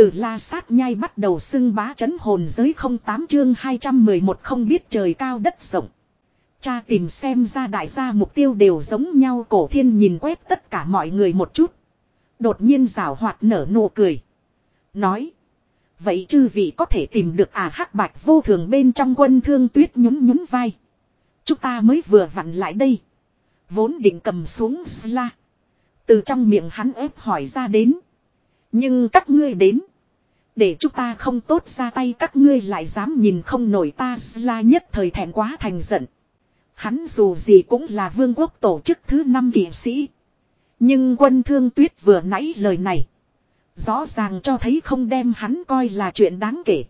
Từ la sát nhai bắt đầu xưng bá chấn hồn giới không tám chương 211 không biết trời cao đất rộng. Cha tìm xem ra đại gia mục tiêu đều giống nhau, cổ thiên nhìn quét tất cả mọi người một chút. Đột nhiên rào hoạt nở nụ cười. Nói. Vậy chư vị có thể tìm được à hắc bạch vô thường bên trong quân thương tuyết nhún nhún vai. Chúng ta mới vừa vặn lại đây. Vốn định cầm xuống la. Từ trong miệng hắn ép hỏi ra đến. Nhưng các ngươi đến. Để chúng ta không tốt ra tay, các ngươi lại dám nhìn không nổi ta la nhất thời thẹn quá thành giận. Hắn dù gì cũng là vương quốc tổ chức thứ năm kỵ sĩ. Nhưng quân thương tuyết vừa nãy lời này. Rõ ràng cho thấy không đem hắn coi là chuyện đáng kể.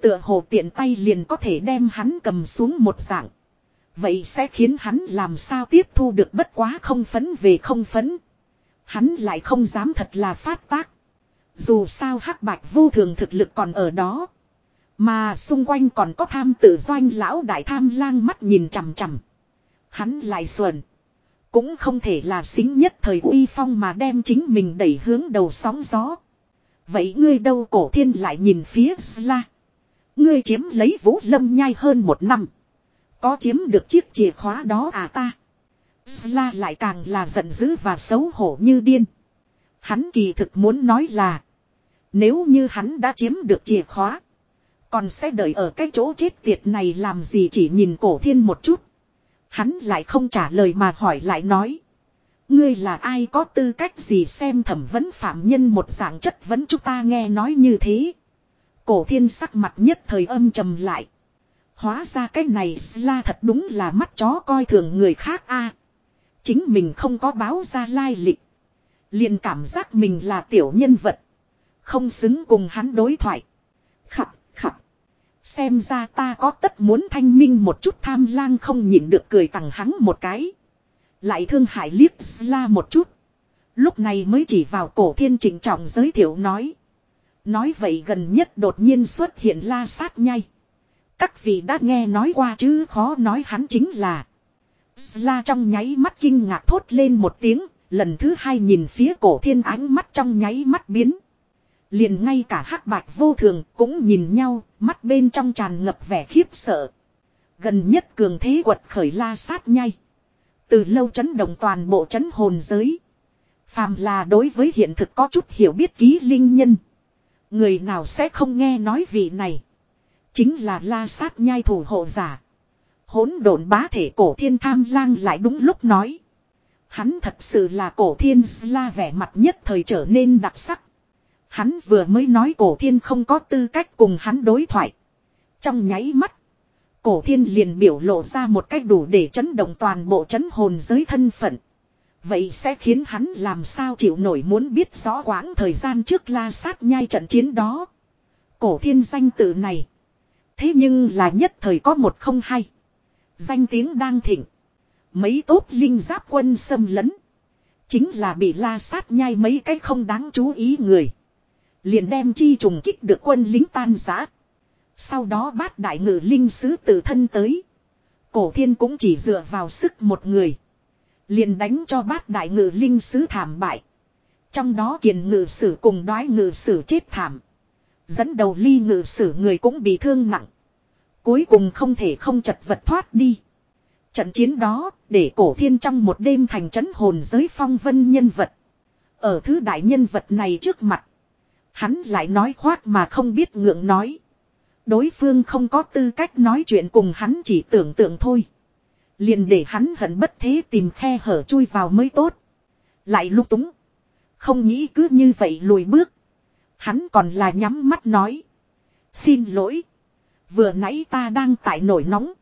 Tựa hồ tiện tay liền có thể đem hắn cầm xuống một dạng. Vậy sẽ khiến hắn làm sao tiếp thu được bất quá không phấn về không phấn. Hắn lại không dám thật là phát tác. Dù sao hắc bạch vô thường thực lực còn ở đó. Mà xung quanh còn có tham tự doanh lão đại tham lang mắt nhìn chằm chằm. Hắn lại xuẩn. Cũng không thể là xính nhất thời uy phong mà đem chính mình đẩy hướng đầu sóng gió. Vậy ngươi đâu cổ thiên lại nhìn phía Sla. Ngươi chiếm lấy vũ lâm nhai hơn một năm. Có chiếm được chiếc chìa khóa đó à ta. Sla lại càng là giận dữ và xấu hổ như điên. Hắn kỳ thực muốn nói là. Nếu như hắn đã chiếm được chìa khóa. Còn sẽ đợi ở cái chỗ chết tiệt này làm gì chỉ nhìn cổ thiên một chút. Hắn lại không trả lời mà hỏi lại nói. Ngươi là ai, có tư cách gì xem thẩm vấn phạm nhân một dạng chất vấn chúng ta nghe nói như thế. Cổ thiên sắc mặt nhất thời âm trầm lại. Hóa ra cái này la thật đúng là mắt chó coi thường người khác a. Chính mình không có báo ra lai lịch. liền cảm giác mình là tiểu nhân vật. Không xứng cùng hắn đối thoại. Khập, khập. Xem ra ta có tất muốn thanh minh một chút tham lang không nhịn được cười tặng hắn một cái. Lại thương hại liếc la một chút. Lúc này mới chỉ vào cổ thiên trịnh trọng giới thiệu nói. Nói vậy gần nhất đột nhiên xuất hiện la sát nhai. Các vị đã nghe nói qua chứ khó nói hắn chính là. La trong nháy mắt kinh ngạc thốt lên một tiếng, lần thứ hai nhìn phía cổ thiên ánh mắt trong nháy mắt biến. Liền ngay cả hắc bạch vô thường cũng nhìn nhau, mắt bên trong tràn ngập vẻ khiếp sợ. Gần nhất cường thế quật khởi la sát nhai. Từ lâu chấn động toàn bộ chấn hồn giới. Phàm là đối với hiện thực có chút hiểu biết ký linh nhân. Người nào sẽ không nghe nói vị này. Chính là la sát nhai thủ hộ giả. Hỗn độn bá thể cổ thiên tham lang lại đúng lúc nói. Hắn thật sự là cổ thiên la vẻ mặt nhất thời trở nên đặc sắc. Hắn vừa mới nói cổ thiên không có tư cách cùng hắn đối thoại. Trong nháy mắt. Cổ thiên liền biểu lộ ra một cách đủ để chấn động toàn bộ chấn hồn giới thân phận. Vậy sẽ khiến hắn làm sao chịu nổi muốn biết rõ quãng thời gian trước la sát nhai trận chiến đó. Cổ thiên danh tự này. Thế nhưng là nhất thời có một không hay. Danh tiếng đang thịnh. Mấy tốt linh giáp quân xâm lấn. Chính là bị la sát nhai mấy cái không đáng chú ý người. Liền đem chi trùng kích được quân lính tan giã. Sau đó bát đại ngự linh sứ tự thân tới. Cổ thiên cũng chỉ dựa vào sức một người. Liền đánh cho bát đại ngự linh sứ thảm bại. Trong đó kiền ngự sử cùng đoái ngự sử chết thảm. Dẫn đầu ly ngự sử người cũng bị thương nặng. Cuối cùng không thể không chật vật thoát đi. Trận chiến đó, để cổ thiên trong một đêm thành trấn hồn giới phong vân nhân vật. Ở thứ đại nhân vật này trước mặt. Hắn lại nói khoác mà không biết ngượng nói. Đối phương không có tư cách nói chuyện cùng hắn chỉ tưởng tượng thôi. Liền để hắn hận bất thế tìm khe hở chui vào mới tốt. Lại lúc túng. Không nghĩ cứ như vậy lùi bước. Hắn còn là nhắm mắt nói. Xin lỗi. Vừa nãy ta đang tại nổi nóng.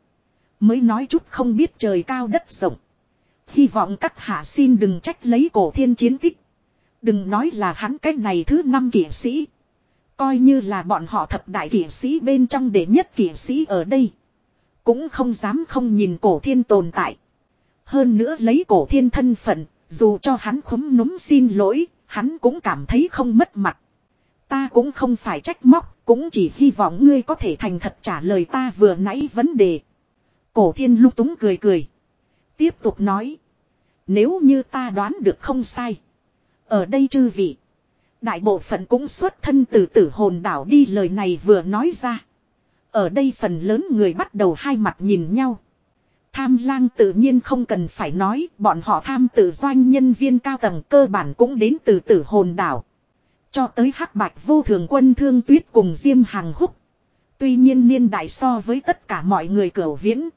Mới nói chút không biết trời cao đất rộng. Hy vọng các hạ xin đừng trách lấy cổ thiên chiến tích. Đừng nói là hắn cái này thứ năm kỷ sĩ. Coi như là bọn họ thập đại kỷ sĩ bên trong đệ nhất kỷ sĩ ở đây. Cũng không dám không nhìn cổ thiên tồn tại. Hơn nữa lấy cổ thiên thân phận, dù cho hắn khúm núm xin lỗi, hắn cũng cảm thấy không mất mặt. Ta cũng không phải trách móc, cũng chỉ hy vọng ngươi có thể thành thật trả lời ta vừa nãy vấn đề. Cổ thiên lúc túng cười cười. Tiếp tục nói. Nếu như ta đoán được không sai. Ở đây chư vị. Đại bộ phận cũng xuất thân từ tử hồn đảo đi lời này vừa nói ra. Ở đây phần lớn người bắt đầu hai mặt nhìn nhau. Tham lang tự nhiên không cần phải nói, bọn họ tham tự doanh nhân viên cao tầng cơ bản cũng đến từ tử hồn đảo. Cho tới hắc bạch vô thường quân thương tuyết cùng diêm hàng húc. Tuy nhiên niên đại so với tất cả mọi người cửu viễn.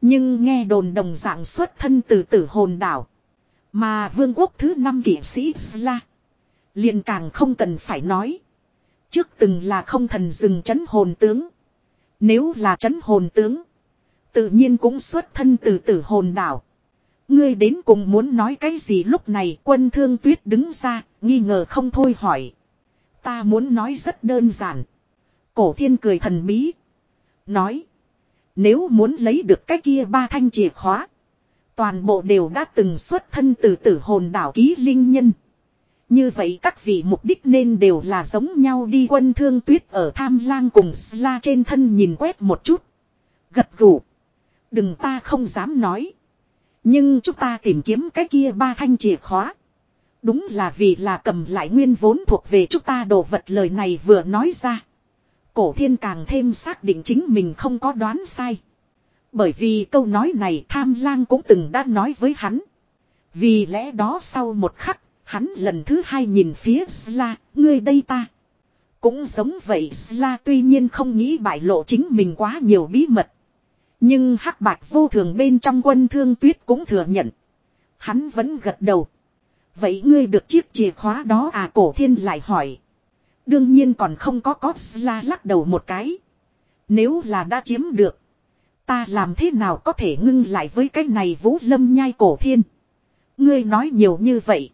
Nhưng nghe đồn đồng dạng xuất thân từ tử hồn đảo. Mà vương quốc thứ năm kỷ sĩ Sla. liền càng không cần phải nói. Trước từng là không thần rừng chấn hồn tướng. Nếu là chấn hồn tướng. Tự nhiên cũng xuất thân từ tử hồn đảo. Ngươi đến cùng muốn nói cái gì lúc này quân thương tuyết đứng ra, nghi ngờ không thôi hỏi. Ta muốn nói rất đơn giản. Cổ thiên cười thần bí. Nói. Nếu muốn lấy được cái kia ba thanh chìa khóa. Toàn bộ đều đã từng xuất thân từ tử hồn đảo ký linh nhân. Như vậy các vị mục đích nên đều là giống nhau đi quân thương tuyết ở tham lang cùng Sla trên thân nhìn quét một chút. Gật gù. Đừng ta không dám nói. Nhưng chúng ta tìm kiếm cái kia ba thanh chìa khóa. Đúng là vì là cầm lại nguyên vốn thuộc về chúng ta đồ vật lời này vừa nói ra. Cổ thiên càng thêm xác định chính mình không có đoán sai. Bởi vì câu nói này tham lang cũng từng đã nói với hắn. Vì lẽ đó sau một khắc, hắn lần thứ hai nhìn phía Sla, ngươi đây ta. Cũng giống vậy Sla tuy nhiên không nghĩ bại lộ chính mình quá nhiều bí mật. Nhưng hắc bạch vô thường bên trong quân thương tuyết cũng thừa nhận. Hắn vẫn gật đầu. Vậy ngươi được chiếc chìa khóa đó à cổ thiên lại hỏi. Đương nhiên còn không có có sla lắc đầu một cái. Nếu là đã chiếm được. Ta làm thế nào có thể ngưng lại với cái này vũ lâm nhai cổ thiên. Ngươi nói nhiều như vậy.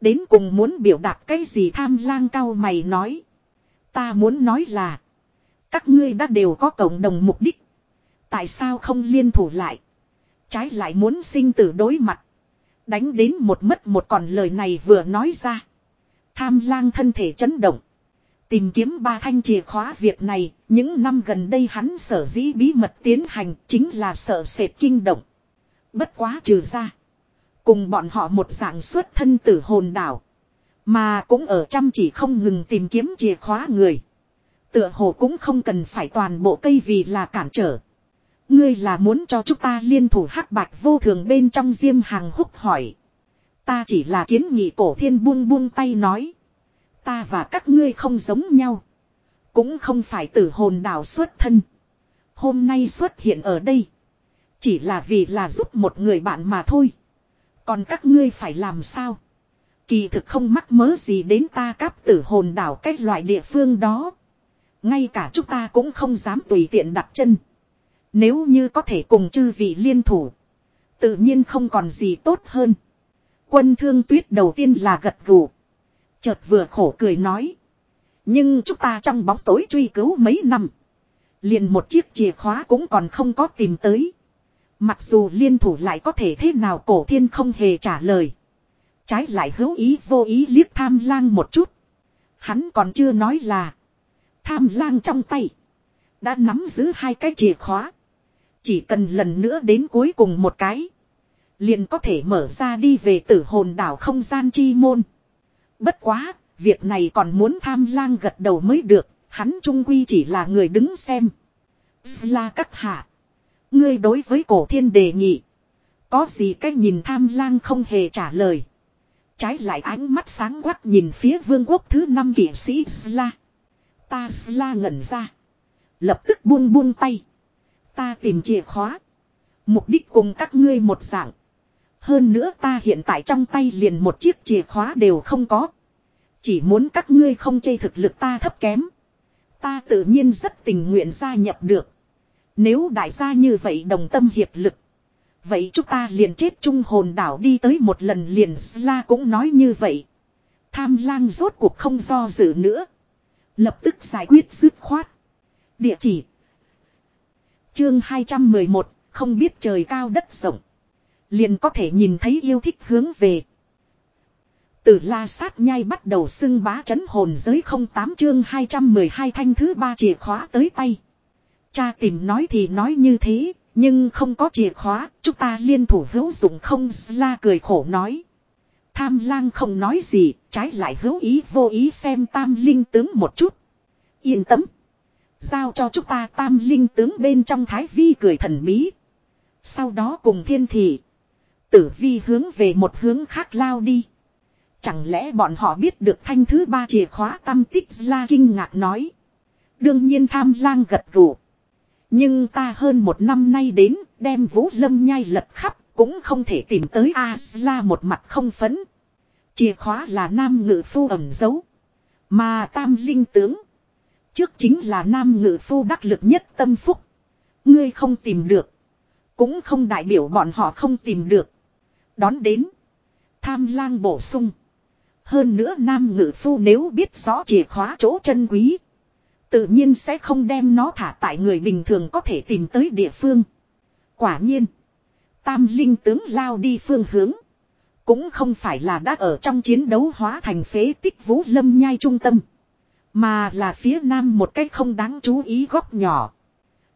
Đến cùng muốn biểu đạt cái gì tham lang cao mày nói. Ta muốn nói là. Các ngươi đã đều có cộng đồng mục đích. Tại sao không liên thủ lại? Trái lại muốn sinh tử đối mặt. Đánh đến một mất một còn lời này vừa nói ra. Tham lang thân thể chấn động. Tìm kiếm ba thanh chìa khóa việc này, những năm gần đây hắn sở dĩ bí mật tiến hành chính là sợ sệt kinh động. Bất quá trừ ra. Cùng bọn họ một dạng xuất thân tử hồn đảo. Mà cũng ở chăm chỉ không ngừng tìm kiếm chìa khóa người. Tựa hồ cũng không cần phải toàn bộ cây vì là cản trở. Ngươi là muốn cho chúng ta liên thủ hắc bạch vô thường bên trong diêm hàng húc hỏi. Ta chỉ là kiến nghị cổ thiên buông buông tay nói. Ta và các ngươi không giống nhau. Cũng không phải tử hồn đảo xuất thân. Hôm nay xuất hiện ở đây. Chỉ là vì là giúp một người bạn mà thôi. Còn các ngươi phải làm sao? Kỳ thực không mắc mớ gì đến ta cáp tử hồn đảo cái loại địa phương đó. Ngay cả chúng ta cũng không dám tùy tiện đặt chân. Nếu như có thể cùng chư vị liên thủ. Tự nhiên không còn gì tốt hơn. Quân thương tuyết đầu tiên là gật gù. Chợt vừa khổ cười nói. Nhưng chúng ta trong bóng tối truy cứu mấy năm. Liền một chiếc chìa khóa cũng còn không có tìm tới. Mặc dù liên thủ lại có thể thế nào cổ thiên không hề trả lời. Trái lại hữu ý vô ý liếc tham lang một chút. Hắn còn chưa nói là. Tham lang trong tay. Đã nắm giữ hai cái chìa khóa. Chỉ cần lần nữa đến cuối cùng một cái. Liền có thể mở ra đi về tử hồn đảo không gian chi môn. Bất quá, việc này còn muốn tham lang gật đầu mới được, hắn trung quy chỉ là người đứng xem. Là các hạ. Ngươi đối với cổ thiên đề nghị. Có gì cách nhìn tham lang không hề trả lời. Trái lại ánh mắt sáng quắc nhìn phía vương quốc thứ năm kỷ sĩ Sla. Ta Sla ngẩn ra. Lập tức buông buông tay. Ta tìm chìa khóa. Mục đích cùng các ngươi một dạng. Hơn nữa ta hiện tại trong tay liền một chiếc chìa khóa đều không có. Chỉ muốn các ngươi không chê thực lực ta thấp kém. Ta tự nhiên rất tình nguyện gia nhập được. Nếu đại gia như vậy đồng tâm hiệp lực. Vậy chúng ta liền chết chung hồn đảo đi tới một lần liền Sla cũng nói như vậy. Tham lang rốt cuộc không do dự nữa. Lập tức giải quyết dứt khoát. Địa chỉ. Chương 211, không biết trời cao đất rộng. Liền có thể nhìn thấy yêu thích hướng về. Từ la sát nhai bắt đầu xưng bá chấn hồn giới 08 chương 212 thanh thứ ba chìa khóa tới tay. Cha tìm nói thì nói như thế, nhưng không có chìa khóa, chúng ta liên thủ hữu dụng không la cười khổ nói. Tham lang không nói gì, trái lại hữu ý vô ý xem tam linh tướng một chút. Yên tâm. Giao cho chúng ta tam linh tướng bên trong thái vi cười thần bí. Sau đó cùng thiên thị. Tử vi hướng về một hướng khác lao đi. Chẳng lẽ bọn họ biết được thanh thứ ba chìa khóa tâm tích la kinh ngạc nói. Đương nhiên tham lang gật gù. Nhưng ta hơn một năm nay đến, đem vũ lâm nhai lật khắp, cũng không thể tìm tới A-la một mặt không phấn. Chìa khóa là nam ngự phu ẩn giấu. Mà tam linh tướng. Trước chính là nam ngự phu đắc lực nhất tâm phúc. Ngươi không tìm được. Cũng không đại biểu bọn họ không tìm được. Đón đến. Tham lang bổ sung. Hơn nữa nam ngự phu nếu biết rõ chìa khóa chỗ chân quý. Tự nhiên sẽ không đem nó thả tại người bình thường có thể tìm tới địa phương. Quả nhiên. Tam linh tướng lao đi phương hướng. Cũng không phải là đã ở trong chiến đấu hóa thành phế tích vũ lâm nhai trung tâm. Mà là phía nam một cách không đáng chú ý góc nhỏ.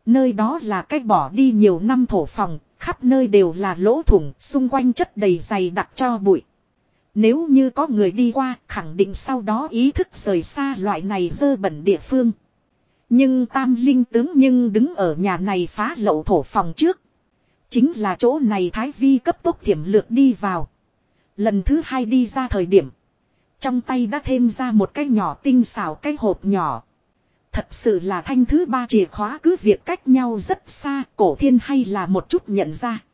Nơi đó là cách bỏ đi nhiều năm thổ phòng, khắp nơi đều là lỗ thủng, xung quanh chất đầy dày đặc cho bụi. Nếu như có người đi qua, khẳng định sau đó ý thức rời xa loại này dơ bẩn địa phương. Nhưng tam linh tướng nhưng đứng ở nhà này phá lậu thổ phòng trước. Chính là chỗ này Thái Vi cấp tốc thiểm lược đi vào. Lần thứ hai đi ra thời điểm. Trong tay đã thêm ra một cái nhỏ tinh xảo cái hộp nhỏ. Thật sự là thanh thứ ba chìa khóa cứ việc cách nhau rất xa, cổ thiên hay là một chút nhận ra.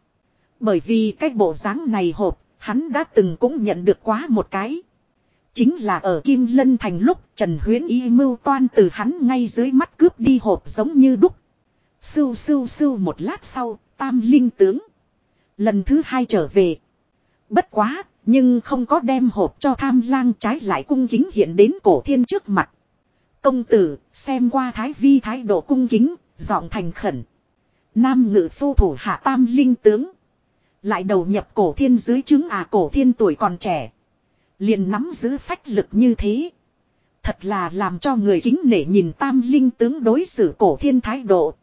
Bởi vì cái bộ dáng này hộp, hắn đã từng cũng nhận được quá một cái. Chính là ở Kim Lân Thành lúc Trần Huyến Y mưu toan từ hắn ngay dưới mắt cướp đi hộp giống như đúc. Sưu sưu sưu một lát sau, tam linh tướng. Lần thứ hai trở về. Bất quá, nhưng không có đem hộp cho tham lang trái lại cung kính hiện đến cổ thiên trước mặt. Công tử, xem qua thái vi thái độ cung kính, giọng thành khẩn. Nam ngự phu thủ hạ tam linh tướng. Lại đầu nhập cổ thiên dưới chứng à cổ thiên tuổi còn trẻ. Liền nắm giữ phách lực như thế. Thật là làm cho người kính nể nhìn tam linh tướng đối xử cổ thiên thái độ.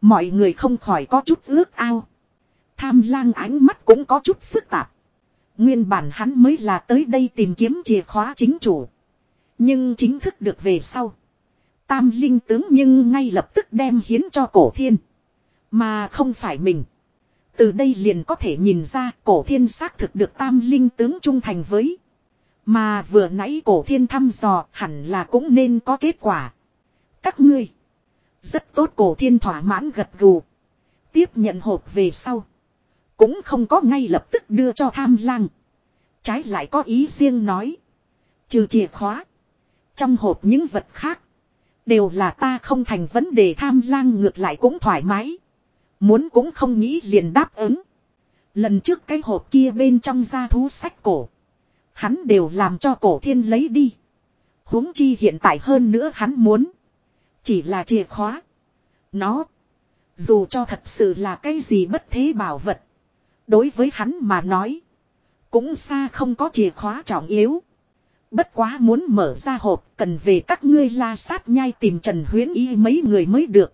Mọi người không khỏi có chút ước ao. Tham lang ánh mắt cũng có chút phức tạp. Nguyên bản hắn mới là tới đây tìm kiếm chìa khóa chính chủ. Nhưng chính thức được về sau. Tam linh tướng nhưng ngay lập tức đem hiến cho cổ thiên. Mà không phải mình. Từ đây liền có thể nhìn ra cổ thiên xác thực được tam linh tướng trung thành với. Mà vừa nãy cổ thiên thăm dò hẳn là cũng nên có kết quả. Các ngươi. Rất tốt cổ thiên thỏa mãn gật gù. Tiếp nhận hộp về sau. Cũng không có ngay lập tức đưa cho tham lang. Trái lại có ý riêng nói. Trừ chìa khóa. Trong hộp những vật khác. Đều là ta không thành vấn đề tham lang ngược lại cũng thoải mái. Muốn cũng không nghĩ liền đáp ứng. Lần trước cái hộp kia bên trong ra thú sách cổ. Hắn đều làm cho cổ thiên lấy đi. huống chi hiện tại hơn nữa hắn muốn. Chỉ là chìa khóa. Nó. Dù cho thật sự là cái gì bất thế bảo vật. Đối với hắn mà nói. Cũng xa không có chìa khóa trọng yếu. Bất quá muốn mở ra hộp, cần về các ngươi la sát nhai tìm Trần Huyến Y mấy người mới được.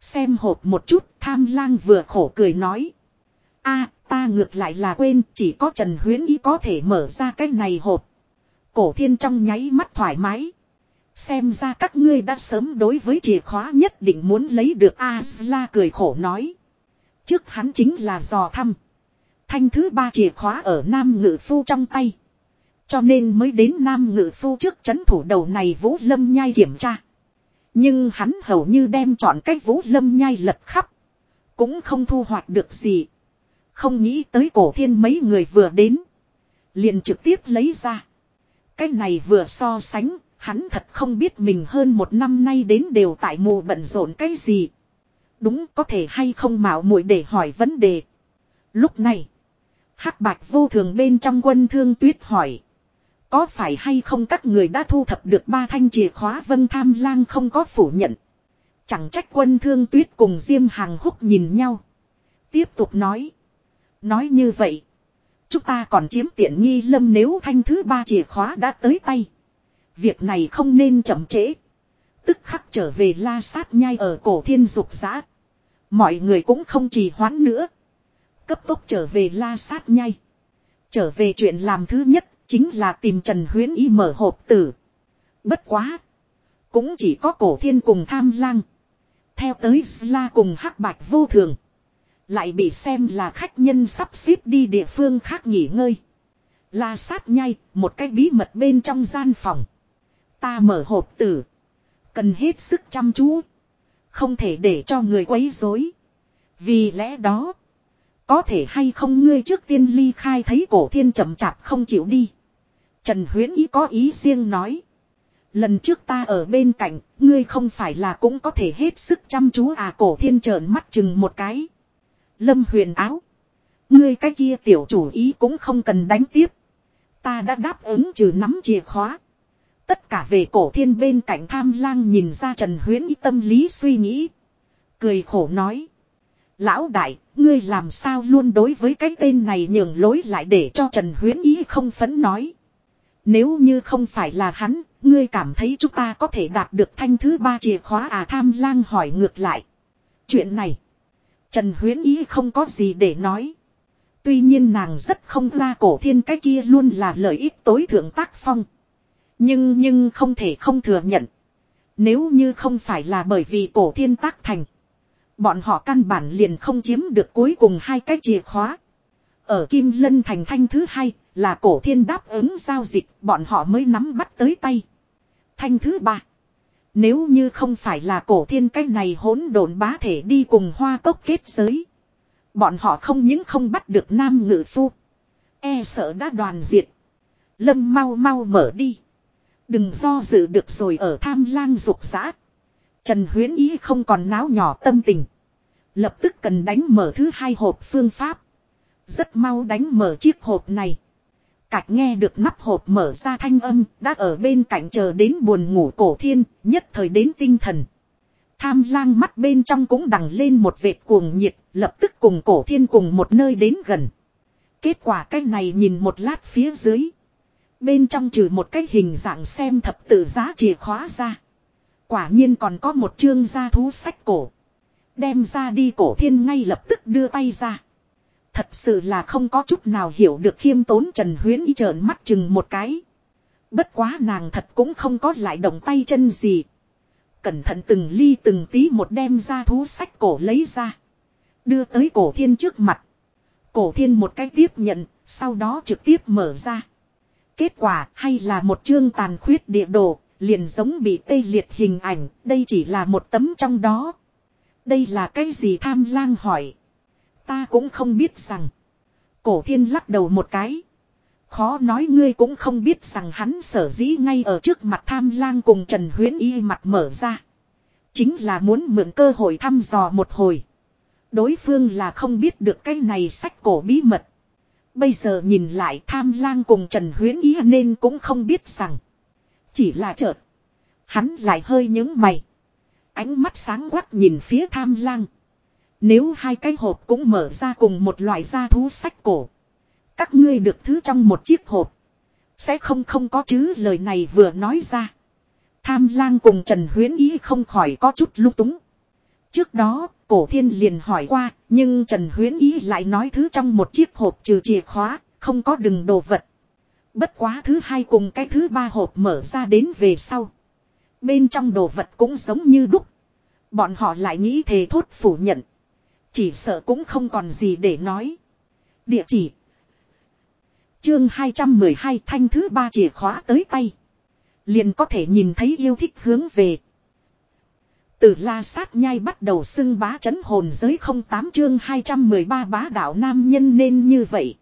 Xem hộp một chút, tham lang vừa khổ cười nói. a, ta ngược lại là quên, chỉ có Trần Huyến Y có thể mở ra cái này hộp. Cổ thiên trong nháy mắt thoải mái. Xem ra các ngươi đã sớm đối với chìa khóa nhất định muốn lấy được A-la cười khổ nói. Trước hắn chính là dò thăm. Thanh thứ ba chìa khóa ở Nam Ngự Phu trong tay. Cho nên mới đến Nam Ngự Phu trước chấn thủ đầu này Vũ Lâm Nhai kiểm tra. Nhưng hắn hầu như đem chọn cách Vũ Lâm Nhai lật khắp. Cũng không thu hoạch được gì. Không nghĩ tới cổ thiên mấy người vừa đến. Liền trực tiếp lấy ra. Cái này vừa so sánh, hắn thật không biết mình hơn một năm nay đến đều tại mù bận rộn cái gì. Đúng có thể hay không mạo muội để hỏi vấn đề. Lúc này, hắc bạch vô thường bên trong quân thương tuyết hỏi. Có phải hay không các người đã thu thập được ba thanh chìa khóa vân tham lang không có phủ nhận. Chẳng trách quân thương tuyết cùng Diêm Hàng húc nhìn nhau. Tiếp tục nói. Nói như vậy. Chúng ta còn chiếm tiện nghi lâm nếu thanh thứ ba chìa khóa đã tới tay. Việc này không nên chậm trễ. Tức khắc trở về la sát nhai ở cổ thiên dục giã. Mọi người cũng không trì hoãn nữa. Cấp tốc trở về la sát nhai. Trở về chuyện làm thứ nhất chính là tìm Trần Huyến Y mở hộp tử. Bất quá. Cũng chỉ có cổ thiên cùng tham lang. Theo tới Sla cùng hắc bạch vô thường. Lại bị xem là khách nhân sắp xếp đi địa phương khác nghỉ ngơi. La sát nhai, một cái bí mật bên trong gian phòng. Ta mở hộp tử. Cần hết sức chăm chú. Không thể để cho người quấy rối. Vì lẽ đó. Có thể hay không ngươi trước tiên ly khai thấy cổ thiên chậm chạp không chịu đi. Trần Huyến Ý có ý riêng nói. Lần trước ta ở bên cạnh, ngươi không phải là cũng có thể hết sức chăm chú à cổ thiên trợn mắt chừng một cái. Lâm huyền áo. Ngươi cái kia tiểu chủ ý cũng không cần đánh tiếp. Ta đã đáp ứng trừ nắm chìa khóa. Tất cả về cổ thiên bên cạnh tham lang nhìn ra Trần Huyến ý tâm lý suy nghĩ. Cười khổ nói. Lão đại, ngươi làm sao luôn đối với cái tên này nhường lối lại để cho Trần Huyến ý không phấn nói. Nếu như không phải là hắn, ngươi cảm thấy chúng ta có thể đạt được thanh thứ ba chìa khóa à tham lang hỏi ngược lại. Chuyện này, Trần Huyến ý không có gì để nói. Tuy nhiên nàng rất không la cổ thiên cái kia luôn là lợi ích tối thượng tác phong. Nhưng nhưng không thể không thừa nhận. Nếu như không phải là bởi vì cổ thiên tác thành. Bọn họ căn bản liền không chiếm được cuối cùng hai cái chìa khóa. Ở Kim Lân thành thanh thứ hai là cổ thiên đáp ứng giao dịch, bọn họ mới nắm bắt tới tay. Thanh thứ ba. Nếu như không phải là cổ thiên cái này hỗn độn bá thể đi cùng hoa cốc kết giới. Bọn họ không những không bắt được nam ngự phu. E sợ đã đoàn diệt. Lâm mau mau mở đi. Đừng do dự được rồi ở tham lang dục giã. Trần Huyến Ý không còn náo nhỏ tâm tình. Lập tức cần đánh mở thứ hai hộp phương pháp. Rất mau đánh mở chiếc hộp này. Cạch nghe được nắp hộp mở ra thanh âm, đã ở bên cạnh chờ đến buồn ngủ cổ thiên, nhất thời đến tinh thần. Tham lang mắt bên trong cũng đằng lên một vệt cuồng nhiệt, lập tức cùng cổ thiên cùng một nơi đến gần. Kết quả cái này nhìn một lát phía dưới. Bên trong trừ một cái hình dạng xem thập tự giá chìa khóa ra. Quả nhiên còn có một chương gia thú sách cổ. Đem ra đi cổ thiên ngay lập tức đưa tay ra. Thật sự là không có chút nào hiểu được khiêm tốn Trần Huyến y trợn mắt chừng một cái. Bất quá nàng thật cũng không có lại động tay chân gì. Cẩn thận từng ly từng tí một đem ra thú sách cổ lấy ra. Đưa tới cổ thiên trước mặt. Cổ thiên một cái tiếp nhận, sau đó trực tiếp mở ra. Kết quả hay là một chương tàn khuyết địa đồ, liền giống bị tê liệt hình ảnh, đây chỉ là một tấm trong đó. Đây là cái gì tham lang hỏi. Ta cũng không biết rằng. Cổ thiên lắc đầu một cái. Khó nói ngươi cũng không biết rằng hắn sở dĩ ngay ở trước mặt tham lang cùng Trần Huyến Y mặt mở ra. Chính là muốn mượn cơ hội thăm dò một hồi. Đối phương là không biết được cái này sách cổ bí mật. Bây giờ nhìn lại tham lang cùng Trần Huyến Y nên cũng không biết rằng. Chỉ là chợt. Hắn lại hơi những mày. Ánh mắt sáng quắc nhìn phía tham lang. Nếu hai cái hộp cũng mở ra cùng một loại gia thú sách cổ. Các ngươi được thứ trong một chiếc hộp. Sẽ không không có chứ lời này vừa nói ra. Tham lang cùng Trần Huyến Ý không khỏi có chút lúc túng. Trước đó, cổ thiên liền hỏi qua, nhưng Trần Huyến Ý lại nói thứ trong một chiếc hộp trừ chìa khóa, không có đừng đồ vật. Bất quá thứ hai cùng cái thứ ba hộp mở ra đến về sau. Bên trong đồ vật cũng giống như đúc. Bọn họ lại nghĩ thề thốt phủ nhận. Chỉ sợ cũng không còn gì để nói. Địa chỉ. Chương 212 thanh thứ ba chìa khóa tới tay. Liền có thể nhìn thấy yêu thích hướng về. Từ la sát nhai bắt đầu xưng bá chấn hồn giới 08 chương 213 bá đạo nam nhân nên như vậy.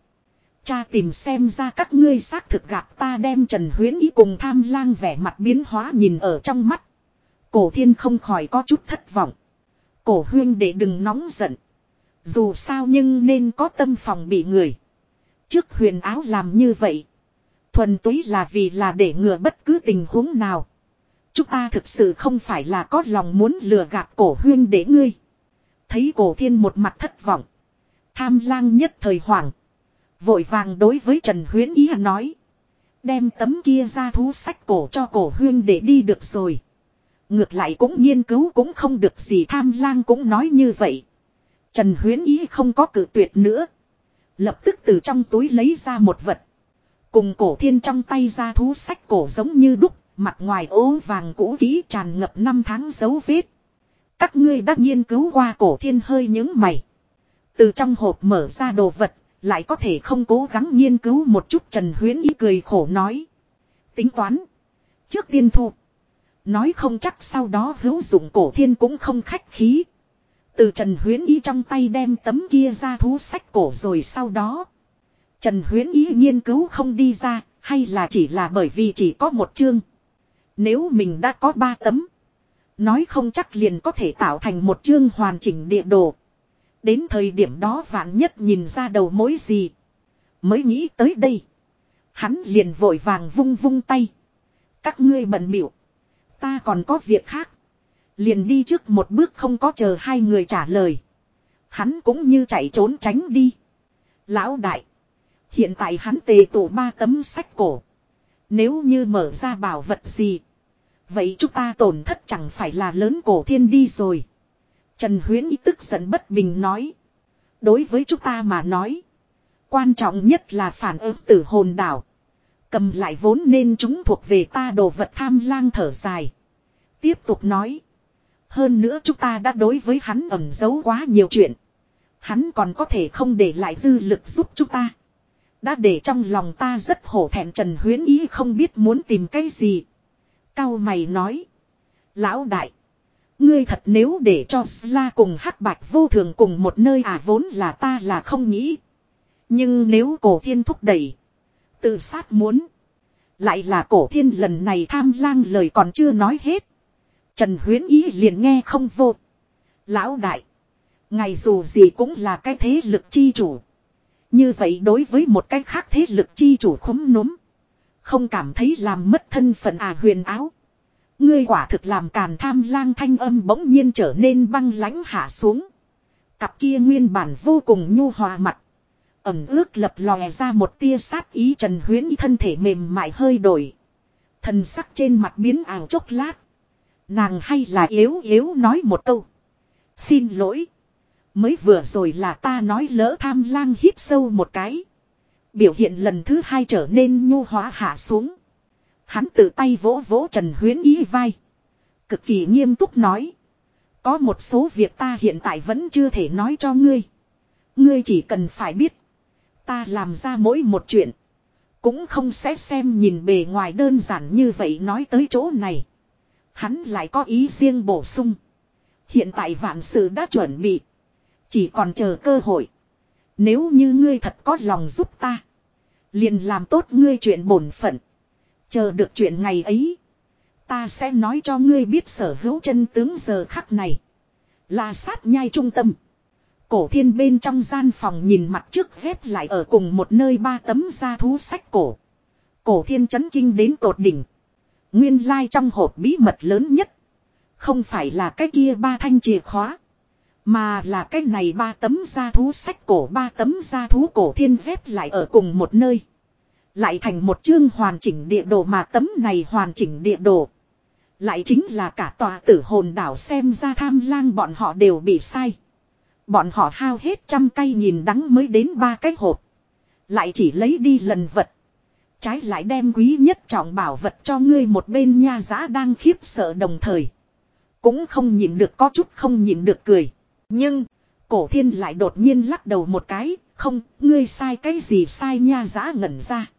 Cha tìm xem ra các ngươi xác thực gặp ta đem Trần Huyến ý cùng tham lang vẻ mặt biến hóa nhìn ở trong mắt. Cổ thiên không khỏi có chút thất vọng. Cổ huyên để đừng nóng giận. Dù sao nhưng nên có tâm phòng bị người. Trước huyền áo làm như vậy. Thuần túy là vì là để ngừa bất cứ tình huống nào. Chúng ta thực sự không phải là có lòng muốn lừa gạt cổ huyên để ngươi. Thấy cổ thiên một mặt thất vọng. Tham lang nhất thời hoảng. Vội vàng đối với Trần Huyến Ý nói. Đem tấm kia ra thú sách cổ cho cổ huyên để đi được rồi. Ngược lại cũng nghiên cứu cũng không được gì tham lang cũng nói như vậy. Trần Huyến Ý không có cử tuyệt nữa. Lập tức từ trong túi lấy ra một vật. Cùng cổ thiên trong tay ra thú sách cổ giống như đúc, mặt ngoài ố vàng cũ kỹ tràn ngập năm tháng dấu vết. Các ngươi đã nghiên cứu qua cổ thiên hơi những mày. Từ trong hộp mở ra đồ vật, lại có thể không cố gắng nghiên cứu một chút Trần Huyến ý cười khổ nói. Tính toán. Trước tiên thu. Nói không chắc sau đó hữu dụng cổ thiên cũng không khách khí. Từ Trần Huyến Ý trong tay đem tấm kia ra thú sách cổ rồi sau đó. Trần Huyến Ý nghiên cứu không đi ra, hay là chỉ là bởi vì chỉ có một chương. Nếu mình đã có ba tấm. Nói không chắc liền có thể tạo thành một chương hoàn chỉnh địa đồ. Đến thời điểm đó vạn nhất nhìn ra đầu mối gì. Mới nghĩ tới đây. Hắn liền vội vàng vung vung tay. Các ngươi bận biểu. Ta còn có việc khác. Liền đi trước một bước không có chờ hai người trả lời. Hắn cũng như chạy trốn tránh đi. Lão đại. Hiện tại hắn tề tụ ba tấm sách cổ. Nếu như mở ra bảo vật gì. Vậy chúng ta tổn thất chẳng phải là lớn cổ thiên đi rồi. Trần Huyến ý tức giận bất bình nói. Đối với chúng ta mà nói. Quan trọng nhất là phản ứng tử hồn đảo. Cầm lại vốn nên chúng thuộc về ta đồ vật tham lang thở dài. Tiếp tục nói. Hơn nữa chúng ta đã đối với hắn ẩn giấu quá nhiều chuyện. Hắn còn có thể không để lại dư lực giúp chúng ta. Đã để trong lòng ta rất hổ thẹn Trần Huyến Ý không biết muốn tìm cái gì. Cao mày nói. Lão đại. Ngươi thật nếu để cho Sla cùng hắc bạch vô thường cùng một nơi à vốn là ta là không nghĩ. Nhưng nếu cổ thiên thúc đẩy. Tự sát muốn. Lại là cổ thiên lần này tham lang lời còn chưa nói hết. Trần Huyến Ý liền nghe không vô. Lão đại. Ngày dù gì cũng là cái thế lực chi chủ. Như vậy đối với một cái khác thế lực chi chủ khống núm. Không cảm thấy làm mất thân phận à huyền áo. Ngươi quả thực làm càn tham lang thanh âm bỗng nhiên trở nên băng lãnh hạ xuống. Cặp kia nguyên bản vô cùng nhu hòa mặt. Ẩm ước lập lòe ra một tia sát ý trần huyến thân thể mềm mại hơi đổi. Thần sắc trên mặt biến ảo chốc lát. Nàng hay là yếu yếu nói một câu. Xin lỗi. Mới vừa rồi là ta nói lỡ tham lang hít sâu một cái. Biểu hiện lần thứ hai trở nên nhu hóa hạ xuống. Hắn tự tay vỗ vỗ Trần Huyến Ý vai. Cực kỳ nghiêm túc nói. Có một số việc ta hiện tại vẫn chưa thể nói cho ngươi. Ngươi chỉ cần phải biết. Ta làm ra mỗi một chuyện. Cũng không sẽ xem nhìn bề ngoài đơn giản như vậy nói tới chỗ này. Hắn lại có ý riêng bổ sung. Hiện tại vạn sự đã chuẩn bị. Chỉ còn chờ cơ hội. Nếu như ngươi thật có lòng giúp ta. Liền làm tốt ngươi chuyện bổn phận. Chờ được chuyện ngày ấy. Ta sẽ nói cho ngươi biết sở hữu chân tướng giờ khắc này. Là sát nhai trung tâm. Cổ thiên bên trong gian phòng nhìn mặt trước phép lại ở cùng một nơi ba tấm da thú sách cổ. Cổ thiên chấn kinh đến tột đỉnh. Nguyên lai like trong hộp bí mật lớn nhất. Không phải là cái kia ba thanh chìa khóa. Mà là cái này ba tấm da thú sách cổ, ba tấm da thú cổ thiên phép lại ở cùng một nơi. Lại thành một chương hoàn chỉnh địa đồ mà tấm này hoàn chỉnh địa đồ. Lại chính là cả tòa tử hồn đảo xem ra tham lang bọn họ đều bị sai. Bọn họ hao hết trăm cây nhìn đắng mới đến ba cái hộp. Lại chỉ lấy đi lần vật. Trái lại đem quý nhất trọng bảo vật cho ngươi một bên nha giá đang khiếp sợ đồng thời. Cũng không nhịn được có chút không nhịn được cười. Nhưng, cổ thiên lại đột nhiên lắc đầu một cái, không, ngươi sai cái gì sai nha giá ngẩn ra.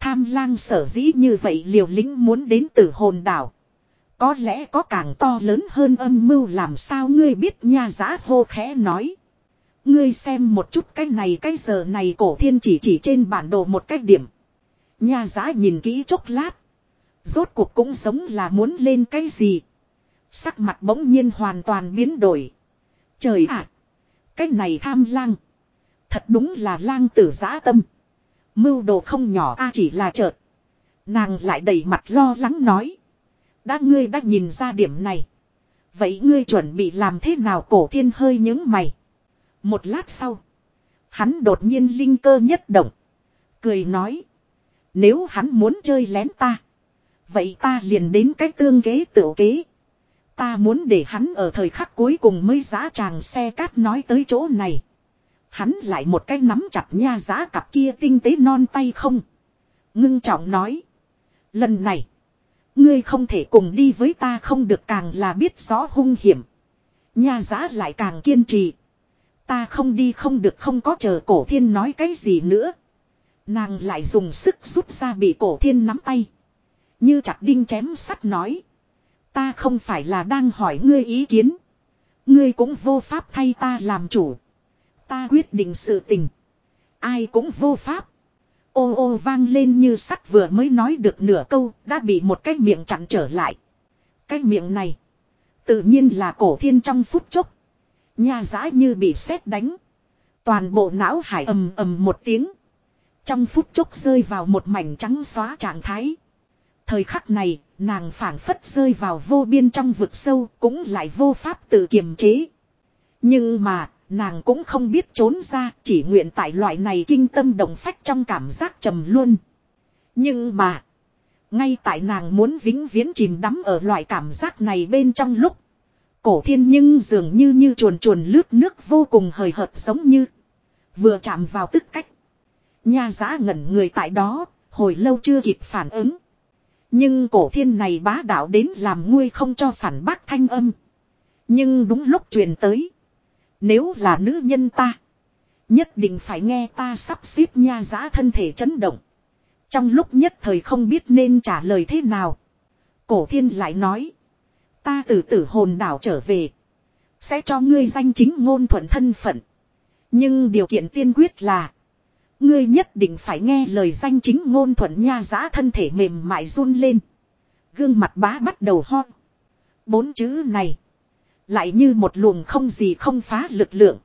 Tham lang sở dĩ như vậy liều lĩnh muốn đến từ hồn đảo. Có lẽ có càng to lớn hơn âm mưu làm sao ngươi biết nha giá hô khẽ nói. Ngươi xem một chút cái này cái giờ này cổ thiên chỉ chỉ trên bản đồ một cái điểm. Nha giã nhìn kỹ chốc lát. Rốt cuộc cũng giống là muốn lên cái gì. Sắc mặt bỗng nhiên hoàn toàn biến đổi. Trời ạ! cái này tham lang. Thật đúng là lang tử giã tâm. Mưu đồ không nhỏ a chỉ là chợt. Nàng lại đầy mặt lo lắng nói. Đã ngươi đã nhìn ra điểm này. Vậy ngươi chuẩn bị làm thế nào cổ thiên hơi những mày. Một lát sau. Hắn đột nhiên linh cơ nhất động. Cười nói. Nếu hắn muốn chơi lén ta. Vậy ta liền đến cái tương kế tựu kế. Ta muốn để hắn ở thời khắc cuối cùng mới giá tràng xe cát nói tới chỗ này. Hắn lại một cái nắm chặt nha giá cặp kia tinh tế non tay không. Ngưng trọng nói. Lần này. Ngươi không thể cùng đi với ta không được càng là biết rõ hung hiểm. Nha giá lại càng kiên trì. Ta không đi không được không có chờ cổ thiên nói cái gì nữa. Nàng lại dùng sức rút ra bị cổ thiên nắm tay. Như chặt đinh chém sắt nói. Ta không phải là đang hỏi ngươi ý kiến. Ngươi cũng vô pháp thay ta làm chủ. Ta quyết định sự tình. Ai cũng vô pháp. Ô ô vang lên như sắt vừa mới nói được nửa câu, đã bị một cái miệng chặn trở lại. Cái miệng này. Tự nhiên là cổ thiên trong phút chốc. Nhà giã như bị sét đánh. Toàn bộ não hải ầm ầm một tiếng. Trong phút chốc rơi vào một mảnh trắng xóa trạng thái. Thời khắc này, nàng phảng phất rơi vào vô biên trong vực sâu, cũng lại vô pháp tự kiềm chế. Nhưng mà, nàng cũng không biết trốn ra, chỉ nguyện tại loại này kinh tâm động phách trong cảm giác trầm luôn. Nhưng mà, ngay tại nàng muốn vĩnh viễn chìm đắm ở loại cảm giác này bên trong lúc, cổ thiên nhưng dường như như chuồn chuồn lướt nước vô cùng hời hợt giống như vừa chạm vào tức cách. Nha giã ngẩn người tại đó, hồi lâu chưa kịp phản ứng. Nhưng cổ thiên này bá đạo đến làm nguôi không cho phản bác thanh âm. Nhưng đúng lúc truyền tới. Nếu là nữ nhân ta. Nhất định phải nghe ta sắp xếp nha giã thân thể chấn động. Trong lúc nhất thời không biết nên trả lời thế nào. Cổ thiên lại nói. Ta từ tử hồn đảo trở về. Sẽ cho ngươi danh chính ngôn thuận thân phận. Nhưng điều kiện tiên quyết là. Ngươi nhất định phải nghe lời danh chính ngôn thuận nha giá thân thể mềm mại run lên. Gương mặt bá bắt đầu ho. Bốn chữ này. Lại như một luồng không gì không phá lực lượng.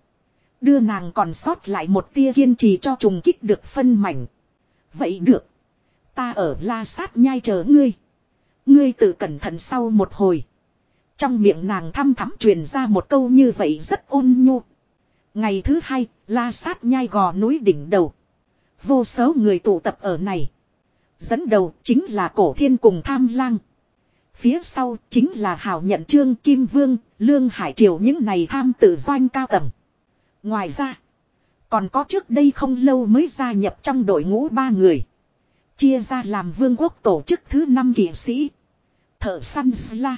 Đưa nàng còn sót lại một tia kiên trì cho trùng kích được phân mảnh. Vậy được. Ta ở la sát nhai chờ ngươi. Ngươi tự cẩn thận sau một hồi. Trong miệng nàng thăm thắm truyền ra một câu như vậy rất ôn nhu. Ngày thứ hai, la sát nhai gò núi đỉnh đầu. Vô số người tụ tập ở này. Dẫn đầu chính là cổ thiên cùng tham lang. Phía sau chính là hào nhận trương kim vương, lương hải triều những này tham tự doanh cao tầng. Ngoài ra, còn có trước đây không lâu mới gia nhập trong đội ngũ ba người. Chia ra làm vương quốc tổ chức thứ năm kỵ sĩ. Thợ săn la.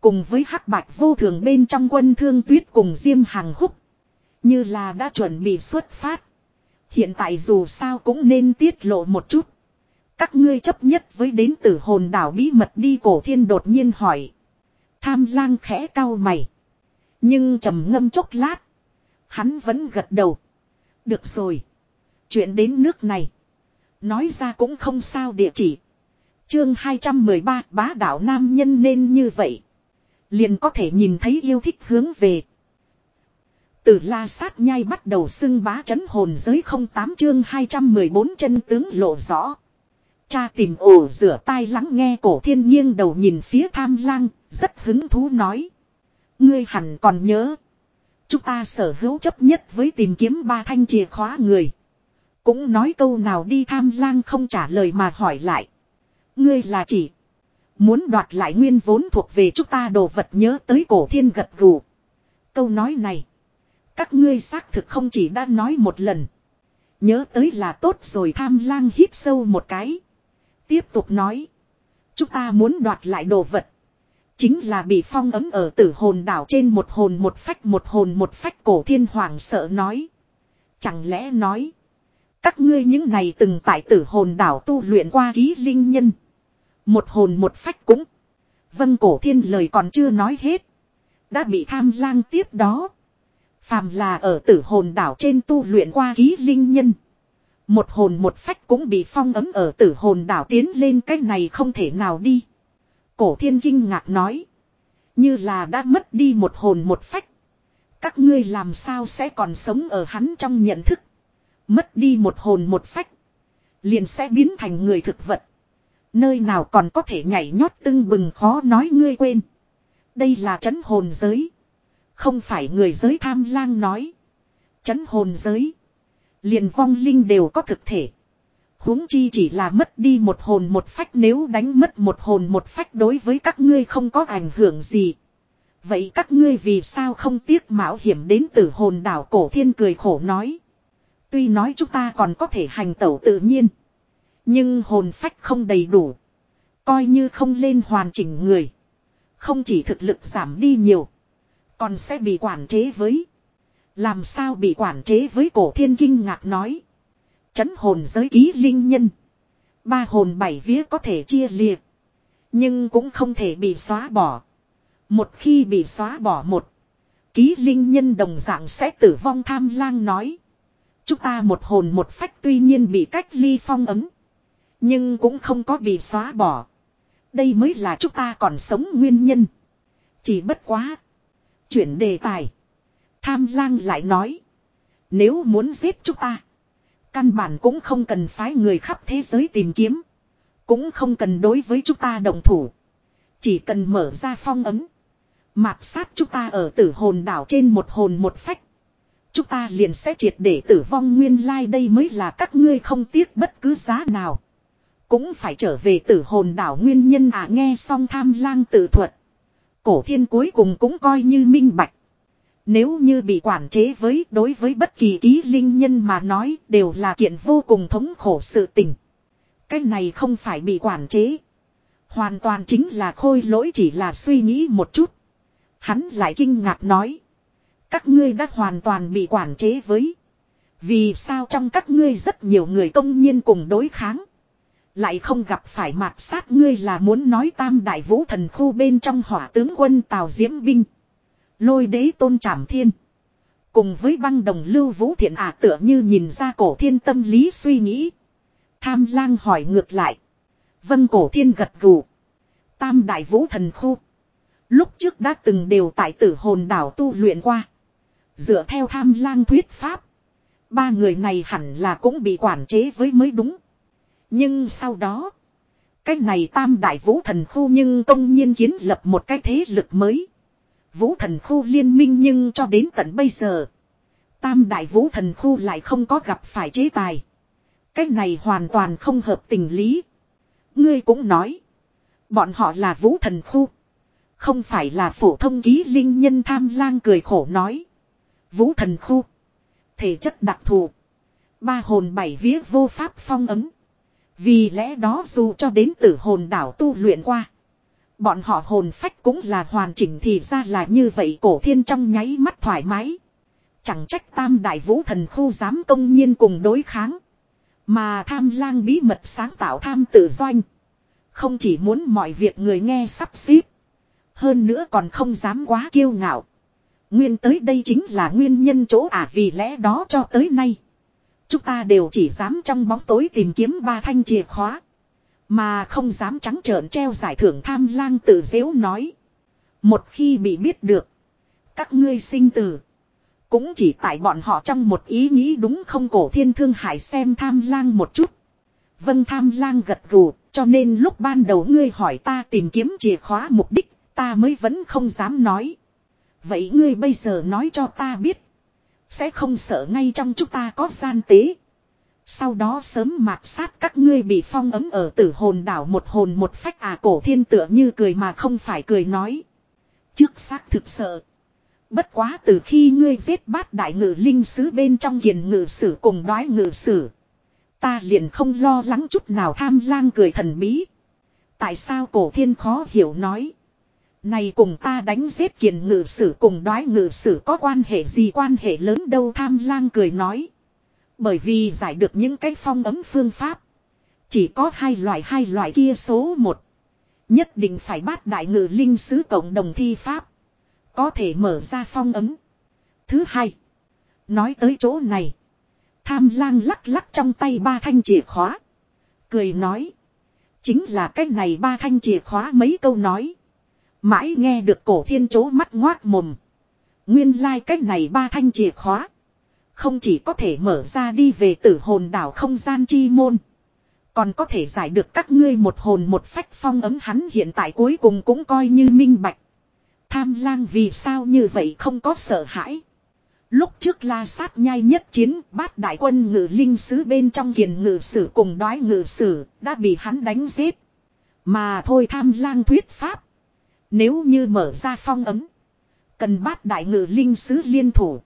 Cùng với hắc bạch vô thường bên trong quân thương tuyết cùng diêm hàng húc. Như là đã chuẩn bị xuất phát. Hiện tại dù sao cũng nên tiết lộ một chút. Các ngươi chấp nhất với đến tử hồn đảo bí mật đi, cổ thiên đột nhiên hỏi. Tham lang khẽ cau mày. Nhưng trầm ngâm chốc lát. Hắn vẫn gật đầu. Được rồi. Chuyện đến nước này. Nói ra cũng không sao địa chỉ. Chương 213 bá đạo nam nhân nên như vậy. Liền có thể nhìn thấy yêu thích hướng về. Từ la sát nhai bắt đầu xưng bá chấn hồn giới 08 chương 214 chân tướng lộ rõ. Cha tìm ổ rửa tai lắng nghe cổ thiên nghiêng đầu nhìn phía tham lang, rất hứng thú nói. Ngươi hẳn còn nhớ. Chúng ta sở hữu chấp nhất với tìm kiếm ba thanh chìa khóa người. Cũng nói câu nào đi tham lang không trả lời mà hỏi lại. Ngươi là chỉ. Muốn đoạt lại nguyên vốn thuộc về chúng ta đồ vật nhớ tới cổ thiên gật gù. Câu nói này. Các ngươi xác thực không chỉ đã nói một lần. Nhớ tới là tốt rồi tham lang hít sâu một cái. Tiếp tục nói. Chúng ta muốn đoạt lại đồ vật. Chính là bị phong ấm ở tử hồn đảo trên một hồn một phách một hồn một phách cổ thiên hoàng sợ nói. Chẳng lẽ nói. Các ngươi những này từng tại tử hồn đảo tu luyện qua ký linh nhân. Một hồn một phách cũng. Vân cổ thiên lời còn chưa nói hết. Đã bị tham lang tiếp đó. Phàm là ở tử hồn đảo trên tu luyện qua ký linh nhân. Một hồn một phách cũng bị phong ấm ở tử hồn đảo tiến lên cái này không thể nào đi. Cổ thiên kinh ngạc nói. Như là đã mất đi một hồn một phách. Các ngươi làm sao sẽ còn sống ở hắn trong nhận thức. Mất đi một hồn một phách. Liền sẽ biến thành người thực vật. Nơi nào còn có thể nhảy nhót tưng bừng khó nói ngươi quên. Đây là trấn hồn giới. Không phải người giới tham lang nói. Chấn hồn giới. Liền vong linh đều có thực thể. huống chi chỉ là mất đi một hồn một phách nếu đánh mất một hồn một phách đối với các ngươi không có ảnh hưởng gì. Vậy các ngươi vì sao không tiếc mạo hiểm đến tử hồn đảo cổ thiên cười khổ nói. Tuy nói chúng ta còn có thể hành tẩu tự nhiên. Nhưng hồn phách không đầy đủ. Coi như không lên hoàn chỉnh người. Không chỉ thực lực giảm đi nhiều. Còn sẽ bị quản chế với. Làm sao bị quản chế với cổ thiên kinh ngạc nói. Chấn hồn giới ký linh nhân. Ba hồn bảy vía có thể chia liệt. Nhưng cũng không thể bị xóa bỏ. Một khi bị xóa bỏ một. Ký linh nhân đồng dạng sẽ tử vong tham lang nói. Chúng ta một hồn một phách tuy nhiên bị cách ly phong ấm. Nhưng cũng không có bị xóa bỏ. Đây mới là chúng ta còn sống nguyên nhân. Chỉ bất quá. Chuyển đề tài. Tham lang lại nói. Nếu muốn giết chúng ta. Căn bản cũng không cần phái người khắp thế giới tìm kiếm. Cũng không cần đối với chúng ta đồng thủ. Chỉ cần mở ra phong ấm. Mạt sát chúng ta ở tử hồn đảo trên một hồn một phách. Chúng ta liền sẽ triệt để tử vong nguyên lai đây mới là các ngươi không tiếc bất cứ giá nào. Cũng phải trở về tử hồn đảo nguyên nhân à nghe xong tham lang tự thuật. Cổ thiên cuối cùng cũng coi như minh bạch. Nếu như bị quản chế với, đối với bất kỳ ký linh nhân mà nói, đều là kiện vô cùng thống khổ sự tình. Cái này không phải bị quản chế. Hoàn toàn chính là khôi lỗi chỉ là suy nghĩ một chút. Hắn lại kinh ngạc nói. Các ngươi đã hoàn toàn bị quản chế với. Vì sao trong các ngươi rất nhiều người công nhiên cùng đối kháng. Lại không gặp phải mạt sát ngươi là muốn nói tam đại vũ thần khu bên trong hỏa tướng quân Tào Diễm Binh. Lôi đế tôn trảm thiên. Cùng với băng đồng lưu vũ thiện ả tựa như nhìn ra cổ thiên tâm lý suy nghĩ. Tham lang hỏi ngược lại. Vân cổ thiên gật gù. Tam đại vũ thần khu. Lúc trước đã từng đều tại tử hồn đảo tu luyện qua. Dựa theo tham lang thuyết pháp. Ba người này hẳn là cũng bị quản chế với mới đúng. Nhưng sau đó. Cái này tam đại vũ thần khu nhưng công nhiên kiến lập một cái thế lực mới. Vũ thần khu liên minh nhưng cho đến tận bây giờ. Tam đại vũ thần khu lại không có gặp phải chế tài. Cái này hoàn toàn không hợp tình lý. Ngươi cũng nói. Bọn họ là vũ thần khu. Không phải là phổ thông ký linh nhân tham lang cười khổ nói. Vũ thần khu. Thể chất đặc thù. Ba hồn bảy vía vô pháp phong ấm. Vì lẽ đó dù cho đến tử hồn đảo tu luyện qua. Bọn họ hồn phách cũng là hoàn chỉnh thì ra là như vậy cổ thiên trong nháy mắt thoải mái. Chẳng trách tam đại vũ thần khu dám công nhiên cùng đối kháng. Mà tham lang bí mật sáng tạo tham tự doanh. Không chỉ muốn mọi việc người nghe sắp xếp. Hơn nữa còn không dám quá kiêu ngạo. Nguyên tới đây chính là nguyên nhân chỗ à vì lẽ đó cho tới nay. Chúng ta đều chỉ dám trong bóng tối tìm kiếm ba thanh chìa khóa. Mà không dám trắng trợn treo giải thưởng tham lang tự dễu nói. Một khi bị biết được. Các ngươi sinh tử. Cũng chỉ tại bọn họ trong một ý nghĩ đúng không cổ thiên thương hải xem tham lang một chút. Vân tham lang gật gù, cho nên lúc ban đầu ngươi hỏi ta tìm kiếm chìa khóa mục đích, ta mới vẫn không dám nói. Vậy ngươi bây giờ nói cho ta biết. Sẽ không sợ ngay trong chúng ta có gian tế. Sau đó sớm mạt sát các ngươi bị phong ấm ở tử hồn đảo một hồn một phách à cổ thiên tựa như cười mà không phải cười nói. Trước xác thực sợ. Bất quá từ khi ngươi giết bát đại ngự linh sứ bên trong hiền ngự sử cùng đoái ngự sử. Ta liền không lo lắng chút nào tham lang cười thần bí. Tại sao cổ thiên khó hiểu nói. Này cùng ta đánh giết kiền ngự sử cùng đoái ngự sử có quan hệ gì quan hệ lớn đâu tham lang cười nói. Bởi vì giải được những cái phong ấm phương pháp. Chỉ có hai loại hai loại kia số một. Nhất định phải bắt đại ngự linh sứ cộng đồng thi pháp. Có thể mở ra phong ấm. Thứ hai. Nói tới chỗ này. Tham lang lắc lắc trong tay ba thanh chìa khóa. Cười nói. Chính là cách này ba thanh chìa khóa mấy câu nói. Mãi nghe được cổ thiên chố mắt ngoác mồm. Nguyên lai like cách này ba thanh chìa khóa. Không chỉ có thể mở ra đi về tử hồn đảo không gian chi môn. Còn có thể giải được các ngươi một hồn một phách phong ấm hắn hiện tại cuối cùng cũng coi như minh bạch. Tham lang vì sao như vậy không có sợ hãi. Lúc trước la sát nhai nhất chiến, bát đại quân ngự linh sứ bên trong hiền ngự sử cùng đoái ngự sử đã bị hắn đánh giết. Mà thôi tham lang thuyết pháp. Nếu như mở ra phong ấm. Cần bát đại ngự linh sứ liên thủ.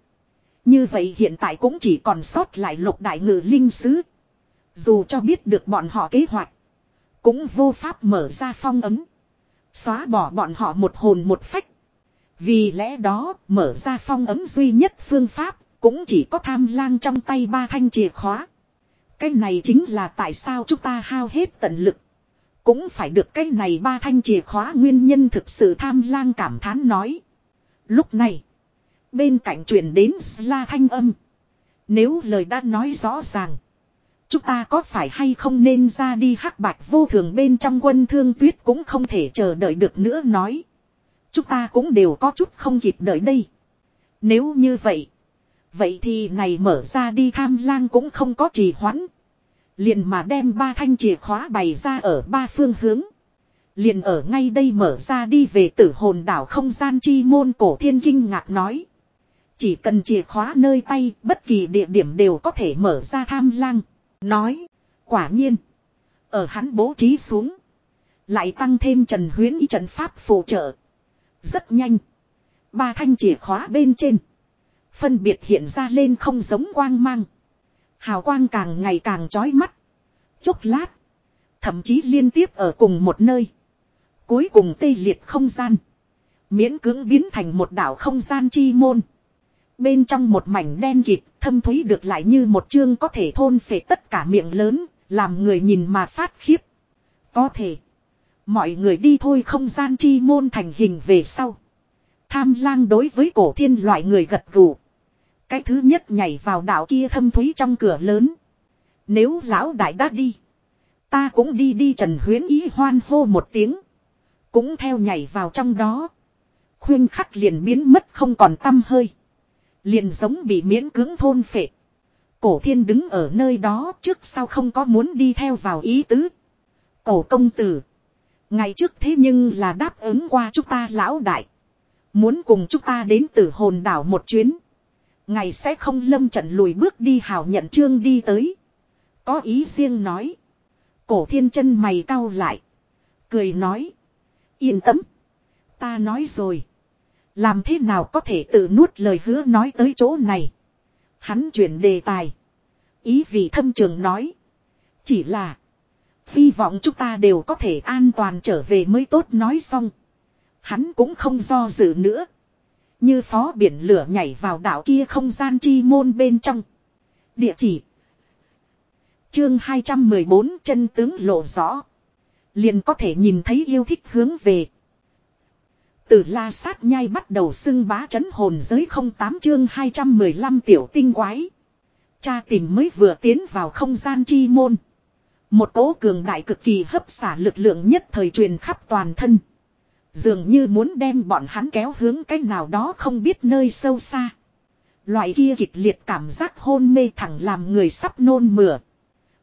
Như vậy hiện tại cũng chỉ còn sót lại lục đại ngự linh sứ. Dù cho biết được bọn họ kế hoạch. Cũng vô pháp mở ra phong ấm. Xóa bỏ bọn họ một hồn một phách. Vì lẽ đó, mở ra phong ấm duy nhất phương pháp. Cũng chỉ có tham lang trong tay ba thanh chìa khóa. Cái này chính là tại sao chúng ta hao hết tận lực. Cũng phải được cái này ba thanh chìa khóa nguyên nhân thực sự tham lang cảm thán nói. Lúc này. Bên cạnh truyền đến la thanh âm. Nếu lời đã nói rõ ràng. Chúng ta có phải hay không nên ra đi hắc bạch vô thường bên trong quân thương tuyết cũng không thể chờ đợi được nữa nói. Chúng ta cũng đều có chút không kịp đợi đây. Nếu như vậy. Vậy thì này mở ra đi tham lang cũng không có trì hoãn. Liền mà đem ba thanh chìa khóa bày ra ở ba phương hướng. Liền ở ngay đây mở ra đi về tử hồn đảo không gian chi môn cổ thiên kinh ngạc nói. Chỉ cần chìa khóa nơi tay, bất kỳ địa điểm đều có thể mở ra tham lang. Nói, quả nhiên. Ở hắn bố trí xuống. Lại tăng thêm trần huyến ý trận pháp phù trợ. Rất nhanh. Ba thanh chìa khóa bên trên. Phân biệt hiện ra lên không giống quang mang. Hào quang càng ngày càng chói mắt. Chốc lát. Thậm chí liên tiếp ở cùng một nơi. Cuối cùng tê liệt không gian. Miễn cưỡng biến thành một đảo không gian chi môn. Bên trong một mảnh đen kịt, thâm thúy được lại như một chương có thể thôn phệ tất cả miệng lớn, làm người nhìn mà phát khiếp. Có thể. Mọi người đi thôi không gian chi môn thành hình về sau. Tham lang đối với cổ thiên loại người gật gù. Cái thứ nhất nhảy vào đảo kia thâm thúy trong cửa lớn. Nếu lão đại đã đi. Ta cũng đi đi trần huyến ý hoan hô một tiếng. Cũng theo nhảy vào trong đó. Khuyên khắc liền biến mất không còn tâm hơi. Liền giống bị miễn cưỡng thôn phệ. Cổ thiên đứng ở nơi đó trước sau không có muốn đi theo vào ý tứ. Cổ công tử. Ngày trước thế nhưng là đáp ứng qua chúng ta lão đại. Muốn cùng chúng ta đến tử hồn đảo một chuyến. Ngày sẽ không lâm trận lùi bước đi hào nhận chương đi tới. Có ý riêng nói. Cổ thiên chân mày cau lại. Cười nói. Yên tâm. Ta nói rồi. Làm thế nào có thể tự nuốt lời hứa nói tới chỗ này. Hắn chuyển đề tài. Ý vị thâm trường nói. Chỉ là. Hy vọng chúng ta đều có thể an toàn trở về mới tốt nói xong. Hắn cũng không do dự nữa. Như phó biển lửa nhảy vào đảo kia không gian chi môn bên trong. Địa chỉ. Chương 214 chân tướng lộ rõ. Liền có thể nhìn thấy yêu thích hướng về. Từ la sát nhai bắt đầu xưng bá chấn hồn giới 08 chương 215 tiểu tinh quái. Cha tìm mới vừa tiến vào không gian chi môn. Một cố cường đại cực kỳ hấp xả lực lượng nhất thời truyền khắp toàn thân. Dường như muốn đem bọn hắn kéo hướng cách nào đó không biết nơi sâu xa. Loại kia kịch liệt cảm giác hôn mê thẳng làm người sắp nôn mửa.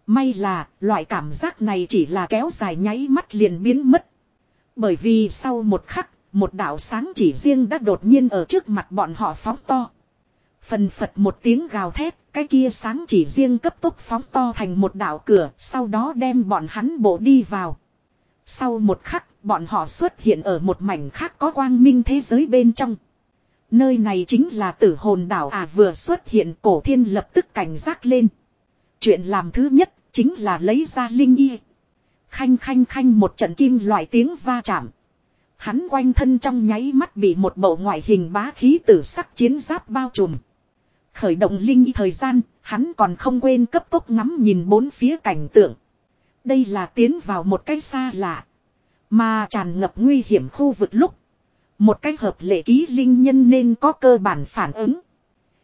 May là loại cảm giác này chỉ là kéo dài nháy mắt liền biến mất. Bởi vì sau một khắc một đạo sáng chỉ riêng đã đột nhiên ở trước mặt bọn họ phóng to. Phần phật một tiếng gào thét, cái kia sáng chỉ riêng cấp tốc phóng to thành một đạo cửa, sau đó đem bọn hắn bộ đi vào. Sau một khắc, bọn họ xuất hiện ở một mảnh khác có quang minh thế giới bên trong. Nơi này chính là tử hồn đảo à vừa xuất hiện cổ thiên lập tức cảnh giác lên. Chuyện làm thứ nhất chính là lấy ra linh y. Khanh khanh khanh một trận kim loại tiếng va chạm. Hắn quanh thân trong nháy mắt bị một bộ ngoại hình bá khí tử sắc chiến giáp bao trùm. Khởi động linh y thời gian, hắn còn không quên cấp tốc ngắm nhìn bốn phía cảnh tượng. Đây là tiến vào một cái xa lạ. Mà tràn ngập nguy hiểm khu vực lúc. Một cách hợp lệ ký linh nhân nên có cơ bản phản ứng.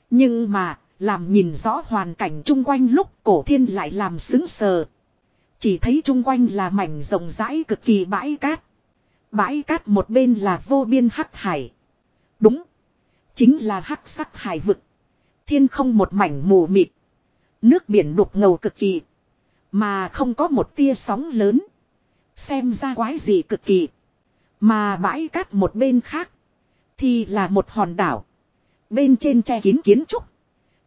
Nhưng mà, làm nhìn rõ hoàn cảnh chung quanh lúc cổ thiên lại làm xứng sờ. Chỉ thấy chung quanh là mảnh rộng rãi cực kỳ bãi cát. Bãi cát một bên là vô biên hắc hải. Đúng. Chính là hắc sắc hải vực. Thiên không một mảnh mù mịt. Nước biển đục ngầu cực kỳ. Mà không có một tia sóng lớn. Xem ra quái gì cực kỳ. Mà bãi cát một bên khác. Thì là một hòn đảo. Bên trên che kín kiến trúc.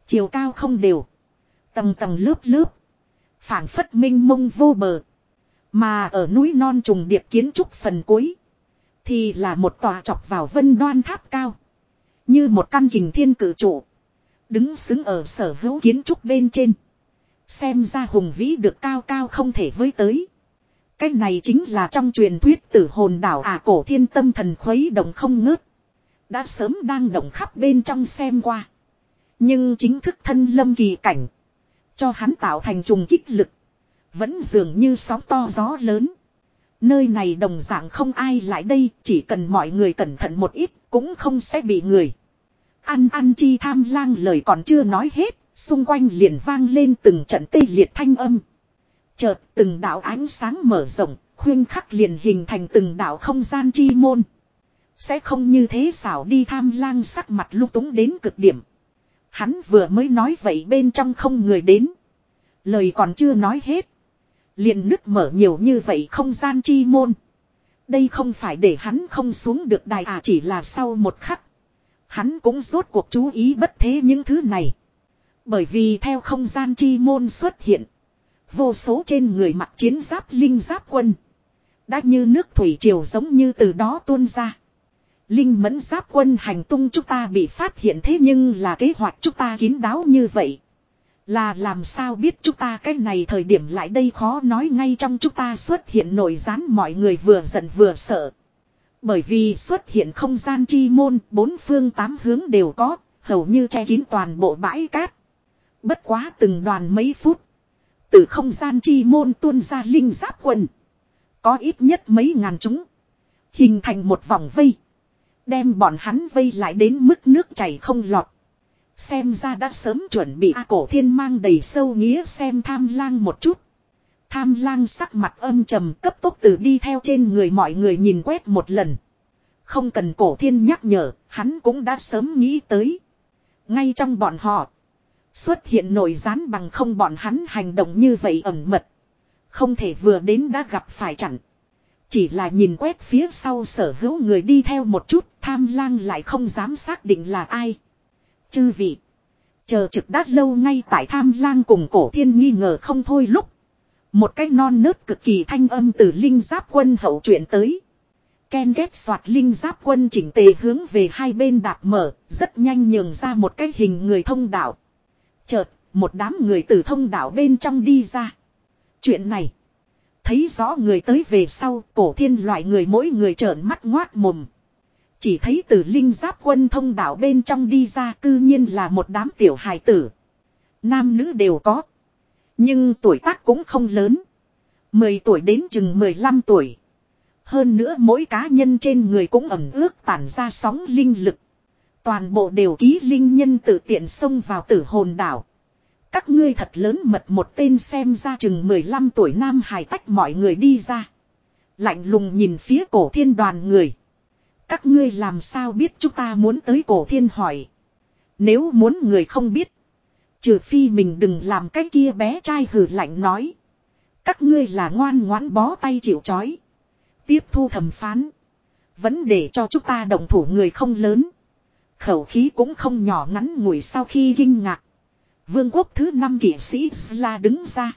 Chiều cao không đều. Tầng tầng lớp lớp. phảng phất minh mông vô bờ. Mà ở núi non trùng điệp kiến trúc phần cuối. Thì là một tòa chọc vào vân đoan tháp cao. Như một căn kình thiên cử trụ. Đứng xứng ở sở hữu kiến trúc bên trên. Xem ra hùng vĩ được cao cao không thể với tới. Cái này chính là trong truyền thuyết tử hồn đảo à cổ thiên tâm thần khuấy động không ngớt. Đã sớm đang động khắp bên trong xem qua. Nhưng chính thức thân lâm kỳ cảnh. Cho hắn tạo thành trùng kích lực. Vẫn dường như sóng to gió lớn. Nơi này đồng dạng không ai lại đây, chỉ cần mọi người cẩn thận một ít, cũng không sẽ bị người. Ăn ăn chi tham lang lời còn chưa nói hết, xung quanh liền vang lên từng trận tê liệt thanh âm. Chợt từng đạo ánh sáng mở rộng, khuyên khắc liền hình thành từng đạo không gian chi môn. Sẽ không như thế xảo đi tham lang sắc mặt lung túng đến cực điểm. Hắn vừa mới nói vậy bên trong không người đến. Lời còn chưa nói hết. liền nứt mở nhiều như vậy không gian chi môn. Đây không phải để hắn không xuống được đài à chỉ là sau một khắc. Hắn cũng rốt cuộc chú ý bất thế những thứ này. Bởi vì theo không gian chi môn xuất hiện. Vô số trên người mặc chiến giáp linh giáp quân. Đã như nước thủy triều giống như từ đó tuôn ra. Linh mẫn giáp quân hành tung chúng ta bị phát hiện thế nhưng là kế hoạch chúng ta kín đáo như vậy. Là làm sao biết chúng ta cái này thời điểm lại đây khó nói ngay trong chúng ta xuất hiện nổi gián mọi người vừa giận vừa sợ. Bởi vì xuất hiện không gian chi môn, bốn phương tám hướng đều có, hầu như che kín toàn bộ bãi cát. Bất quá từng đoàn mấy phút. Từ không gian chi môn tuôn ra linh giáp quần, Có ít nhất mấy ngàn chúng. Hình thành một vòng vây. Đem bọn hắn vây lại đến mức nước chảy không lọt. Xem ra đã sớm chuẩn bị A cổ thiên mang đầy sâu nghĩa xem tham lang một chút. Tham lang sắc mặt âm trầm cấp tốc từ đi theo trên người mọi người nhìn quét một lần. Không cần cổ thiên nhắc nhở, hắn cũng đã sớm nghĩ tới. Ngay trong bọn họ, xuất hiện nổi gián bằng không bọn hắn hành động như vậy ẩn mật. Không thể vừa đến đã gặp phải chặn. Chỉ là nhìn quét phía sau sở hữu người đi theo một chút, tham lang lại không dám xác định là ai. Chư vị, chờ trực đát lâu ngay tại tham lang cùng cổ thiên nghi ngờ không thôi lúc. Một cái non nớt cực kỳ thanh âm từ linh giáp quân hậu chuyển tới. Ken ghét soạt linh giáp quân chỉnh tề hướng về hai bên đạp mở, rất nhanh nhường ra một cái hình người thông đạo. Chợt, một đám người từ thông đạo bên trong đi ra. Chuyện này, thấy rõ người tới về sau, cổ thiên loại người mỗi người trợn mắt ngoác mồm. Chỉ thấy từ linh giáp quân thông đạo bên trong đi ra cư nhiên là một đám tiểu hài tử. Nam nữ đều có. Nhưng tuổi tác cũng không lớn. 10 tuổi đến chừng 15 tuổi. Hơn nữa mỗi cá nhân trên người cũng ẩm ướt tản ra sóng linh lực. Toàn bộ đều ký linh nhân tự tiện xông vào tử hồn đảo. Các ngươi thật lớn mật một tên xem ra chừng 15 tuổi nam hài tách mọi người đi ra. Lạnh lùng nhìn phía cổ thiên đoàn người. Các ngươi làm sao biết chúng ta muốn tới cổ thiên hỏi. Nếu muốn người không biết. Trừ phi mình đừng làm cái kia bé trai hử lạnh nói. Các ngươi là ngoan ngoãn bó tay chịu chói. Tiếp thu thẩm phán. Vẫn để cho chúng ta động thủ người không lớn. Khẩu khí cũng không nhỏ ngắn ngủi sau khi kinh ngạc. Vương quốc thứ năm kỷ sĩ Sla đứng ra.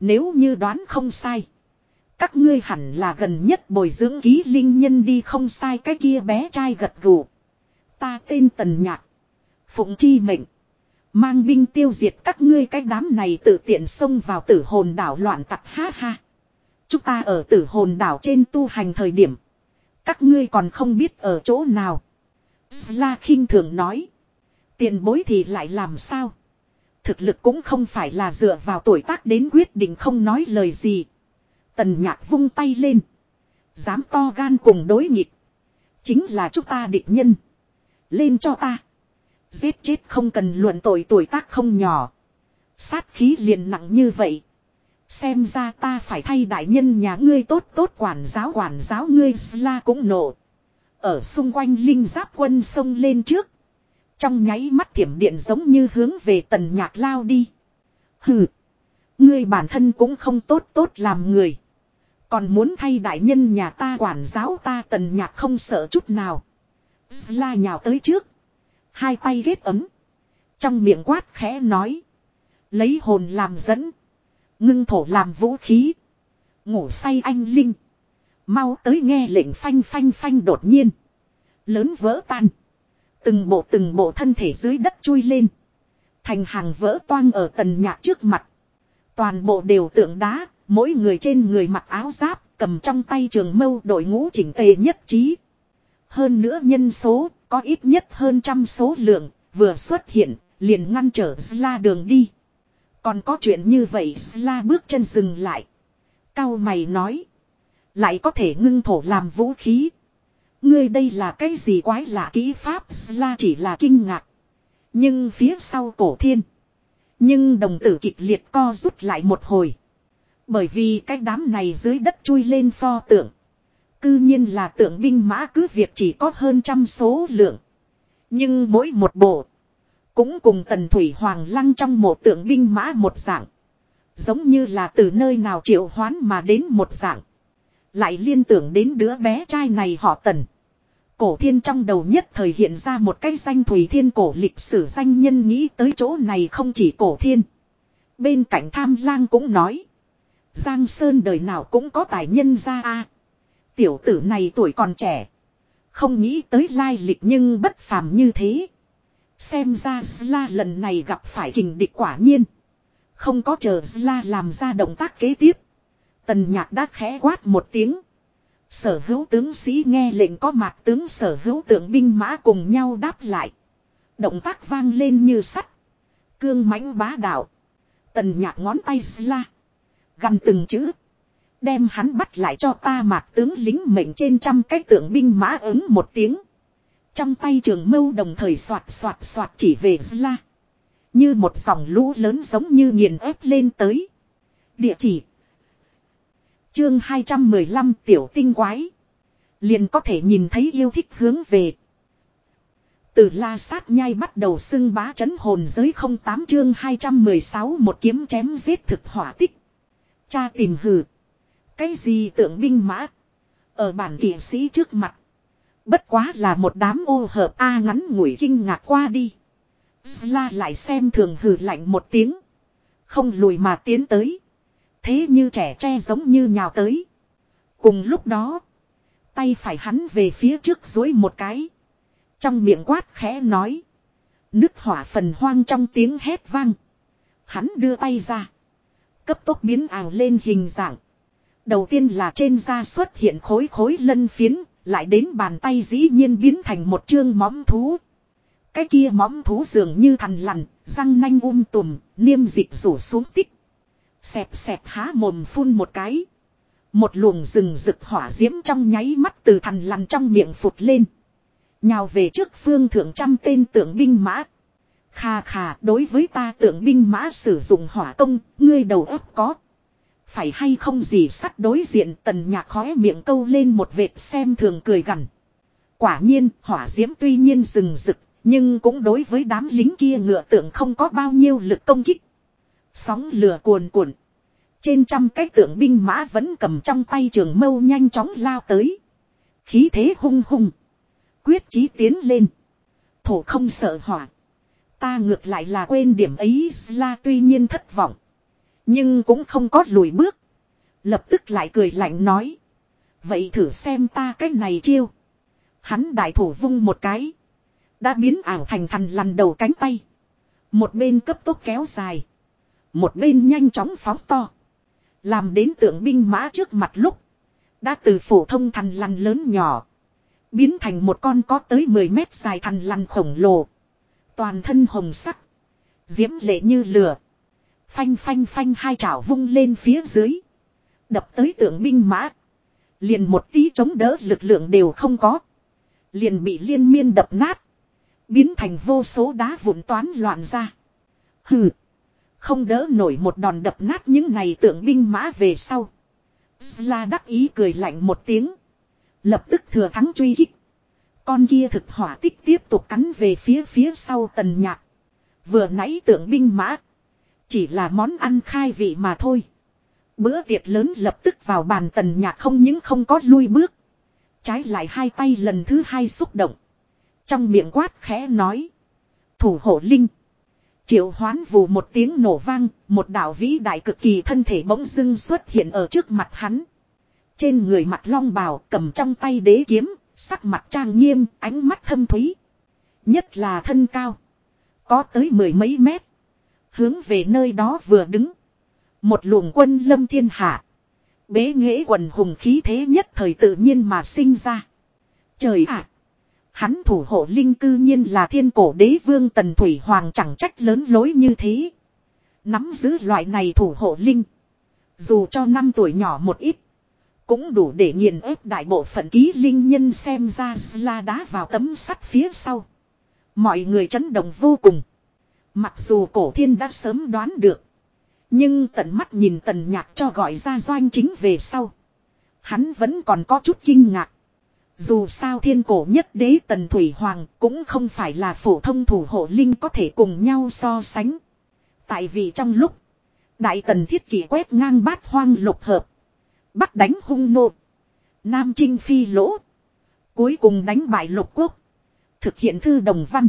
Nếu như đoán không sai. Các ngươi hẳn là gần nhất bồi dưỡng ký linh nhân đi không sai cái kia bé trai gật gù. Ta tên Tần Nhạc. Phụng chi mệnh. Mang binh tiêu diệt các ngươi cái đám này tự tiện xông vào tử hồn đảo loạn tặc, ha ha. Chúng ta ở tử hồn đảo trên tu hành thời điểm. Các ngươi còn không biết ở chỗ nào. Sla khinh thường nói. Tiền bối thì lại làm sao? Thực lực cũng không phải là dựa vào tuổi tác đến quyết định không nói lời gì. Tần nhạc vung tay lên. Dám to gan cùng đối nghịch. Chính là chúng ta địch nhân. Lên cho ta. Giết chết không cần luận tội tuổi tác không nhỏ. Sát khí liền nặng như vậy. Xem ra ta phải thay đại nhân nhà ngươi tốt tốt quản giáo quản giáo ngươi la cũng nổ. Ở xung quanh linh giáp quân sông lên trước. Trong nháy mắt thiểm điện giống như hướng về tần nhạc lao đi. Hừ. Ngươi bản thân cũng không tốt tốt làm người. Còn muốn thay đại nhân nhà ta quản giáo ta tần nhạc không sợ chút nào. La nhào tới trước. Hai tay ghét ấm. Trong miệng quát khẽ nói. Lấy hồn làm dẫn. Ngưng thổ làm vũ khí. Ngủ say anh Linh. Mau tới nghe lệnh phanh phanh phanh đột nhiên. Lớn vỡ tan. Từng bộ từng bộ thân thể dưới đất chui lên. Thành hàng vỡ toang ở tần nhạc trước mặt. Toàn bộ đều tượng đá, mỗi người trên người mặc áo giáp, cầm trong tay trường mâu đội ngũ chỉnh tề nhất trí. Hơn nữa nhân số, có ít nhất hơn trăm số lượng, vừa xuất hiện, liền ngăn trở Sla đường đi. Còn có chuyện như vậy Sla bước chân dừng lại. Cao mày nói. Lại có thể ngưng thổ làm vũ khí. Ngươi đây là cái gì quái lạ kỹ pháp Sla chỉ là kinh ngạc. Nhưng phía sau cổ thiên. Nhưng đồng tử kịch liệt co rút lại một hồi. Bởi vì cái đám này dưới đất chui lên pho tượng. Cư nhiên là tượng binh mã cứ việc chỉ có hơn trăm số lượng. Nhưng mỗi một bộ. Cũng cùng tần thủy hoàng lăng trong một tượng binh mã một dạng. Giống như là từ nơi nào triệu hoán mà đến một dạng. Lại liên tưởng đến đứa bé trai này họ tần. Cổ thiên trong đầu nhất thời hiện ra một cái danh thủy thiên cổ lịch sử danh nhân nghĩ tới chỗ này không chỉ cổ thiên. Bên cạnh tham lang cũng nói. Giang Sơn đời nào cũng có tài nhân ra a Tiểu tử này tuổi còn trẻ. Không nghĩ tới lai lịch nhưng bất phàm như thế. Xem ra Sla lần này gặp phải kình địch quả nhiên. Không có chờ Sla làm ra động tác kế tiếp. Tần nhạc đã khẽ quát một tiếng. Sở hữu tướng sĩ nghe lệnh có mặt tướng sở hữu tượng binh mã cùng nhau đáp lại. Động tác vang lên như sắt. Cương mãnh bá đạo. Tần nhạc ngón tay Sla. Gần từng chữ. Đem hắn bắt lại cho ta mạc tướng lính mệnh trên trăm cái tượng binh mã ứng một tiếng. Trong tay trường mâu đồng thời soạt soạt soạt chỉ về la. Như một dòng lũ lớn giống như nghiền ép lên tới. Địa chỉ. Chương 215 tiểu tinh quái. Liền có thể nhìn thấy yêu thích hướng về. Từ la sát nhai bắt đầu xưng bá chấn hồn giới 08 chương 216 một kiếm chém giết thực hỏa tích. Cha tìm hừ. Cái gì tượng binh mã. Ở bản kiện sĩ trước mặt. Bất quá là một đám ô hợp A ngắn ngủi kinh ngạc qua đi. la lại xem thường hừ lạnh một tiếng. Không lùi mà tiến tới. Thế như trẻ tre giống như nhào tới. Cùng lúc đó. Tay phải hắn về phía trước dối một cái. Trong miệng quát khẽ nói. Nước hỏa phần hoang trong tiếng hét vang. Hắn đưa tay ra. Cấp tốc biến ảo lên hình dạng. Đầu tiên là trên da xuất hiện khối khối lân phiến, lại đến bàn tay dĩ nhiên biến thành một chương móng thú. Cái kia móng thú dường như thằn lằn, răng nanh um tùm, niêm dịch rủ xuống tích. Xẹp xẹp há mồm phun một cái. Một luồng rừng rực hỏa diễm trong nháy mắt từ thằn lằn trong miệng phụt lên. Nhào về trước phương thượng trăm tên tượng binh mã. Khà khà đối với ta tượng binh mã sử dụng hỏa công, ngươi đầu óc có. Phải hay không gì sắt đối diện tần nhạc khóe miệng câu lên một vệt xem thường cười gằn. Quả nhiên hỏa diễm tuy nhiên rừng rực nhưng cũng đối với đám lính kia ngựa tượng không có bao nhiêu lực công kích. Sóng lửa cuồn cuộn. Trên trăm cái tượng binh mã vẫn cầm trong tay trường mâu nhanh chóng lao tới. Khí thế hung hung. Quyết chí tiến lên. Thổ không sợ hỏa. Ta ngược lại là quên điểm ấy là tuy nhiên thất vọng. Nhưng cũng không có lùi bước. Lập tức lại cười lạnh nói. Vậy thử xem ta cái này chiêu. Hắn đại thủ vung một cái. Đã biến ảo thành thần lằn đầu cánh tay. Một bên cấp tốc kéo dài. Một bên nhanh chóng phóng to. Làm đến tượng binh mã trước mặt lúc. Đã từ phổ thông thằn lằn lớn nhỏ. Biến thành một con có tới 10 mét dài thằn lằn khổng lồ. Toàn thân hồng sắc. Diễm lệ như lửa. Phanh phanh phanh hai chảo vung lên phía dưới. Đập tới tượng binh mã. Liền một tí chống đỡ lực lượng đều không có. Liền bị liên miên đập nát. Biến thành vô số đá vụn toán loạn ra. Hừ. Không đỡ nổi một đòn đập nát những này tượng binh mã về sau. Zla đắc ý cười lạnh một tiếng. Lập tức thừa thắng truy kích. Con kia thực hỏa tích tiếp tục cắn về phía phía sau tần nhạc. Vừa nãy tượng binh mã. Chỉ là món ăn khai vị mà thôi. Bữa tiệc lớn lập tức vào bàn tần nhạc không những không có lui bước. Trái lại hai tay lần thứ hai xúc động. Trong miệng quát khẽ nói. Thủ hộ linh. Triệu hoán vù một tiếng nổ vang, một đạo vĩ đại cực kỳ thân thể bỗng dưng xuất hiện ở trước mặt hắn. Trên người mặt long bào cầm trong tay đế kiếm, sắc mặt trang nghiêm, ánh mắt thâm thúy. Nhất là thân cao. Có tới mười mấy mét. Hướng về nơi đó vừa đứng. Một luồng quân lâm thiên hạ. Bế nghệ quần hùng khí thế nhất thời tự nhiên mà sinh ra. Trời ạ! Hắn thủ hộ linh cư nhiên là thiên cổ đế vương tần thủy hoàng chẳng trách lớn lối như thế. Nắm giữ loại này thủ hộ linh. Dù cho năm tuổi nhỏ một ít. Cũng đủ để nghiền ép đại bộ phận ký linh nhân xem ra la đá vào tấm sắt phía sau. Mọi người chấn động vô cùng. Mặc dù cổ thiên đã sớm đoán được. Nhưng tận mắt nhìn tần nhạc cho gọi ra doanh chính về sau. Hắn vẫn còn có chút kinh ngạc. Dù sao thiên cổ nhất đế tần thủy hoàng cũng không phải là phổ thông thủ hộ linh có thể cùng nhau so sánh. Tại vì trong lúc, đại tần thiết kỷ quét ngang bát hoang lục hợp. Bắc đánh hung nộ. Nam chinh phi lỗ. Cuối cùng đánh bại lục quốc. Thực hiện thư đồng văn.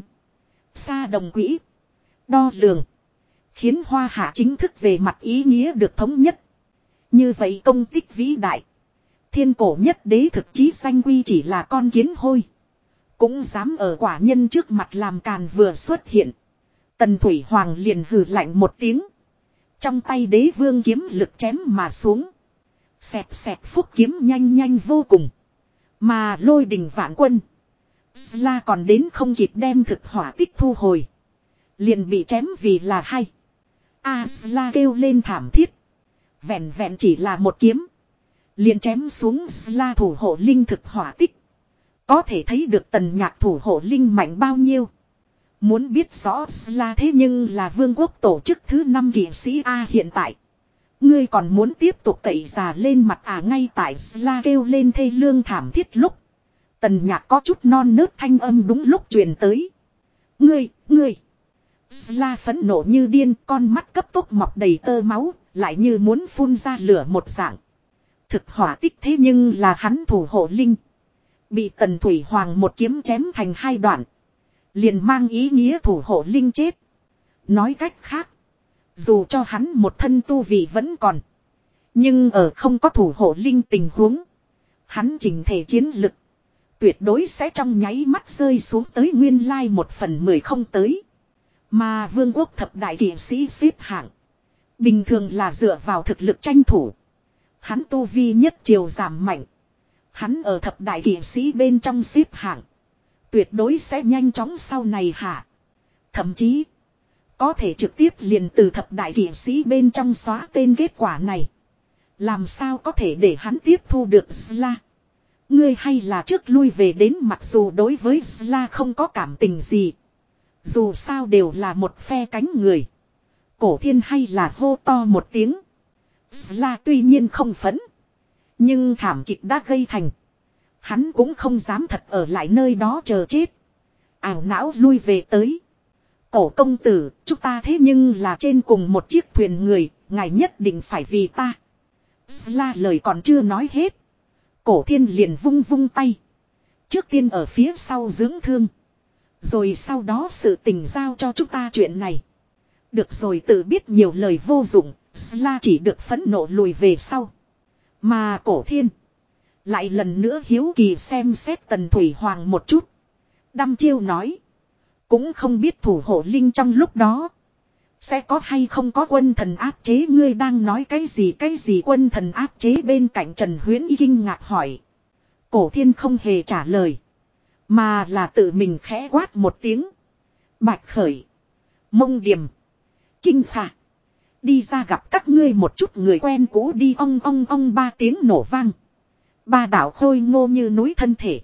Xa đồng quỹ. Đo lường. Khiến hoa hạ chính thức về mặt ý nghĩa được thống nhất. Như vậy công tích vĩ đại. Thiên cổ nhất đế thực chí danh quy chỉ là con kiến hôi. Cũng dám ở quả nhân trước mặt làm càn vừa xuất hiện. Tần Thủy Hoàng liền hừ lạnh một tiếng. Trong tay đế vương kiếm lực chém mà xuống. Xẹp xẹp phúc kiếm nhanh nhanh vô cùng. Mà lôi đình vạn quân. Sla còn đến không kịp đem thực hỏa tích thu hồi. Liền bị chém vì là hay. A Sla kêu lên thảm thiết. Vẹn vẹn chỉ là một kiếm. Liền chém xuống la thủ hộ linh thực hỏa tích. Có thể thấy được tần nhạc thủ hộ linh mạnh bao nhiêu. Muốn biết rõ là thế nhưng là vương quốc tổ chức thứ năm kỷ sĩ A hiện tại. Ngươi còn muốn tiếp tục cậy già lên mặt à ngay tại Sla kêu lên thê lương thảm thiết lúc. Tần nhạc có chút non nớt thanh âm đúng lúc truyền tới. Ngươi, ngươi. Sla phẫn nộ như điên con mắt cấp tốc mọc đầy tơ máu, lại như muốn phun ra lửa một dạng. Thực hỏa tích thế nhưng là hắn thủ hộ linh. Bị tần thủy hoàng một kiếm chém thành hai đoạn. Liền mang ý nghĩa thủ hộ linh chết. Nói cách khác. Dù cho hắn một thân tu vị vẫn còn. Nhưng ở không có thủ hộ linh tình huống. Hắn chỉnh thể chiến lực. Tuyệt đối sẽ trong nháy mắt rơi xuống tới nguyên lai một phần mười không tới. Mà vương quốc thập đại kỷ sĩ xếp hạng. Bình thường là dựa vào thực lực tranh thủ. Hắn tu vi nhất triều giảm mạnh. Hắn ở thập đại kỷ sĩ bên trong xếp hạng. Tuyệt đối sẽ nhanh chóng sau này hả. Thậm chí. Có thể trực tiếp liền từ thập đại kỷ sĩ bên trong xóa tên kết quả này. Làm sao có thể để hắn tiếp thu được Zla. Ngươi hay là trước lui về đến mặc dù đối với Zla không có cảm tình gì. Dù sao đều là một phe cánh người. Cổ thiên hay là hô to một tiếng. Sla tuy nhiên không phấn. Nhưng thảm kịch đã gây thành. Hắn cũng không dám thật ở lại nơi đó chờ chết. Ảo não lui về tới. Cổ công tử, chúng ta thế nhưng là trên cùng một chiếc thuyền người, ngài nhất định phải vì ta. Sla lời còn chưa nói hết. Cổ thiên liền vung vung tay. Trước tiên ở phía sau dưỡng thương. Rồi sau đó sự tình giao cho chúng ta chuyện này. Được rồi tự biết nhiều lời vô dụng, Sla chỉ được phẫn nộ lùi về sau. Mà cổ thiên. Lại lần nữa hiếu kỳ xem xét tần thủy hoàng một chút. Đăm chiêu nói. Cũng không biết thủ hộ linh trong lúc đó. Sẽ có hay không có quân thần áp chế ngươi đang nói cái gì cái gì quân thần áp chế bên cạnh Trần Huyến y kinh ngạc hỏi. Cổ thiên không hề trả lời. Mà là tự mình khẽ quát một tiếng. Bạch khởi. Mông điểm. Kinh phạt. Đi ra gặp các ngươi một chút người quen cũ đi ong ong ong ba tiếng nổ vang. Ba đảo khôi ngô như núi thân thể.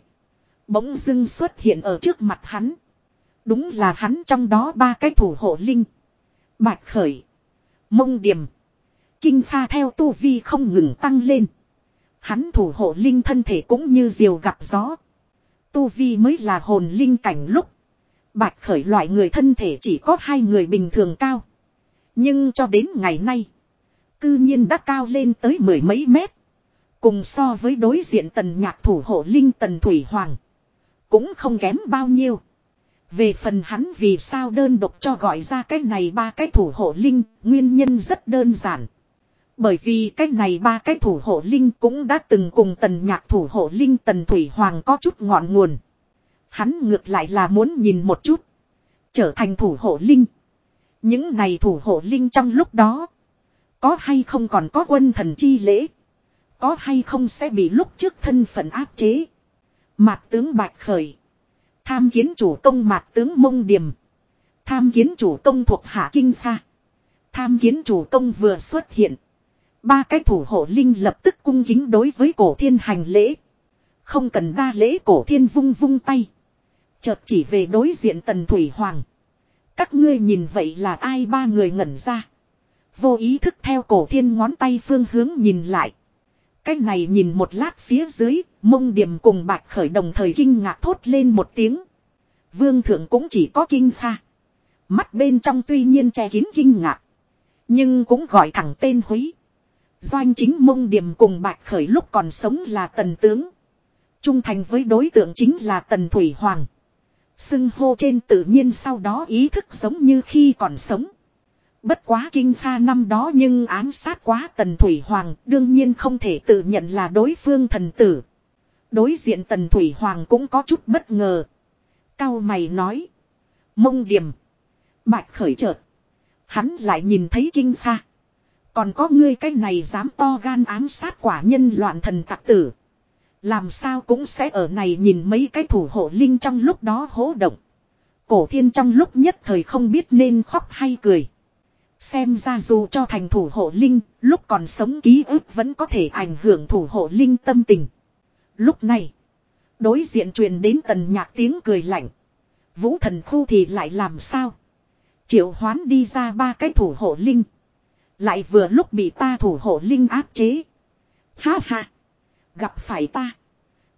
Bỗng dưng xuất hiện ở trước mặt hắn. Đúng là hắn trong đó ba cái thủ hộ linh. Bạch khởi. Mông điểm. Kinh pha theo tu vi không ngừng tăng lên. Hắn thủ hộ linh thân thể cũng như diều gặp gió. Tu vi mới là hồn linh cảnh lúc. Bạch khởi loại người thân thể chỉ có hai người bình thường cao. Nhưng cho đến ngày nay. Cư nhiên đã cao lên tới mười mấy mét. Cùng so với đối diện tần nhạc thủ hộ linh tần thủy hoàng. Cũng không kém bao nhiêu. Về phần hắn vì sao đơn độc cho gọi ra cái này ba cái thủ hộ linh, nguyên nhân rất đơn giản. Bởi vì cái này ba cái thủ hộ linh cũng đã từng cùng tần nhạc thủ hộ linh tần thủy hoàng có chút ngọn nguồn. Hắn ngược lại là muốn nhìn một chút. Trở thành thủ hộ linh. Những này thủ hộ linh trong lúc đó. Có hay không còn có quân thần chi lễ. Có hay không sẽ bị lúc trước thân phận áp chế. Mạc tướng Bạch Khởi. Tham kiến chủ công mạc tướng Mông Điềm. Tham kiến chủ công thuộc Hạ Kinh Pha. Tham kiến chủ công vừa xuất hiện. Ba cái thủ hộ linh lập tức cung kính đối với cổ thiên hành lễ. Không cần đa lễ cổ thiên vung vung tay. Chợt chỉ về đối diện tần thủy hoàng. Các ngươi nhìn vậy là ai ba người ngẩn ra. Vô ý thức theo cổ thiên ngón tay phương hướng nhìn lại. Cái này nhìn một lát phía dưới, mông điểm cùng bạch khởi đồng thời kinh ngạc thốt lên một tiếng. Vương thượng cũng chỉ có kinh pha. Mắt bên trong tuy nhiên che kín kinh ngạc. Nhưng cũng gọi thẳng tên húy. Doanh chính mông điểm cùng bạch khởi lúc còn sống là tần tướng. Trung thành với đối tượng chính là tần thủy hoàng. Xưng hô trên tự nhiên sau đó ý thức giống như khi còn sống. Bất quá kinh pha năm đó nhưng ám sát quá tần thủy hoàng, đương nhiên không thể tự nhận là đối phương thần tử. Đối diện tần thủy hoàng cũng có chút bất ngờ. Cao mày nói. Mông điểm. Bạch khởi chợt. Hắn lại nhìn thấy kinh pha. Còn có ngươi cái này dám to gan ám sát quả nhân loạn thần tặc tử. Làm sao cũng sẽ ở này nhìn mấy cái thủ hộ linh trong lúc đó hố động. Cổ thiên trong lúc nhất thời không biết nên khóc hay cười. Xem ra dù cho thành thủ hộ linh, lúc còn sống ký ức vẫn có thể ảnh hưởng thủ hộ linh tâm tình. Lúc này, đối diện truyền đến tần nhạc tiếng cười lạnh. Vũ thần khu thì lại làm sao? Triệu hoán đi ra ba cái thủ hộ linh. Lại vừa lúc bị ta thủ hộ linh áp chế. Ha ha. Gặp phải ta.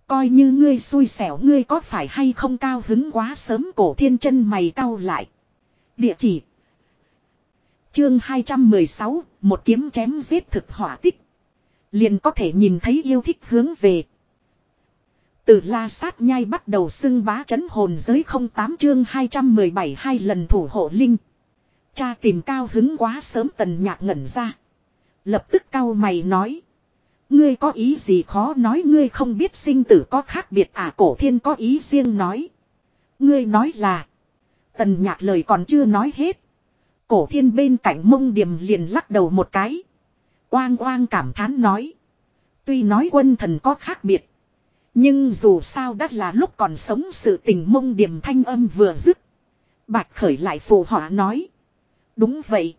Coi như ngươi xui xẻo ngươi có phải hay không cao hứng quá sớm cổ thiên chân mày cau lại. Địa chỉ. Chương 216, một kiếm chém giết thực hỏa tích. Liền có thể nhìn thấy yêu thích hướng về. Từ la sát nhai bắt đầu xưng bá chấn hồn giới 08 chương 217 hai lần thủ hộ linh. Cha tìm cao hứng quá sớm tần nhạc ngẩn ra. Lập tức cao mày nói. Ngươi có ý gì khó nói, ngươi không biết sinh tử có khác biệt à cổ thiên có ý riêng nói. Ngươi nói là. Tần nhạc lời còn chưa nói hết. Cổ thiên bên cạnh mông điểm liền lắc đầu một cái. Oang oang cảm thán nói. Tuy nói quân thần có khác biệt. Nhưng dù sao đã là lúc còn sống sự tình mông điểm thanh âm vừa dứt. Bạch khởi lại phù họa nói. Đúng vậy.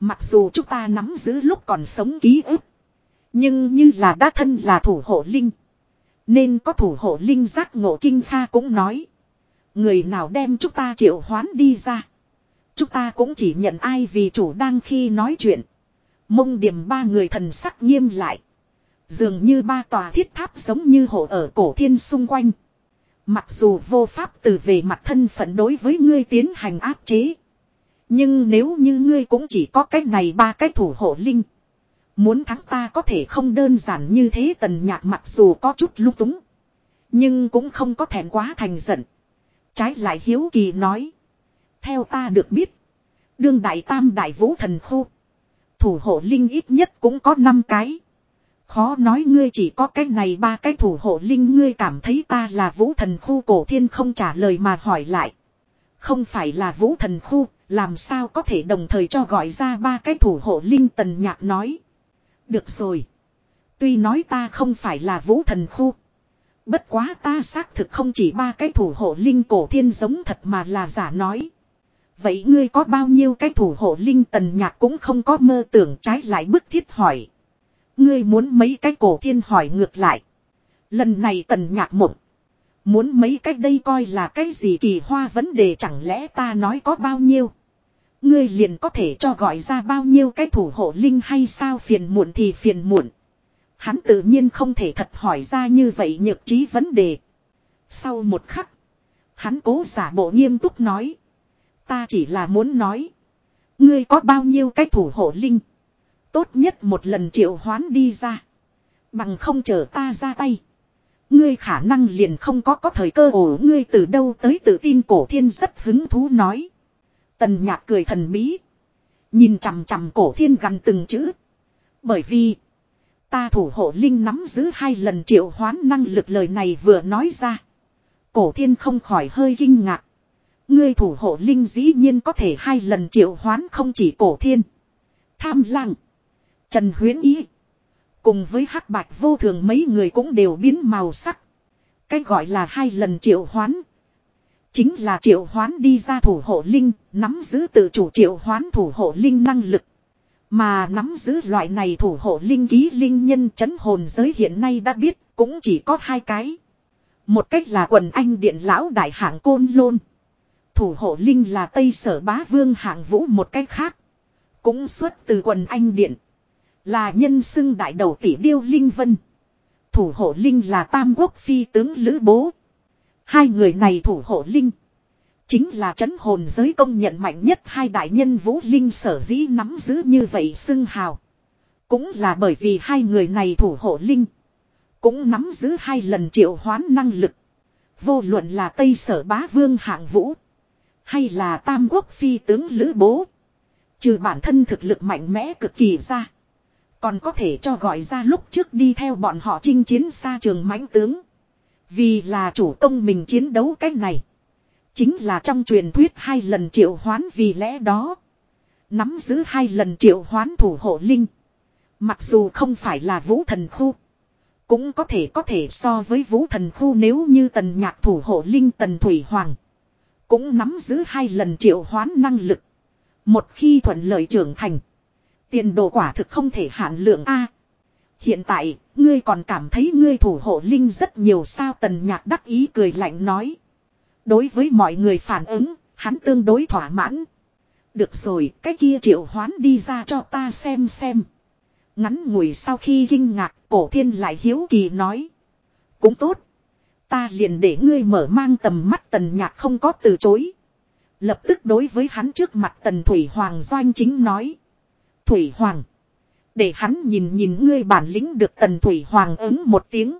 Mặc dù chúng ta nắm giữ lúc còn sống ký ức. Nhưng như là đã thân là thủ hộ linh. Nên có thủ hộ linh giác ngộ kinh kha cũng nói. Người nào đem chúng ta triệu hoán đi ra. Chúng ta cũng chỉ nhận ai vì chủ đang khi nói chuyện. Mông điểm ba người thần sắc nghiêm lại. Dường như ba tòa thiết tháp giống như hộ ở cổ thiên xung quanh. Mặc dù vô pháp từ về mặt thân phận đối với ngươi tiến hành áp chế. Nhưng nếu như ngươi cũng chỉ có cách này ba cái thủ hộ linh. Muốn thắng ta có thể không đơn giản như thế tần nhạc mặc dù có chút lung túng. Nhưng cũng không có thèm quá thành giận. Trái lại hiếu kỳ nói. Theo ta được biết. Đương đại tam đại vũ thần khu. Thủ hộ linh ít nhất cũng có 5 cái. Khó nói ngươi chỉ có cái này ba cái thủ hộ linh ngươi cảm thấy ta là vũ thần khu cổ thiên không trả lời mà hỏi lại. Không phải là vũ thần khu, làm sao có thể đồng thời cho gọi ra ba cái thủ hộ linh tần nhạc nói. Được rồi. Tuy nói ta không phải là vũ thần khu. Bất quá ta xác thực không chỉ ba cái thủ hộ linh cổ thiên giống thật mà là giả nói. Vậy ngươi có bao nhiêu cái thủ hộ linh tần nhạc cũng không có mơ tưởng trái lại bức thiết hỏi. Ngươi muốn mấy cái cổ thiên hỏi ngược lại. Lần này tần nhạc mộng. Muốn mấy cái đây coi là cái gì kỳ hoa vấn đề chẳng lẽ ta nói có bao nhiêu. Ngươi liền có thể cho gọi ra bao nhiêu cái thủ hộ linh hay sao phiền muộn thì phiền muộn. Hắn tự nhiên không thể thật hỏi ra như vậy nhược trí vấn đề. Sau một khắc. Hắn cố giả bộ nghiêm túc nói. Ta chỉ là muốn nói. Ngươi có bao nhiêu cái thủ hộ linh. Tốt nhất một lần triệu hoán đi ra. Bằng không chờ ta ra tay. Ngươi khả năng liền không có có thời cơ ổ ngươi từ đâu tới tự tin cổ thiên rất hứng thú nói. Tần nhạc cười thần bí. Nhìn chằm chằm cổ thiên gần từng chữ. Bởi vì. Ta thủ hộ linh nắm giữ hai lần triệu hoán năng lực lời này vừa nói ra. Cổ thiên không khỏi hơi kinh ngạc. Ngươi thủ hộ linh dĩ nhiên có thể hai lần triệu hoán không chỉ cổ thiên. Tham lăng. Trần huyến ý. Cùng với hắc bạch vô thường mấy người cũng đều biến màu sắc. Cái gọi là hai lần triệu hoán. Chính là triệu hoán đi ra thủ hộ linh, nắm giữ tự chủ triệu hoán thủ hộ linh năng lực. Mà nắm giữ loại này thủ hộ linh ký linh nhân chấn hồn giới hiện nay đã biết cũng chỉ có hai cái. Một cách là quần anh điện lão đại hạng côn lôn. Thủ hộ linh là Tây Sở Bá Vương hạng vũ một cách khác. Cũng xuất từ quần anh điện. Là nhân xưng đại đầu tỷ điêu linh vân. Thủ hộ linh là Tam Quốc phi tướng Lữ Bố. Hai người này thủ hộ linh. Chính là chấn hồn giới công nhận mạnh nhất hai đại nhân vũ linh sở dĩ nắm giữ như vậy xưng hào. Cũng là bởi vì hai người này thủ hộ linh. Cũng nắm giữ hai lần triệu hoán năng lực. Vô luận là Tây Sở Bá Vương hạng vũ. Hay là Tam Quốc Phi tướng Lữ Bố. Trừ bản thân thực lực mạnh mẽ cực kỳ ra. Còn có thể cho gọi ra lúc trước đi theo bọn họ chinh chiến xa trường mãnh tướng. Vì là chủ công mình chiến đấu cách này. Chính là trong truyền thuyết hai lần triệu hoán vì lẽ đó. Nắm giữ hai lần triệu hoán thủ hộ linh. Mặc dù không phải là vũ thần khu. Cũng có thể có thể so với vũ thần khu nếu như tần nhạc thủ hộ linh tần thủy hoàng. Cũng nắm giữ hai lần triệu hoán năng lực. Một khi thuận lợi trưởng thành. Tiền đồ quả thực không thể hạn lượng A. Hiện tại, ngươi còn cảm thấy ngươi thủ hộ linh rất nhiều sao tần nhạc đắc ý cười lạnh nói. Đối với mọi người phản ứng, hắn tương đối thỏa mãn. Được rồi, cái kia triệu hoán đi ra cho ta xem xem. Ngắn ngủi sau khi kinh ngạc, cổ thiên lại hiếu kỳ nói. Cũng tốt. Ta liền để ngươi mở mang tầm mắt tần nhạc không có từ chối. Lập tức đối với hắn trước mặt tần Thủy Hoàng doanh chính nói. Thủy Hoàng. Để hắn nhìn nhìn ngươi bản lĩnh được tần Thủy Hoàng ứng một tiếng.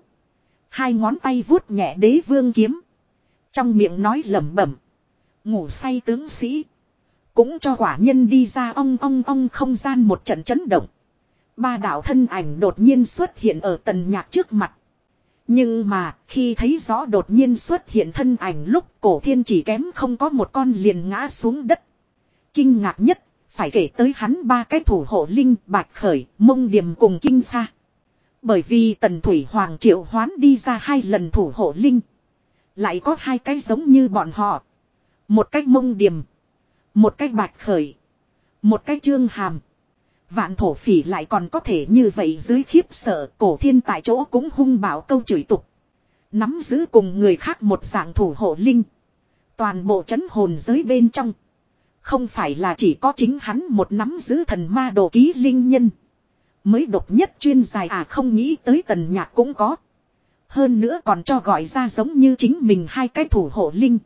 Hai ngón tay vuốt nhẹ đế vương kiếm. Trong miệng nói lẩm bẩm. Ngủ say tướng sĩ. Cũng cho quả nhân đi ra ong ong ong không gian một trận chấn động. Ba đạo thân ảnh đột nhiên xuất hiện ở tần nhạc trước mặt. Nhưng mà, khi thấy rõ đột nhiên xuất hiện thân ảnh lúc, cổ thiên chỉ kém không có một con liền ngã xuống đất. Kinh ngạc nhất phải kể tới hắn ba cái thủ hộ linh, bạch khởi, mông điểm cùng kinh pha. Bởi vì tần thủy hoàng triệu hoán đi ra hai lần thủ hộ linh. Lại có hai cái giống như bọn họ. Một cách mông điểm. Một cách bạch khởi. Một cách trương hàm. Vạn thổ phỉ lại còn có thể như vậy dưới khiếp sợ, cổ thiên tại chỗ cũng hung bảo câu chửi tục. Nắm giữ cùng người khác một dạng thủ hộ linh. Toàn bộ chấn hồn giới bên trong. Không phải là chỉ có chính hắn một nắm giữ thần ma đồ ký linh nhân. Mới độc nhất chuyên dài à không nghĩ tới tần nhạc cũng có. Hơn nữa còn cho gọi ra giống như chính mình hai cái thủ hộ linh.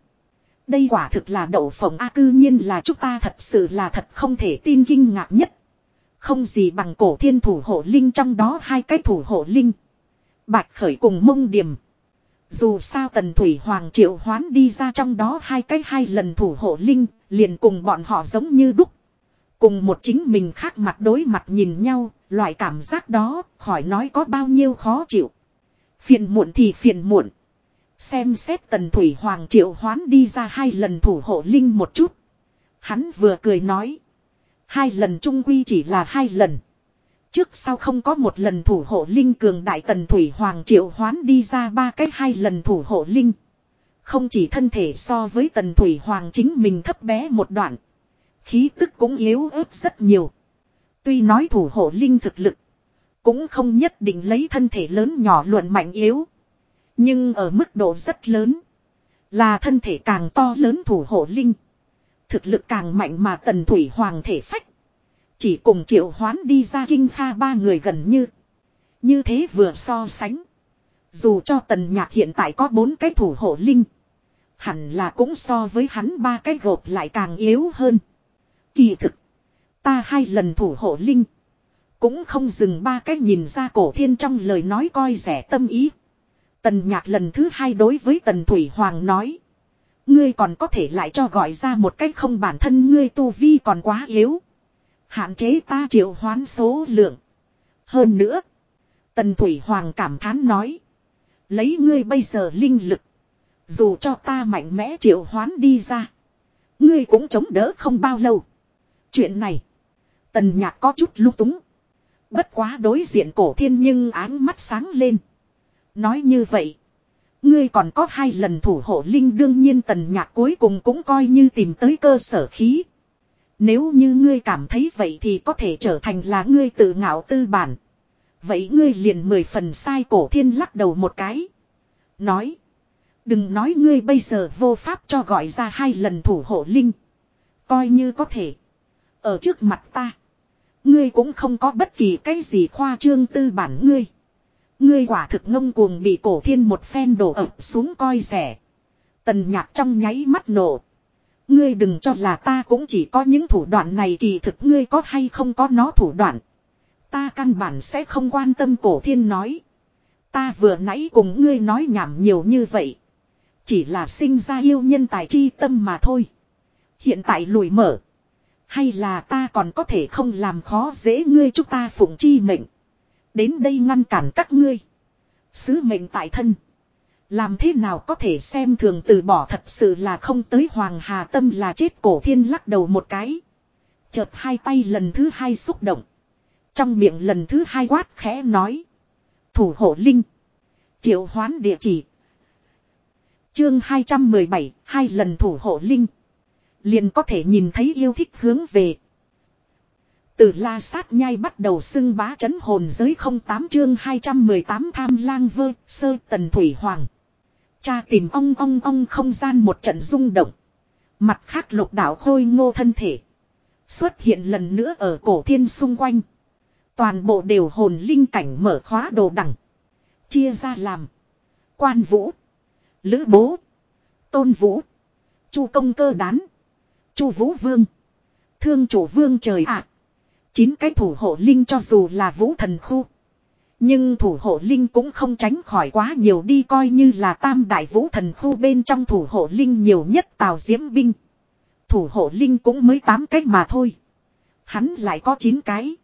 Đây quả thực là đậu phộng A cư nhiên là chúng ta thật sự là thật không thể tin kinh ngạc nhất. Không gì bằng cổ thiên thủ hộ linh trong đó hai cái thủ hộ linh. Bạch khởi cùng mông điểm. Dù sao tần thủy hoàng triệu hoán đi ra trong đó hai cái hai lần thủ hộ linh, liền cùng bọn họ giống như đúc. Cùng một chính mình khác mặt đối mặt nhìn nhau, loại cảm giác đó, khỏi nói có bao nhiêu khó chịu. Phiền muộn thì phiền muộn. Xem xét tần thủy hoàng triệu hoán đi ra hai lần thủ hộ linh một chút. Hắn vừa cười nói. Hai lần trung quy chỉ là hai lần. Trước sau không có một lần thủ hộ linh cường đại tần thủy hoàng triệu hoán đi ra ba cái hai lần thủ hộ linh. Không chỉ thân thể so với tần thủy hoàng chính mình thấp bé một đoạn. Khí tức cũng yếu ớt rất nhiều. Tuy nói thủ hộ linh thực lực. Cũng không nhất định lấy thân thể lớn nhỏ luận mạnh yếu. Nhưng ở mức độ rất lớn. Là thân thể càng to lớn thủ hộ linh. Thực lực càng mạnh mà tần thủy hoàng thể phách. Chỉ cùng triệu hoán đi ra kinh pha ba người gần như. Như thế vừa so sánh. Dù cho tần nhạc hiện tại có bốn cái thủ hộ linh. Hẳn là cũng so với hắn ba cái gộp lại càng yếu hơn. Kỳ thực. Ta hai lần thủ hộ linh. Cũng không dừng ba cái nhìn ra cổ thiên trong lời nói coi rẻ tâm ý. Tần nhạc lần thứ hai đối với tần thủy hoàng nói. Ngươi còn có thể lại cho gọi ra một cách không bản thân ngươi tu vi còn quá yếu. Hạn chế ta triệu hoán số lượng. Hơn nữa. Tần Thủy Hoàng cảm thán nói. Lấy ngươi bây giờ linh lực. Dù cho ta mạnh mẽ triệu hoán đi ra. Ngươi cũng chống đỡ không bao lâu. Chuyện này. Tần nhạc có chút lung túng. Bất quá đối diện cổ thiên nhưng áng mắt sáng lên. Nói như vậy. Ngươi còn có hai lần thủ hộ linh đương nhiên tần nhạc cuối cùng cũng coi như tìm tới cơ sở khí. Nếu như ngươi cảm thấy vậy thì có thể trở thành là ngươi tự ngạo tư bản. Vậy ngươi liền mười phần sai cổ thiên lắc đầu một cái. Nói. Đừng nói ngươi bây giờ vô pháp cho gọi ra hai lần thủ hộ linh. Coi như có thể. Ở trước mặt ta. Ngươi cũng không có bất kỳ cái gì khoa trương tư bản ngươi. Ngươi quả thực ngông cuồng bị cổ thiên một phen đổ ập xuống coi rẻ. Tần nhạc trong nháy mắt nổ. Ngươi đừng cho là ta cũng chỉ có những thủ đoạn này kỳ thực ngươi có hay không có nó thủ đoạn. Ta căn bản sẽ không quan tâm cổ thiên nói. Ta vừa nãy cùng ngươi nói nhảm nhiều như vậy. Chỉ là sinh ra yêu nhân tài chi tâm mà thôi. Hiện tại lùi mở. Hay là ta còn có thể không làm khó dễ ngươi chúng ta phụng chi mệnh. Đến đây ngăn cản các ngươi. Sứ mệnh tại thân. Làm thế nào có thể xem thường từ bỏ thật sự là không tới Hoàng Hà Tâm là chết cổ thiên lắc đầu một cái. Chợt hai tay lần thứ hai xúc động. Trong miệng lần thứ hai quát khẽ nói. Thủ hộ linh. Triệu hoán địa chỉ. Chương 217, hai lần thủ hộ linh. Liền có thể nhìn thấy yêu thích hướng về. Từ la sát nhai bắt đầu xưng bá chấn hồn giới 08 chương 218 tham lang vơ, sơ tần thủy hoàng. Cha tìm ong ong ong không gian một trận rung động. Mặt khác lục đảo khôi ngô thân thể. Xuất hiện lần nữa ở cổ thiên xung quanh. Toàn bộ đều hồn linh cảnh mở khóa đồ đẳng. Chia ra làm. Quan vũ. Lữ bố. Tôn vũ. Chu công cơ đán. Chu vũ vương. Thương chủ vương trời ạ. Chín cái thủ hộ linh cho dù là vũ thần khu. Nhưng thủ hộ linh cũng không tránh khỏi quá nhiều đi coi như là tam đại vũ thần khu bên trong thủ hộ linh nhiều nhất tào diễm binh. Thủ hộ linh cũng mới 8 cách mà thôi. Hắn lại có 9 cái.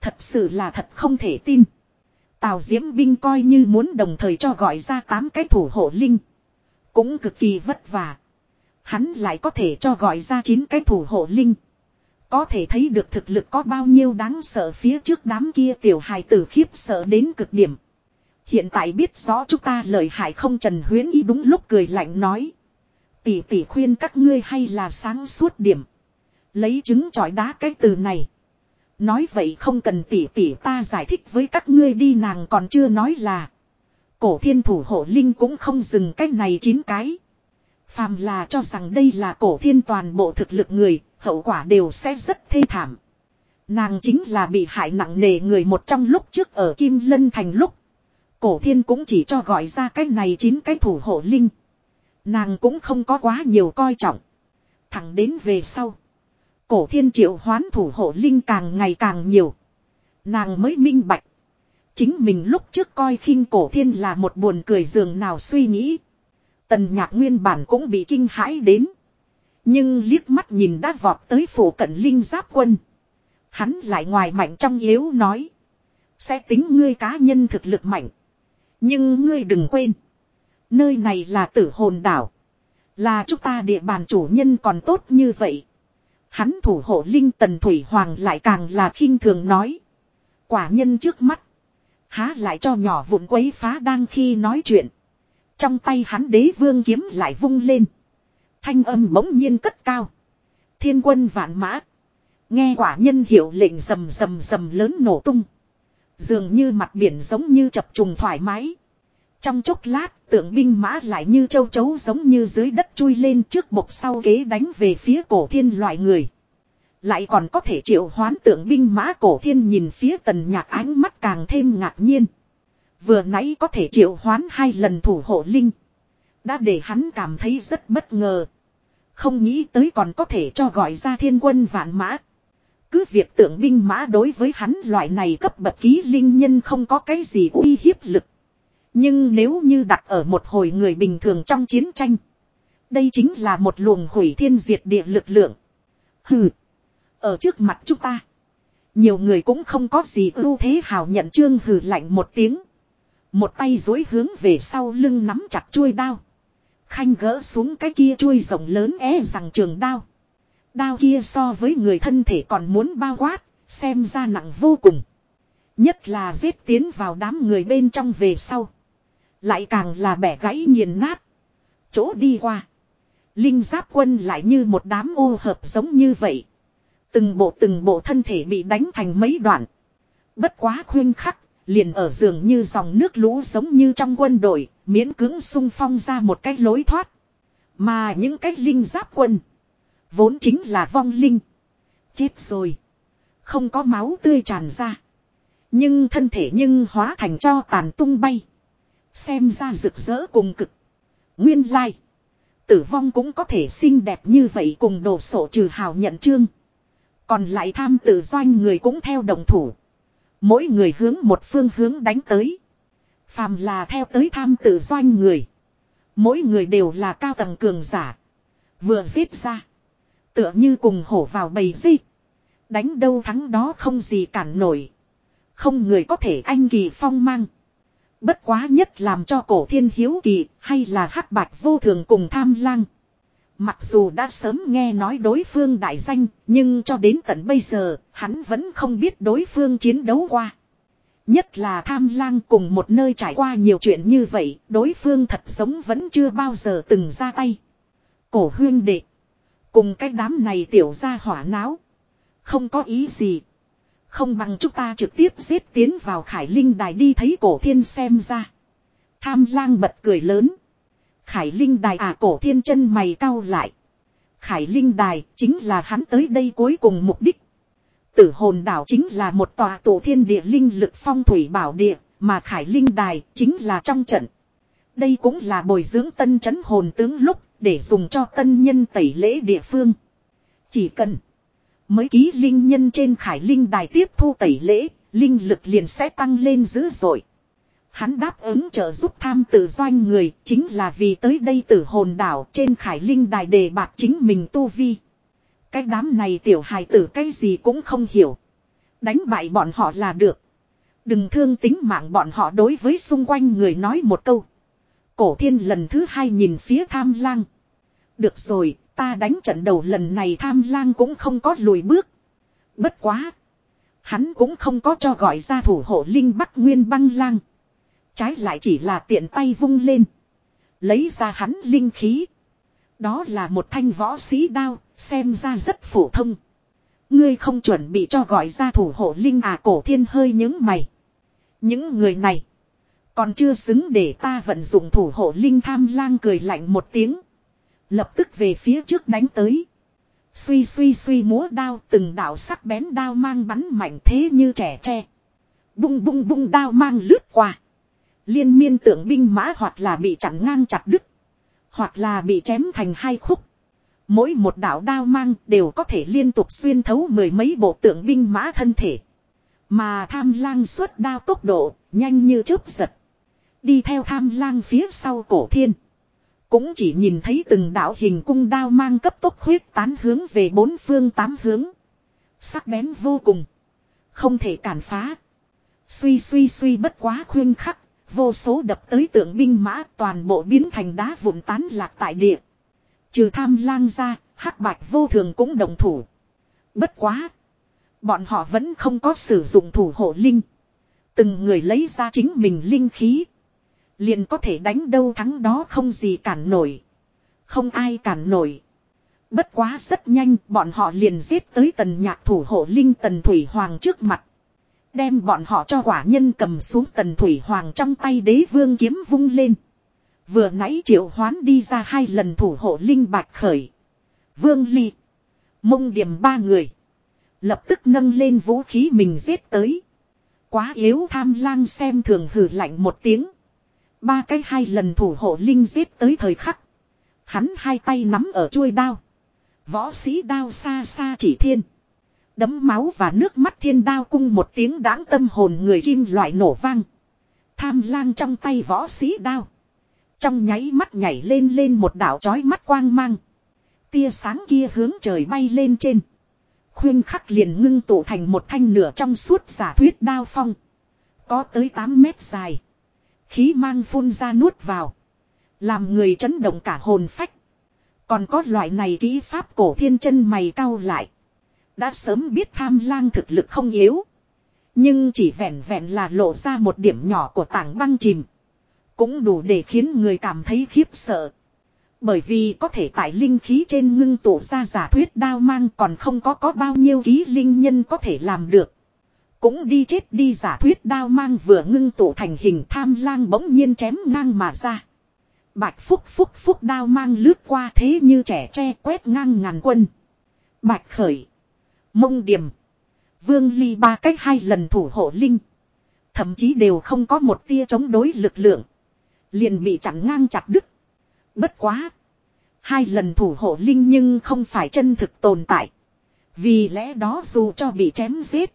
Thật sự là thật không thể tin. Tào diễm binh coi như muốn đồng thời cho gọi ra 8 cái thủ hộ linh. Cũng cực kỳ vất vả. Hắn lại có thể cho gọi ra 9 cái thủ hộ linh. Có thể thấy được thực lực có bao nhiêu đáng sợ phía trước đám kia tiểu hài tử khiếp sợ đến cực điểm. Hiện tại biết rõ chúng ta lời hại không Trần Huyến ý đúng lúc cười lạnh nói. Tỷ tỷ khuyên các ngươi hay là sáng suốt điểm. Lấy trứng chọi đá cái từ này. Nói vậy không cần tỷ tỷ ta giải thích với các ngươi đi, nàng còn chưa nói là. Cổ thiên thủ hộ linh cũng không dừng cách này chín cái. Phàm là cho rằng đây là cổ thiên toàn bộ thực lực người, hậu quả đều sẽ rất thê thảm. Nàng chính là bị hại nặng nề người một trong lúc trước ở Kim Lân Thành lúc. Cổ thiên cũng chỉ cho gọi ra cái này chín cái thủ hộ linh. Nàng cũng không có quá nhiều coi trọng. Thẳng đến về sau. Cổ thiên triệu hoán thủ hộ linh càng ngày càng nhiều. Nàng mới minh bạch. Chính mình lúc trước coi khinh cổ thiên là một buồn cười giường nào suy nghĩ. Tần nhạc nguyên bản cũng bị kinh hãi đến. Nhưng liếc mắt nhìn đã vọt tới phủ cận linh giáp quân. Hắn lại ngoài mạnh trong yếu nói. Sẽ tính ngươi cá nhân thực lực mạnh. Nhưng ngươi đừng quên. Nơi này là tử hồn đảo. Là chúng ta địa bàn chủ nhân còn tốt như vậy. Hắn thủ hộ linh tần thủy hoàng lại càng là khinh thường nói. Quả nhân trước mắt. Há lại cho nhỏ vụn quấy phá đang khi nói chuyện. Trong tay hắn đế vương kiếm lại vung lên. Thanh âm bỗng nhiên cất cao. Thiên quân vạn mã. Nghe quả nhân hiệu lệnh rầm rầm rầm lớn nổ tung. Dường như mặt biển giống như chập trùng thoải mái. Trong chốc lát, tượng binh mã lại như châu chấu giống như dưới đất chui lên trước bộc sau kế đánh về phía cổ thiên loại người. Lại còn có thể triệu hoán tượng binh mã cổ thiên nhìn phía tần nhạc ánh mắt càng thêm ngạc nhiên. Vừa nãy có thể triệu hoán hai lần thủ hộ linh. Đã để hắn cảm thấy rất bất ngờ. Không nghĩ tới còn có thể cho gọi ra thiên quân vạn mã. Cứ việc tượng binh mã đối với hắn loại này cấp bậc ký linh nhân không có cái gì uy hiếp lực. Nhưng nếu như đặt ở một hồi người bình thường trong chiến tranh. Đây chính là một luồng hủy thiên diệt địa lực lượng. Hừ. Ở trước mặt chúng ta. Nhiều người cũng không có gì ưu thế hào nhận trương hừ lạnh một tiếng. Một tay dối hướng về sau lưng nắm chặt chuôi đao. Khanh gỡ xuống cái kia chuôi rộng lớn é rằng trường đao. Đao kia so với người thân thể còn muốn bao quát, xem ra nặng vô cùng. Nhất là giết tiến vào đám người bên trong về sau. Lại càng là bẻ gãy nghiền nát. Chỗ đi qua. Linh giáp quân lại như một đám ô hợp giống như vậy. Từng bộ từng bộ thân thể bị đánh thành mấy đoạn. Bất quá khuyên khắc, liền ở giường như dòng nước lũ giống như trong quân đội, miễn cưỡng sung phong ra một cách lối thoát. Mà những cách linh giáp quân, vốn chính là vong linh. Chết rồi. Không có máu tươi tràn ra. Nhưng thân thể nhưng hóa thành cho tàn tung bay. Xem ra rực rỡ cùng cực. Nguyên lai. Tử vong cũng có thể xinh đẹp như vậy cùng đồ sổ trừ hào nhận chương. Còn lại tham tự doanh người cũng theo đồng thủ. Mỗi người hướng một phương hướng đánh tới. Phàm là theo tới tham tự doanh người. Mỗi người đều là cao tầng cường giả. Vừa giết ra. Tựa như cùng hổ vào bầy di. Đánh đâu thắng đó không gì cản nổi. Không người có thể anh kỳ phong mang. Bất quá nhất làm cho cổ thiên hiếu kỳ hay là hắc bạch vô thường cùng tham lang. Mặc dù đã sớm nghe nói đối phương đại danh, nhưng cho đến tận bây giờ, hắn vẫn không biết đối phương chiến đấu qua. Nhất là tham lang cùng một nơi trải qua nhiều chuyện như vậy, đối phương thật sống vẫn chưa bao giờ từng ra tay. Cổ huyên đệ. Cùng cái đám này tiểu ra hỏa náo. Không có ý gì. Không bằng chúng ta trực tiếp giết tiến vào khải linh đài đi thấy cổ thiên xem ra. Tham lang bật cười lớn. Khải linh đài à cổ thiên chân mày cao lại. Khải linh đài chính là hắn tới đây cuối cùng mục đích. Tử hồn đảo chính là một tòa tổ thiên địa linh lực phong thủy bảo địa, mà khải linh đài chính là trong trận. Đây cũng là bồi dưỡng tân chấn hồn tướng lúc để dùng cho tân nhân tẩy lễ địa phương. Chỉ cần mới ký linh nhân trên khải linh đài tiếp thu tẩy lễ, linh lực liền sẽ tăng lên dữ dội. Hắn đáp ứng trợ giúp tham tử doanh người chính là vì tới đây tử hồn đảo trên khải linh đài đề bạc chính mình tu vi. Cái đám này tiểu hài tử cái gì cũng không hiểu. Đánh bại bọn họ là được. Đừng thương tính mạng bọn họ đối với xung quanh người nói một câu. Cổ thiên lần thứ hai nhìn phía tham lang. Được rồi, ta đánh trận đầu lần này tham lang cũng không có lùi bước. Bất quá. Hắn cũng không có cho gọi ra thủ hộ linh bắc nguyên băng lang. Trái lại chỉ là tiện tay vung lên. Lấy ra hắn linh khí. Đó là một thanh võ sĩ đao, xem ra rất phổ thông. Ngươi không chuẩn bị cho gọi ra thủ hộ linh à cổ thiên hơi những mày. Những người này. Còn chưa xứng để ta vận dụng thủ hộ linh tham lang cười lạnh một tiếng. Lập tức về phía trước đánh tới. Suy suy suy múa đao từng đạo sắc bén đao mang bắn mạnh thế như trẻ tre. Bung bung bung đao mang lướt qua. Liên miên tượng binh mã hoặc là bị chặn ngang chặt đứt. Hoặc là bị chém thành hai khúc. Mỗi một đạo đao mang đều có thể liên tục xuyên thấu mười mấy bộ tượng binh mã thân thể. Mà tham lang xuất đao tốc độ, nhanh như chớp giật. Đi theo tham lang phía sau cổ thiên. Cũng chỉ nhìn thấy từng đạo hình cung đao mang cấp tốc huyết tán hướng về bốn phương tám hướng. Sắc bén vô cùng. Không thể cản phá. Suy suy suy bất quá khuyên khắc. Vô số đập tới tượng binh mã toàn bộ biến thành đá vụn tán lạc tại địa. Trừ tham lang ra, hắc bạch vô thường cũng đồng thủ. Bất quá. Bọn họ vẫn không có sử dụng thủ hộ linh. Từng người lấy ra chính mình linh khí. Liền có thể đánh đâu thắng đó không gì cản nổi. Không ai cản nổi. Bất quá rất nhanh bọn họ liền giết tới tần nhạc thủ hộ linh tần thủy hoàng trước mặt. Đem bọn họ cho quả nhân cầm xuống tần thủy hoàng trong tay đế vương kiếm vung lên. Vừa nãy triệu hoán đi ra hai lần thủ hộ linh bạch khởi. Vương ly. Mông điểm ba người. Lập tức nâng lên vũ khí mình giết tới. Quá yếu tham lang xem thường hử lạnh một tiếng. Ba cái hai lần thủ hộ linh giết tới thời khắc. Hắn hai tay nắm ở chuôi đao. Võ sĩ đao xa xa chỉ thiên. Đấm máu và nước mắt thiên đao cung một tiếng đáng tâm hồn người kim loại nổ vang. Tham lang trong tay võ sĩ đao. Trong nháy mắt nhảy lên lên một đảo chói mắt quang mang. Tia sáng kia hướng trời bay lên trên. Khuyên khắc liền ngưng tụ thành một thanh nửa trong suốt giả thuyết đao phong. Có tới 8 mét dài. Khí mang phun ra nuốt vào. Làm người chấn động cả hồn phách. Còn có loại này kỹ pháp cổ thiên chân mày cau lại. Đã sớm biết tham lang thực lực không yếu. Nhưng chỉ vẹn vẹn là lộ ra một điểm nhỏ của tảng băng chìm. Cũng đủ để khiến người cảm thấy khiếp sợ. Bởi vì có thể tại linh khí trên ngưng tụ ra giả thuyết đao mang còn không có có bao nhiêu ký linh nhân có thể làm được. Cũng đi chết đi giả thuyết đao mang vừa ngưng tụ thành hình tham lang bỗng nhiên chém ngang mà ra. Bạch phúc phúc phúc đao mang lướt qua thế như trẻ tre quét ngang ngàn quân. Bạch khởi. Mông điểm. Vương ly ba cách hai lần thủ hộ linh. Thậm chí đều không có một tia chống đối lực lượng. Liền bị chặn ngang chặt đứt. Bất quá. Hai lần thủ hộ linh nhưng không phải chân thực tồn tại. Vì lẽ đó dù cho bị chém giết.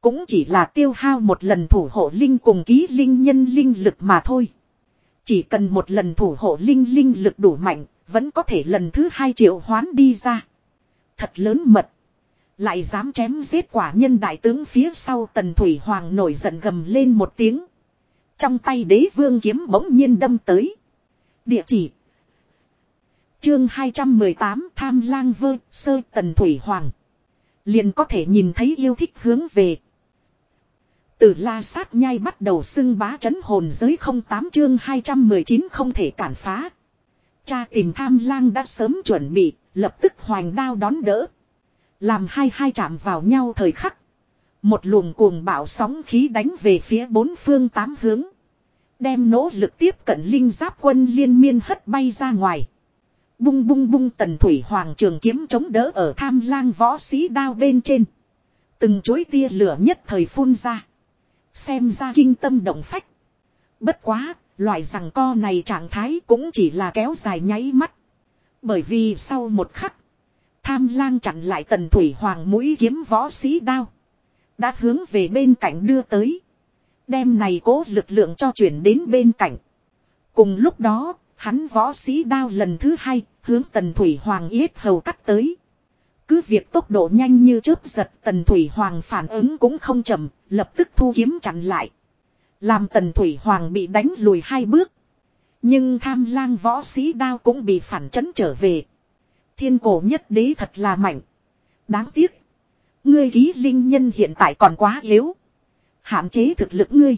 Cũng chỉ là tiêu hao một lần thủ hộ linh cùng ký linh nhân linh lực mà thôi. Chỉ cần một lần thủ hộ linh linh lực đủ mạnh, vẫn có thể lần thứ hai triệu hoán đi ra. Thật lớn mật. Lại dám chém giết quả nhân đại tướng phía sau tần thủy hoàng nổi giận gầm lên một tiếng. Trong tay đế vương kiếm bỗng nhiên đâm tới. Địa chỉ. Chương 218 Tham lang vơ sơ tần thủy hoàng. Liền có thể nhìn thấy yêu thích hướng về. Từ la sát nhai bắt đầu xưng bá chấn hồn giới không tám chương 219 không thể cản phá. Cha tìm tham lang đã sớm chuẩn bị, lập tức hoành đao đón đỡ. Làm hai hai chạm vào nhau thời khắc. Một luồng cuồng bạo sóng khí đánh về phía bốn phương tám hướng. Đem nỗ lực tiếp cận linh giáp quân liên miên hất bay ra ngoài. Bung bung bung tần thủy hoàng trường kiếm chống đỡ ở tham lang võ sĩ đao bên trên. Từng chuỗi tia lửa nhất thời phun ra. Xem ra kinh tâm động phách. Bất quá, loại rằng co này trạng thái cũng chỉ là kéo dài nháy mắt. Bởi vì sau một khắc, tham lang chặn lại tần thủy hoàng mũi kiếm võ sĩ đao. Đã hướng về bên cạnh đưa tới. Đem này cố lực lượng cho chuyển đến bên cạnh. Cùng lúc đó, hắn võ sĩ đao lần thứ hai, hướng tần thủy hoàng yết hầu cắt tới. Cứ việc tốc độ nhanh như chớp giật tần thủy hoàng phản ứng cũng không chậm, lập tức thu kiếm chặn lại. Làm tần thủy hoàng bị đánh lùi hai bước. Nhưng tham lang võ sĩ đao cũng bị phản chấn trở về. Thiên cổ nhất đế thật là mạnh. Đáng tiếc. Ngươi ký linh nhân hiện tại còn quá yếu. Hạn chế thực lực ngươi.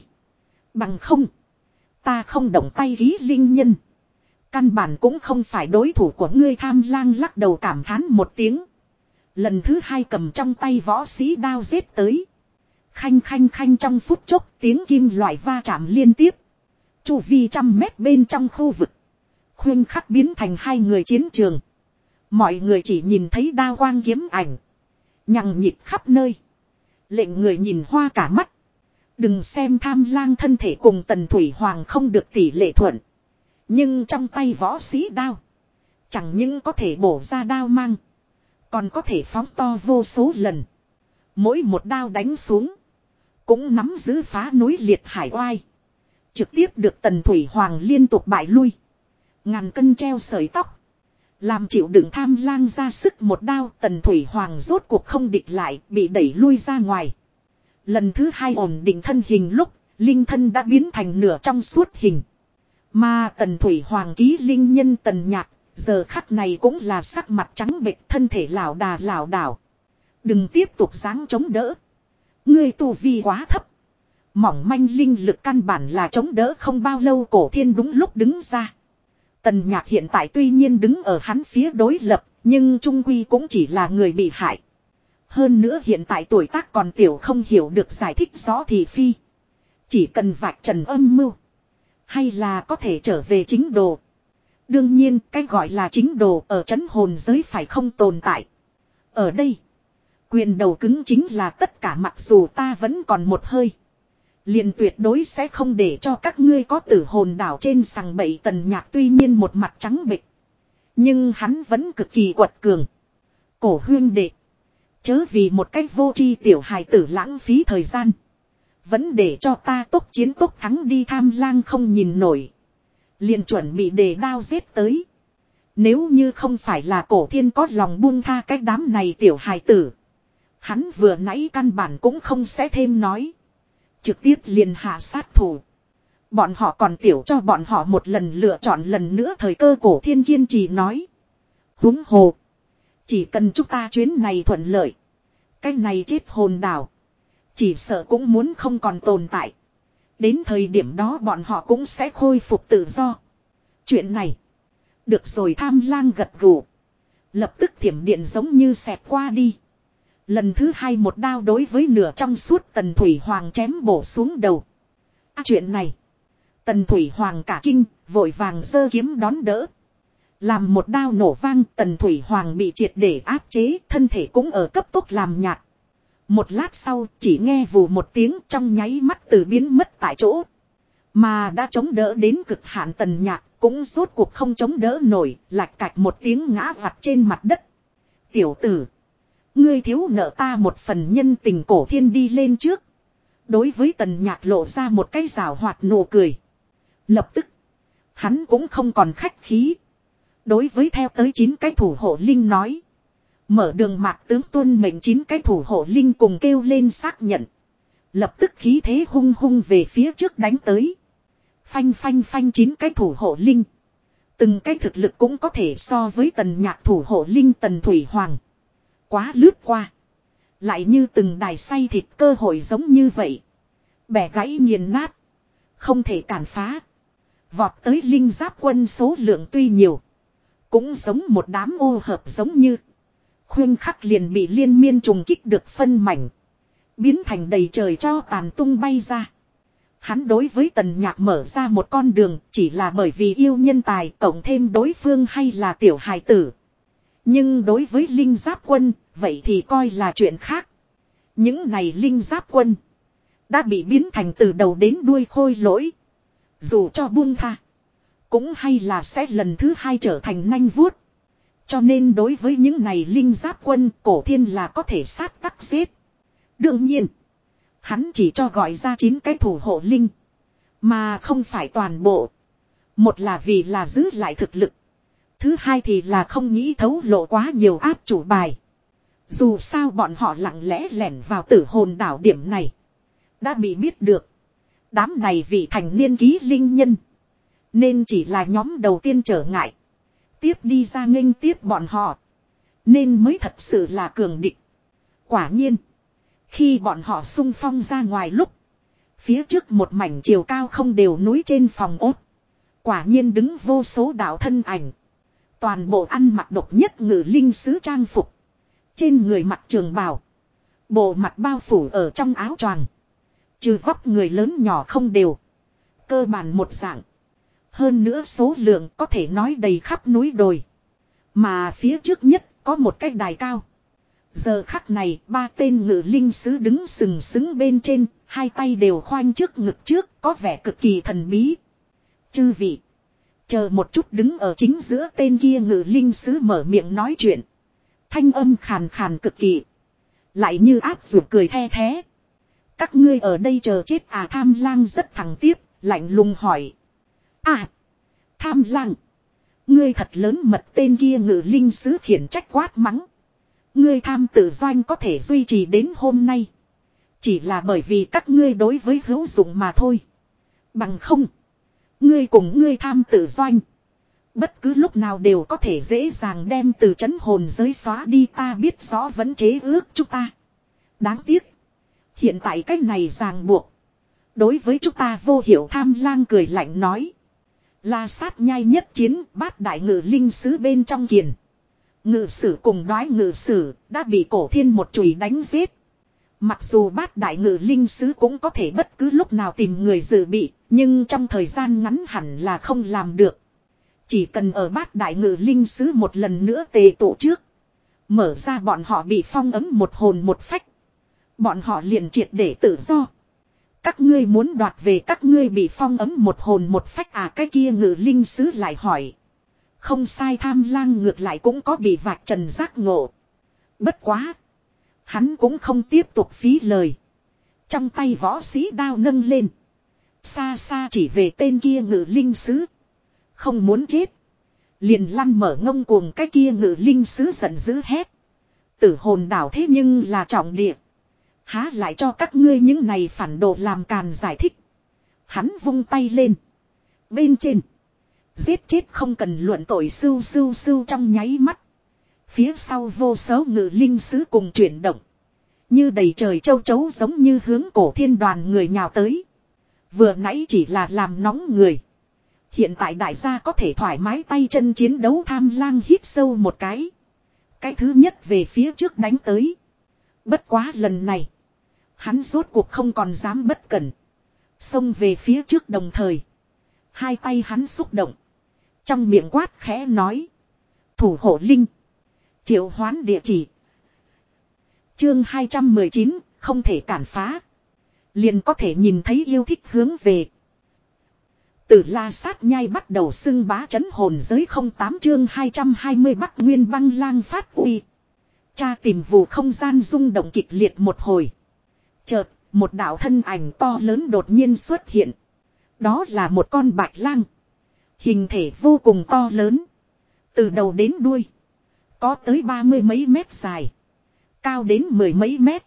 Bằng không. Ta không động tay ký linh nhân. Căn bản cũng không phải đối thủ của ngươi tham lang lắc đầu cảm thán một tiếng. Lần thứ hai cầm trong tay võ sĩ đao giết tới. Khanh khanh khanh trong phút chốc tiếng kim loại va chạm liên tiếp. Chu vi trăm mét bên trong khu vực. Khuyên khắc biến thành hai người chiến trường. Mọi người chỉ nhìn thấy đao quang kiếm ảnh. Nhằng nhịp khắp nơi. Lệnh người nhìn hoa cả mắt. Đừng xem tham lang thân thể cùng tần thủy hoàng không được tỷ lệ thuận. Nhưng trong tay võ sĩ đao. Chẳng những có thể bổ ra đao mang. Còn có thể phóng to vô số lần. Mỗi một đao đánh xuống. Cũng nắm giữ phá núi liệt hải oai. Trực tiếp được tần thủy hoàng liên tục bại lui. Ngàn cân treo sợi tóc. Làm chịu đựng tham lang ra sức một đao tần thủy hoàng rốt cuộc không địch lại bị đẩy lui ra ngoài. Lần thứ hai ổn định thân hình lúc, linh thân đã biến thành nửa trong suốt hình. Mà tần thủy hoàng ký linh nhân tần nhạc, giờ khắc này cũng là sắc mặt trắng bệch thân thể lảo đà lảo đảo. Đừng tiếp tục dáng chống đỡ. Ngươi tu vi quá thấp. Mỏng manh linh lực căn bản là chống đỡ không bao lâu cổ thiên đúng lúc đứng ra. Tần nhạc hiện tại tuy nhiên đứng ở hắn phía đối lập, nhưng trung quy cũng chỉ là người bị hại. Hơn nữa hiện tại tuổi tác còn tiểu không hiểu được giải thích rõ thì phi. Chỉ cần vạch trần âm mưu. Hay là có thể trở về chính đồ. Đương nhiên cái gọi là chính đồ ở chấn hồn giới phải không tồn tại. Ở đây. Quyền đầu cứng chính là tất cả mặc dù ta vẫn còn một hơi liền tuyệt đối sẽ không để cho các ngươi có tử hồn đảo trên sằng bậy tần nhạc tuy nhiên một mặt trắng bịch. Nhưng hắn vẫn cực kỳ quật cường. Cổ huyên đệ. Chớ vì một cách vô tri tiểu hài tử lãng phí thời gian. Vẫn để cho ta tốt chiến tốt thắng đi tham lang không nhìn nổi. liền chuẩn bị đề đao giết tới. Nếu như không phải là cổ thiên có lòng buông tha cái đám này tiểu hài tử. Hắn vừa nãy căn bản cũng không sẽ thêm nói. Trực tiếp liền hạ sát thủ. Bọn họ còn tiểu cho bọn họ một lần lựa chọn lần nữa thời cơ cổ thiên kiên trì nói. Húng hồ. Chỉ cần chúng ta chuyến này thuận lợi. Cái này chết hồn đảo. Chỉ sợ cũng muốn không còn tồn tại. Đến thời điểm đó bọn họ cũng sẽ khôi phục tự do. Chuyện này. Được rồi tham lang gật gù. Lập tức thiểm điện giống như xẹt qua đi. Lần thứ hai một đao đối với nửa trong suốt tần thủy hoàng chém bổ xuống đầu. À, chuyện này. Tần thủy hoàng cả kinh, vội vàng giơ kiếm đón đỡ. Làm một đao nổ vang tần thủy hoàng bị triệt để áp chế, thân thể cũng ở cấp tốc làm nhạt. Một lát sau chỉ nghe vù một tiếng trong nháy mắt từ biến mất tại chỗ. Mà đã chống đỡ đến cực hạn tần nhạc cũng rốt cuộc không chống đỡ nổi, lạch cạch một tiếng ngã vặt trên mặt đất. Tiểu tử. Ngươi thiếu nợ ta một phần nhân tình cổ thiên đi lên trước. Đối với tần nhạc lộ ra một cái rào hoạt nụ cười. Lập tức. Hắn cũng không còn khách khí. Đối với theo tới chín cái thủ hộ linh nói. Mở đường mạc tướng tuân mệnh chín cái thủ hộ linh cùng kêu lên xác nhận. Lập tức khí thế hung hung về phía trước đánh tới. Phanh phanh phanh chín cái thủ hộ linh. Từng cái thực lực cũng có thể so với tần nhạc thủ hộ linh tần thủy hoàng. Quá lướt qua. Lại như từng đài say thịt cơ hội giống như vậy. Bẻ gãy nghiền nát. Không thể cản phá. Vọt tới linh giáp quân số lượng tuy nhiều. Cũng giống một đám ô hợp giống như. Khuyên khắc liền bị liên miên trùng kích được phân mảnh. Biến thành đầy trời cho tàn tung bay ra. Hắn đối với tần nhạc mở ra một con đường chỉ là bởi vì yêu nhân tài cộng thêm đối phương hay là tiểu hài tử. Nhưng đối với linh giáp quân, vậy thì coi là chuyện khác. Những này linh giáp quân đã bị biến thành từ đầu đến đuôi khôi lỗi. Dù cho buông tha, cũng hay là sẽ lần thứ hai trở thành nanh vuốt. Cho nên đối với những này linh giáp quân cổ thiên là có thể sát tắc giết. Đương nhiên, hắn chỉ cho gọi ra 9 cái thủ hộ linh. Mà không phải toàn bộ. Một là vì là giữ lại thực lực. Thứ hai thì là không nghĩ thấu lộ quá nhiều áp chủ bài. Dù sao bọn họ lặng lẽ lẻn vào tử hồn đảo điểm này. Đã bị biết được. Đám này vị thành niên ký linh nhân. Nên chỉ là nhóm đầu tiên trở ngại. Tiếp đi ra nghênh tiếp bọn họ. Nên mới thật sự là cường địch. Quả nhiên. Khi bọn họ sung phong ra ngoài lúc. Phía trước một mảnh chiều cao không đều núi trên phòng ốt. Quả nhiên đứng vô số đạo thân ảnh. Toàn bộ ăn mặc độc nhất ngự linh sứ trang phục. Trên người mặt trường bào. Bộ mặt bao phủ ở trong áo choàng. Trừ vóc người lớn nhỏ không đều. Cơ bản một dạng. Hơn nữa số lượng có thể nói đầy khắp núi đồi. Mà phía trước nhất có một cái đài cao. Giờ khắc này ba tên ngự linh sứ đứng sừng sững bên trên, hai tay đều khoanh trước ngực trước, có vẻ cực kỳ thần bí. Chư vị. Chờ một chút đứng ở chính giữa tên kia ngự linh sứ mở miệng nói chuyện. Thanh âm khàn khàn cực kỳ. Lại như áp ruột cười the thế. Các ngươi ở đây chờ chết à tham lang rất thẳng tiếp, lạnh lùng hỏi. À, tham lang. Ngươi thật lớn mật tên kia ngự linh sứ khiển trách quát mắng. Ngươi tham tự doanh có thể duy trì đến hôm nay. Chỉ là bởi vì các ngươi đối với hữu dụng mà thôi. Bằng không. Ngươi cùng ngươi tham tự doanh. Bất cứ lúc nào đều có thể dễ dàng đem từ chấn hồn giới xóa đi ta biết rõ vẫn chế ước chúng ta. Đáng tiếc. Hiện tại cách này ràng buộc. Đối với chúng ta vô hiểu tham lang cười lạnh nói. Là sát nhai nhất chiến bát đại ngự linh sứ bên trong kiền. Ngự sử cùng đoái ngự sử đã bị cổ thiên một chùy đánh giết. Mặc dù bát đại ngự linh sứ cũng có thể bất cứ lúc nào tìm người dự bị, nhưng trong thời gian ngắn hẳn là không làm được. Chỉ cần ở bát đại ngự linh sứ một lần nữa tề tụ trước. Mở ra bọn họ bị phong ấm một hồn một phách. Bọn họ liền triệt để tự do. Các ngươi muốn đoạt về các ngươi bị phong ấm một hồn một phách à cái kia ngự linh sứ lại hỏi. Không sai, tham lang ngược lại cũng có bị vạch trần giác ngộ. Bất quá. Hắn cũng không tiếp tục phí lời. Trong tay võ sĩ đao nâng lên. Xa xa chỉ về tên kia ngự linh sứ. Không muốn chết. Liền lăn mở ngông cuồng cái kia ngự linh sứ giận dữ hét. Tử hồn đảo thế nhưng là trọng địa. Há lại cho các ngươi những này phản đồ làm càn giải thích. Hắn vung tay lên. Bên trên. Giết chết không cần luận tội sưu sưu sưu trong nháy mắt. Phía sau vô số ngự linh sứ cùng chuyển động. Như đầy trời châu chấu giống như hướng cổ thiên đoàn người nhào tới. Vừa nãy chỉ là làm nóng người. Hiện tại đại gia có thể thoải mái tay chân chiến đấu tham lang hít sâu một cái. Cái thứ nhất về phía trước đánh tới. Bất quá lần này. Hắn rốt cuộc không còn dám bất cẩn. Xông về phía trước đồng thời. Hai tay hắn xúc động. Trong miệng quát khẽ nói. Thủ hộ linh. Triệu hoán địa chỉ. Chương 219, không thể cản phá. Liền có thể nhìn thấy yêu thích hướng về. Từ la sát nhai bắt đầu xưng bá chấn hồn giới 08 chương 220 bắc nguyên băng lang phát uy. Cha tìm vụ không gian rung động kịch liệt một hồi. Chợt, một đạo thân ảnh to lớn đột nhiên xuất hiện. Đó là một con bạch lang. Hình thể vô cùng to lớn. Từ đầu đến đuôi. Có tới ba mươi mấy mét dài. Cao đến mười mấy mét.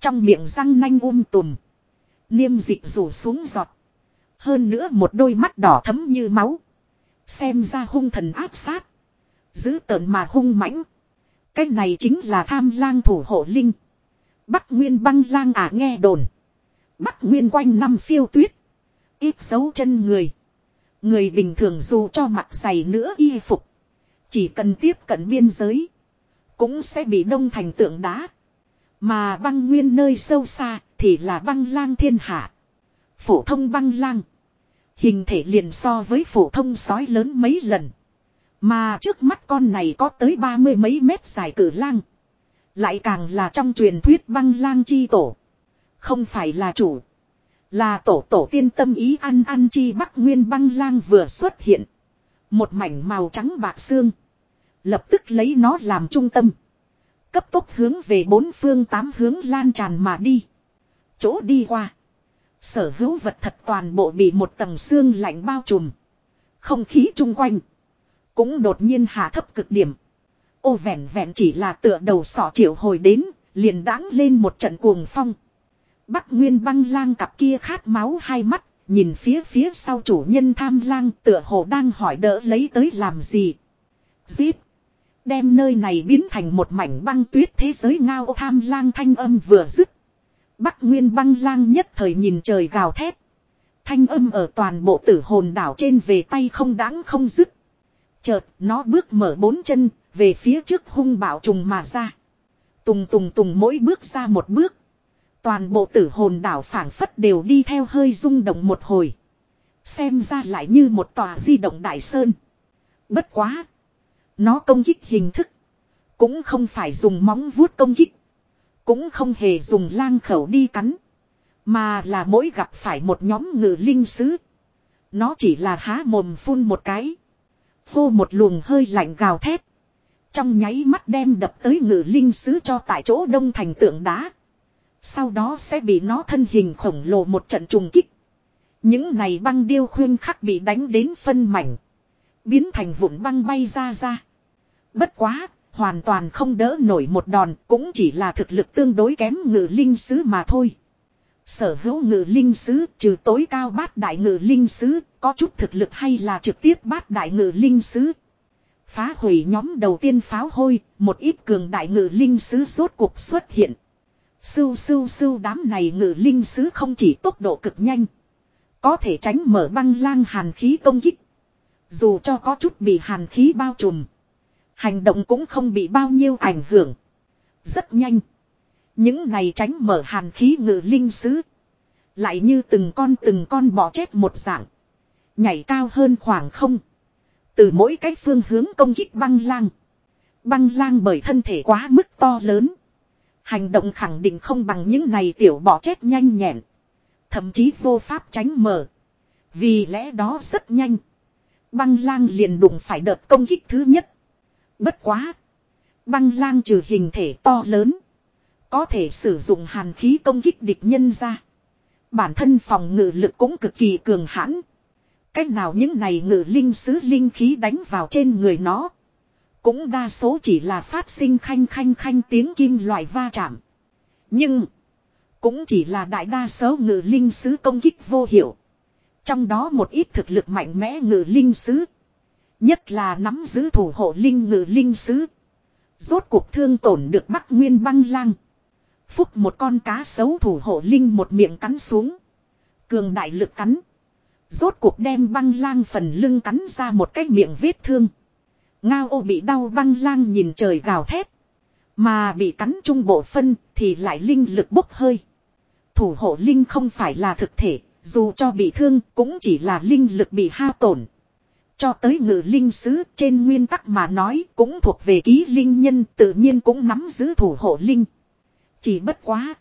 Trong miệng răng nanh um tùm. Niêm dịch rủ xuống giọt. Hơn nữa một đôi mắt đỏ thấm như máu. Xem ra hung thần áp sát. Giữ tợn mà hung mãnh. Cái này chính là tham lang thủ hộ linh. Bắc Nguyên băng lang à nghe đồn. Bắc Nguyên quanh năm phiêu tuyết. Ít dấu chân người. Người bình thường dù cho mặc dày nữa y phục. Chỉ cần tiếp cận biên giới. Cũng sẽ bị đông thành tượng đá. Mà băng nguyên nơi sâu xa thì là băng lang thiên hạ. Phổ thông băng lang. Hình thể liền so với phổ thông sói lớn mấy lần. Mà trước mắt con này có tới ba mươi mấy mét dài cử lang. Lại càng là trong truyền thuyết băng lang chi tổ. Không phải là chủ. Là tổ tổ tiên tâm ý ăn ăn chi bắc nguyên băng lang vừa xuất hiện. Một mảnh màu trắng bạc xương. Lập tức lấy nó làm trung tâm. Cấp tốc hướng về bốn phương tám hướng lan tràn mà đi. Chỗ đi qua. Sở hữu vật thật toàn bộ bị một tầng xương lạnh bao trùm. Không khí chung quanh. Cũng đột nhiên hạ thấp cực điểm. Ô vẹn vẹn chỉ là tựa đầu sọ triệu hồi đến. Liền đáng lên một trận cuồng phong. Bắc Nguyên băng lang cặp kia khát máu hai mắt. Nhìn phía phía sau chủ nhân tham lang tựa hồ đang hỏi đỡ lấy tới làm gì. Giết. Đem nơi này biến thành một mảnh băng tuyết thế giới ngao tham lang thanh âm vừa dứt. Bắc Nguyên băng lang nhất thời nhìn trời gào thét. Thanh âm ở toàn bộ tử hồn đảo trên về tay không đáng không dứt. Chợt nó bước mở bốn chân, về phía trước hung bạo trùng mà ra. Tùng tùng tùng mỗi bước ra một bước. Toàn bộ tử hồn đảo phảng phất đều đi theo hơi rung động một hồi. Xem ra lại như một tòa di động đại sơn. Bất quá. Nó công kích hình thức. Cũng không phải dùng móng vuốt công kích. Cũng không hề dùng lang khẩu đi cắn. Mà là mỗi gặp phải một nhóm ngự linh sứ. Nó chỉ là há mồm phun một cái. Phô một luồng hơi lạnh gào thét. Trong nháy mắt đem đập tới ngự linh sứ cho tại chỗ đông thành tượng đá. Sau đó sẽ bị nó thân hình khổng lồ một trận trùng kích. Những này băng điêu khuyên khắc bị đánh đến phân mảnh. Biến thành vụn băng bay ra ra. Bất quá, hoàn toàn không đỡ nổi một đòn, cũng chỉ là thực lực tương đối kém ngự linh sứ mà thôi. Sở hữu ngự linh sứ trừ tối cao bát đại ngự linh sứ, có chút thực lực hay là trực tiếp bát đại ngự linh sứ. Phá hủy nhóm đầu tiên pháo hôi, một ít cường đại ngự linh sứ rốt cuộc xuất hiện. Sưu sưu sưu đám này ngự linh sứ không chỉ tốc độ cực nhanh. Có thể tránh mở băng lang hàn khí công kích. Dù cho có chút bị hàn khí bao trùm. Hành động cũng không bị bao nhiêu ảnh hưởng. Rất nhanh. Những này tránh mở hàn khí ngự linh sứ. Lại như từng con từng con bỏ chết một dạng. Nhảy cao hơn khoảng không. Từ mỗi cách phương hướng công kích băng lang. Băng lang bởi thân thể quá mức to lớn. Hành động khẳng định không bằng những này tiểu bỏ chết nhanh nhẹn. Thậm chí vô pháp tránh mở. Vì lẽ đó rất nhanh. Băng lang liền đụng phải đợt công kích thứ nhất. Bất quá. Băng lang trừ hình thể to lớn. Có thể sử dụng hàn khí công kích địch nhân ra. Bản thân phòng ngự lực cũng cực kỳ cường hãn. Cách nào những này ngự linh sứ linh khí đánh vào trên người nó. Cũng đa số chỉ là phát sinh khanh khanh khanh tiếng kim loại va chạm. Nhưng. Cũng chỉ là đại đa số ngự linh sứ công kích vô hiệu. Trong đó một ít thực lực mạnh mẽ ngự linh sứ. Nhất là nắm giữ thủ hộ linh ngự linh sứ. Rốt cuộc thương tổn được Bắc Nguyên băng lang. Phúc một con cá sấu thủ hộ linh một miệng cắn xuống. Cường đại lực cắn. Rốt cuộc đem băng lang phần lưng cắn ra một cái miệng vết thương. Ngao ô bị đau băng lang nhìn trời gào thét. Mà bị cắn trung bộ phân thì lại linh lực bốc hơi. Thủ hộ linh không phải là thực thể, dù cho bị thương cũng chỉ là linh lực bị hao tổn. Cho tới ngự linh sứ trên nguyên tắc mà nói cũng thuộc về ký linh nhân tự nhiên cũng nắm giữ thủ hộ linh. Chỉ bất quá.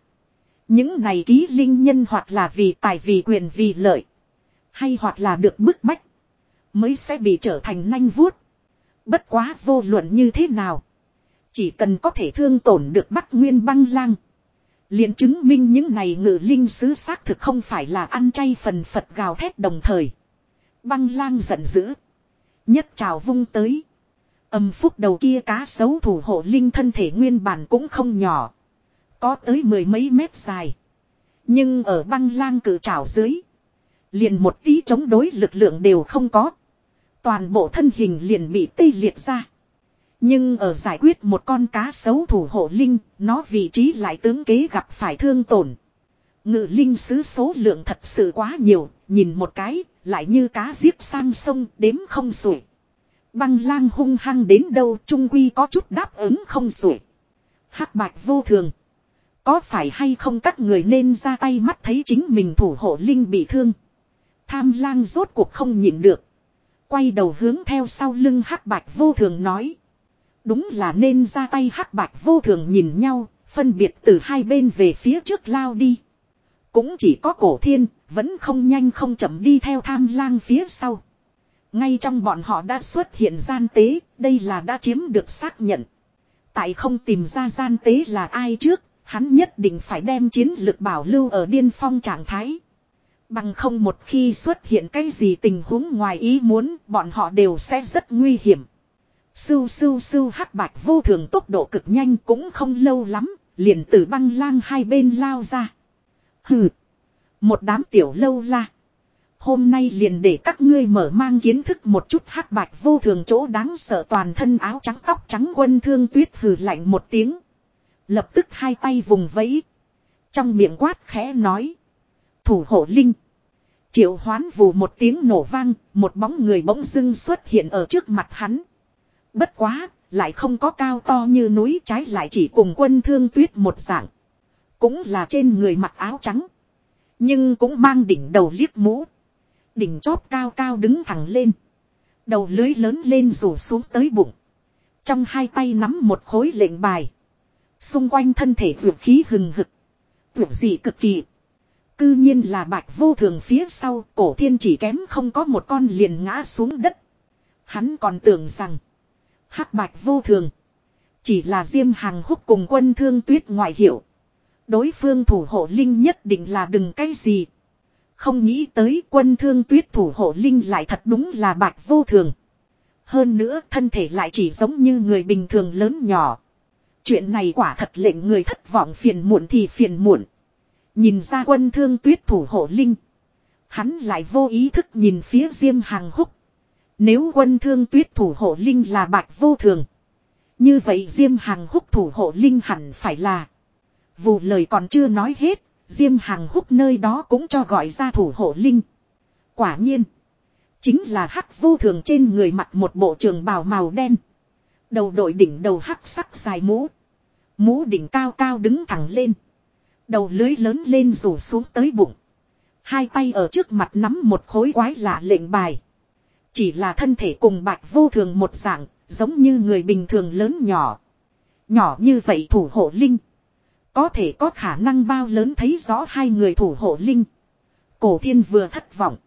Những này ký linh nhân hoặc là vì tài vì quyền vì lợi. Hay hoặc là được bức bách. Mới sẽ bị trở thành nanh vuốt. Bất quá vô luận như thế nào. Chỉ cần có thể thương tổn được Bắc Nguyên băng lang. liền chứng minh những này ngự linh sứ xác thực không phải là ăn chay phần Phật gào thét đồng thời. Băng lang giận dữ. Nhất trào vung tới. Âm phúc đầu kia cá sấu thủ hộ linh thân thể nguyên bản cũng không nhỏ. Có tới mười mấy mét dài. Nhưng ở băng lang cử trào dưới. Liền một tí chống đối lực lượng đều không có. Toàn bộ thân hình liền bị tê liệt ra. Nhưng ở giải quyết một con cá sấu thủ hộ linh, nó vị trí lại tướng kế gặp phải thương tổn. Ngự linh sứ số lượng thật sự quá nhiều, nhìn một cái, lại như cá giết sang sông đếm không sủi. Băng lang hung hăng đến đâu trung quy có chút đáp ứng không sủi. hắc bạch vô thường. Có phải hay không các người nên ra tay mắt thấy chính mình thủ hộ linh bị thương. Tham lang rốt cuộc không nhịn được. Quay đầu hướng theo sau lưng hắc bạch vô thường nói. Đúng là nên ra tay hắc bạch vô thường nhìn nhau, phân biệt từ hai bên về phía trước lao đi. Cũng chỉ có cổ thiên, vẫn không nhanh không chậm đi theo tham lang phía sau. Ngay trong bọn họ đã xuất hiện gian tế, đây là đã chiếm được xác nhận. Tại không tìm ra gian tế là ai trước, hắn nhất định phải đem chiến lược bảo lưu ở điên phong trạng thái. Bằng không một khi xuất hiện cái gì tình huống ngoài ý muốn, bọn họ đều sẽ rất nguy hiểm. Sưu sưu sưu hắc bạch vô thường tốc độ cực nhanh cũng không lâu lắm, liền từ băng lang hai bên lao ra. Hừ, một đám tiểu lâu la. Hôm nay liền để các ngươi mở mang kiến thức một chút hắc bạch vô thường chỗ đáng sợ toàn thân áo trắng tóc trắng quân thương tuyết hừ lạnh một tiếng. Lập tức hai tay vùng vẫy. Trong miệng quát khẽ nói. Thủ hộ linh. Triệu hoán vù một tiếng nổ vang, một bóng người bỗng dưng xuất hiện ở trước mặt hắn. Bất quá, lại không có cao to như núi trái lại chỉ cùng quân thương tuyết một dạng. Cũng là trên người mặc áo trắng. Nhưng cũng mang đỉnh đầu liếc mũ. Đỉnh chóp cao cao đứng thẳng lên. Đầu lưới lớn lên rủ xuống tới bụng. Trong hai tay nắm một khối lệnh bài. Xung quanh thân thể vượt khí hừng hực. Vượt gì cực kỳ. Cư nhiên là bạch vô thường phía sau, cổ thiên chỉ kém không có một con liền ngã xuống đất. Hắn còn tưởng rằng. hắc bạch vô thường. Chỉ là diêm hàng húc cùng quân thương tuyết ngoại hiệu. Đối phương thủ hộ linh nhất định là đừng cái gì. Không nghĩ tới quân thương tuyết thủ hộ linh lại thật đúng là bạch vô thường. Hơn nữa, thân thể lại chỉ giống như người bình thường lớn nhỏ. Chuyện này quả thật lệnh người thất vọng phiền muộn thì phiền muộn. Nhìn ra quân thương tuyết thủ hộ linh. Hắn lại vô ý thức nhìn phía diêm hàng húc. Nếu quân thương tuyết thủ hộ linh là bạch vô thường. Như vậy diêm hàng húc thủ hộ linh hẳn phải là. Vụ lời còn chưa nói hết. Diêm hàng húc nơi đó cũng cho gọi ra thủ hộ linh. Quả nhiên. Chính là hắc vô thường trên người mặc một bộ trường bào màu đen. Đầu đội đỉnh đầu hắc sắc dài mũ. Mũ đỉnh cao cao đứng thẳng lên. Đầu lưới lớn lên rủ xuống tới bụng. Hai tay ở trước mặt nắm một khối quái lạ lệnh bài. Chỉ là thân thể cùng bạch vô thường một dạng, giống như người bình thường lớn nhỏ. Nhỏ như vậy thủ hộ linh. Có thể có khả năng bao lớn thấy rõ hai người thủ hộ linh. Cổ thiên vừa thất vọng.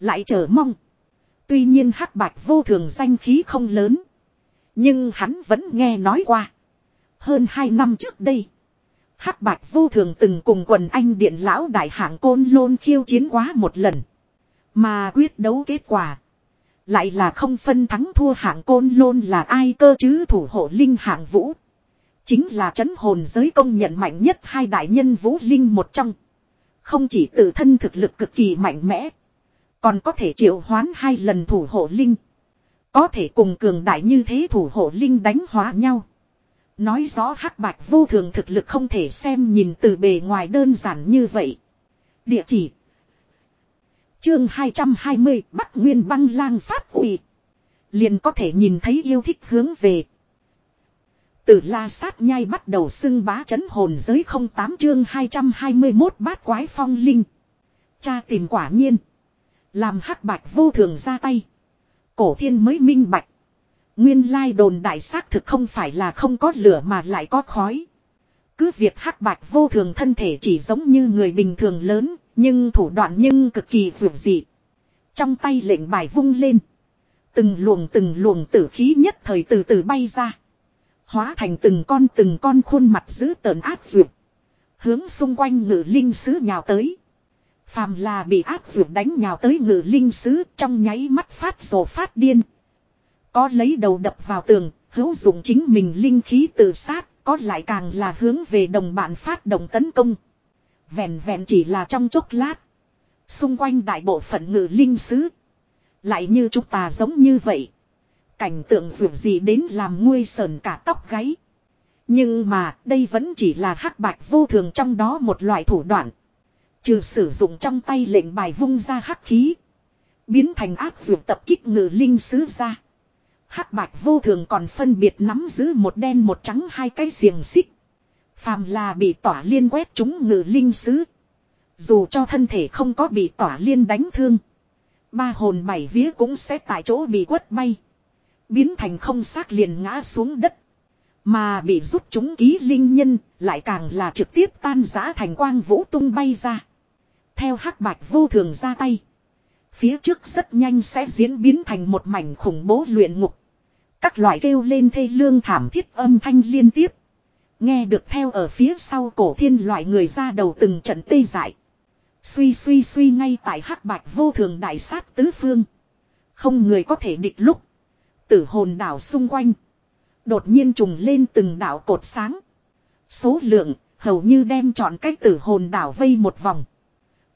Lại chờ mong. Tuy nhiên hắc bạch vô thường danh khí không lớn. Nhưng hắn vẫn nghe nói qua. Hơn hai năm trước đây. Hắc bạch vô thường từng cùng quần anh điện lão đại hạng côn lôn khiêu chiến quá một lần. Mà quyết đấu kết quả. Lại là không phân thắng thua hạng côn lôn là ai cơ chứ thủ hộ linh hạng vũ. Chính là chấn hồn giới công nhận mạnh nhất hai đại nhân vũ linh một trong. Không chỉ tự thân thực lực cực kỳ mạnh mẽ. Còn có thể triệu hoán hai lần thủ hộ linh. Có thể cùng cường đại như thế thủ hộ linh đánh hóa nhau. Nói rõ hắc bạch vô thường thực lực không thể xem nhìn từ bề ngoài đơn giản như vậy. Địa chỉ. Chương 220 Bắc Nguyên băng lang phát ủy. Liền có thể nhìn thấy yêu thích hướng về. Từ la sát nhai bắt đầu xưng bá chấn hồn giới 08 chương 221 bát quái phong linh. Cha tìm quả nhiên. Làm hắc bạch vô thường ra tay. Cổ thiên mới minh bạch. Nguyên lai đồn đại xác thực không phải là không có lửa mà lại có khói. Cứ việc hắc bạch vô thường thân thể chỉ giống như người bình thường lớn, nhưng thủ đoạn nhưng cực kỳ vượt dị. Trong tay lệnh bài vung lên. Từng luồng từng luồng tử khí nhất thời từ từ bay ra. Hóa thành từng con từng con khuôn mặt giữ tợn áp duyệt. Hướng xung quanh ngự linh sứ nhào tới. Phàm là bị áp duyệt đánh nhào tới ngự linh sứ trong nháy mắt phát rồ phát điên. Có lấy đầu đập vào tường, hữu dụng chính mình linh khí tự sát, có lại càng là hướng về đồng bạn phát động tấn công. Vẹn vẹn chỉ là trong chốc lát. Xung quanh đại bộ phận ngự linh sứ. Lại như chúng ta giống như vậy. Cảnh tượng dù gì đến làm nguôi sờn cả tóc gáy. Nhưng mà, đây vẫn chỉ là hắc bạch vô thường trong đó một loại thủ đoạn. Trừ sử dụng trong tay lệnh bài vung ra hắc khí. Biến thành áp dụng tập kích ngự linh sứ ra. hắc bạch vô thường còn phân biệt nắm giữ một đen một trắng hai cái xiềng xích. Phàm là bị tỏa liên quét chúng ngự linh sứ. Dù cho thân thể không có bị tỏa liên đánh thương. Ba hồn bảy vía cũng sẽ tại chỗ bị quất bay. Biến thành không xác liền ngã xuống đất. Mà bị rút chúng ký linh nhân, lại càng là trực tiếp tan giã thành quang vũ tung bay ra. Theo hắc bạch vô thường ra tay. Phía trước rất nhanh sẽ diễn biến thành một mảnh khủng bố luyện ngục. Các loại kêu lên thê lương thảm thiết âm thanh liên tiếp. Nghe được theo ở phía sau cổ thiên loại người ra đầu từng trận tê dại. Suy suy suy ngay tại hắc bạch vô thường đại sát tứ phương. Không người có thể địch lúc. Tử hồn đảo xung quanh. Đột nhiên trùng lên từng đảo cột sáng. Số lượng hầu như đem chọn cách tử hồn đảo vây một vòng.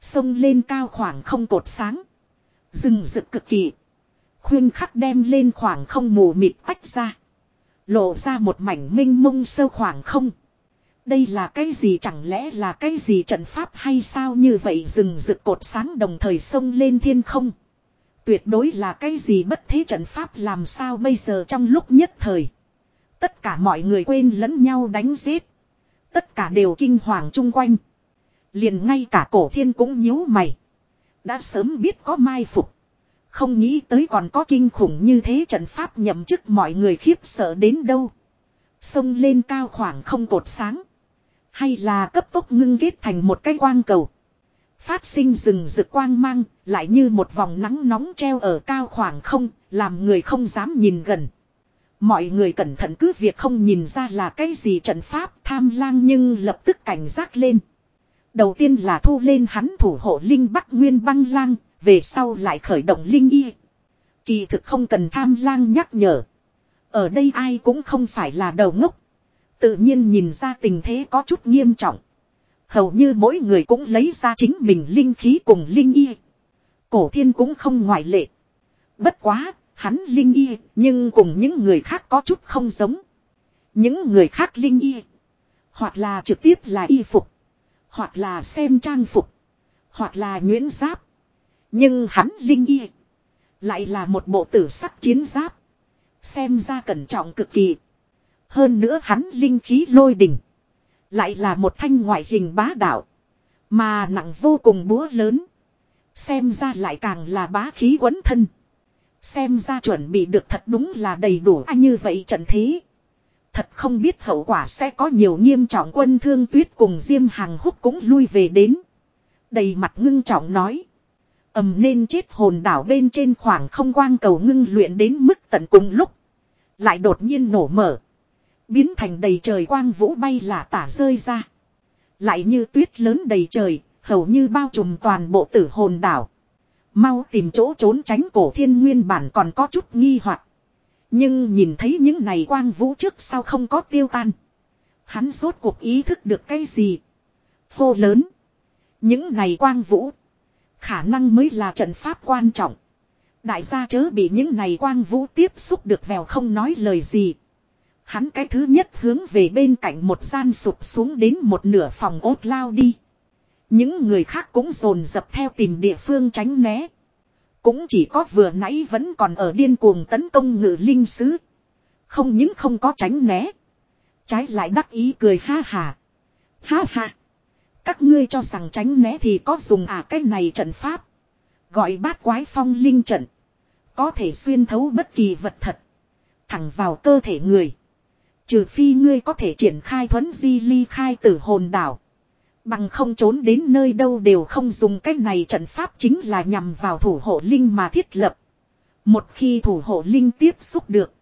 Sông lên cao khoảng không cột sáng. Rừng rực cực kỳ. Khuyên khắc đem lên khoảng không mù mịt tách ra. Lộ ra một mảnh minh mông sâu khoảng không. Đây là cái gì chẳng lẽ là cái gì trận pháp hay sao như vậy rừng rực cột sáng đồng thời sông lên thiên không. Tuyệt đối là cái gì bất thế trận pháp làm sao bây giờ trong lúc nhất thời. Tất cả mọi người quên lẫn nhau đánh giết. Tất cả đều kinh hoàng chung quanh. Liền ngay cả cổ thiên cũng nhíu mày. Đã sớm biết có mai phục. Không nghĩ tới còn có kinh khủng như thế trận pháp nhậm chức mọi người khiếp sợ đến đâu. Sông lên cao khoảng không cột sáng. Hay là cấp tốc ngưng kết thành một cái quang cầu. Phát sinh rừng rực quang mang, lại như một vòng nắng nóng treo ở cao khoảng không, làm người không dám nhìn gần. Mọi người cẩn thận cứ việc không nhìn ra là cái gì trận pháp tham lang nhưng lập tức cảnh giác lên. Đầu tiên là thu lên hắn thủ hộ linh bắc nguyên băng lang, về sau lại khởi động linh y. Kỳ thực không cần tham lang nhắc nhở. Ở đây ai cũng không phải là đầu ngốc. Tự nhiên nhìn ra tình thế có chút nghiêm trọng. Hầu như mỗi người cũng lấy ra chính mình linh khí cùng linh y. Cổ thiên cũng không ngoại lệ. Bất quá, hắn linh y, nhưng cùng những người khác có chút không giống. Những người khác linh y. Hoặc là trực tiếp là y phục. Hoặc là xem trang phục. Hoặc là nhuyễn giáp. Nhưng hắn linh y. Lại là một bộ tử sắc chiến giáp. Xem ra cẩn trọng cực kỳ. Hơn nữa hắn linh khí lôi đỉnh. Lại là một thanh ngoại hình bá đạo. Mà nặng vô cùng búa lớn. Xem ra lại càng là bá khí quấn thân. Xem ra chuẩn bị được thật đúng là đầy đủ à như vậy trận thế. Thật không biết hậu quả sẽ có nhiều nghiêm trọng quân thương tuyết cùng Diêm Hàng húc cũng lui về đến. Đầy mặt ngưng trọng nói. ầm nên chết hồn đảo bên trên khoảng không quang cầu ngưng luyện đến mức tận cùng lúc. Lại đột nhiên nổ mở. Biến thành đầy trời quang vũ bay là tả rơi ra. Lại như tuyết lớn đầy trời, hầu như bao trùm toàn bộ tử hồn đảo. Mau tìm chỗ trốn tránh cổ thiên nguyên bản còn có chút nghi hoặc Nhưng nhìn thấy những này quang vũ trước sau không có tiêu tan. Hắn rốt cuộc ý thức được cái gì. Phô lớn. Những này quang vũ. Khả năng mới là trận pháp quan trọng. Đại gia chớ bị những này quang vũ tiếp xúc được vèo không nói lời gì. Hắn cái thứ nhất hướng về bên cạnh một gian sụp xuống đến một nửa phòng ốt lao đi. Những người khác cũng dồn dập theo tìm địa phương tránh né. Cũng chỉ có vừa nãy vẫn còn ở điên cuồng tấn công ngự linh sứ. Không những không có tránh né. Trái lại đắc ý cười ha hà. Ha ha. Các ngươi cho rằng tránh né thì có dùng à cái này trận pháp. Gọi bát quái phong linh trận. Có thể xuyên thấu bất kỳ vật thật. Thẳng vào cơ thể người. Trừ phi ngươi có thể triển khai thuấn di ly khai tử hồn đảo. Bằng không trốn đến nơi đâu đều không dùng cách này trận pháp chính là nhằm vào thủ hộ linh mà thiết lập. Một khi thủ hộ linh tiếp xúc được.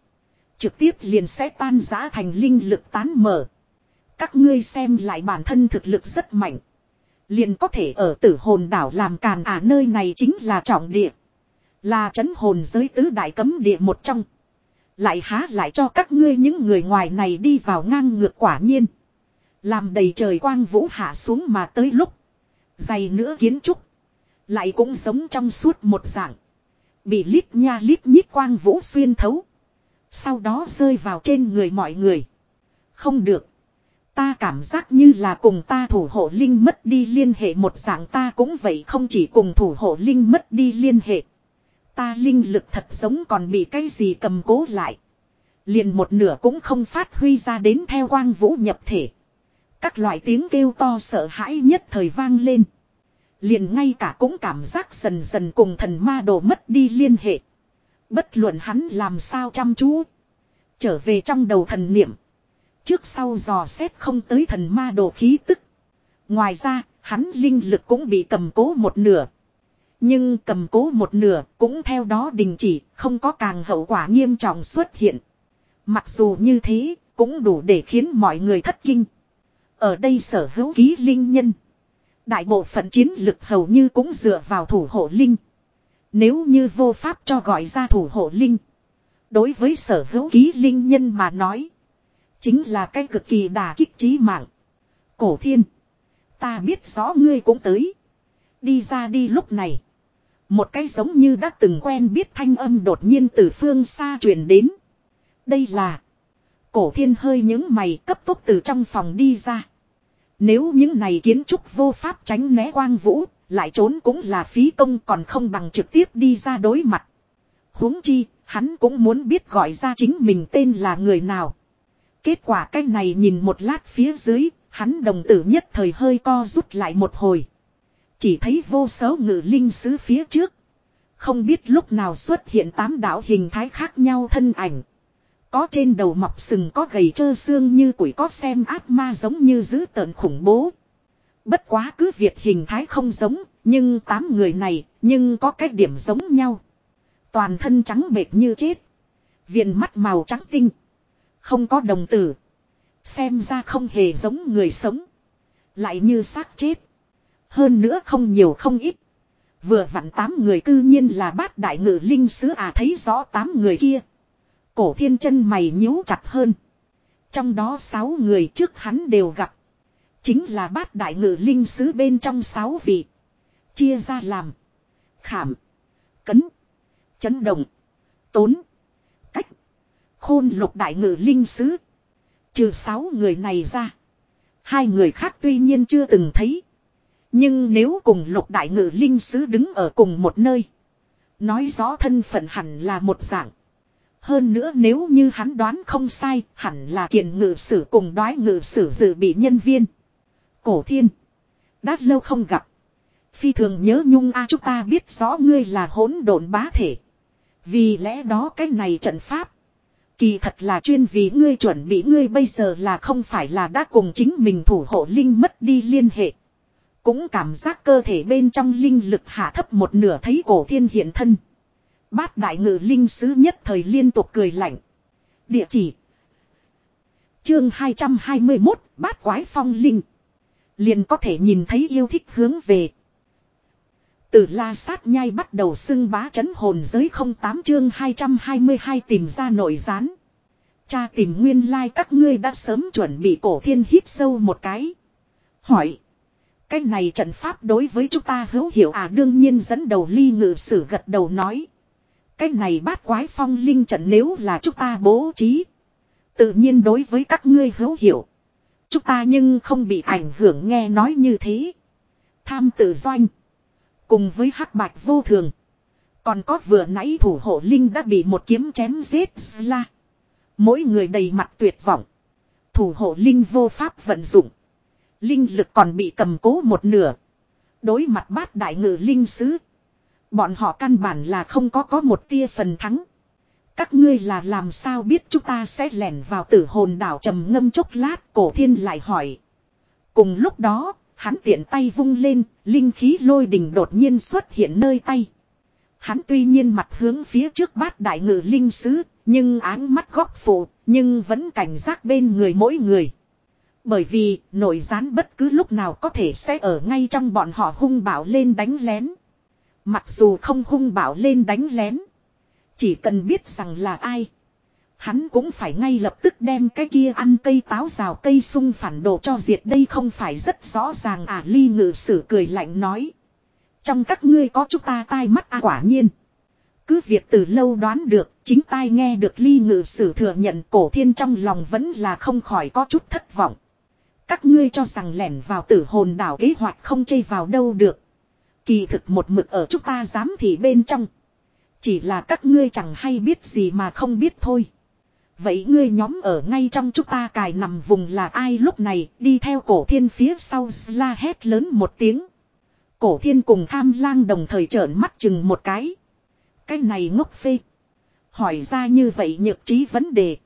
Trực tiếp liền sẽ tan giã thành linh lực tán mở. Các ngươi xem lại bản thân thực lực rất mạnh. Liền có thể ở tử hồn đảo làm càn à nơi này chính là trọng địa. Là chấn hồn giới tứ đại cấm địa một trong. Lại há lại cho các ngươi những người ngoài này đi vào ngang ngược quả nhiên. Làm đầy trời quang vũ hạ xuống mà tới lúc. Dày nữa kiến trúc. Lại cũng giống trong suốt một dạng. Bị lít nha lít nhít quang vũ xuyên thấu. Sau đó rơi vào trên người mọi người. Không được. Ta cảm giác như là cùng ta thủ hộ linh mất đi liên hệ một dạng ta cũng vậy không chỉ cùng thủ hộ linh mất đi liên hệ. Ta linh lực thật giống còn bị cái gì cầm cố lại. Liền một nửa cũng không phát huy ra đến theo quang vũ nhập thể. Các loại tiếng kêu to sợ hãi nhất thời vang lên. Liền ngay cả cũng cảm giác dần dần cùng thần ma đồ mất đi liên hệ. Bất luận hắn làm sao chăm chú. Trở về trong đầu thần niệm. Trước sau dò xét không tới thần ma đồ khí tức. Ngoài ra, hắn linh lực cũng bị cầm cố một nửa. Nhưng cầm cố một nửa cũng theo đó đình chỉ, không có càng hậu quả nghiêm trọng xuất hiện. Mặc dù như thế, cũng đủ để khiến mọi người thất kinh. Ở đây sở hữu ký linh nhân. Đại bộ phận chiến lực hầu như cũng dựa vào thủ hộ linh. Nếu như vô pháp cho gọi ra thủ hộ linh. Đối với sở hữu ký linh nhân mà nói. Chính là cái cực kỳ đà kích trí mạng. Cổ thiên. Ta biết rõ ngươi cũng tới. Đi ra đi lúc này. Một cái giống như đã từng quen biết thanh âm đột nhiên từ phương xa truyền đến. Đây là. Cổ thiên hơi những mày cấp tốc từ trong phòng đi ra. Nếu những này kiến trúc vô pháp tránh né quang vũ, lại trốn cũng là phí công còn không bằng trực tiếp đi ra đối mặt. huống chi, hắn cũng muốn biết gọi ra chính mình tên là người nào. Kết quả cái này nhìn một lát phía dưới, hắn đồng tử nhất thời hơi co rút lại một hồi. Chỉ thấy vô số ngự linh sứ phía trước. Không biết lúc nào xuất hiện tám đạo hình thái khác nhau thân ảnh. Có trên đầu mọc sừng có gầy trơ xương như quỷ có xem ác ma giống như dữ tợn khủng bố. Bất quá cứ việc hình thái không giống, nhưng tám người này, nhưng có cái điểm giống nhau. Toàn thân trắng bệt như chết. Viện mắt màu trắng tinh. Không có đồng tử. Xem ra không hề giống người sống. Lại như xác chết. Hơn nữa không nhiều không ít. Vừa vặn tám người cư nhiên là bát đại ngự linh sứ à thấy rõ tám người kia. Cổ thiên chân mày nhíu chặt hơn. Trong đó sáu người trước hắn đều gặp. Chính là bát đại ngự linh sứ bên trong sáu vị. Chia ra làm. Khảm. Cấn. Chấn động. Tốn. Cách. Khôn lục đại ngự linh sứ. Trừ sáu người này ra. Hai người khác tuy nhiên chưa từng thấy. Nhưng nếu cùng lục đại ngự linh sứ đứng ở cùng một nơi. Nói rõ thân phận hẳn là một dạng. Hơn nữa nếu như hắn đoán không sai, hẳn là kiện ngự sử cùng đoái ngự sử dự bị nhân viên. Cổ thiên. Đã lâu không gặp. Phi thường nhớ nhung a chúng ta biết rõ ngươi là hỗn độn bá thể. Vì lẽ đó cái này trận pháp. Kỳ thật là chuyên vì ngươi chuẩn bị ngươi bây giờ là không phải là đã cùng chính mình thủ hộ linh mất đi liên hệ. Cũng cảm giác cơ thể bên trong linh lực hạ thấp một nửa thấy cổ thiên hiện thân. Bát đại ngự linh sứ nhất thời liên tục cười lạnh. Địa chỉ. Chương 221 bát quái phong linh. Liền có thể nhìn thấy yêu thích hướng về. Từ la sát nhai bắt đầu xưng bá chấn hồn giới 08 chương 222 tìm ra nội gián. Cha tìm nguyên lai like các ngươi đã sớm chuẩn bị cổ thiên hít sâu một cái. Hỏi. Cái này trận pháp đối với chúng ta hữu hiệu à đương nhiên dẫn đầu ly ngự sử gật đầu nói. Cái này bát quái phong linh trận nếu là chúng ta bố trí. Tự nhiên đối với các ngươi hữu hiệu. Chúng ta nhưng không bị ảnh hưởng nghe nói như thế. Tham tự doanh. Cùng với hắc bạch vô thường. Còn có vừa nãy thủ hộ linh đã bị một kiếm chém giết la. Mỗi người đầy mặt tuyệt vọng. Thủ hộ linh vô pháp vận dụng. Linh lực còn bị cầm cố một nửa. Đối mặt bát đại ngự linh sứ. Bọn họ căn bản là không có có một tia phần thắng. Các ngươi là làm sao biết chúng ta sẽ lẻn vào tử hồn đảo trầm ngâm chốc lát cổ thiên lại hỏi. Cùng lúc đó, hắn tiện tay vung lên, linh khí lôi đình đột nhiên xuất hiện nơi tay. Hắn tuy nhiên mặt hướng phía trước bát đại ngự linh sứ, nhưng áng mắt góc phụ, nhưng vẫn cảnh giác bên người mỗi người. Bởi vì, nội gián bất cứ lúc nào có thể sẽ ở ngay trong bọn họ hung bảo lên đánh lén. Mặc dù không hung bảo lên đánh lén. Chỉ cần biết rằng là ai. Hắn cũng phải ngay lập tức đem cái kia ăn cây táo rào cây sung phản đồ cho diệt đây không phải rất rõ ràng à ly ngự sử cười lạnh nói. Trong các ngươi có chúng ta tai mắt à quả nhiên. Cứ việc từ lâu đoán được, chính tai nghe được ly ngự sử thừa nhận cổ thiên trong lòng vẫn là không khỏi có chút thất vọng. Các ngươi cho rằng lẻn vào tử hồn đảo kế hoạch không chây vào đâu được. Kỳ thực một mực ở chúng ta dám thì bên trong. Chỉ là các ngươi chẳng hay biết gì mà không biết thôi. Vậy ngươi nhóm ở ngay trong chúng ta cài nằm vùng là ai lúc này, đi theo cổ thiên phía sau la hét lớn một tiếng. Cổ thiên cùng tham lang đồng thời trợn mắt chừng một cái. Cái này ngốc phê. Hỏi ra như vậy nhược trí vấn đề.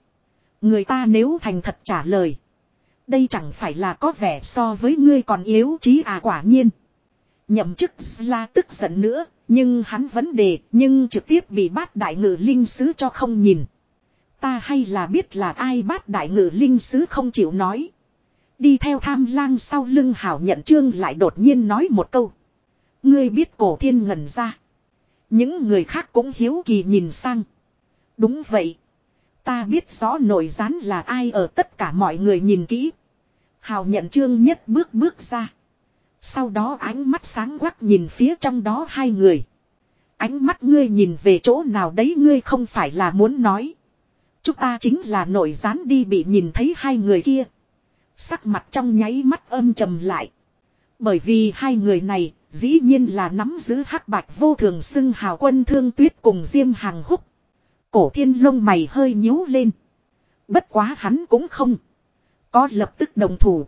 Người ta nếu thành thật trả lời. Đây chẳng phải là có vẻ so với ngươi còn yếu trí à quả nhiên. Nhậm chức la tức giận nữa, nhưng hắn vấn đề, nhưng trực tiếp bị bát đại ngự linh sứ cho không nhìn. Ta hay là biết là ai bát đại ngự linh sứ không chịu nói. Đi theo tham lang sau lưng hảo nhận trương lại đột nhiên nói một câu. Ngươi biết cổ thiên ngẩn ra. Những người khác cũng hiếu kỳ nhìn sang. Đúng vậy. Ta biết rõ nội gián là ai ở tất cả mọi người nhìn kỹ. Hào nhận trương nhất bước bước ra. Sau đó ánh mắt sáng quắc nhìn phía trong đó hai người. Ánh mắt ngươi nhìn về chỗ nào đấy ngươi không phải là muốn nói. Chúng ta chính là nội gián đi bị nhìn thấy hai người kia. Sắc mặt trong nháy mắt âm trầm lại. Bởi vì hai người này dĩ nhiên là nắm giữ hắc bạch vô thường xưng hào quân thương tuyết cùng diêm hàng húc. Cổ thiên lông mày hơi nhíu lên. Bất quá hắn cũng không. Có lập tức đồng thủ.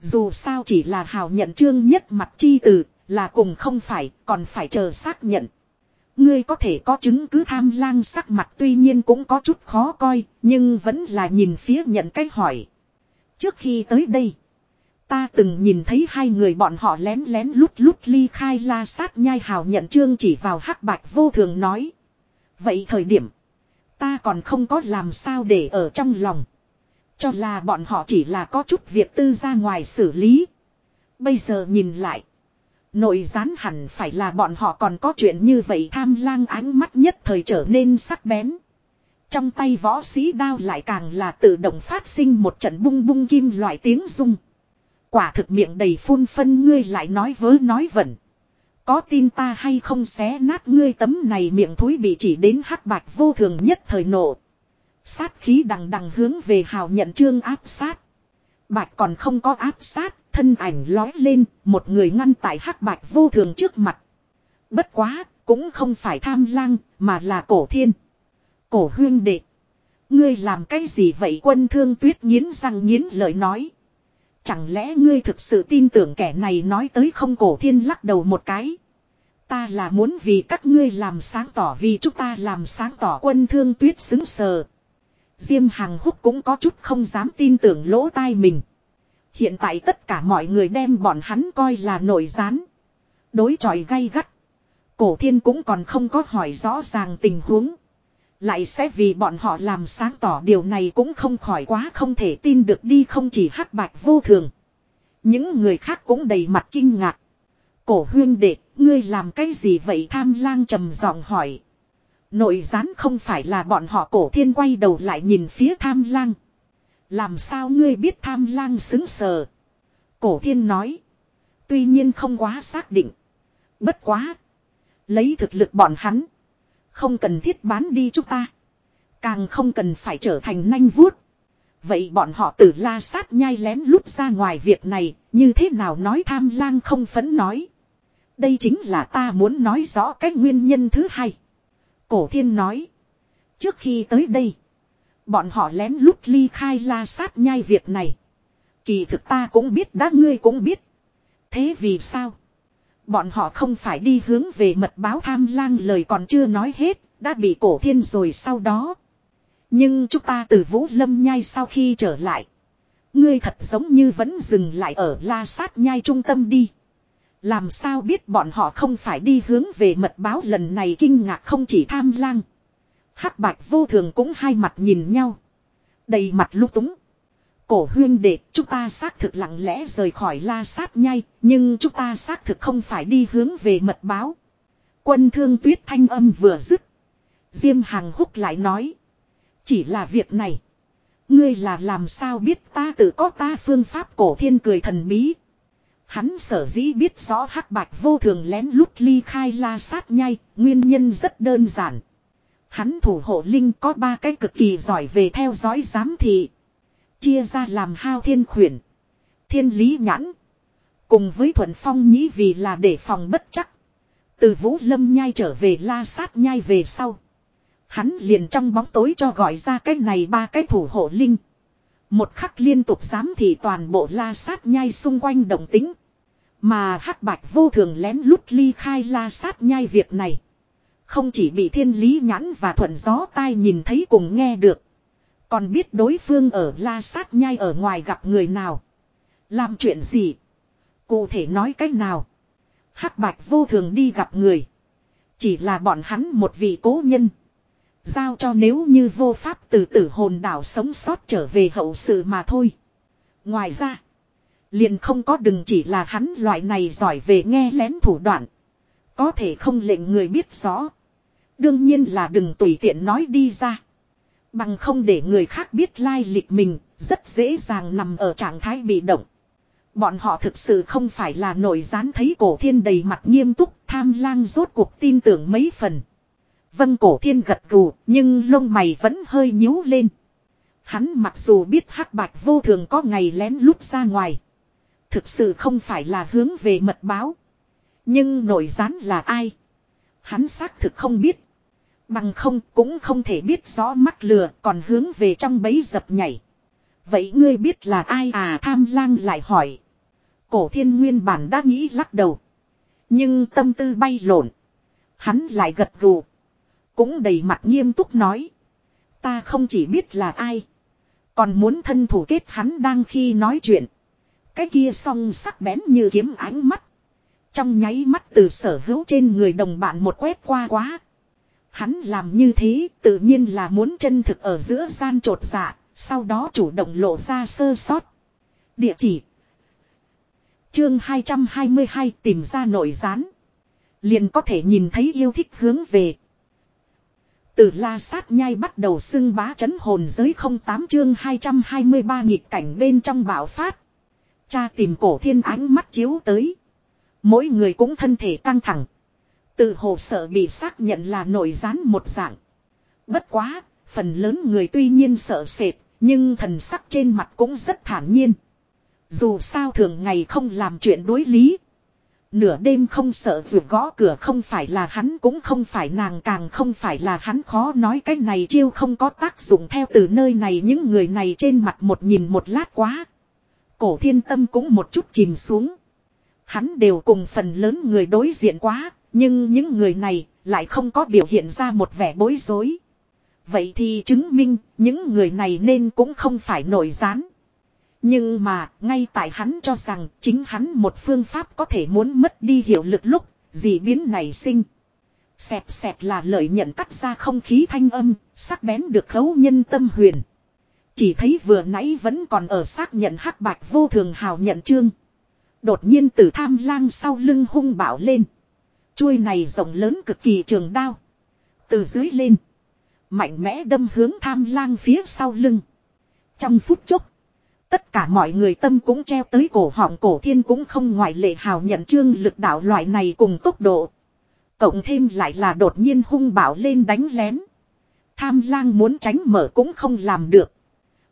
Dù sao chỉ là hào nhận trương nhất mặt chi từ, là cùng không phải, còn phải chờ xác nhận. Ngươi có thể có chứng cứ tham lang sắc mặt tuy nhiên cũng có chút khó coi, nhưng vẫn là nhìn phía nhận cái hỏi. Trước khi tới đây, ta từng nhìn thấy hai người bọn họ lén lén lút lút ly khai la sát nhai hào nhận trương chỉ vào hắc bạch vô thường nói. Vậy thời điểm, ta còn không có làm sao để ở trong lòng. Cho là bọn họ chỉ là có chút việc tư ra ngoài xử lý. Bây giờ nhìn lại. Nội gián hẳn phải là bọn họ còn có chuyện như vậy tham lang ánh mắt nhất thời trở nên sắc bén. Trong tay võ sĩ đao lại càng là tự động phát sinh một trận bung bung kim loại tiếng rung. Quả thực miệng đầy phun phân ngươi lại nói vớ nói vẩn. Có tin ta hay không xé nát ngươi tấm này miệng thúi bị chỉ đến hắc bạch vô thường nhất thời nộ. Sát khí đằng đằng hướng về hào nhận trương áp sát. Bạch còn không có áp sát, thân ảnh lói lên, một người ngăn tại hắc bạch vô thường trước mặt. Bất quá, cũng không phải tham lang, mà là cổ thiên. Cổ huyên đệ. Ngươi làm cái gì vậy quân thương tuyết nghiến răng nghiến lời nói. Chẳng lẽ ngươi thực sự tin tưởng kẻ này nói tới không cổ thiên lắc đầu một cái. Ta là muốn vì các ngươi làm sáng tỏ vì chúng ta làm sáng tỏ quân thương tuyết xứng sờ. Diêm Hằng Húc cũng có chút không dám tin tưởng lỗ tai mình. Hiện tại tất cả mọi người đem bọn hắn coi là nội gián. Đối chọi gay gắt. Cổ thiên cũng còn không có hỏi rõ ràng tình huống. Lại sẽ vì bọn họ làm sáng tỏ điều này cũng không khỏi quá không thể tin được đi không chỉ hắc bạch vô thường. Những người khác cũng đầy mặt kinh ngạc. Cổ huyên đệ, ngươi làm cái gì vậy tham lang trầm giọng hỏi. Nội gián không phải là bọn họ cổ thiên quay đầu lại nhìn phía tham lang. Làm sao ngươi biết tham lang xứng sờ? Cổ thiên nói. Tuy nhiên không quá xác định. Bất quá. Lấy thực lực bọn hắn. Không cần thiết bán đi chúng ta. Càng không cần phải trở thành nanh vuốt. Vậy bọn họ từ la sát nhai lén lút ra ngoài việc này, như thế nào nói tham lang không phấn nói. Đây chính là ta muốn nói rõ cái nguyên nhân thứ hai. Cổ thiên nói. Trước khi tới đây, bọn họ lén lút ly khai la sát nhai việc này. Kỳ thực ta cũng biết đã ngươi cũng biết. Thế vì sao? Bọn họ không phải đi hướng về mật báo tham lang lời còn chưa nói hết, đã bị cổ thiên rồi sau đó. Nhưng chúng ta từ Vũ Lâm Nhai sau khi trở lại. Ngươi thật giống như vẫn dừng lại ở La Sát Nhai trung tâm đi. Làm sao biết bọn họ không phải đi hướng về mật báo lần này kinh ngạc không chỉ tham lang. hắc bạch vô thường cũng hai mặt nhìn nhau. Đầy mặt lúc túng. Cổ huyên đệ, chúng ta xác thực lặng lẽ rời khỏi la sát nhai, nhưng chúng ta xác thực không phải đi hướng về mật báo. Quân thương tuyết thanh âm vừa dứt. Diêm Hằng húc lại nói. Chỉ là việc này. Ngươi là làm sao biết ta tự có ta phương pháp cổ thiên cười thần bí. Hắn sở dĩ biết rõ hắc bạch vô thường lén lút ly khai la sát nhai, nguyên nhân rất đơn giản. Hắn thủ hộ linh có ba cái cực kỳ giỏi về theo dõi giám thị. Chia ra làm hao thiên khuyển. Thiên lý nhãn. Cùng với thuận phong nhĩ vì là để phòng bất chắc. Từ vũ lâm nhai trở về la sát nhai về sau. Hắn liền trong bóng tối cho gọi ra cái này ba cái thủ hộ linh. Một khắc liên tục dám thì toàn bộ la sát nhai xung quanh động tính. Mà hắc bạch vô thường lén lút ly khai la sát nhai việc này. Không chỉ bị thiên lý nhãn và thuận gió tai nhìn thấy cùng nghe được. Còn biết đối phương ở la sát nhai ở ngoài gặp người nào. Làm chuyện gì. Cụ thể nói cách nào. hắc bạch vô thường đi gặp người. Chỉ là bọn hắn một vị cố nhân. Giao cho nếu như vô pháp từ tử hồn đảo sống sót trở về hậu sự mà thôi. Ngoài ra. Liền không có đừng chỉ là hắn loại này giỏi về nghe lén thủ đoạn. Có thể không lệnh người biết rõ. Đương nhiên là đừng tùy tiện nói đi ra. Bằng không để người khác biết lai lịch mình, rất dễ dàng nằm ở trạng thái bị động. Bọn họ thực sự không phải là nổi gián thấy cổ thiên đầy mặt nghiêm túc, tham lang rốt cuộc tin tưởng mấy phần. Vân cổ thiên gật gù, nhưng lông mày vẫn hơi nhíu lên. Hắn mặc dù biết hắc bạch vô thường có ngày lén lút ra ngoài. Thực sự không phải là hướng về mật báo. Nhưng nổi gián là ai? Hắn xác thực không biết. Bằng không cũng không thể biết rõ mắt lừa còn hướng về trong bấy dập nhảy. Vậy ngươi biết là ai à tham lang lại hỏi. Cổ thiên nguyên bản đã nghĩ lắc đầu. Nhưng tâm tư bay lộn. Hắn lại gật gù. Cũng đầy mặt nghiêm túc nói. Ta không chỉ biết là ai. Còn muốn thân thủ kết hắn đang khi nói chuyện. Cái kia song sắc bén như kiếm ánh mắt. Trong nháy mắt từ sở hữu trên người đồng bạn một quét qua quá. Hắn làm như thế tự nhiên là muốn chân thực ở giữa gian trột dạ, sau đó chủ động lộ ra sơ sót. Địa chỉ Chương 222 tìm ra nội gián. Liền có thể nhìn thấy yêu thích hướng về. Từ la sát nhai bắt đầu xưng bá chấn hồn giới 08 chương 223 nghịch cảnh bên trong bạo phát. Cha tìm cổ thiên ánh mắt chiếu tới. Mỗi người cũng thân thể căng thẳng. Tự hồ sợ bị xác nhận là nội gián một dạng. Bất quá, phần lớn người tuy nhiên sợ sệt, nhưng thần sắc trên mặt cũng rất thản nhiên. Dù sao thường ngày không làm chuyện đối lý. Nửa đêm không sợ vượt gõ cửa không phải là hắn cũng không phải nàng càng không phải là hắn khó nói cái này chiêu không có tác dụng theo từ nơi này những người này trên mặt một nhìn một lát quá. Cổ thiên tâm cũng một chút chìm xuống. Hắn đều cùng phần lớn người đối diện quá, nhưng những người này lại không có biểu hiện ra một vẻ bối rối. Vậy thì chứng minh những người này nên cũng không phải nổi gián. Nhưng mà ngay tại hắn cho rằng chính hắn một phương pháp có thể muốn mất đi hiệu lực lúc gì biến này sinh. Xẹp xẹp là lợi nhận cắt ra không khí thanh âm, sắc bén được khấu nhân tâm huyền. Chỉ thấy vừa nãy vẫn còn ở xác nhận hắc bạch vô thường hào nhận chương. Đột nhiên từ tham lang sau lưng hung bạo lên. Chuôi này rộng lớn cực kỳ trường đao. Từ dưới lên. Mạnh mẽ đâm hướng tham lang phía sau lưng. Trong phút chốc. Tất cả mọi người tâm cũng treo tới cổ họng cổ thiên cũng không ngoại lệ hào nhận trương lực đạo loại này cùng tốc độ. Cộng thêm lại là đột nhiên hung bảo lên đánh lén. Tham lang muốn tránh mở cũng không làm được.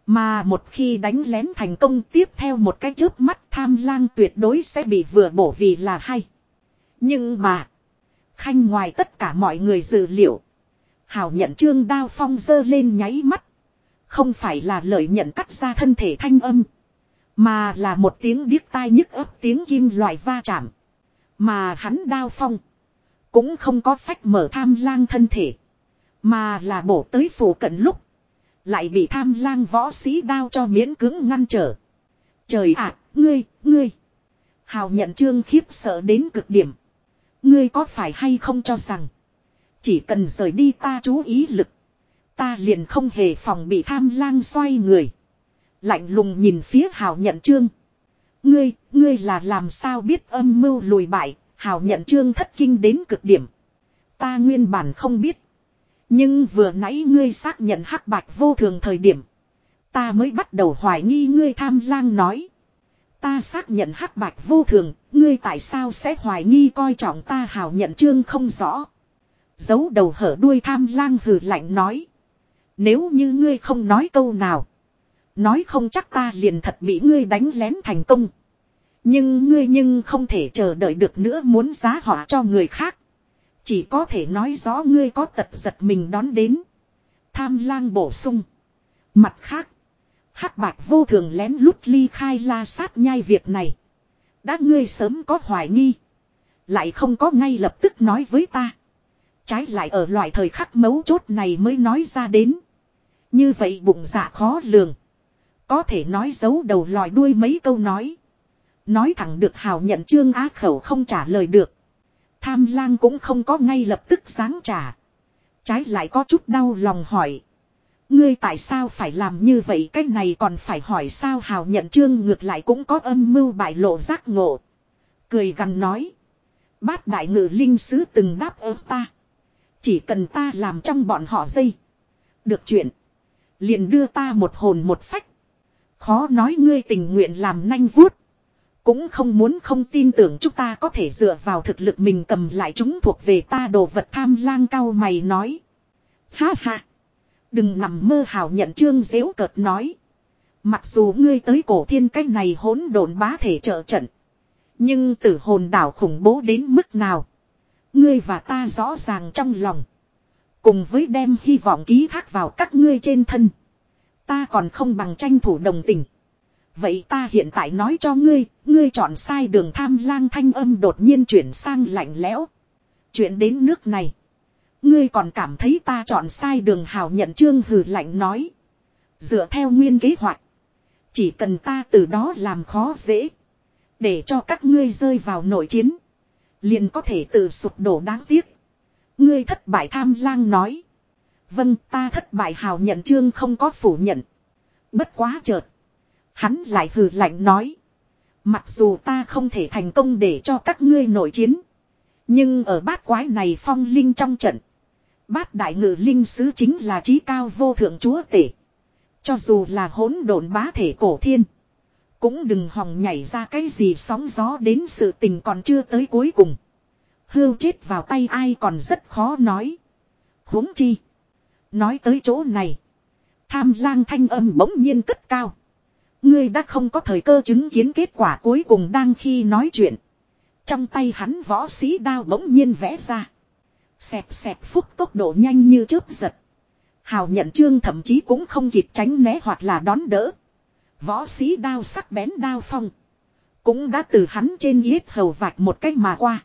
Mà một khi đánh lén thành công tiếp theo một cái chớp mắt tham lang tuyệt đối sẽ bị vừa bổ vì là hay. Nhưng mà. Khanh ngoài tất cả mọi người dự liệu. Hào nhận trương đao phong dơ lên nháy mắt. Không phải là lợi nhận cắt ra thân thể thanh âm. Mà là một tiếng điếc tai nhức ấp tiếng kim loại va chạm. Mà hắn đao phong. Cũng không có phách mở tham lang thân thể. Mà là bổ tới phủ cận lúc. Lại bị tham lang võ sĩ đao cho miễn cứng ngăn trở. Trời ạ, ngươi, ngươi. Hào nhận trương khiếp sợ đến cực điểm. Ngươi có phải hay không cho rằng. Chỉ cần rời đi ta chú ý lực. Ta liền không hề phòng bị tham lang xoay người. Lạnh lùng nhìn phía hào nhận trương. Ngươi, ngươi là làm sao biết âm mưu lùi bại, hào nhận trương thất kinh đến cực điểm. Ta nguyên bản không biết. Nhưng vừa nãy ngươi xác nhận hắc bạch vô thường thời điểm. Ta mới bắt đầu hoài nghi ngươi tham lang nói. Ta xác nhận hắc bạch vô thường, ngươi tại sao sẽ hoài nghi coi trọng ta hào nhận trương không rõ. Giấu đầu hở đuôi tham lang hừ lạnh nói. Nếu như ngươi không nói câu nào. Nói không chắc ta liền thật bị ngươi đánh lén thành công. Nhưng ngươi nhưng không thể chờ đợi được nữa muốn giá họa cho người khác. Chỉ có thể nói rõ ngươi có tật giật mình đón đến. Tham lang bổ sung. Mặt khác. hắc bạch vô thường lén lút ly khai la sát nhai việc này. Đã ngươi sớm có hoài nghi. Lại không có ngay lập tức nói với ta. Trái lại ở loại thời khắc mấu chốt này mới nói ra đến. Như vậy bụng dạ khó lường. Có thể nói giấu đầu lòi đuôi mấy câu nói. Nói thẳng được hào nhận trương á khẩu không trả lời được. Tham lang cũng không có ngay lập tức sáng trả. Trái lại có chút đau lòng hỏi. Ngươi tại sao phải làm như vậy cái này còn phải hỏi sao hào nhận trương ngược lại cũng có âm mưu bại lộ giác ngộ. Cười gần nói. Bát đại ngự linh sứ từng đáp ứng ta. Chỉ cần ta làm trong bọn họ dây. Được chuyện. Liền đưa ta một hồn một phách. Khó nói ngươi tình nguyện làm nanh vuốt. Cũng không muốn không tin tưởng chúng ta có thể dựa vào thực lực mình cầm lại chúng thuộc về ta đồ vật tham lang cao mày nói. Ha ha. Đừng nằm mơ hào nhận trương dễu cợt nói. Mặc dù ngươi tới cổ thiên cách này hỗn độn bá thể trợ trận. Nhưng tử hồn đảo khủng bố đến mức nào. Ngươi và ta rõ ràng trong lòng. Cùng với đem hy vọng ký thác vào các ngươi trên thân. Ta còn không bằng tranh thủ đồng tình. Vậy ta hiện tại nói cho ngươi, ngươi chọn sai đường tham lang thanh âm đột nhiên chuyển sang lạnh lẽo. Chuyện đến nước này. Ngươi còn cảm thấy ta chọn sai đường hào nhận trương hừ lạnh nói. Dựa theo nguyên kế hoạch. Chỉ cần ta từ đó làm khó dễ. Để cho các ngươi rơi vào nội chiến. Liền có thể tự sụp đổ đáng tiếc. Ngươi thất bại tham lang nói. Vâng ta thất bại hào nhận trương không có phủ nhận. Bất quá chợt. Hắn lại hừ lạnh nói. Mặc dù ta không thể thành công để cho các ngươi nội chiến. Nhưng ở bát quái này phong linh trong trận. Bát đại ngự linh sứ chính là trí cao vô thượng chúa tể. Cho dù là hỗn độn bá thể cổ thiên. Cũng đừng hòng nhảy ra cái gì sóng gió đến sự tình còn chưa tới cuối cùng. Hưu chết vào tay ai còn rất khó nói. huống chi. Nói tới chỗ này. Tham lang thanh âm bỗng nhiên cất cao. Ngươi đã không có thời cơ chứng kiến kết quả cuối cùng đang khi nói chuyện. Trong tay hắn võ sĩ đao bỗng nhiên vẽ ra. Xẹp xẹp phúc tốc độ nhanh như chớp giật. Hào nhận trương thậm chí cũng không kịp tránh né hoặc là đón đỡ. Võ sĩ đao sắc bén đao phong. Cũng đã từ hắn trên yết hầu vạch một cách mà qua.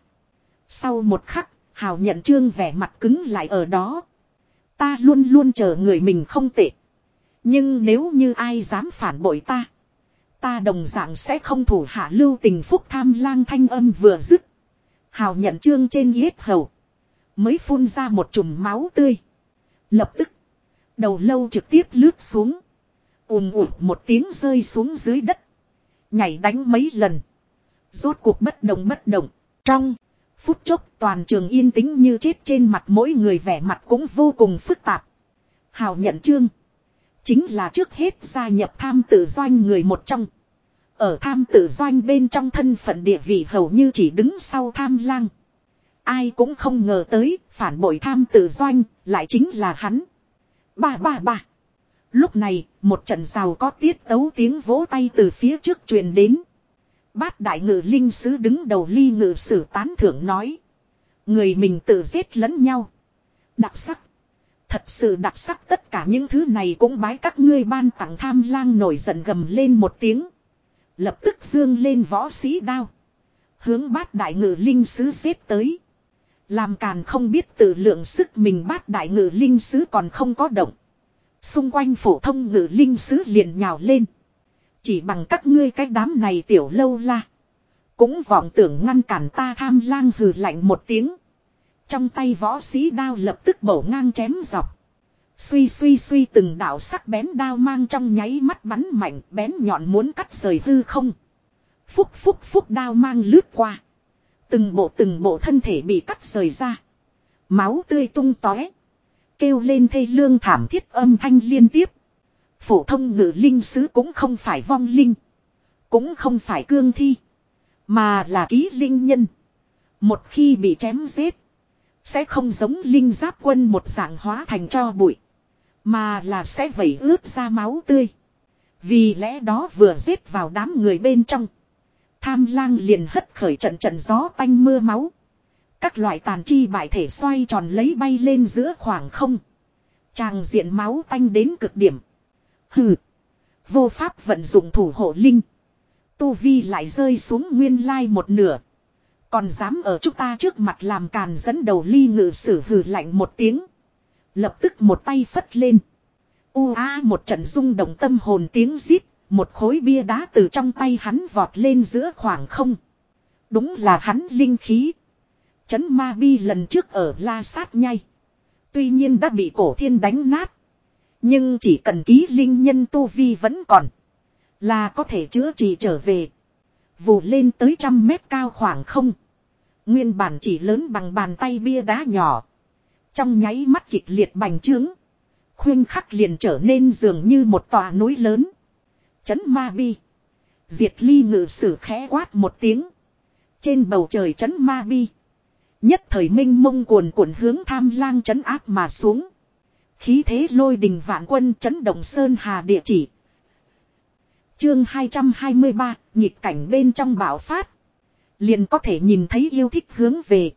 Sau một khắc, hào nhận trương vẻ mặt cứng lại ở đó. Ta luôn luôn chờ người mình không tệ. Nhưng nếu như ai dám phản bội ta. Ta đồng dạng sẽ không thủ hạ lưu tình phúc tham lang thanh âm vừa dứt. Hào nhận trương trên yết hầu. Mới phun ra một chùm máu tươi. Lập tức. Đầu lâu trực tiếp lướt xuống ùm ụt một tiếng rơi xuống dưới đất. Nhảy đánh mấy lần. Rốt cuộc bất động bất động. Trong. Phút chốc toàn trường yên tĩnh như chết trên mặt mỗi người vẻ mặt cũng vô cùng phức tạp. Hào nhận trương. Chính là trước hết gia nhập tham tự doanh người một trong. Ở tham tự doanh bên trong thân phận địa vị hầu như chỉ đứng sau tham lang. Ai cũng không ngờ tới phản bội tham tự doanh lại chính là hắn. Ba ba ba. Lúc này, một trận rào có tiết tấu tiếng vỗ tay từ phía trước truyền đến. Bát đại ngự linh sứ đứng đầu ly ngự sử tán thưởng nói. Người mình tự giết lẫn nhau. Đặc sắc. Thật sự đặc sắc tất cả những thứ này cũng bái các ngươi ban tặng tham lang nổi giận gầm lên một tiếng. Lập tức dương lên võ sĩ đao. Hướng bát đại ngự linh sứ xếp tới. Làm càn không biết tự lượng sức mình bát đại ngự linh sứ còn không có động. Xung quanh phổ thông ngự linh sứ liền nhào lên. Chỉ bằng các ngươi cái đám này tiểu lâu la. Cũng vọng tưởng ngăn cản ta tham lang hừ lạnh một tiếng. Trong tay võ sĩ đao lập tức bổ ngang chém dọc. Suy suy suy từng đạo sắc bén đao mang trong nháy mắt bắn mạnh, bén nhọn muốn cắt rời hư không. Phúc phúc phúc đao mang lướt qua. Từng bộ từng bộ thân thể bị cắt rời ra. Máu tươi tung tóe. Kêu lên thê lương thảm thiết âm thanh liên tiếp. Phổ thông ngự linh sứ cũng không phải vong linh. Cũng không phải cương thi. Mà là ký linh nhân. Một khi bị chém giết. Sẽ không giống linh giáp quân một dạng hóa thành cho bụi. Mà là sẽ vẩy ướt ra máu tươi. Vì lẽ đó vừa giết vào đám người bên trong. Tham lang liền hất khởi trận trận gió tanh mưa máu. Các loại tàn chi bại thể xoay tròn lấy bay lên giữa khoảng không. Tràng diện máu tanh đến cực điểm. Hừ. Vô pháp vận dụng thủ hộ linh. Tu Vi lại rơi xuống nguyên lai một nửa. Còn dám ở chúng ta trước mặt làm càn dẫn đầu ly ngự sử hừ lạnh một tiếng. Lập tức một tay phất lên. U a một trận rung động tâm hồn tiếng rít, một khối bia đá từ trong tay hắn vọt lên giữa khoảng không. Đúng là hắn linh khí. Chấn ma bi lần trước ở la sát nhai. Tuy nhiên đã bị cổ thiên đánh nát. Nhưng chỉ cần ký linh nhân tu vi vẫn còn. Là có thể chữa trị trở về. Vù lên tới trăm mét cao khoảng không. Nguyên bản chỉ lớn bằng bàn tay bia đá nhỏ. Trong nháy mắt kịch liệt bành trướng. Khuyên khắc liền trở nên dường như một tòa núi lớn. Chấn ma bi. Diệt ly ngự sử khẽ quát một tiếng. Trên bầu trời chấn ma bi. Nhất thời minh mông cuồn cuộn hướng tham lang chấn áp mà xuống. Khí thế lôi đình vạn quân chấn động sơn hà địa chỉ. Chương 223, nhịp cảnh bên trong bạo phát. Liền có thể nhìn thấy yêu thích hướng về.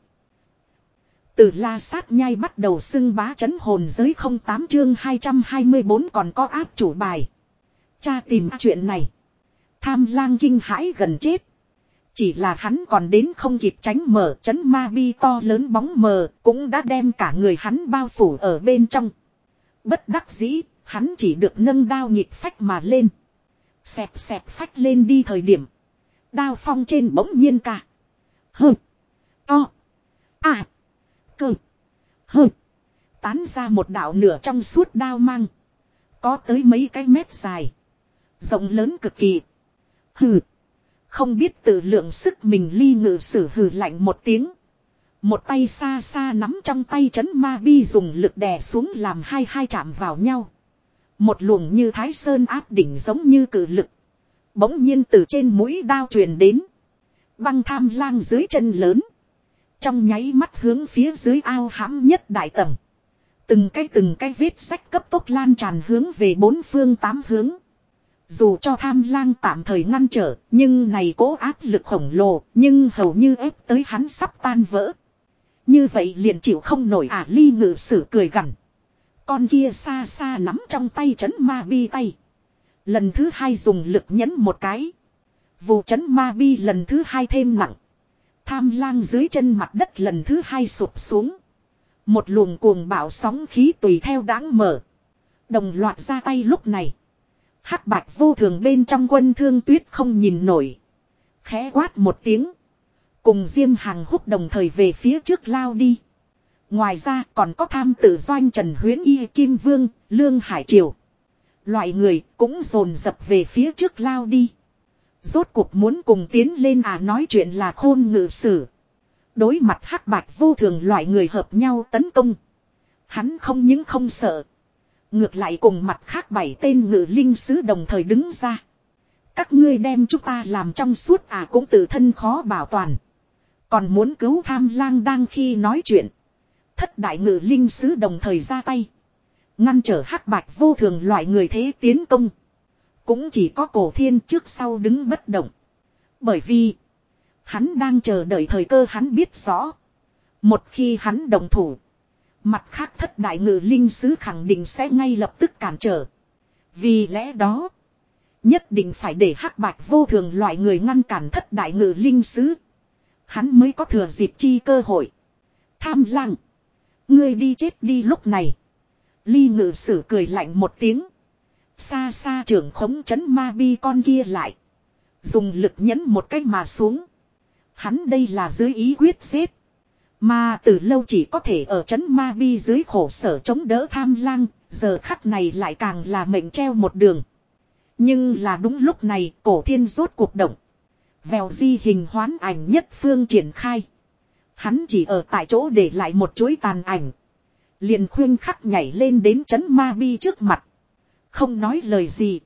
Từ la sát nhai bắt đầu xưng bá chấn hồn giới 08 chương 224 còn có áp chủ bài. Cha tìm chuyện này. Tham lang kinh hãi gần chết. Chỉ là hắn còn đến không kịp tránh mở chấn ma bi to lớn bóng mờ cũng đã đem cả người hắn bao phủ ở bên trong. Bất đắc dĩ, hắn chỉ được nâng đao nhịp phách mà lên. Xẹp xẹp phách lên đi thời điểm. Đao phong trên bỗng nhiên cả. hừ To. À. Cơ. hừ Tán ra một đạo nửa trong suốt đao mang. Có tới mấy cái mét dài. Rộng lớn cực kỳ. Hừ. Không biết tự lượng sức mình ly ngự sử hừ lạnh một tiếng. Một tay xa xa nắm trong tay chấn ma bi dùng lực đè xuống làm hai hai chạm vào nhau. Một luồng như thái sơn áp đỉnh giống như cử lực. Bỗng nhiên từ trên mũi đao truyền đến. Băng tham lang dưới chân lớn. Trong nháy mắt hướng phía dưới ao hãm nhất đại tầng. Từng cái từng cái vết sách cấp tốc lan tràn hướng về bốn phương tám hướng. Dù cho tham lang tạm thời ngăn trở, nhưng này cố áp lực khổng lồ, nhưng hầu như ép tới hắn sắp tan vỡ. Như vậy liền chịu không nổi à ly ngự sử cười gằn. Con kia xa xa nắm trong tay chấn ma bi tay. Lần thứ hai dùng lực nhấn một cái. Vụ chấn ma bi lần thứ hai thêm nặng. Tham lang dưới chân mặt đất lần thứ hai sụp xuống. Một luồng cuồng bạo sóng khí tùy theo đáng mở. Đồng loạt ra tay lúc này hắc bạch vô thường bên trong quân thương tuyết không nhìn nổi. Khẽ quát một tiếng. Cùng Diêm Hàng húc đồng thời về phía trước lao đi. Ngoài ra còn có tham tử doanh Trần Huyến Y Kim Vương, Lương Hải Triều. Loại người cũng dồn dập về phía trước lao đi. Rốt cuộc muốn cùng tiến lên à nói chuyện là khôn ngự sử. Đối mặt hắc bạch vô thường loại người hợp nhau tấn công. Hắn không những không sợ. Ngược lại cùng mặt khác bảy tên ngự linh sứ đồng thời đứng ra. Các ngươi đem chúng ta làm trong suốt à cũng tự thân khó bảo toàn. Còn muốn cứu tham lang đang khi nói chuyện. Thất đại ngự linh sứ đồng thời ra tay. Ngăn trở hắc bạch vô thường loại người thế tiến công. Cũng chỉ có cổ thiên trước sau đứng bất động. Bởi vì. Hắn đang chờ đợi thời cơ hắn biết rõ. Một khi hắn đồng thủ. Mặt khác thất đại ngự linh sứ khẳng định sẽ ngay lập tức cản trở. Vì lẽ đó. Nhất định phải để hắc bạch vô thường loại người ngăn cản thất đại ngự linh sứ. Hắn mới có thừa dịp chi cơ hội. Tham lăng, Ngươi đi chết đi lúc này. Ly ngự sử cười lạnh một tiếng. Xa xa trưởng khống chấn ma bi con kia lại. Dùng lực nhấn một cách mà xuống. Hắn đây là dưới ý quyết xếp. Mà từ lâu chỉ có thể ở chấn ma bi dưới khổ sở chống đỡ tham lang. Giờ khắc này lại càng là mệnh treo một đường. Nhưng là đúng lúc này, cổ thiên rốt cuộc động. Vèo di hình hoán ảnh nhất phương triển khai. Hắn chỉ ở tại chỗ để lại một chuỗi tàn ảnh. Liền khuyên khắc nhảy lên đến chấn ma bi trước mặt. Không nói lời gì.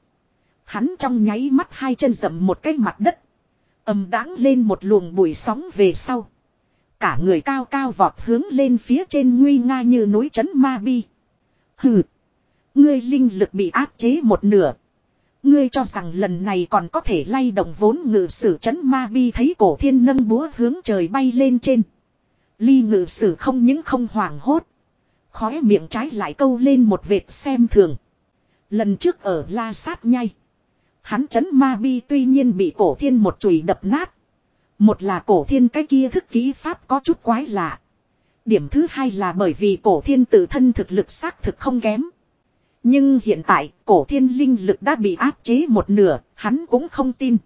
Hắn trong nháy mắt hai chân dậm một cái mặt đất. ầm đáng lên một luồng bụi sóng về sau. Cả người cao cao vọt hướng lên phía trên nguy nga như núi chấn ma bi. Hừ. Ngươi linh lực bị áp chế một nửa. Ngươi cho rằng lần này còn có thể lay động vốn ngự sử chấn ma bi thấy cổ thiên nâng búa hướng trời bay lên trên. Ly ngự sử không những không hoảng hốt. Khóe miệng trái lại câu lên một vệt xem thường. Lần trước ở la sát nhai. Hắn chấn ma bi tuy nhiên bị cổ thiên một chùy đập nát. Một là cổ thiên cái kia thức ký pháp có chút quái lạ. Điểm thứ hai là bởi vì cổ thiên tự thân thực lực xác thực không kém. Nhưng hiện tại cổ thiên linh lực đã bị áp chế một nửa, hắn cũng không tin.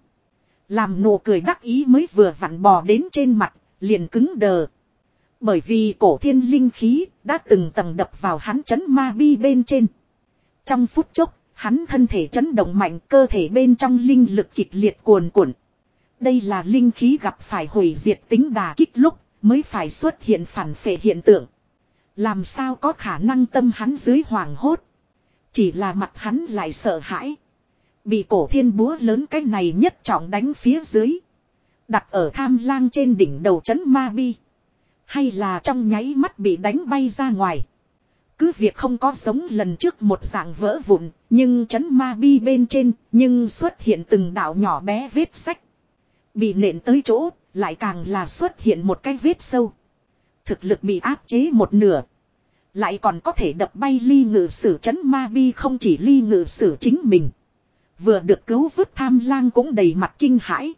Làm nụ cười đắc ý mới vừa vặn bò đến trên mặt, liền cứng đờ. Bởi vì cổ thiên linh khí đã từng tầng đập vào hắn chấn ma bi bên trên. Trong phút chốc, hắn thân thể chấn động mạnh cơ thể bên trong linh lực kịch liệt cuồn cuộn. Đây là linh khí gặp phải hủy diệt tính đà kích lúc mới phải xuất hiện phản phệ hiện tượng. Làm sao có khả năng tâm hắn dưới hoàng hốt. Chỉ là mặt hắn lại sợ hãi. Bị cổ thiên búa lớn cái này nhất trọng đánh phía dưới. Đặt ở tham lang trên đỉnh đầu chấn ma bi. Hay là trong nháy mắt bị đánh bay ra ngoài. Cứ việc không có giống lần trước một dạng vỡ vụn, nhưng chấn ma bi bên trên, nhưng xuất hiện từng đạo nhỏ bé vết sách. Bị nện tới chỗ, lại càng là xuất hiện một cái vết sâu. Thực lực bị áp chế một nửa. Lại còn có thể đập bay ly ngự sử chấn ma bi không chỉ ly ngự sử chính mình. Vừa được cứu vứt tham lang cũng đầy mặt kinh hãi.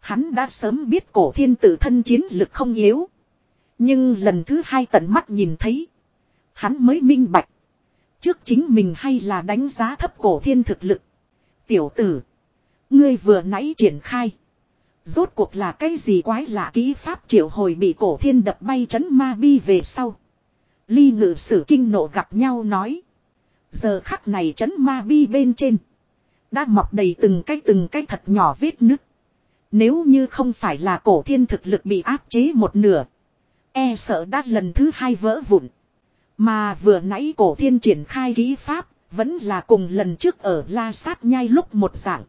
Hắn đã sớm biết cổ thiên tử thân chiến lực không yếu. Nhưng lần thứ hai tận mắt nhìn thấy. Hắn mới minh bạch. Trước chính mình hay là đánh giá thấp cổ thiên thực lực. Tiểu tử. Ngươi vừa nãy triển khai. Rốt cuộc là cái gì quái lạ ký pháp triệu hồi bị cổ thiên đập bay chấn ma bi về sau. Ly ngự sử kinh nộ gặp nhau nói. Giờ khắc này chấn ma bi bên trên. Đã mọc đầy từng cái từng cái thật nhỏ vết nứt. Nếu như không phải là cổ thiên thực lực bị áp chế một nửa. E sợ đã lần thứ hai vỡ vụn. Mà vừa nãy cổ thiên triển khai ký pháp. Vẫn là cùng lần trước ở la sát nhai lúc một dạng.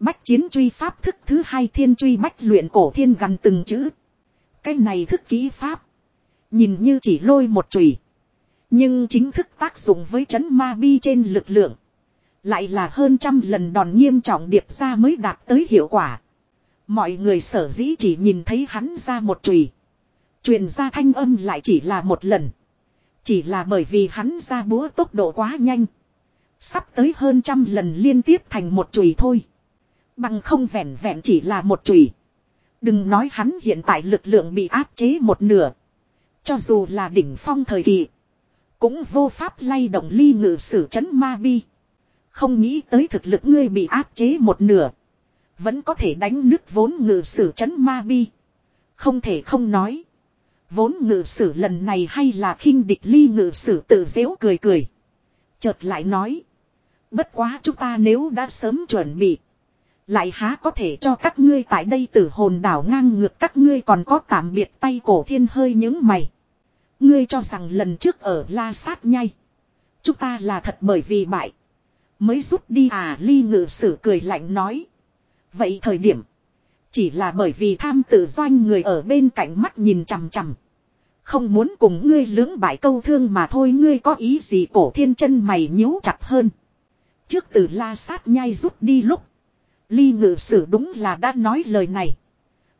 Bách chiến truy pháp thức thứ hai thiên truy bách luyện cổ thiên gần từng chữ. Cái này thức kỹ pháp. Nhìn như chỉ lôi một chùy Nhưng chính thức tác dụng với chấn ma bi trên lực lượng. Lại là hơn trăm lần đòn nghiêm trọng điệp ra mới đạt tới hiệu quả. Mọi người sở dĩ chỉ nhìn thấy hắn ra một chùy Truyền ra thanh âm lại chỉ là một lần. Chỉ là bởi vì hắn ra búa tốc độ quá nhanh. Sắp tới hơn trăm lần liên tiếp thành một chùy thôi. Bằng không vẹn vẹn chỉ là một chùy Đừng nói hắn hiện tại lực lượng bị áp chế một nửa. Cho dù là đỉnh phong thời kỳ. Cũng vô pháp lay động ly ngự sử chấn ma bi. Không nghĩ tới thực lực ngươi bị áp chế một nửa. Vẫn có thể đánh nứt vốn ngự sử chấn ma bi. Không thể không nói. Vốn ngự sử lần này hay là khinh địch ly ngự sử tự dễu cười cười. Chợt lại nói. Bất quá chúng ta nếu đã sớm chuẩn bị. Lại há có thể cho các ngươi tại đây tử hồn đảo ngang ngược các ngươi còn có tạm biệt tay cổ thiên hơi những mày. Ngươi cho rằng lần trước ở la sát nhai. Chúng ta là thật bởi vì bại. Mới rút đi à ly ngự sử cười lạnh nói. Vậy thời điểm. Chỉ là bởi vì tham tự doanh người ở bên cạnh mắt nhìn chằm chằm. Không muốn cùng ngươi lưỡng bại câu thương mà thôi, ngươi có ý gì cổ thiên chân mày nhíu chặt hơn. Trước từ la sát nhai rút đi lúc. Ly ngự sử đúng là đã nói lời này.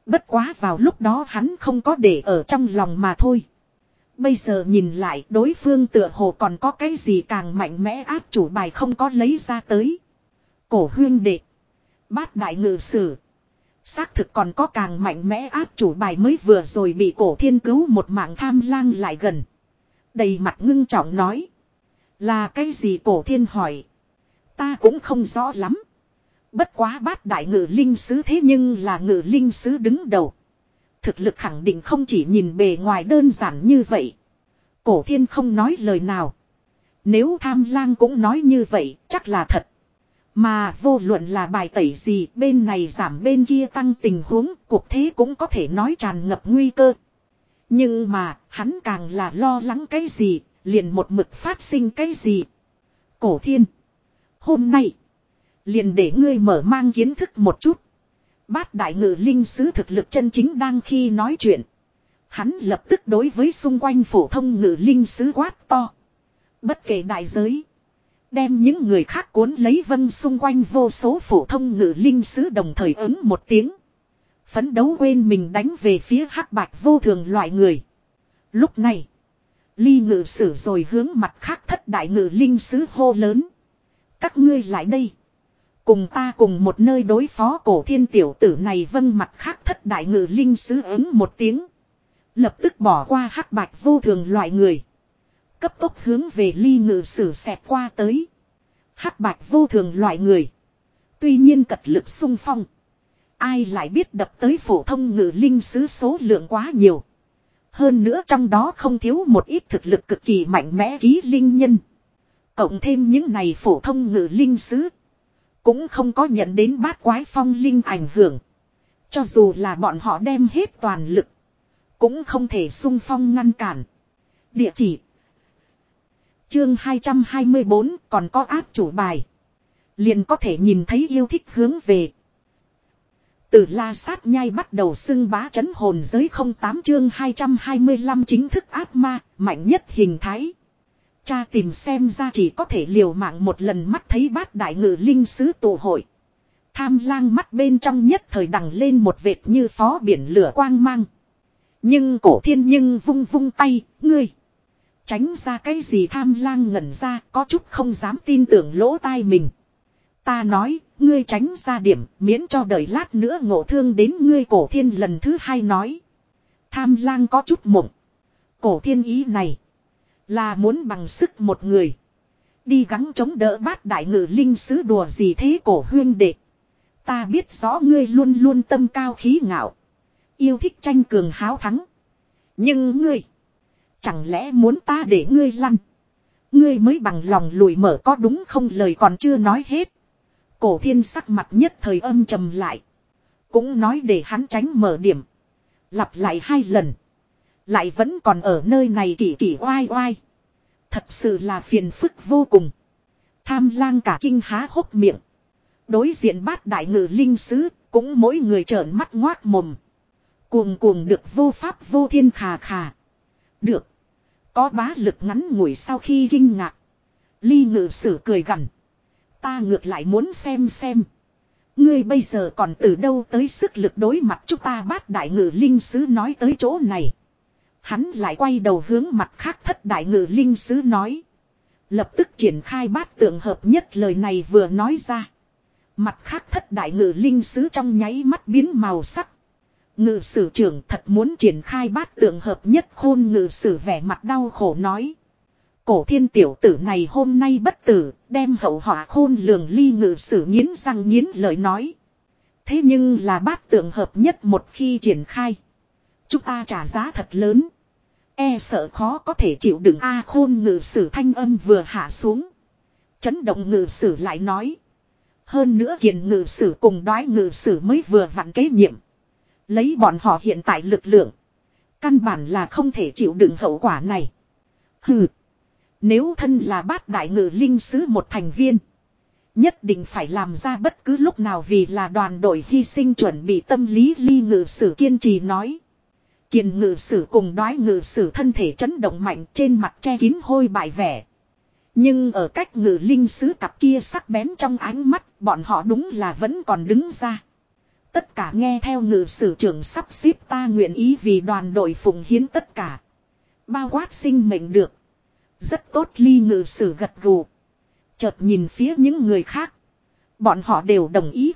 Bất quá vào lúc đó hắn không có để ở trong lòng mà thôi. Bây giờ nhìn lại đối phương tựa hồ còn có cái gì càng mạnh mẽ áp chủ bài không có lấy ra tới. Cổ huyên đệ. Bát đại ngự sử. Xác thực còn có càng mạnh mẽ áp chủ bài mới vừa rồi bị cổ thiên cứu một mạng tham lang lại gần. Đầy mặt ngưng trọng nói. Là cái gì cổ thiên hỏi. Ta cũng không rõ lắm. Bất quá bát đại ngự linh sứ thế nhưng là ngự linh sứ đứng đầu. Thực lực khẳng định không chỉ nhìn bề ngoài đơn giản như vậy. Cổ thiên không nói lời nào. Nếu tham lang cũng nói như vậy, chắc là thật. Mà vô luận là bài tẩy gì, bên này giảm bên kia tăng tình huống, cuộc thế cũng có thể nói tràn ngập nguy cơ. Nhưng mà, hắn càng là lo lắng cái gì, liền một mực phát sinh cái gì. Cổ thiên. Hôm nay, liền để ngươi mở mang kiến thức một chút. Bát đại ngự linh sứ thực lực chân chính đang khi nói chuyện. Hắn lập tức đối với xung quanh phổ thông ngự linh sứ quát to. Bất kể đại giới. Đem những người khác cuốn lấy vân xung quanh vô số phổ thông ngự linh sứ đồng thời ứng một tiếng. Phấn đấu quên mình đánh về phía hắc bạch vô thường loại người. Lúc này. Ly ngự sử rồi hướng mặt khác thất đại ngự linh sứ hô lớn. Các ngươi lại đây. Cùng ta cùng một nơi đối phó cổ thiên tiểu tử này vân mặt khác thất đại ngự linh sứ ứng một tiếng. Lập tức bỏ qua hắc bạch vô thường loại người. Cấp tốc hướng về ly ngự sử xẹp qua tới. hắc bạch vô thường loại người. Tuy nhiên cật lực sung phong. Ai lại biết đập tới phổ thông ngự linh sứ số lượng quá nhiều. Hơn nữa trong đó không thiếu một ít thực lực cực kỳ mạnh mẽ ký linh nhân. Cộng thêm những này phổ thông ngự linh sứ. Cũng không có nhận đến bát quái phong linh ảnh hưởng. Cho dù là bọn họ đem hết toàn lực. Cũng không thể sung phong ngăn cản. Địa chỉ. Chương 224 còn có áp chủ bài. Liền có thể nhìn thấy yêu thích hướng về. Từ la sát nhai bắt đầu xưng bá chấn hồn giới 08 chương 225 chính thức ác ma, mạnh nhất hình thái tra tìm xem ra chỉ có thể liều mạng một lần mắt thấy bát đại ngự linh sứ tụ hội. Tham lang mắt bên trong nhất thời đằng lên một vệt như phó biển lửa quang mang. Nhưng cổ thiên nhưng vung vung tay, ngươi. Tránh ra cái gì tham lang ngẩn ra, có chút không dám tin tưởng lỗ tai mình. Ta nói, ngươi tránh ra điểm, miễn cho đợi lát nữa ngộ thương đến ngươi cổ thiên lần thứ hai nói. Tham lang có chút mộng. Cổ thiên ý này, là muốn bằng sức một người. Đi gắng chống đỡ bát đại ngự linh sứ đùa gì thế cổ huyên đệ. Ta biết rõ ngươi luôn luôn tâm cao khí ngạo. Yêu thích tranh cường háo thắng. Nhưng ngươi. Chẳng lẽ muốn ta để ngươi lăn. Ngươi mới bằng lòng lùi mở có đúng không lời còn chưa nói hết. Cổ thiên sắc mặt nhất thời âm trầm lại. Cũng nói để hắn tránh mở điểm. Lặp lại hai lần. Lại vẫn còn ở nơi này kỳ kỳ oai oai. Thật sự là phiền phức vô cùng. Tham lang cả kinh há hốc miệng. Đối diện bát đại ngự linh sứ, cũng mỗi người trợn mắt ngoác mồm. Cuồng cuồng được vô pháp vô thiên khà khà. Được. Có bá lực ngắn ngủi sau khi kinh ngạc. Ly ngự sử cười gằn. Ta ngược lại muốn xem xem. Ngươi bây giờ còn từ đâu tới sức lực đối mặt chúng ta bát đại ngự linh sứ nói tới chỗ này. Hắn lại quay đầu hướng mặt khác thất đại ngự linh sứ nói. Lập tức triển khai bát tượng hợp nhất lời này vừa nói ra. Mặt khác thất đại ngự linh sứ trong nháy mắt biến màu sắc. Ngự sử trưởng thật muốn triển khai bát tượng hợp nhất khôn ngự sử vẻ mặt đau khổ nói. Cổ thiên tiểu tử này hôm nay bất tử, đem hậu họa khôn lường ly ngự sử nghiến răng nghiến lời nói. Thế nhưng là bát tượng hợp nhất một khi triển khai. Chúng ta trả giá thật lớn. E sợ khó có thể chịu đựng A khôn ngự sử thanh âm vừa hạ xuống. Chấn động ngự sử lại nói. Hơn nữa hiện ngự sử cùng đoái ngự sử mới vừa vặn kế nhiệm. Lấy bọn họ hiện tại lực lượng. Căn bản là không thể chịu đựng hậu quả này. Hừ. Nếu thân là bát đại ngự linh sứ một thành viên. Nhất định phải làm ra bất cứ lúc nào vì là đoàn đội hy sinh chuẩn bị tâm lý ly ngự sử kiên trì nói. Kiền ngự sử cùng đoái ngự sử thân thể chấn động mạnh trên mặt che kín hôi bại vẻ. Nhưng ở cách ngự linh sứ cặp kia sắc bén trong ánh mắt, bọn họ đúng là vẫn còn đứng ra. Tất cả nghe theo ngự sử trưởng sắp xếp ta nguyện ý vì đoàn đội phụng hiến tất cả. Bao quát sinh mệnh được. Rất tốt ly ngự sử gật gù. Chợt nhìn phía những người khác. Bọn họ đều đồng ý.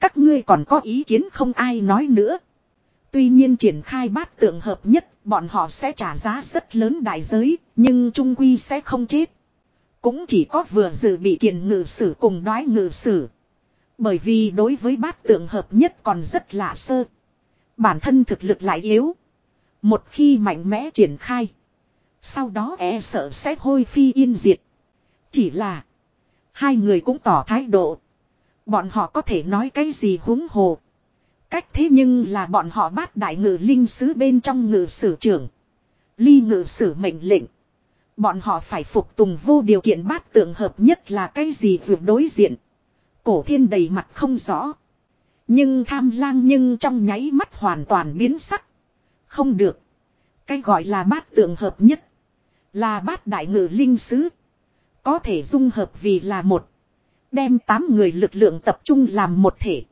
Các ngươi còn có ý kiến không ai nói nữa. Tuy nhiên triển khai bát tượng hợp nhất, bọn họ sẽ trả giá rất lớn đại giới, nhưng trung quy sẽ không chết. Cũng chỉ có vừa dự bị kiền ngự sử cùng đoái ngự sử. Bởi vì đối với bát tượng hợp nhất còn rất lạ sơ. Bản thân thực lực lại yếu. Một khi mạnh mẽ triển khai. Sau đó e sợ sẽ hôi phi yên diệt. Chỉ là. Hai người cũng tỏ thái độ. Bọn họ có thể nói cái gì húng hồ. Cách thế nhưng là bọn họ bát đại ngự linh sứ bên trong ngự sử trưởng. Ly ngự sử mệnh lệnh. Bọn họ phải phục tùng vô điều kiện bát tượng hợp nhất là cái gì vượt đối diện. Cổ thiên đầy mặt không rõ. Nhưng tham lang nhưng trong nháy mắt hoàn toàn biến sắc. Không được. Cái gọi là bát tượng hợp nhất. Là bát đại ngự linh sứ. Có thể dung hợp vì là một. Đem tám người lực lượng tập trung làm một thể.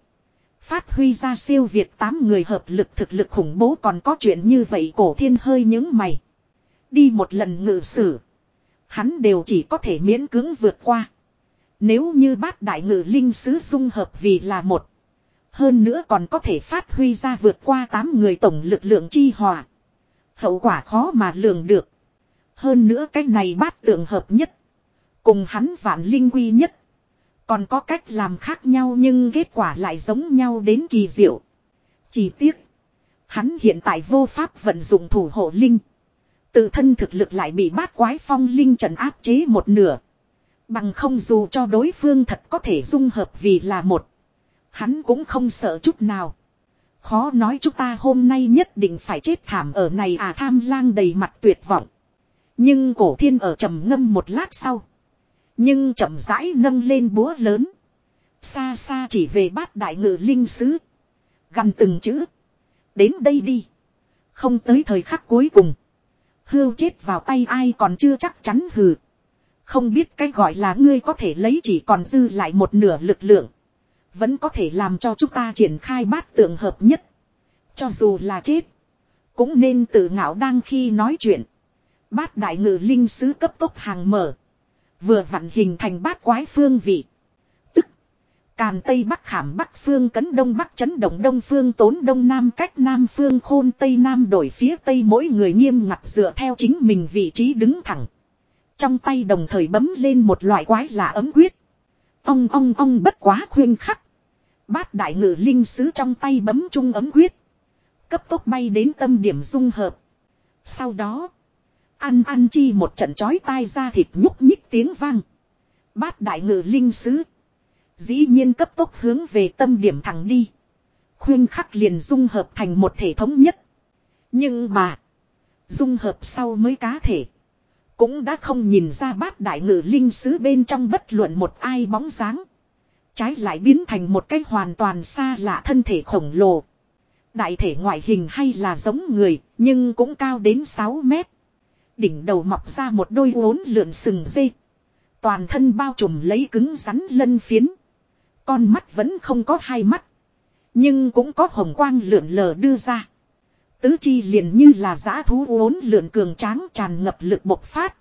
Phát huy ra siêu việt tám người hợp lực thực lực khủng bố còn có chuyện như vậy cổ thiên hơi những mày. Đi một lần ngự sử. Hắn đều chỉ có thể miễn cưỡng vượt qua. Nếu như bát đại ngự linh sứ dung hợp vì là một. Hơn nữa còn có thể phát huy ra vượt qua tám người tổng lực lượng chi hòa. Hậu quả khó mà lường được. Hơn nữa cái này bát tượng hợp nhất. Cùng hắn vạn linh quy nhất. Còn có cách làm khác nhau nhưng kết quả lại giống nhau đến kỳ diệu. Chỉ tiếc. Hắn hiện tại vô pháp vận dụng thủ hộ linh. Tự thân thực lực lại bị bát quái phong linh trần áp chế một nửa. Bằng không dù cho đối phương thật có thể dung hợp vì là một. Hắn cũng không sợ chút nào. Khó nói chúng ta hôm nay nhất định phải chết thảm ở này à tham lang đầy mặt tuyệt vọng. Nhưng cổ thiên ở trầm ngâm một lát sau. Nhưng chậm rãi nâng lên búa lớn. Xa xa chỉ về bát đại ngự linh sứ. Gần từng chữ. Đến đây đi. Không tới thời khắc cuối cùng. Hưu chết vào tay ai còn chưa chắc chắn hừ. Không biết cái gọi là ngươi có thể lấy chỉ còn dư lại một nửa lực lượng. Vẫn có thể làm cho chúng ta triển khai bát tượng hợp nhất. Cho dù là chết. Cũng nên tự ngạo đang khi nói chuyện. Bát đại ngự linh sứ cấp tốc hàng mở. Vừa vặn hình thành bát quái phương vị. Tức. Càn Tây Bắc khảm Bắc phương cấn Đông Bắc chấn động Đông phương tốn Đông Nam cách Nam phương khôn Tây Nam đổi phía Tây mỗi người nghiêm ngặt dựa theo chính mình vị trí đứng thẳng. Trong tay đồng thời bấm lên một loại quái lạ ấm quyết. ông ông ông bất quá khuyên khắc. Bát đại ngự linh sứ trong tay bấm chung ấm quyết. Cấp tốc bay đến tâm điểm dung hợp. Sau đó. Ăn ăn chi một trận chói tai ra thịt nhúc nhích tiếng vang. Bát đại ngự linh sứ. Dĩ nhiên cấp tốc hướng về tâm điểm thẳng đi. Khuyên khắc liền dung hợp thành một thể thống nhất. Nhưng mà. Dung hợp sau mới cá thể. Cũng đã không nhìn ra bát đại ngự linh sứ bên trong bất luận một ai bóng dáng. Trái lại biến thành một cái hoàn toàn xa lạ thân thể khổng lồ. Đại thể ngoại hình hay là giống người, nhưng cũng cao đến 6 mét. Đỉnh đầu mọc ra một đôi uốn lượn sừng dê. Toàn thân bao trùm lấy cứng rắn lân phiến. Con mắt vẫn không có hai mắt. Nhưng cũng có hồng quang lượn lờ đưa ra. Tứ chi liền như là giã thú uốn lượn cường tráng tràn ngập lực bộc phát.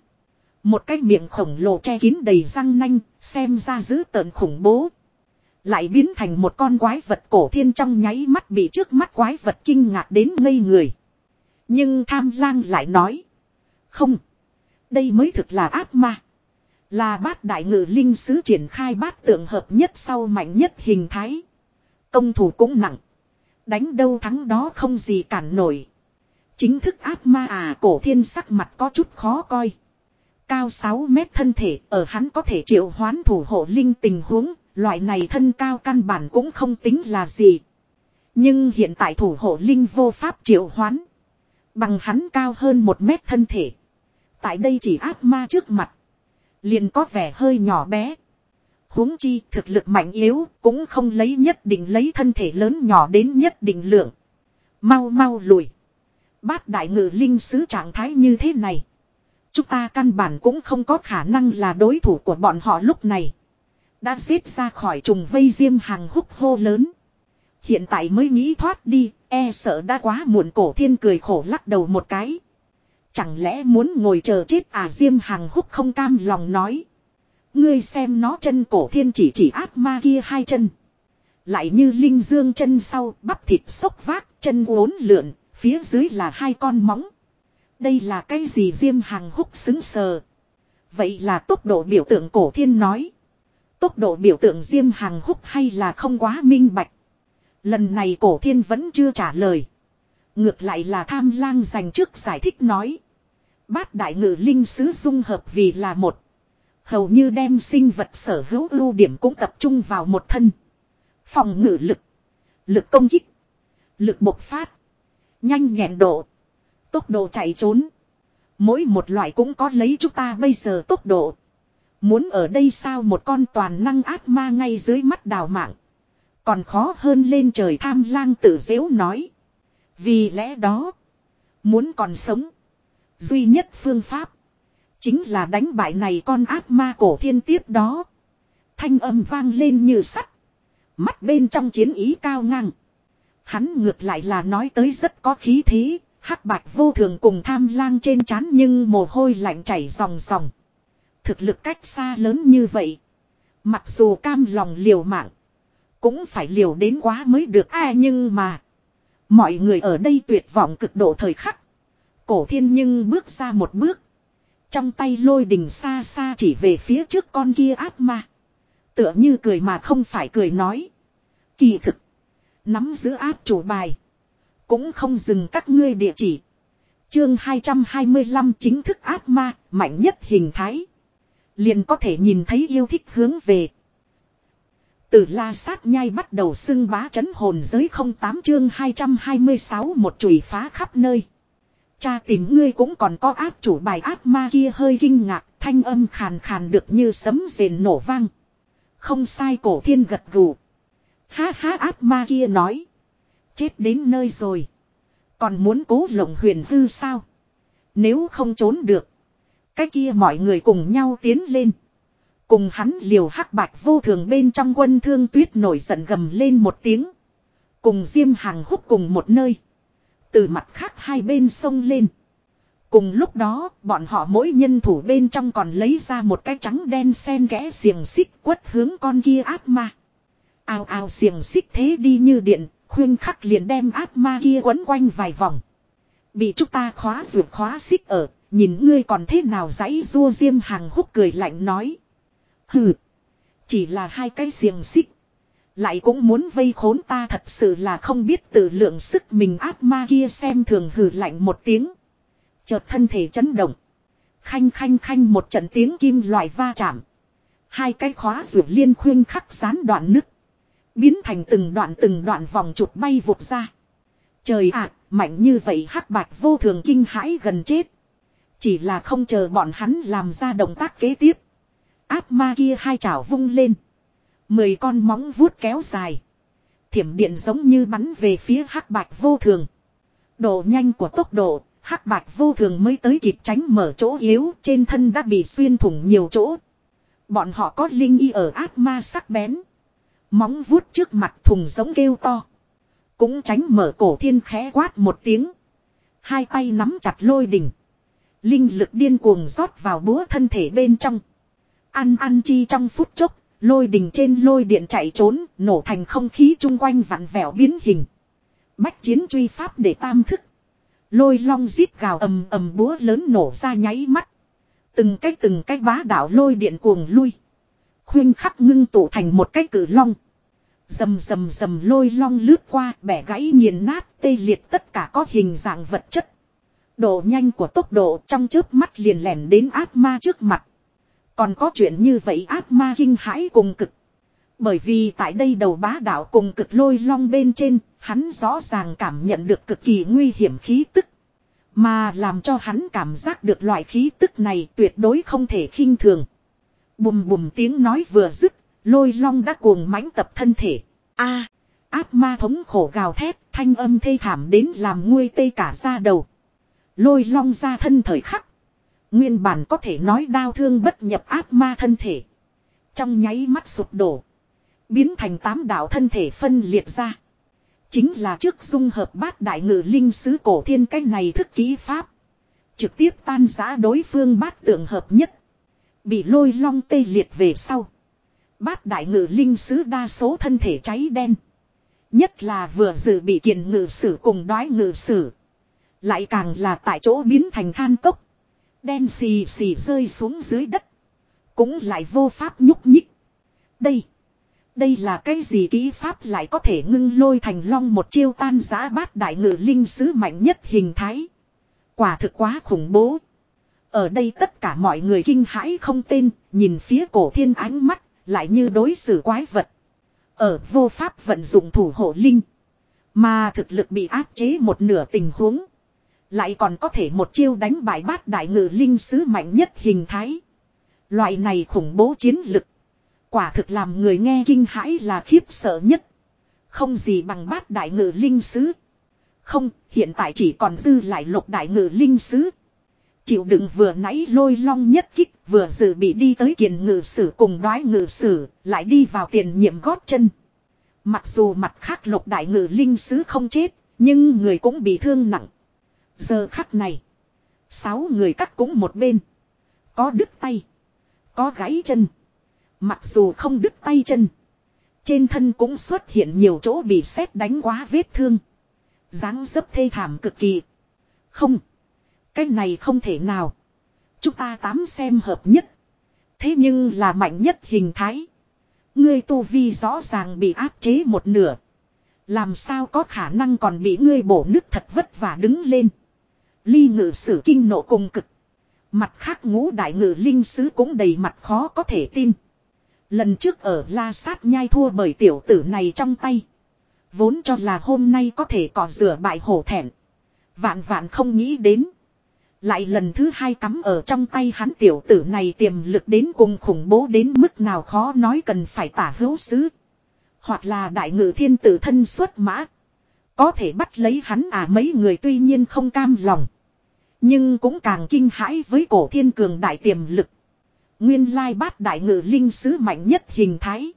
Một cái miệng khổng lồ che kín đầy răng nanh, xem ra dữ tợn khủng bố. Lại biến thành một con quái vật cổ thiên trong nháy mắt bị trước mắt quái vật kinh ngạc đến ngây người. Nhưng tham lang lại nói. Không. Đây mới thực là ác ma. Là bát đại ngự linh sứ triển khai bát tượng hợp nhất sau mạnh nhất hình thái. Công thủ cũng nặng. Đánh đâu thắng đó không gì cản nổi. Chính thức ác ma à cổ thiên sắc mặt có chút khó coi. Cao 6 mét thân thể ở hắn có thể triệu hoán thủ hộ linh tình huống, loại này thân cao căn bản cũng không tính là gì. Nhưng hiện tại thủ hộ linh vô pháp triệu hoán. Bằng hắn cao hơn một mét thân thể. Tại đây chỉ ác ma trước mặt. Liền có vẻ hơi nhỏ bé. huống chi thực lực mạnh yếu cũng không lấy nhất định lấy thân thể lớn nhỏ đến nhất định lượng. Mau mau lùi. Bát đại ngự linh sứ trạng thái như thế này. Chúng ta căn bản cũng không có khả năng là đối thủ của bọn họ lúc này. Đã xếp ra khỏi trùng vây diêm hàng húc hô lớn. Hiện tại mới nghĩ thoát đi, e sợ đã quá muộn cổ thiên cười khổ lắc đầu một cái. Chẳng lẽ muốn ngồi chờ chết à diêm hàng húc không cam lòng nói. Ngươi xem nó chân cổ thiên chỉ chỉ ác ma kia hai chân. Lại như linh dương chân sau bắp thịt xốc vác chân uốn lượn, phía dưới là hai con móng. Đây là cái gì diêm hàng húc xứng sờ. Vậy là tốc độ biểu tượng cổ thiên nói. Tốc độ biểu tượng diêm hàng húc hay là không quá minh bạch. Lần này cổ thiên vẫn chưa trả lời. Ngược lại là tham lang dành trước giải thích nói. Bát đại ngự linh sứ dung hợp vì là một. Hầu như đem sinh vật sở hữu ưu điểm cũng tập trung vào một thân. Phòng ngự lực. Lực công kích. Lực bộc phát. Nhanh nhẹn độ. Tốc độ chạy trốn. Mỗi một loại cũng có lấy chúng ta bây giờ tốc độ. Muốn ở đây sao một con toàn năng ác ma ngay dưới mắt đào mạng. Còn khó hơn lên trời tham lang tự dễu nói. Vì lẽ đó. Muốn còn sống. Duy nhất phương pháp. Chính là đánh bại này con ác ma cổ thiên tiếp đó. Thanh âm vang lên như sắt. Mắt bên trong chiến ý cao ngang. Hắn ngược lại là nói tới rất có khí thế. hắc bạch vô thường cùng tham lang trên chán nhưng mồ hôi lạnh chảy ròng ròng. Thực lực cách xa lớn như vậy. Mặc dù cam lòng liều mạng. Cũng phải liều đến quá mới được ai nhưng mà. Mọi người ở đây tuyệt vọng cực độ thời khắc. Cổ thiên nhưng bước ra một bước. Trong tay lôi đình xa xa chỉ về phía trước con kia ác ma. Tựa như cười mà không phải cười nói. Kỳ thực. Nắm giữ áp chủ bài. Cũng không dừng các ngươi địa chỉ. Chương 225 chính thức ác ma, mạnh nhất hình thái. Liền có thể nhìn thấy yêu thích hướng về. Từ la sát nhai bắt đầu xưng bá chấn hồn giới 08 chương 226 một chùy phá khắp nơi. Cha tìm ngươi cũng còn có áp chủ bài áp ma kia hơi kinh ngạc, thanh âm khàn khàn được như sấm rền nổ vang. Không sai cổ thiên gật gù. Ha ha áp ma kia nói. Chết đến nơi rồi. Còn muốn cố lộng huyền hư sao? Nếu không trốn được. Cái kia mọi người cùng nhau tiến lên. Cùng hắn liều hắc bạch vô thường bên trong quân thương tuyết nổi giận gầm lên một tiếng. Cùng diêm hàng húc cùng một nơi. Từ mặt khác hai bên sông lên. Cùng lúc đó, bọn họ mỗi nhân thủ bên trong còn lấy ra một cái trắng đen sen kẽ xiềng xích quất hướng con kia ác ma. Ao ao xiềng xích thế đi như điện, khuyên khắc liền đem ác ma kia quấn quanh vài vòng. Bị chúng ta khóa ruột khóa xích ở, nhìn ngươi còn thế nào dãy rua diêm hàng húc cười lạnh nói. Hừ, chỉ là hai cái xiềng xích. Lại cũng muốn vây khốn ta thật sự là không biết tự lượng sức mình ác ma kia xem thường hừ lạnh một tiếng. Chợt thân thể chấn động. Khanh khanh khanh một trận tiếng kim loại va chạm. Hai cái khóa rượu liên khuyên khắc sán đoạn nứt. Biến thành từng đoạn từng đoạn vòng chuột bay vụt ra. Trời ạ, mạnh như vậy hắc bạch vô thường kinh hãi gần chết. Chỉ là không chờ bọn hắn làm ra động tác kế tiếp. Áp ma kia hai chảo vung lên. Mười con móng vuốt kéo dài. Thiểm điện giống như bắn về phía hắc bạch vô thường. Độ nhanh của tốc độ, hắc bạch vô thường mới tới kịp tránh mở chỗ yếu, trên thân đã bị xuyên thủng nhiều chỗ. Bọn họ có linh y ở ác ma sắc bén. Móng vuốt trước mặt thùng giống kêu to. Cũng tránh mở cổ thiên khẽ quát một tiếng. Hai tay nắm chặt lôi đỉnh. Linh lực điên cuồng rót vào búa thân thể bên trong. Ăn ăn chi trong phút chốc, lôi đình trên lôi điện chạy trốn, nổ thành không khí chung quanh vặn vẹo biến hình. Bách chiến truy pháp để tam thức. Lôi long giết gào ầm ầm búa lớn nổ ra nháy mắt. Từng cái từng cái bá đạo lôi điện cuồng lui. Khuyên khắc ngưng tụ thành một cái cử long. Dầm dầm dầm lôi long lướt qua bẻ gãy nghiền nát tê liệt tất cả có hình dạng vật chất. Độ nhanh của tốc độ trong chớp mắt liền lẻn đến ác ma trước mặt. Còn có chuyện như vậy ác ma kinh hãi cùng cực. Bởi vì tại đây đầu bá đạo cùng cực lôi long bên trên, hắn rõ ràng cảm nhận được cực kỳ nguy hiểm khí tức. Mà làm cho hắn cảm giác được loại khí tức này tuyệt đối không thể khinh thường. Bùm bùm tiếng nói vừa dứt, lôi long đã cuồng mãnh tập thân thể. a áp ma thống khổ gào thét, thanh âm thê thảm đến làm nguôi tê cả ra đầu. Lôi long ra thân thời khắc. Nguyên bản có thể nói đau thương bất nhập áp ma thân thể. Trong nháy mắt sụp đổ. Biến thành tám đạo thân thể phân liệt ra. Chính là trước dung hợp bát đại ngự linh sứ cổ thiên cách này thức ký pháp. Trực tiếp tan giã đối phương bát tượng hợp nhất. Bị lôi long tê liệt về sau. Bát đại ngự linh sứ đa số thân thể cháy đen. Nhất là vừa dự bị kiền ngự sử cùng đoái ngự sử. Lại càng là tại chỗ biến thành than cốc. Đen xì xì rơi xuống dưới đất. Cũng lại vô pháp nhúc nhích. Đây. Đây là cái gì kỹ pháp lại có thể ngưng lôi thành long một chiêu tan giã bát đại ngự linh sứ mạnh nhất hình thái. Quả thực quá khủng bố. Ở đây tất cả mọi người kinh hãi không tên, nhìn phía cổ thiên ánh mắt, lại như đối xử quái vật. Ở vô pháp vận dụng thủ hộ linh. Mà thực lực bị áp chế một nửa tình huống. Lại còn có thể một chiêu đánh bại bát đại ngự linh sứ mạnh nhất hình thái. Loại này khủng bố chiến lực. Quả thực làm người nghe kinh hãi là khiếp sợ nhất. Không gì bằng bát đại ngự linh sứ. Không, hiện tại chỉ còn dư lại lục đại ngự linh sứ. Chịu đựng vừa nãy lôi long nhất kích vừa dự bị đi tới kiền ngự sử cùng đoái ngự sử, lại đi vào tiền nhiệm gót chân. Mặc dù mặt khác lục đại ngự linh sứ không chết, nhưng người cũng bị thương nặng. Giờ khắc này, sáu người cắt cũng một bên. Có đứt tay, có gãy chân. Mặc dù không đứt tay chân, trên thân cũng xuất hiện nhiều chỗ bị sét đánh quá vết thương. dáng dấp thê thảm cực kỳ. Không. Cái này không thể nào. Chúng ta tám xem hợp nhất. Thế nhưng là mạnh nhất hình thái. Ngươi tu vi rõ ràng bị áp chế một nửa. Làm sao có khả năng còn bị ngươi bổ nước thật vất vả đứng lên. Ly ngự sử kinh nộ cùng cực. Mặt khác ngũ đại ngự linh sứ cũng đầy mặt khó có thể tin. Lần trước ở la sát nhai thua bởi tiểu tử này trong tay. Vốn cho là hôm nay có thể cỏ rửa bại hổ thẹn. Vạn vạn không nghĩ đến. Lại lần thứ hai cắm ở trong tay hắn tiểu tử này tiềm lực đến cùng khủng bố đến mức nào khó nói cần phải tả hữu sứ. Hoặc là đại ngự thiên tử thân xuất mã. Có thể bắt lấy hắn à mấy người tuy nhiên không cam lòng. Nhưng cũng càng kinh hãi với cổ thiên cường đại tiềm lực. Nguyên lai bát đại ngự linh sứ mạnh nhất hình thái.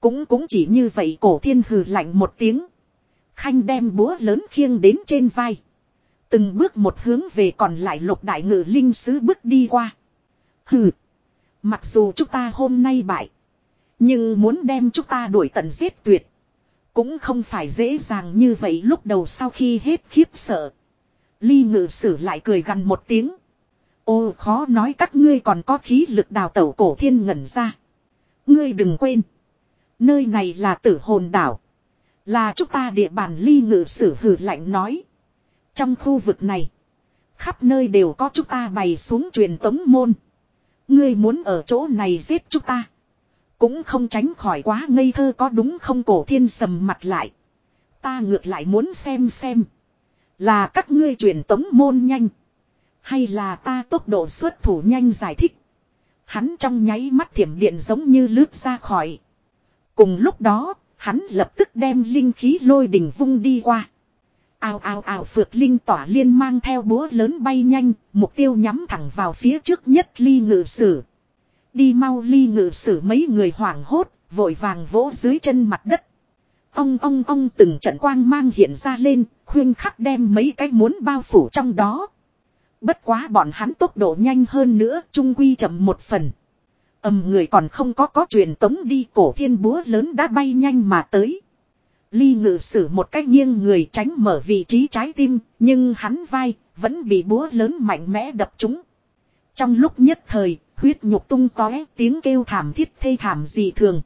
Cũng cũng chỉ như vậy cổ thiên hừ lạnh một tiếng. Khanh đem búa lớn khiêng đến trên vai. Từng bước một hướng về còn lại lục đại ngự linh sứ bước đi qua. Hừ. Mặc dù chúng ta hôm nay bại. Nhưng muốn đem chúng ta đuổi tận giết tuyệt. Cũng không phải dễ dàng như vậy lúc đầu sau khi hết khiếp sợ. Ly ngự sử lại cười gần một tiếng. Ô, khó nói các ngươi còn có khí lực đào tẩu cổ thiên ngẩn ra. Ngươi đừng quên. Nơi này là tử hồn đảo. Là chúng ta địa bàn ly ngự sử hử lạnh nói. Trong khu vực này. Khắp nơi đều có chúng ta bày xuống truyền tống môn. Ngươi muốn ở chỗ này giết chúng ta. Cũng không tránh khỏi quá ngây thơ có đúng không cổ thiên sầm mặt lại. Ta ngược lại muốn xem xem. Là các ngươi truyền tống môn nhanh. Hay là ta tốc độ xuất thủ nhanh giải thích. Hắn trong nháy mắt thiểm điện giống như lướt ra khỏi. Cùng lúc đó, hắn lập tức đem linh khí lôi đỉnh vung đi qua. Ao ao ao phượt linh tỏa liên mang theo búa lớn bay nhanh, mục tiêu nhắm thẳng vào phía trước nhất ly ngự sử. Đi mau ly ngự sử mấy người hoảng hốt, vội vàng vỗ dưới chân mặt đất. Ông ông ông từng trận quang mang hiện ra lên, khuyên khắc đem mấy cái muốn bao phủ trong đó. Bất quá bọn hắn tốc độ nhanh hơn nữa, trung quy chậm một phần. ầm người còn không có có truyền tống đi cổ thiên búa lớn đã bay nhanh mà tới. Ly ngự sử một cách nghiêng người tránh mở vị trí trái tim, nhưng hắn vai, vẫn bị búa lớn mạnh mẽ đập trúng. Trong lúc nhất thời, huyết nhục tung tóe, tiếng kêu thảm thiết thê thảm dị thường.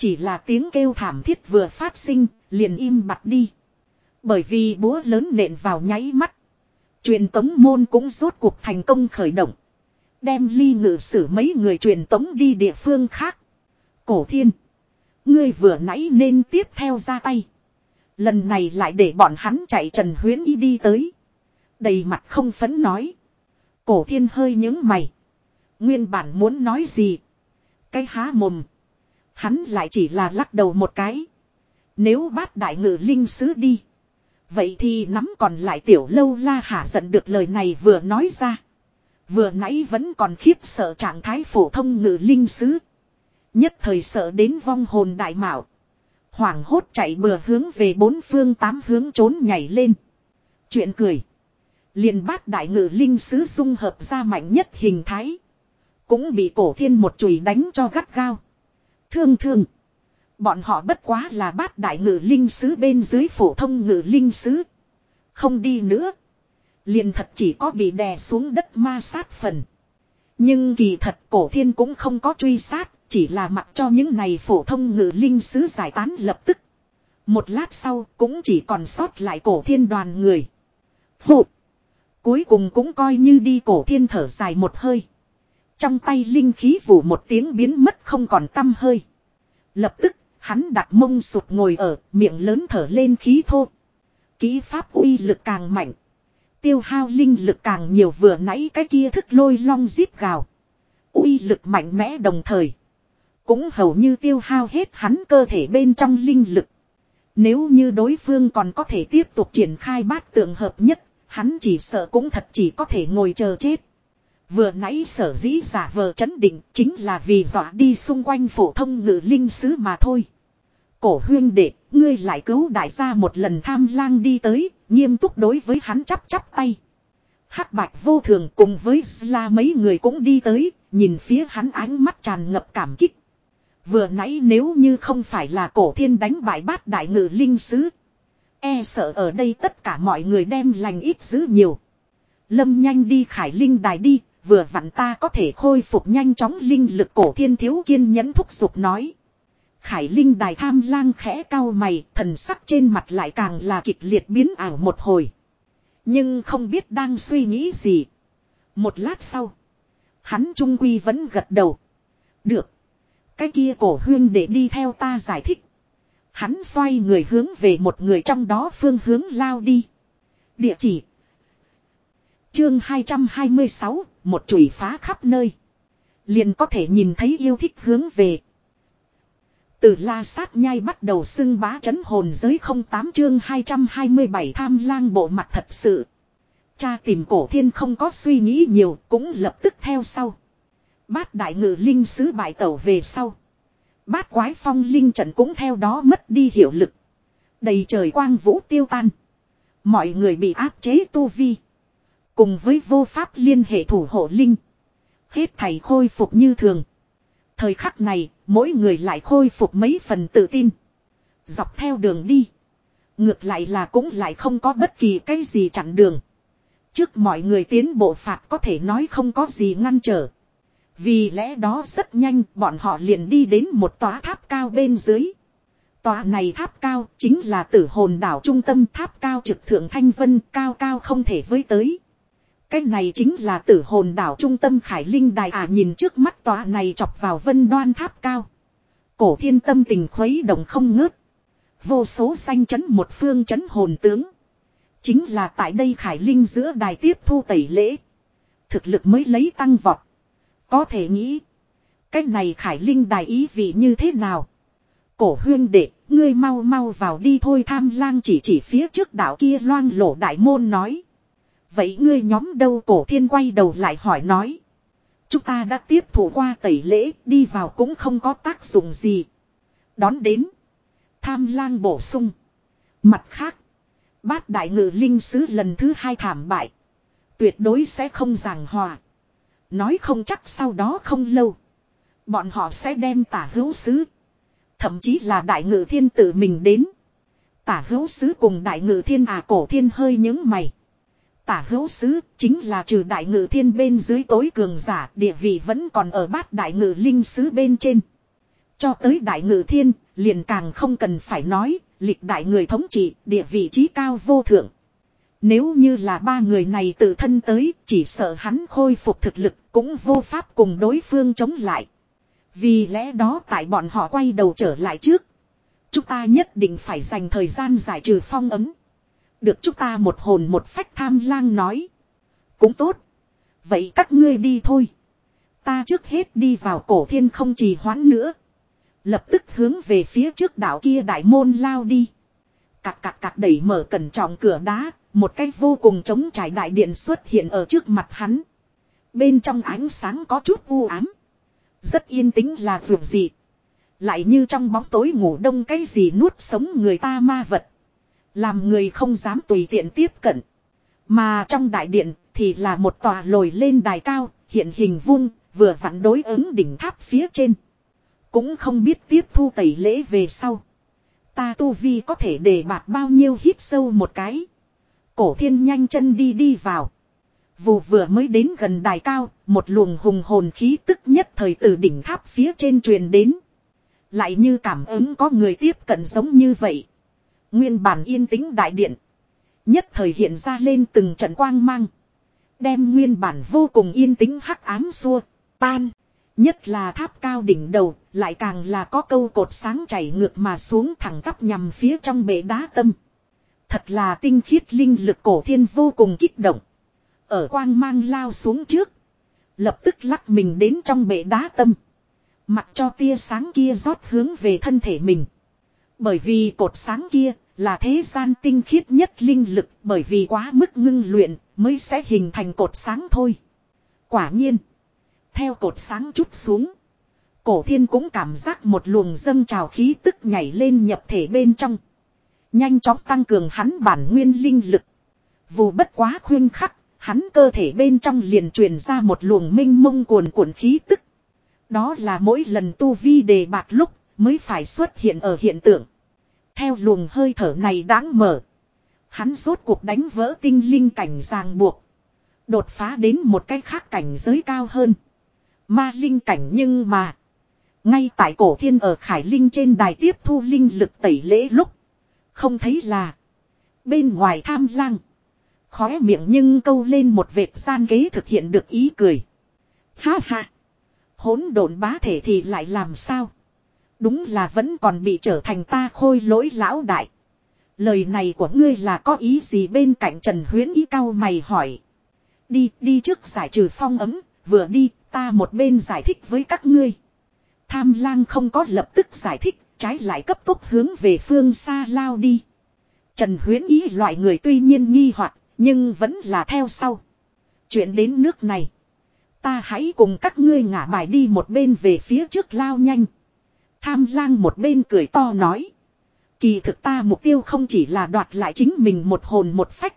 Chỉ là tiếng kêu thảm thiết vừa phát sinh, liền im bặt đi. Bởi vì búa lớn nện vào nháy mắt. Truyền tống môn cũng rốt cuộc thành công khởi động. Đem ly ngự sử mấy người truyền tống đi địa phương khác. Cổ thiên. Ngươi vừa nãy nên tiếp theo ra tay. Lần này lại để bọn hắn chạy Trần Huyến Y đi tới. Đầy mặt không phấn nói. Cổ thiên hơi những mày. Nguyên bản muốn nói gì. Cái há mồm. Hắn lại chỉ là lắc đầu một cái. Nếu bát đại ngự linh sứ đi. Vậy thì nắm còn lại tiểu lâu la hả giận được lời này vừa nói ra. Vừa nãy vẫn còn khiếp sợ trạng thái phổ thông ngự linh sứ. Nhất thời sợ đến vong hồn đại mạo. Hoảng hốt chạy bừa hướng về bốn phương tám hướng trốn nhảy lên. Chuyện cười. liền bát đại ngự linh sứ dung hợp ra mạnh nhất hình thái. Cũng bị cổ thiên một chùy đánh cho gắt gao. Thương thương. Bọn họ bất quá là bát đại ngự linh sứ bên dưới phổ thông ngự linh sứ. Không đi nữa. Liền thật chỉ có bị đè xuống đất ma sát phần. Nhưng kỳ thật cổ thiên cũng không có truy sát, chỉ là mặc cho những này phổ thông ngự linh sứ giải tán lập tức. Một lát sau cũng chỉ còn sót lại cổ thiên đoàn người. Phụ! Cuối cùng cũng coi như đi cổ thiên thở dài một hơi. Trong tay linh khí vụ một tiếng biến mất không còn tâm hơi. Lập tức, hắn đặt mông sụt ngồi ở, miệng lớn thở lên khí thô. Ký pháp uy lực càng mạnh. Tiêu hao linh lực càng nhiều vừa nãy cái kia thức lôi long giết gào. uy lực mạnh mẽ đồng thời. Cũng hầu như tiêu hao hết hắn cơ thể bên trong linh lực. Nếu như đối phương còn có thể tiếp tục triển khai bát tượng hợp nhất, hắn chỉ sợ cũng thật chỉ có thể ngồi chờ chết. Vừa nãy sở dĩ giả vờ chấn định chính là vì dọa đi xung quanh phổ thông ngự linh sứ mà thôi. Cổ huyên đệ, ngươi lại cứu đại gia một lần tham lang đi tới, nghiêm túc đối với hắn chắp chắp tay. hắc bạch vô thường cùng với Sla mấy người cũng đi tới, nhìn phía hắn ánh mắt tràn ngập cảm kích. Vừa nãy nếu như không phải là cổ thiên đánh bại bát đại ngự linh sứ. E sợ ở đây tất cả mọi người đem lành ít giữ nhiều. Lâm nhanh đi khải linh đài đi, vừa vặn ta có thể khôi phục nhanh chóng linh lực cổ thiên thiếu kiên nhẫn thúc giục nói. Khải linh đài tham lang khẽ cao mày, thần sắc trên mặt lại càng là kịch liệt biến ảo một hồi. Nhưng không biết đang suy nghĩ gì. Một lát sau, hắn trung quy vẫn gật đầu. Được. Cái kia cổ huyên để đi theo ta giải thích. Hắn xoay người hướng về một người trong đó phương hướng lao đi. Địa chỉ. Chương 226, một chùy phá khắp nơi. Liền có thể nhìn thấy yêu thích hướng về. Từ la sát nhai bắt đầu xưng bá chấn hồn giới không tám chương 227 tham lang bộ mặt thật sự. Cha tìm cổ thiên không có suy nghĩ nhiều, cũng lập tức theo sau. Bát đại ngự linh sứ bại tẩu về sau. Bát quái phong linh trận cũng theo đó mất đi hiệu lực. Đầy trời quang vũ tiêu tan. Mọi người bị áp chế tu vi. Cùng với vô pháp liên hệ thủ hộ linh. Hết thầy khôi phục như thường. Thời khắc này, mỗi người lại khôi phục mấy phần tự tin. Dọc theo đường đi. Ngược lại là cũng lại không có bất kỳ cái gì chặn đường. Trước mọi người tiến bộ phạt có thể nói không có gì ngăn trở. Vì lẽ đó rất nhanh bọn họ liền đi đến một tòa tháp cao bên dưới. Tòa này tháp cao chính là tử hồn đảo trung tâm tháp cao trực thượng thanh vân cao cao không thể với tới. Cái này chính là tử hồn đảo trung tâm khải linh đài à nhìn trước mắt tòa này chọc vào vân đoan tháp cao. Cổ thiên tâm tình khuấy động không ngớt. Vô số xanh chấn một phương chấn hồn tướng. Chính là tại đây khải linh giữa đài tiếp thu tẩy lễ. Thực lực mới lấy tăng vọt. Có thể nghĩ. Cái này khải linh đài ý vị như thế nào? Cổ huyên đệ, ngươi mau mau vào đi thôi tham lang chỉ chỉ phía trước đảo kia loang lổ đại môn nói. Vậy ngươi nhóm đâu cổ thiên quay đầu lại hỏi nói. Chúng ta đã tiếp thủ qua tẩy lễ, đi vào cũng không có tác dụng gì. Đón đến. Tham lang bổ sung. Mặt khác. Bát đại ngự linh sứ lần thứ hai thảm bại. Tuyệt đối sẽ không giảng hòa. Nói không chắc sau đó không lâu. Bọn họ sẽ đem tả hữu sứ. Thậm chí là đại ngự thiên tự mình đến. Tả hữu sứ cùng đại ngự thiên à cổ thiên hơi những mày. Tả hữu sứ chính là trừ đại ngự thiên bên dưới tối cường giả địa vị vẫn còn ở bát đại ngự linh sứ bên trên. Cho tới đại ngự thiên liền càng không cần phải nói lịch đại người thống trị địa vị trí cao vô thượng. Nếu như là ba người này tự thân tới, chỉ sợ hắn khôi phục thực lực, cũng vô pháp cùng đối phương chống lại. Vì lẽ đó tại bọn họ quay đầu trở lại trước. Chúng ta nhất định phải dành thời gian giải trừ phong ấm. Được chúng ta một hồn một phách tham lang nói. Cũng tốt. Vậy các ngươi đi thôi. Ta trước hết đi vào cổ thiên không trì hoãn nữa. Lập tức hướng về phía trước đảo kia đại môn lao đi. Cạc cạc cạc đẩy mở cẩn trọng cửa đá. Một cái vô cùng trống trải đại điện xuất hiện ở trước mặt hắn. Bên trong ánh sáng có chút u ám. Rất yên tĩnh là vượt gì. Lại như trong bóng tối ngủ đông cái gì nuốt sống người ta ma vật. Làm người không dám tùy tiện tiếp cận. Mà trong đại điện thì là một tòa lồi lên đài cao, hiện hình vuông, vừa vặn đối ứng đỉnh tháp phía trên. Cũng không biết tiếp thu tẩy lễ về sau. Ta tu vi có thể để bạt bao nhiêu hít sâu một cái. Cổ thiên nhanh chân đi đi vào. Vù vừa mới đến gần đài cao, một luồng hùng hồn khí tức nhất thời từ đỉnh tháp phía trên truyền đến. Lại như cảm ứng có người tiếp cận giống như vậy. Nguyên bản yên tĩnh đại điện. Nhất thời hiện ra lên từng trận quang mang. Đem nguyên bản vô cùng yên tĩnh hắc ám xua, tan. Nhất là tháp cao đỉnh đầu, lại càng là có câu cột sáng chảy ngược mà xuống thẳng tắp nhằm phía trong bể đá tâm. Thật là tinh khiết linh lực cổ thiên vô cùng kích động. Ở quang mang lao xuống trước. Lập tức lắc mình đến trong bể đá tâm. Mặc cho tia sáng kia rót hướng về thân thể mình. Bởi vì cột sáng kia là thế gian tinh khiết nhất linh lực bởi vì quá mức ngưng luyện mới sẽ hình thành cột sáng thôi. Quả nhiên. Theo cột sáng chút xuống. Cổ thiên cũng cảm giác một luồng dâng trào khí tức nhảy lên nhập thể bên trong. Nhanh chóng tăng cường hắn bản nguyên linh lực. Vù bất quá khuyên khắc, hắn cơ thể bên trong liền truyền ra một luồng minh mông cuồn cuộn khí tức. Đó là mỗi lần tu vi đề bạc lúc mới phải xuất hiện ở hiện tượng. Theo luồng hơi thở này đáng mở. Hắn rốt cuộc đánh vỡ tinh linh cảnh ràng buộc. Đột phá đến một cái khác cảnh giới cao hơn. Ma linh cảnh nhưng mà. Ngay tại cổ thiên ở Khải Linh trên đài tiếp thu linh lực tẩy lễ lúc. Không thấy là. Bên ngoài tham lang. Khóe miệng nhưng câu lên một vệt gian kế thực hiện được ý cười. Ha ha. Hỗn độn bá thể thì lại làm sao? Đúng là vẫn còn bị trở thành ta khôi lỗi lão đại. Lời này của ngươi là có ý gì bên cạnh Trần Huyến ý cao mày hỏi. Đi, đi trước giải trừ phong ấm, vừa đi, ta một bên giải thích với các ngươi. Tham lang không có lập tức giải thích, trái lại cấp tốc hướng về phương xa lao đi. Trần Huyến ý loại người tuy nhiên nghi hoặc nhưng vẫn là theo sau. Chuyện đến nước này. Ta hãy cùng các ngươi ngả bài đi một bên về phía trước lao nhanh. Tham lang một bên cười to nói. Kỳ thực ta mục tiêu không chỉ là đoạt lại chính mình một hồn một phách.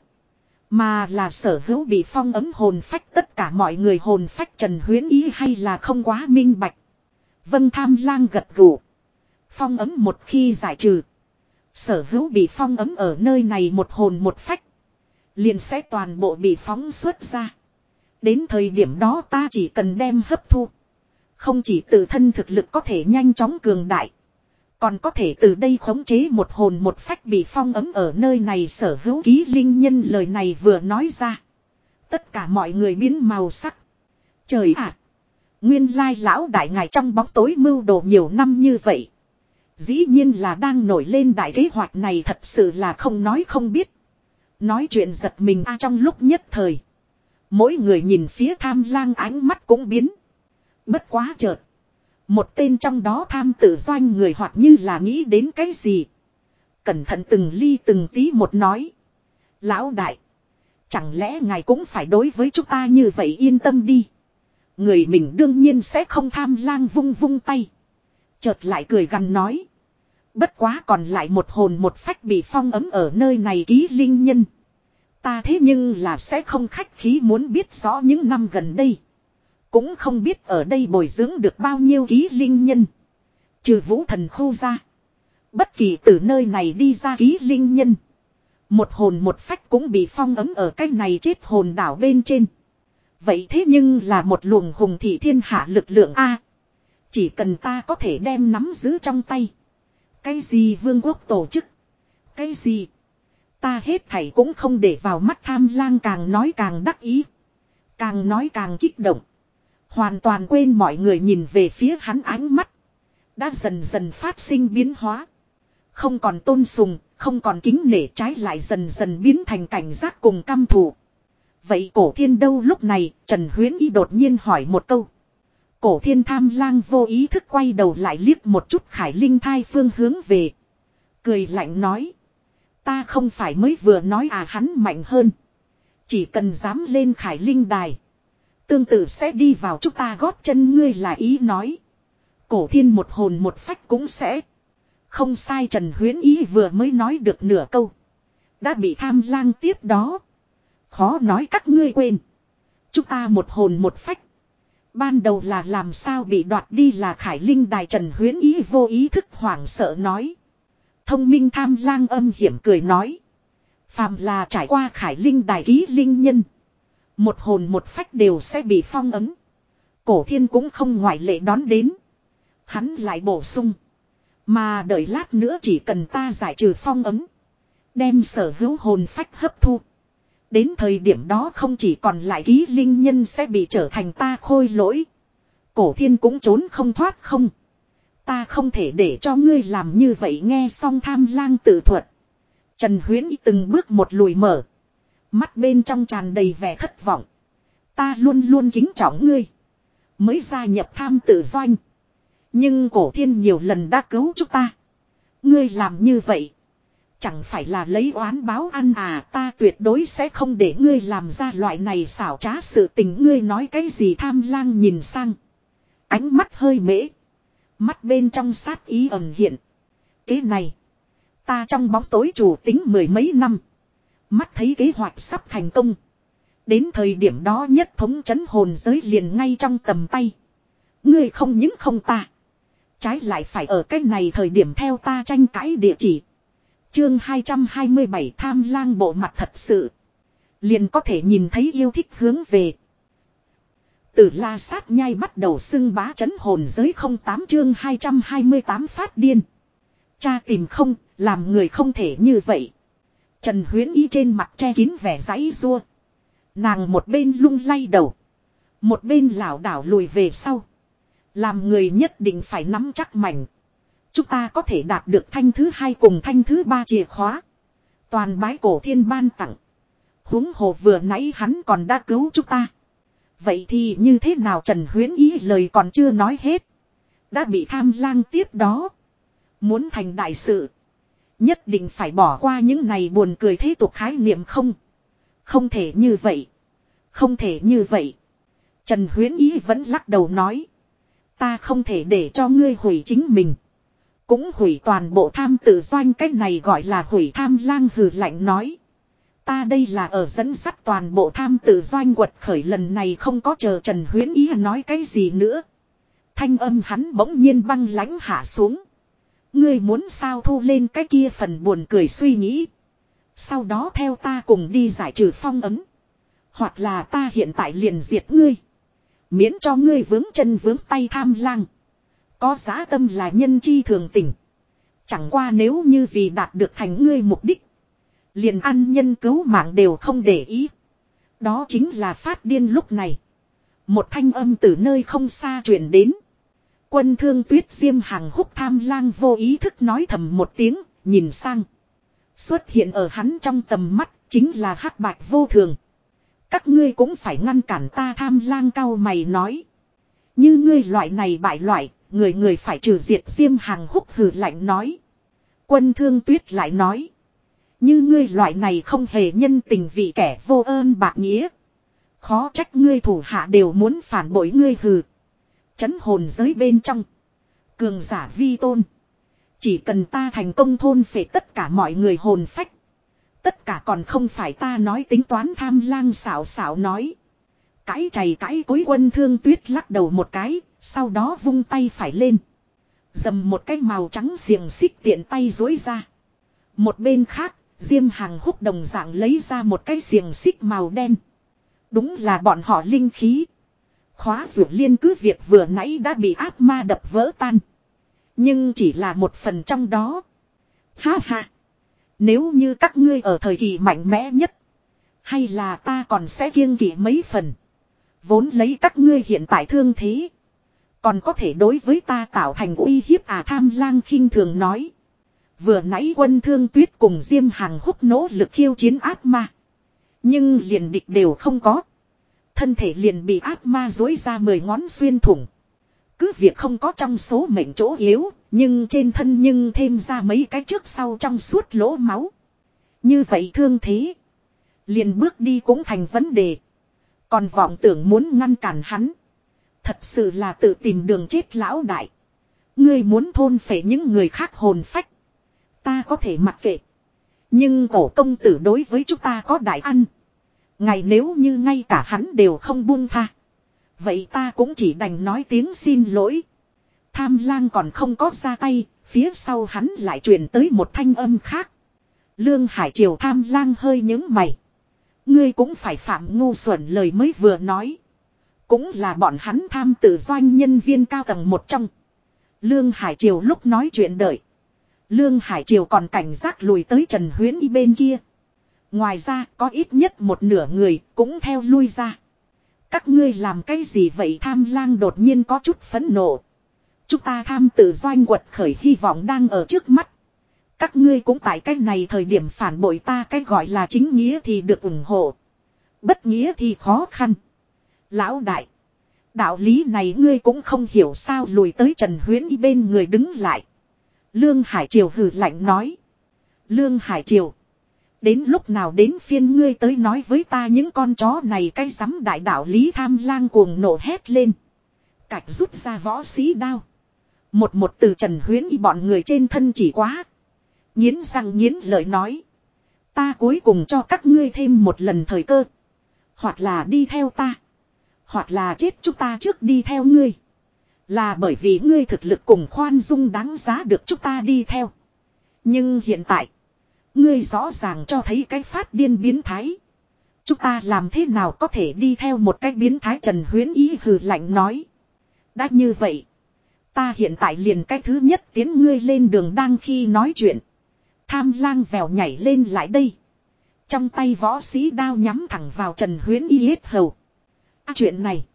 Mà là sở hữu bị phong ấm hồn phách, tất cả mọi người hồn phách trần huyến ý hay là không quá minh bạch. Vân tham lang gật gù. Phong ấm một khi giải trừ. Sở hữu bị phong ấm ở nơi này một hồn một phách. Liền sẽ toàn bộ bị phóng xuất ra. Đến thời điểm đó ta chỉ cần đem hấp thu. Không chỉ tự thân thực lực có thể nhanh chóng cường đại. Còn có thể từ đây khống chế một hồn một phách bị phong ấm ở nơi này sở hữu ký linh nhân lời này vừa nói ra. Tất cả mọi người biến màu sắc. Trời ạ! nguyên lai lão đại ngài trong bóng tối mưu đồ nhiều năm như vậy. Dĩ nhiên là đang nổi lên đại kế hoạch này thật sự là không nói không biết. Nói chuyện giật mình a trong lúc nhất thời. Mỗi người nhìn phía tham lang ánh mắt cũng biến. Bất quá chợt. Một tên trong đó tham tự doanh người hoặc như là nghĩ đến cái gì. Cẩn thận từng ly từng tí một nói. Lão đại. Chẳng lẽ ngài cũng phải đối với chúng ta như vậy yên tâm đi. Người mình đương nhiên sẽ không tham lang vung vung tay. Chợt lại cười gằn nói. Bất quá còn lại một hồn một phách bị phong ấm ở nơi này ký linh nhân. Ta thế nhưng là sẽ không khách khí muốn biết rõ những năm gần đây. Cũng không biết ở đây bồi dưỡng được bao nhiêu ký linh nhân. Trừ vũ thần khu ra. Bất kỳ từ nơi này đi ra ký linh nhân. Một hồn một phách cũng bị phong ấm ở cái này chết hồn đảo bên trên. Vậy thế nhưng là một luồng hùng thị thiên hạ lực lượng A. Chỉ cần ta có thể đem nắm giữ trong tay. Cái gì vương quốc tổ chức. Cái gì. Ta hết thảy cũng không để vào mắt tham lang càng nói càng đắc ý. Càng nói càng kích động. Hoàn toàn quên mọi người nhìn về phía hắn ánh mắt. Đã dần dần phát sinh biến hóa. Không còn tôn sùng, không còn kính nể trái lại dần dần biến thành cảnh giác cùng căm thù. Vậy cổ thiên đâu lúc này, Trần Huyến Y đột nhiên hỏi một câu. Cổ thiên tham lang vô ý thức quay đầu lại liếc một chút khải linh thai phương hướng về. Cười lạnh nói. Ta không phải mới vừa nói à hắn mạnh hơn. Chỉ cần dám lên khải linh đài. Tương tự sẽ đi vào chúng ta gót chân ngươi là ý nói. Cổ thiên một hồn một phách cũng sẽ. Không sai Trần Huyến Ý vừa mới nói được nửa câu. Đã bị tham lang tiếp đó. Khó nói các ngươi quên. Chúng ta một hồn một phách. Ban đầu là làm sao bị đoạt đi là Khải Linh Đài Trần Huyến Ý vô ý thức hoảng sợ nói. Thông minh tham lang âm hiểm cười nói. Phàm là trải qua Khải Linh Đài ký linh nhân. Một hồn một phách đều sẽ bị phong ấm. Cổ thiên cũng không ngoại lệ đón đến. Hắn lại bổ sung. Mà đợi lát nữa chỉ cần ta giải trừ phong ấm. Đem sở hữu hồn phách hấp thu. Đến thời điểm đó không chỉ còn lại ký linh nhân sẽ bị trở thành ta khôi lỗi. Cổ thiên cũng trốn không thoát không. Ta không thể để cho ngươi làm như vậy nghe xong tham lang tự thuật. Trần Huyến từng bước một lùi mở. Mắt bên trong tràn đầy vẻ thất vọng. Ta luôn luôn kính trọng ngươi. Mới gia nhập tham tự doanh. Nhưng cổ thiên nhiều lần đã cứu chúng ta. Ngươi làm như vậy. Chẳng phải là lấy oán báo ăn à ta tuyệt đối sẽ không để ngươi làm ra loại này xảo trá sự tình ngươi nói cái gì tham lang nhìn sang. Ánh mắt hơi mễ. Mắt bên trong sát ý ẩn hiện. Kế này. Ta trong bóng tối chủ tính mười mấy năm. Mắt thấy kế hoạch sắp thành công. Đến thời điểm đó nhất thống chấn hồn giới liền ngay trong tầm tay. Ngươi không những không ta. Trái lại phải ở cái này thời điểm theo ta tranh cãi địa chỉ. Chương 227 tham lang bộ mặt thật sự. Liền có thể nhìn thấy yêu thích hướng về. Từ la sát nhai bắt đầu xưng bá chấn hồn giới 08 chương 228 phát điên. Cha tìm không, làm người không thể như vậy. Trần huyến y trên mặt che kín vẻ giấy rua. Nàng một bên lung lay đầu. Một bên lảo đảo lùi về sau. Làm người nhất định phải nắm chắc mảnh. Chúng ta có thể đạt được thanh thứ hai cùng thanh thứ ba chìa khóa. Toàn bái cổ thiên ban tặng. huống hồ vừa nãy hắn còn đã cứu chúng ta. Vậy thì như thế nào Trần Huyến Ý lời còn chưa nói hết. Đã bị tham lang tiếp đó. Muốn thành đại sự. Nhất định phải bỏ qua những này buồn cười thế tục khái niệm không. Không thể như vậy. Không thể như vậy. Trần Huyến Ý vẫn lắc đầu nói. Ta không thể để cho ngươi hủy chính mình. Cũng hủy toàn bộ tham tự doanh cách này gọi là hủy tham lang hừ lạnh nói. Ta đây là ở dẫn sắt toàn bộ tham tự doanh quật khởi, lần này không có chờ Trần Huyến Ý nói cái gì nữa. Thanh âm hắn bỗng nhiên băng lãnh hạ xuống. Ngươi muốn sao thu lên cái kia phần buồn cười suy nghĩ. Sau đó theo ta cùng đi giải trừ phong ấm. Hoặc là ta hiện tại liền diệt ngươi. Miễn cho ngươi vướng chân vướng tay tham lang. Có giá tâm là nhân chi thường tình. Chẳng qua nếu như vì đạt được thành ngươi mục đích. Liền ăn nhân cứu mạng đều không để ý. Đó chính là phát điên lúc này. Một thanh âm từ nơi không xa truyền đến. Quân thương tuyết diêm hàng húc tham lang vô ý thức nói thầm một tiếng, nhìn sang. Xuất hiện ở hắn trong tầm mắt, chính là hắc bạch vô thường. Các ngươi cũng phải ngăn cản ta tham lang cao mày nói. Như ngươi loại này bại loại, người người phải trừ diệt diêm hàng húc hừ lạnh nói. Quân thương tuyết lại nói. Như ngươi loại này không hề nhân tình vị kẻ vô ơn bạc nghĩa. Khó trách ngươi thủ hạ đều muốn phản bội ngươi hừ. Chấn hồn giới bên trong. Cường giả vi tôn. Chỉ cần ta thành công thôn phệ tất cả mọi người hồn phách. Tất cả còn không phải ta nói tính toán tham lang xảo xảo nói. Cãi chày cãi cối quân thương tuyết lắc đầu một cái, sau đó vung tay phải lên. Dầm một cái màu trắng xiềng xích tiện tay dối ra. Một bên khác, Diêm hàng húc đồng dạng lấy ra một cái xiềng xích màu đen. Đúng là bọn họ linh khí. Khóa ruột liên cứ việc vừa nãy đã bị ác ma đập vỡ tan. Nhưng chỉ là một phần trong đó. Ha ha. Nếu như các ngươi ở thời kỳ mạnh mẽ nhất. Hay là ta còn sẽ kiêng kỵ mấy phần. Vốn lấy các ngươi hiện tại thương thế. Còn có thể đối với ta tạo thành uy hiếp à tham lang khinh thường nói. Vừa nãy quân thương tuyết cùng Diêm Hàng húc nỗ lực khiêu chiến ác ma. Nhưng liền địch đều không có. Thân thể liền bị ác ma dối ra mười ngón xuyên thủng. Cứ việc không có trong số mệnh chỗ yếu, nhưng trên thân nhưng thêm ra mấy cái trước sau trong suốt lỗ máu. Như vậy thương thế. Liền bước đi cũng thành vấn đề. Còn vọng tưởng muốn ngăn cản hắn. Thật sự là tự tìm đường chết lão đại. Ngươi muốn thôn phệ những người khác hồn phách. Ta có thể mặc kệ. Nhưng cổ công tử đối với chúng ta có đại ăn. Ngày nếu như ngay cả hắn đều không buông tha. Vậy ta cũng chỉ đành nói tiếng xin lỗi. Tham lang còn không có ra tay, phía sau hắn lại truyền tới một thanh âm khác. Lương Hải Triều tham lang hơi những mày. Ngươi cũng phải phạm ngu xuẩn lời mới vừa nói. Cũng là bọn hắn tham tự doanh nhân viên cao tầng một trong. Lương Hải Triều lúc nói chuyện đợi. Lương Hải Triều còn cảnh giác lùi tới Trần Huyến y bên kia. Ngoài ra, có ít nhất một nửa người cũng theo lui ra. Các ngươi làm cái gì vậy tham lang đột nhiên có chút phẫn nộ. Chúng ta tham tự doanh quật khởi hy vọng đang ở trước mắt. Các ngươi cũng tại cái này thời điểm phản bội ta, cái gọi là chính nghĩa thì được ủng hộ. Bất nghĩa thì khó khăn. Lão đại. Đạo lý này ngươi cũng không hiểu sao lùi tới Trần Huyến y bên người đứng lại. Lương Hải Triều hừ lạnh nói. Lương Hải Triều. Đến lúc nào đến phiên ngươi tới nói với ta những con chó này cay rắm đại đạo lý tham lang cuồng nổ hét lên. Cạch rút ra võ sĩ đao. Một một từ trần huyến y bọn người trên thân chỉ quá. Nhiến răng nhiến lời nói. Ta cuối cùng cho các ngươi thêm một lần thời cơ. Hoặc là đi theo ta. Hoặc là chết chúng ta trước đi theo ngươi. Là bởi vì ngươi thực lực cùng khoan dung đáng giá được chúng ta đi theo. Nhưng hiện tại. Ngươi rõ ràng cho thấy cái phát điên biến thái. Chúng ta làm thế nào có thể đi theo một cái biến thái Trần Huyến Ý hừ lạnh nói. Đã như vậy. Ta hiện tại liền cái thứ nhất tiến ngươi lên đường đang khi nói chuyện. Tham lang vèo nhảy lên lại đây. Trong tay võ sĩ đao nhắm thẳng vào Trần Huyến Y hết hầu. À, chuyện này.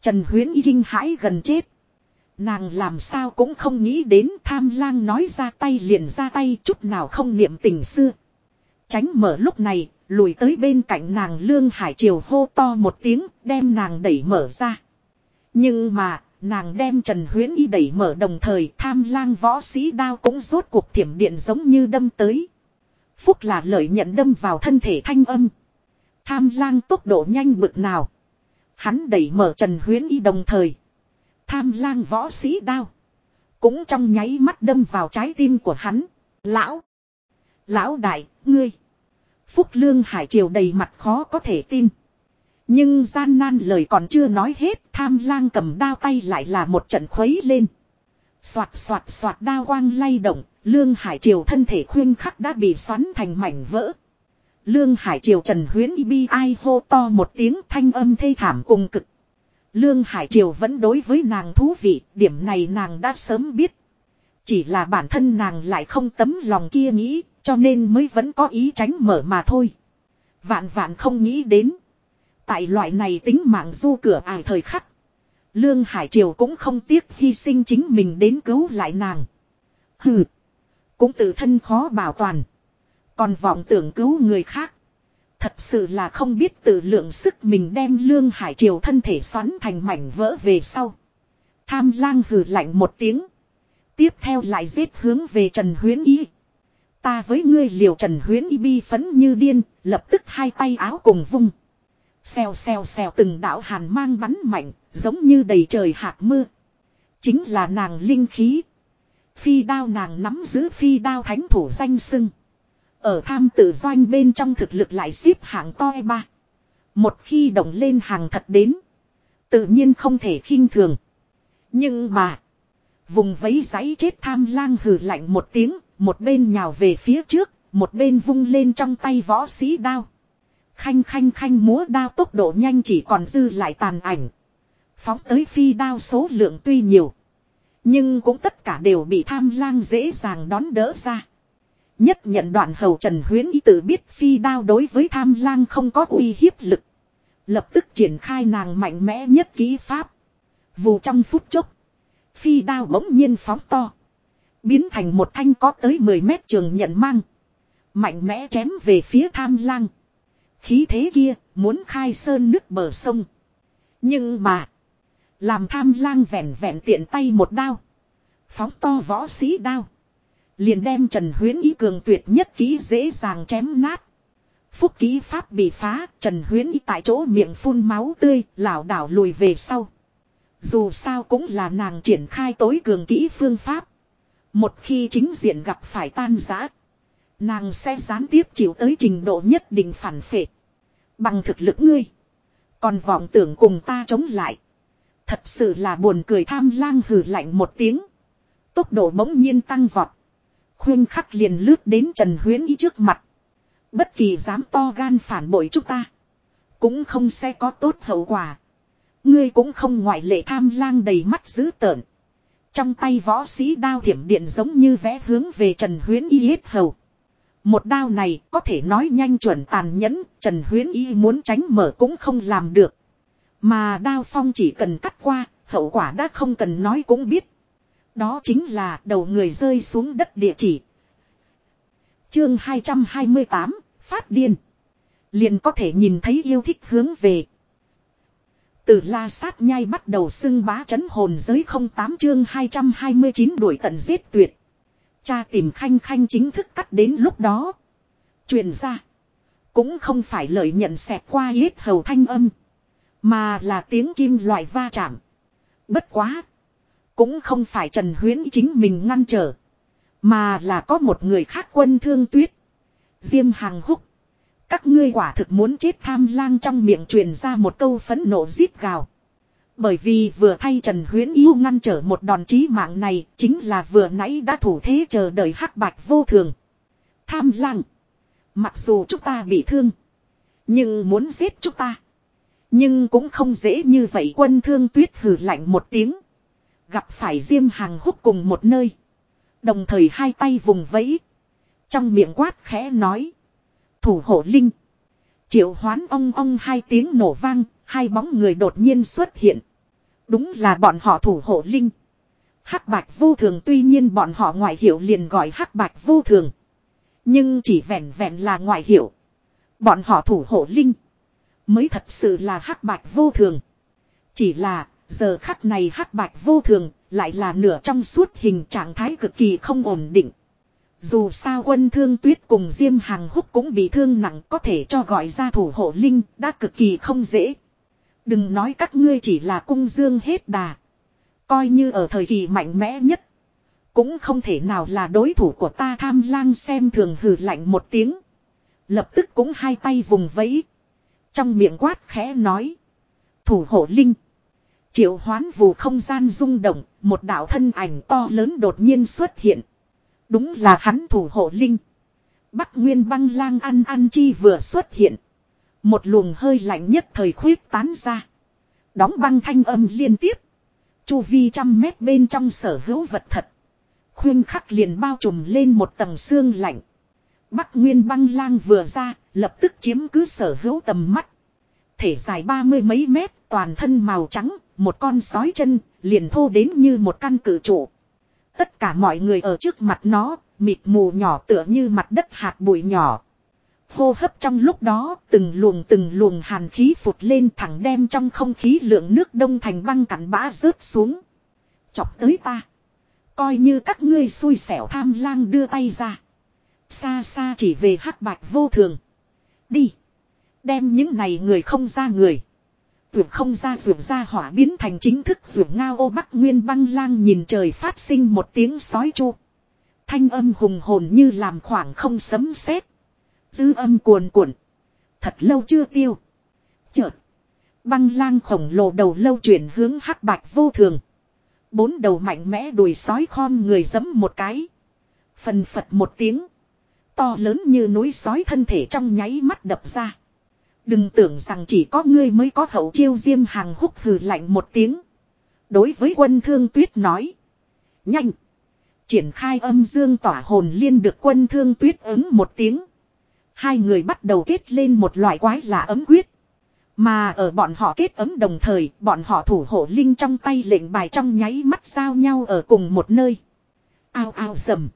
Trần Huyến Y kinh hãi gần chết. Nàng làm sao cũng không nghĩ đến tham lang nói ra tay liền ra tay chút nào không niệm tình xưa. Tránh mở lúc này, lùi tới bên cạnh nàng lương hải triều hô to một tiếng, đem nàng đẩy mở ra. Nhưng mà, nàng đem Trần Huyến Y đẩy mở đồng thời tham lang võ sĩ đao cũng rốt cuộc thiểm điện giống như đâm tới. Phúc là lợi nhận đâm vào thân thể thanh âm. Tham lang tốc độ nhanh bực nào. Hắn đẩy mở Trần Huyến Y đồng thời. Tham lang võ sĩ đao. Cũng trong nháy mắt đâm vào trái tim của hắn. Lão. Lão đại, ngươi. Phúc Lương Hải Triều đầy mặt khó có thể tin. Nhưng gian nan lời còn chưa nói hết, tham lang cầm đao tay lại là một trận khuấy lên. Xoạt xoạt xoạt đao quang lay động, Lương Hải Triều thân thể khuyên khắc đã bị xoắn thành mảnh vỡ. Lương Hải Triều Trần Huyến y bi ai hô to một tiếng thanh âm thê thảm cùng cực. Lương Hải Triều vẫn đối với nàng thú vị, điểm này nàng đã sớm biết. Chỉ là bản thân nàng lại không tấm lòng kia nghĩ, cho nên mới vẫn có ý tránh mở mà thôi. Vạn vạn không nghĩ đến. Tại loại này tính mạng du cửa ải thời khắc. Lương Hải Triều cũng không tiếc hy sinh chính mình đến cứu lại nàng. Hừ. Cũng tự thân khó bảo toàn. Còn vọng tưởng cứu người khác. Thật sự là không biết tự lượng sức mình đem lương hải triều thân thể xoắn thành mảnh vỡ về sau. Tham lang hừ lạnh một tiếng. Tiếp theo lại giết hướng về Trần Huyến Y. Ta với ngươi liều Trần Huyến Y bi phấn như điên, lập tức hai tay áo cùng vung. Xèo xèo xèo từng đạo hàn mang bắn mạnh, giống như đầy trời hạt mưa. Chính là nàng linh khí. Phi đao nàng nắm giữ phi đao thánh thủ danh sưng. Ở tham tự doanh bên trong thực lực lại xếp hạng toi e ba. Một khi động lên hàng thật đến. Tự nhiên không thể khinh thường. Nhưng mà. Vùng vấy giấy chết tham lang hừ lạnh một tiếng. Một bên nhào về phía trước. Một bên vung lên trong tay võ sĩ đao. Khanh khanh khanh múa đao tốc độ nhanh chỉ còn dư lại tàn ảnh. Phóng tới phi đao số lượng tuy nhiều. Nhưng cũng tất cả đều bị tham lang dễ dàng đón đỡ ra. Nhất nhận đoạn hầu Trần Huyến ý tự biết phi đao đối với tham lang không có uy hiếp lực. Lập tức triển khai nàng mạnh mẽ nhất ký pháp. Vù trong phút chốc. Phi đao bỗng nhiên phóng to. Biến thành một thanh có tới 10 mét trường nhận mang. Mạnh mẽ chém về phía tham lang. Khí thế kia muốn khai sơn nước bờ sông. Nhưng mà. Làm tham lang vẹn vẹn tiện tay một đao. Phóng to võ sĩ đao. Liền đem Trần Huyến ý cường tuyệt nhất kỹ dễ dàng chém nát. Phúc ký pháp bị phá, Trần Huyến ý tại chỗ miệng phun máu tươi, lảo đảo lùi về sau. Dù sao cũng là nàng triển khai tối cường kỹ phương pháp. Một khi chính diện gặp phải tan giã. Nàng sẽ gián tiếp chịu tới trình độ nhất định phản phệ. Bằng thực lực ngươi. Còn vọng tưởng cùng ta chống lại. Thật sự là buồn cười tham lang hừ lạnh một tiếng. Tốc độ bỗng nhiên tăng vọt. Khuyên khắc liền lướt đến Trần Huyến ý trước mặt. Bất kỳ dám to gan phản bội chúng ta. Cũng không sẽ có tốt hậu quả. Ngươi cũng không ngoại lệ tham lang đầy mắt dữ tợn. Trong tay võ sĩ đao hiểm điện giống như vẽ hướng về Trần Huyến y hết hầu. Một đao này có thể nói nhanh chuẩn tàn nhẫn, Trần Huyến y muốn tránh mở cũng không làm được. Mà đao phong chỉ cần cắt qua, hậu quả đã không cần nói cũng biết. Đó chính là đầu người rơi xuống đất địa chỉ. Chương 228, Phát điên. Liền có thể nhìn thấy yêu thích hướng về. Từ la sát nhai bắt đầu xưng bá chấn hồn giới 08 chương 229 đuổi tận giết tuyệt. Cha tìm khanh khanh chính thức cắt đến lúc đó. Truyền ra. Cũng không phải lời nhận xẹt qua yết hầu thanh âm. Mà là tiếng kim loại va chạm. Bất quá. Cũng không phải Trần Huyến chính mình ngăn trở. Mà là có một người khác quân thương tuyết. Diêm hàng húc. Các ngươi quả thực muốn chết tham lang trong miệng truyền ra một câu phấn nộ giết gào. Bởi vì vừa thay Trần Huyến yêu ngăn trở một đòn chí mạng này chính là vừa nãy đã thủ thế chờ đợi hắc bạch vô thường. Tham lang. Mặc dù chúng ta bị thương. Nhưng muốn giết chúng ta. Nhưng cũng không dễ như vậy quân thương tuyết hừ lạnh một tiếng. Gặp phải diêm hàng húc cùng một nơi. Đồng thời hai tay vùng vẫy. Trong miệng quát khẽ nói. Thủ hộ linh. Triệu hoán ong ong hai tiếng nổ vang. Hai bóng người đột nhiên xuất hiện. Đúng là bọn họ thủ hộ linh. Hắc bạch vô thường tuy nhiên bọn họ ngoại hiệu liền gọi hắc bạch vô thường. Nhưng chỉ vẹn vẹn là ngoại hiệu. Bọn họ thủ hộ linh. Mới thật sự là hắc bạch vô thường. Chỉ là giờ khắc này hắc bạch vô thường lại là nửa trong suốt hình trạng thái cực kỳ không ổn định. Dù sao quân thương tuyết cùng Diêm Hàng Húc cũng bị thương nặng có thể cho gọi ra thủ hộ linh đã cực kỳ không dễ. Đừng nói các ngươi chỉ là cung dương hết đà. Coi như ở thời kỳ mạnh mẽ nhất. Cũng không thể nào là đối thủ của ta tham lang xem thường hừ lạnh một tiếng. Lập tức cũng hai tay vùng vẫy. Trong miệng quát khẽ nói. Thủ hộ linh. Triệu hoán vù không gian rung động, một đạo thân ảnh to lớn đột nhiên xuất hiện. Đúng là hắn thủ hộ linh. Bắc Nguyên băng lang ăn ăn chi vừa xuất hiện. Một luồng hơi lạnh nhất thời khuyết tán ra. Đóng băng thanh âm liên tiếp. Chu vi trăm mét bên trong sở hữu vật thật. Khuyên khắc liền bao trùm lên một tầng xương lạnh. Bắc Nguyên băng lang vừa ra, lập tức chiếm cứ sở hữu tầm mắt. Thể dài ba mươi mấy mét, toàn thân màu trắng, một con sói chân, liền thô đến như một căn cử trụ. Tất cả mọi người ở trước mặt nó, mịt mù nhỏ tựa như mặt đất hạt bụi nhỏ. Hô hấp trong lúc đó, từng luồng từng luồng hàn khí phụt lên thẳng đem trong không khí lượng nước đông thành băng cặn bã rớt xuống. Chọc tới ta. Coi như các ngươi xui xẻo tham lang đưa tay ra. Xa xa chỉ về hắc bạch vô thường. Đi. Đem những này người không ra người. Vượt không ra, vượt ra hỏa biến thành chính thức, vượt ngao ô bắc nguyên băng lang nhìn trời phát sinh một tiếng sói chu. Thanh âm hùng hồn như làm khoảng không sấm sét Dư âm cuồn cuộn. Thật lâu chưa tiêu. Chợt. Băng lang khổng lồ đầu lâu chuyển hướng hắc bạch vô thường. Bốn đầu mạnh mẽ đùi sói khom người giấm một cái. Phần phật một tiếng. To lớn như núi sói thân thể trong nháy mắt đập ra. Đừng tưởng rằng chỉ có ngươi mới có hậu chiêu diêm hàng húc hừ lạnh một tiếng. Đối với quân thương tuyết nói. Nhanh. Triển khai âm dương tỏa hồn liên được quân thương tuyết ứng một tiếng. Hai người bắt đầu kết lên một loại quái lạ ấm quyết. Mà ở bọn họ kết ấm đồng thời, bọn họ thủ hộ linh trong tay lệnh bài trong nháy mắt giao nhau ở cùng một nơi. Ao ao rầm.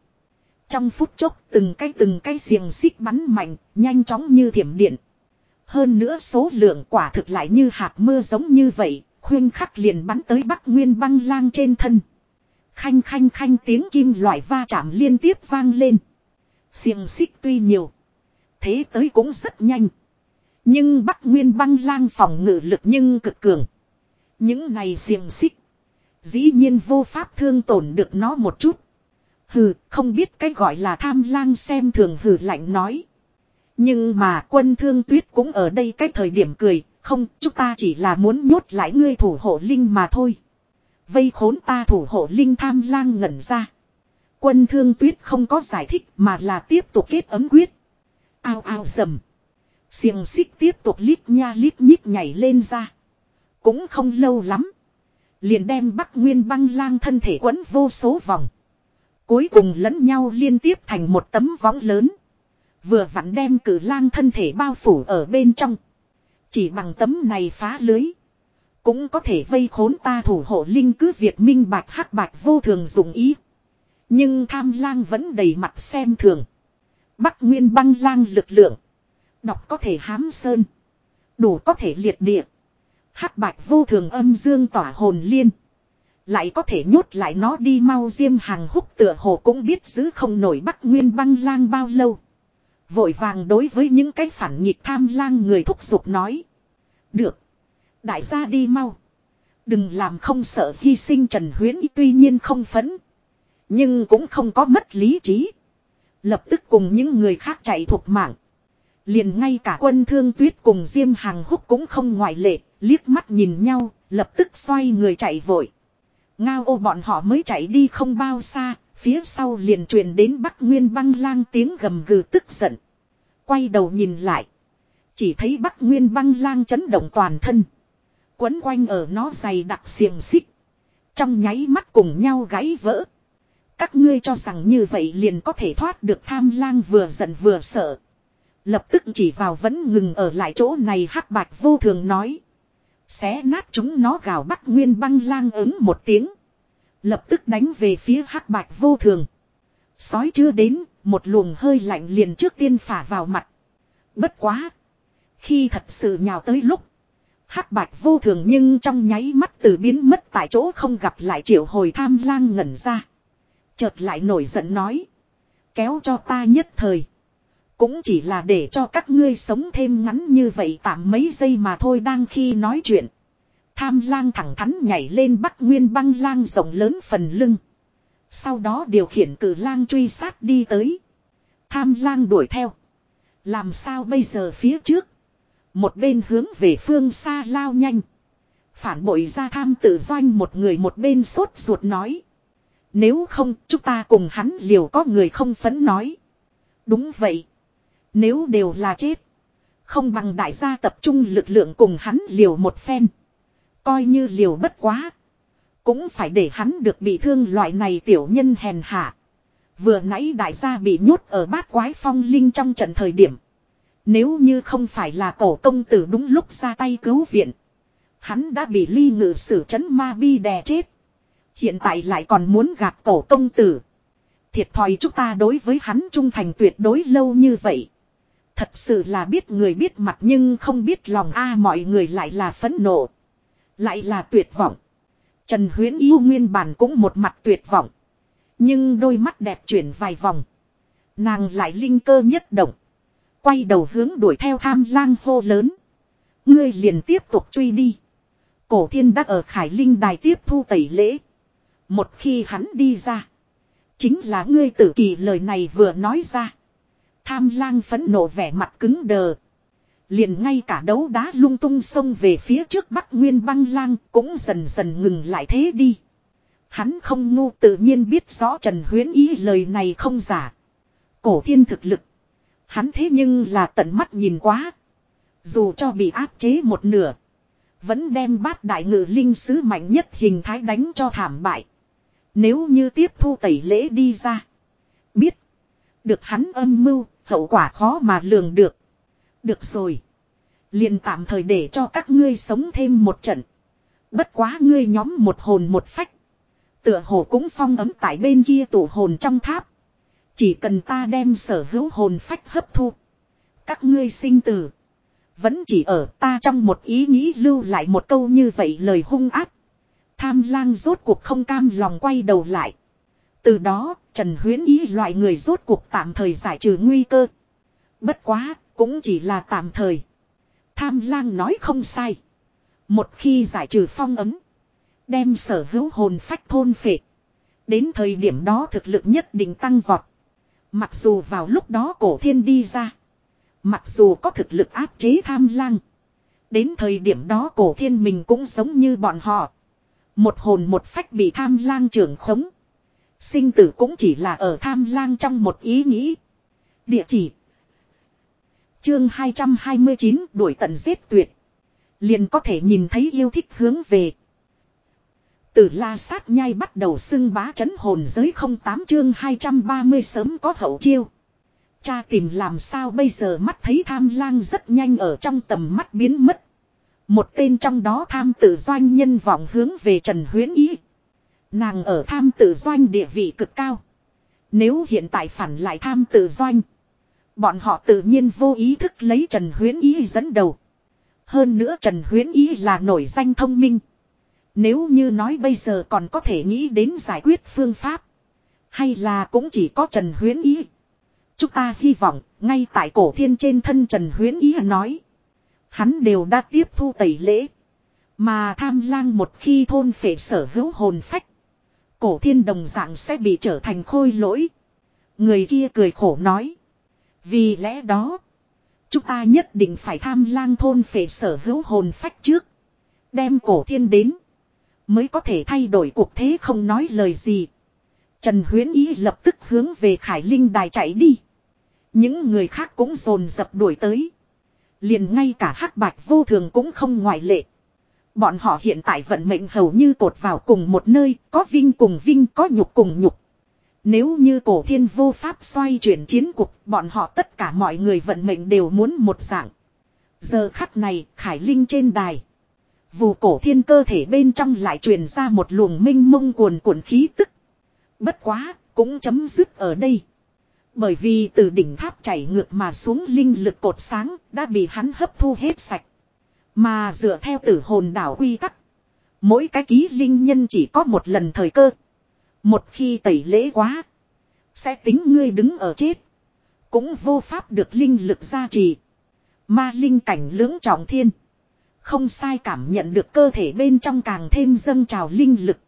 Trong phút chốc từng cái từng cái xiềng xích bắn mạnh, nhanh chóng như thiểm điện. Hơn nữa số lượng quả thực lại như hạt mưa giống như vậy, khuyên khắc liền bắn tới Bắc Nguyên băng lang trên thân. Khanh khanh khanh tiếng kim loại va chạm liên tiếp vang lên. Xiềng xích tuy nhiều. Thế tới cũng rất nhanh. Nhưng Bắc Nguyên băng lang phòng ngự lực nhưng cực cường. Những này xiềng xích. Dĩ nhiên vô pháp thương tổn được nó một chút. Hừ, không biết cái gọi là tham lang xem thường hừ lạnh nói. Nhưng mà quân thương tuyết cũng ở đây cái thời điểm cười, không, chúng ta chỉ là muốn nhốt lại ngươi thủ hộ linh mà thôi. Vây khốn ta thủ hộ linh tham lang ngẩn ra. Quân thương tuyết không có giải thích mà là tiếp tục kết ấm quyết. Ao ao sầm Xiềng xích tiếp tục lít nha lít nhít nhảy lên ra. Cũng không lâu lắm. Liền đem Bắc Nguyên băng lang thân thể quấn vô số vòng. Cuối cùng lẫn nhau liên tiếp thành một tấm võng lớn. Vừa vặn đem cử lang thân thể bao phủ ở bên trong. Chỉ bằng tấm này phá lưới. Cũng có thể vây khốn ta thủ hộ linh cứ việc minh bạch hắc bạch vô thường dùng ý. Nhưng tham lang vẫn đầy mặt xem thường. Bắc nguyên băng lang lực lượng. Đọc có thể hám sơn. Đủ có thể liệt địa. hắc bạch vô thường âm dương tỏa hồn liên. Lại có thể nhốt lại nó đi mau diêm hàng húc tựa hồ cũng biết giữ không nổi bắc nguyên băng lang bao lâu. Vội vàng đối với những cái phản nghịch tham lang người thúc giục nói. Được. Đại gia đi mau. Đừng làm không sợ hy sinh Trần Huyến tuy nhiên không phấn. Nhưng cũng không có mất lý trí. Lập tức cùng những người khác chạy thuộc mạng. Liền ngay cả quân thương tuyết cùng Diêm Hàng Húc cũng không ngoại lệ, liếc mắt nhìn nhau, lập tức xoay người chạy vội. Ngao ô bọn họ mới chạy đi không bao xa, phía sau liền truyền đến Bắc Nguyên băng lang tiếng gầm gừ tức giận. Quay đầu nhìn lại. Chỉ thấy Bắc Nguyên băng lang chấn động toàn thân. Quấn quanh ở nó dày đặc xiềng xích. Trong nháy mắt cùng nhau gãy vỡ. Các ngươi cho rằng như vậy liền có thể thoát được tham lang vừa giận vừa sợ. Lập tức chỉ vào vẫn ngừng ở lại chỗ này hắc bạch vô thường nói. Xé nát chúng nó gào bắc nguyên băng lang ứng một tiếng. Lập tức đánh về phía hắc bạch vô thường. Sói chưa đến, một luồng hơi lạnh liền trước tiên phả vào mặt. Bất quá. Khi thật sự nhào tới lúc. hắc bạch vô thường nhưng trong nháy mắt từ biến mất tại chỗ không gặp lại triệu hồi tham lang ngẩn ra. Chợt lại nổi giận nói. Kéo cho ta nhất thời. Cũng chỉ là để cho các ngươi sống thêm ngắn như vậy tạm mấy giây mà thôi đang khi nói chuyện. Tham lang thẳng thắn nhảy lên bắc nguyên băng lang rộng lớn phần lưng. Sau đó điều khiển cử lang truy sát đi tới. Tham lang đuổi theo. Làm sao bây giờ phía trước. Một bên hướng về phương xa lao nhanh. Phản bội ra tham tự doanh một người một bên sốt ruột nói. Nếu không, chúng ta cùng hắn liều có người không phấn nói. Đúng vậy. Nếu đều là chết. Không bằng đại gia tập trung lực lượng cùng hắn liều một phen. Coi như liều bất quá. Cũng phải để hắn được bị thương loại này tiểu nhân hèn hạ. Vừa nãy đại gia bị nhốt ở bát quái phong linh trong trận thời điểm. Nếu như không phải là cổ công tử đúng lúc ra tay cứu viện. Hắn đã bị ly ngự sử chấn ma bi đè chết. Hiện tại lại còn muốn gạt cổ công tử. Thiệt thòi chúng ta đối với hắn trung thành tuyệt đối lâu như vậy. Thật sự là biết người biết mặt nhưng không biết lòng a à, mọi người lại là phẫn nộ. Lại là tuyệt vọng. Trần Huyến yêu nguyên bản cũng một mặt tuyệt vọng. Nhưng đôi mắt đẹp chuyển vài vòng. Nàng lại linh cơ nhất động. Quay đầu hướng đuổi theo tham lang hô lớn. Ngươi liền tiếp tục truy đi. Cổ thiên Đắc ở khải linh đài tiếp thu tẩy lễ. Một khi hắn đi ra. Chính là ngươi tử kỳ lời này vừa nói ra. Tham lang phấn nộ vẻ mặt cứng đờ. Liền ngay cả đấu đá lung tung xông về phía trước bắc nguyên băng lang cũng dần dần ngừng lại thế đi. Hắn không ngu tự nhiên biết rõ Trần Huyến ý lời này không giả. Cổ thiên thực lực. Hắn thế nhưng là tận mắt nhìn quá. Dù cho bị áp chế một nửa. Vẫn đem bát đại ngự linh sứ mạnh nhất hình thái đánh cho thảm bại. Nếu như tiếp thu tẩy lễ đi ra. Biết. Được hắn âm mưu, hậu quả khó mà lường được. Được rồi. liền tạm thời để cho các ngươi sống thêm một trận. Bất quá ngươi nhóm một hồn một phách. Tựa hồ cũng phong ấm tại bên kia tụ hồn trong tháp. Chỉ cần ta đem sở hữu hồn phách hấp thu. Các ngươi sinh tử. Vẫn chỉ ở ta trong một ý nghĩ lưu lại một câu như vậy lời hung ác. Tham lang rốt cuộc không cam lòng quay đầu lại. Từ đó, Trần Huyến Ý loại người rốt cuộc tạm thời giải trừ nguy cơ. Bất quá, cũng chỉ là tạm thời. Tham lang nói không sai. Một khi giải trừ phong ấm. Đem sở hữu hồn phách thôn phệ. Đến thời điểm đó thực lực nhất định tăng vọt. Mặc dù vào lúc đó cổ thiên đi ra. Mặc dù có thực lực áp chế tham lang. Đến thời điểm đó cổ thiên mình cũng giống như bọn họ. Một hồn một phách bị tham lang trưởng khống. Sinh tử cũng chỉ là ở tham lang trong một ý nghĩ. Địa chỉ. Chương 229 đuổi tận giết tuyệt. Liền có thể nhìn thấy yêu thích hướng về. Từ la sát nhai bắt đầu xưng bá chấn hồn giới 08 chương 230 sớm có hậu chiêu. Cha tìm làm sao bây giờ mắt thấy tham lang rất nhanh ở trong tầm mắt biến mất. Một tên trong đó tham tử doanh nhân vọng hướng về Trần Huyến Ý. Nàng ở tham tử doanh địa vị cực cao. Nếu hiện tại phản lại tham tử doanh. Bọn họ tự nhiên vô ý thức lấy Trần Huyến Ý dẫn đầu. Hơn nữa Trần Huyến Ý là nổi danh thông minh. Nếu như nói bây giờ còn có thể nghĩ đến giải quyết phương pháp. Hay là cũng chỉ có Trần Huyến Ý. Chúng ta hy vọng, ngay tại cổ thiên trên thân Trần Huyến Ý nói. Hắn đều đã tiếp thu tẩy lễ. Mà tham lang một khi thôn phệ sở hữu hồn phách. Cổ thiên đồng dạng sẽ bị trở thành khôi lỗi. Người kia cười khổ nói. Vì lẽ đó, chúng ta nhất định phải tham lang thôn phệ sở hữu hồn phách trước. Đem cổ thiên đến. Mới có thể thay đổi cuộc thế không nói lời gì. Trần Huyến Ý lập tức hướng về Khải Linh đài chạy đi. Những người khác cũng dồn dập đuổi tới. Liền ngay cả hắc bạch vô thường cũng không ngoại lệ. Bọn họ hiện tại vận mệnh hầu như cột vào cùng một nơi, có vinh cùng vinh, có nhục cùng nhục. Nếu như cổ thiên vô pháp xoay chuyển chiến cục, bọn họ tất cả mọi người vận mệnh đều muốn một dạng. Giờ khắc này, Khải Linh trên đài. Vù cổ thiên cơ thể bên trong lại truyền ra một luồng minh mông cuồn cuộn khí tức. Bất quá, cũng chấm dứt ở đây. Bởi vì từ đỉnh tháp chảy ngược mà xuống linh lực cột sáng đã bị hắn hấp thu hết sạch. Mà dựa theo tử hồn đảo quy tắc. Mỗi cái ký linh nhân chỉ có một lần thời cơ. Một khi tẩy lễ quá. Sẽ tính ngươi đứng ở chết. Cũng vô pháp được linh lực gia trì. Ma linh cảnh lưỡng trọng thiên. Không sai cảm nhận được cơ thể bên trong càng thêm dâng trào linh lực.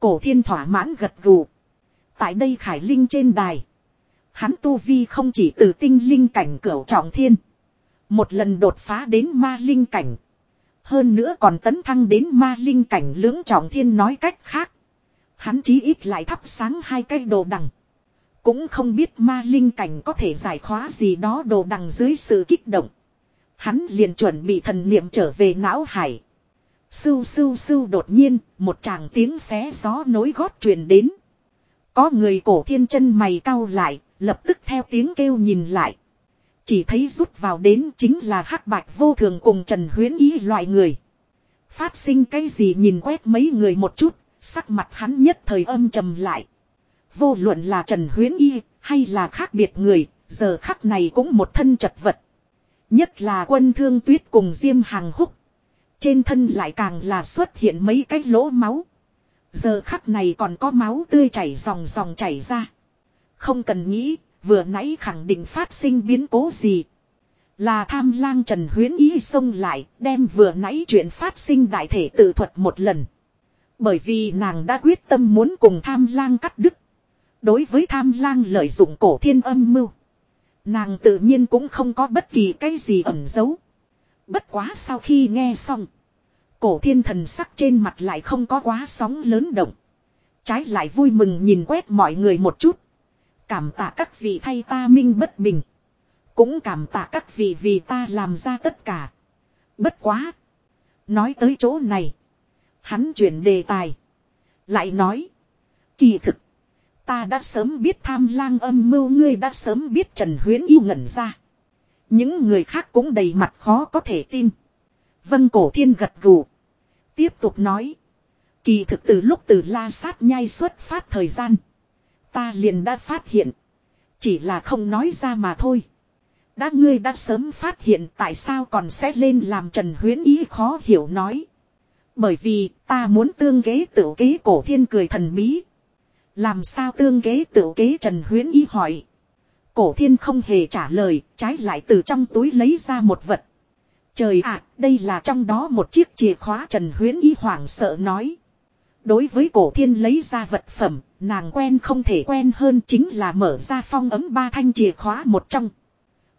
Cổ thiên thỏa mãn gật gù. Tại đây khải linh trên đài. Hắn tu vi không chỉ từ tinh linh cảnh cửu trọng thiên. Một lần đột phá đến ma linh cảnh. Hơn nữa còn tấn thăng đến ma linh cảnh lưỡng trọng thiên nói cách khác. Hắn chí ít lại thắp sáng hai cái đồ đằng. Cũng không biết ma linh cảnh có thể giải khóa gì đó đồ đằng dưới sự kích động. Hắn liền chuẩn bị thần niệm trở về não hải. Sưu sưu sưu đột nhiên, một chàng tiếng xé gió nối gót truyền đến. Có người cổ thiên chân mày cau lại, lập tức theo tiếng kêu nhìn lại. Chỉ thấy rút vào đến chính là hắc bạch vô thường cùng Trần Huyến Ý loại người. Phát sinh cái gì nhìn quét mấy người một chút, sắc mặt hắn nhất thời âm trầm lại. Vô luận là Trần Huyến Y hay là khác biệt người, giờ khắc này cũng một thân chật vật. Nhất là quân thương tuyết cùng Diêm Hàng Húc. Trên thân lại càng là xuất hiện mấy cái lỗ máu. Giờ khắc này còn có máu tươi chảy dòng dòng chảy ra. Không cần nghĩ, vừa nãy khẳng định phát sinh biến cố gì. Là tham lang Trần Huyến Ý xông lại, đem vừa nãy chuyện phát sinh đại thể tự thuật một lần. Bởi vì nàng đã quyết tâm muốn cùng tham lang cắt đứt. Đối với tham lang lợi dụng cổ thiên âm mưu. Nàng tự nhiên cũng không có bất kỳ cái gì ẩn giấu. Bất quá sau khi nghe xong. Cổ thiên thần sắc trên mặt lại không có quá sóng lớn động. Trái lại vui mừng nhìn quét mọi người một chút. Cảm tạ các vị thay ta minh bất bình. Cũng cảm tạ các vị vì ta làm ra tất cả. Bất quá. Nói tới chỗ này. Hắn chuyển đề tài. Lại nói. Kỳ thực. Ta đã sớm biết tham lang âm mưu ngươi đã sớm biết Trần Huyến yêu ngẩn ra. Những người khác cũng đầy mặt khó có thể tin. Vân Cổ Thiên gật gù. Tiếp tục nói. Kỳ thực từ lúc từ la sát nhai xuất phát thời gian. Ta liền đã phát hiện. Chỉ là không nói ra mà thôi. Đã ngươi đã sớm phát hiện tại sao còn sẽ lên làm Trần Huyến Ý khó hiểu nói. Bởi vì ta muốn tương kế tự kế cổ thiên cười thần bí. Làm sao tương kế tự kế Trần Huyến y hỏi. Cổ thiên không hề trả lời, trái lại từ trong túi lấy ra một vật. Trời ạ, đây là trong đó một chiếc chìa khóa Trần Huyến y hoảng sợ nói. Đối với cổ thiên lấy ra vật phẩm, nàng quen không thể quen hơn chính là mở ra phong ấm ba thanh chìa khóa một trong.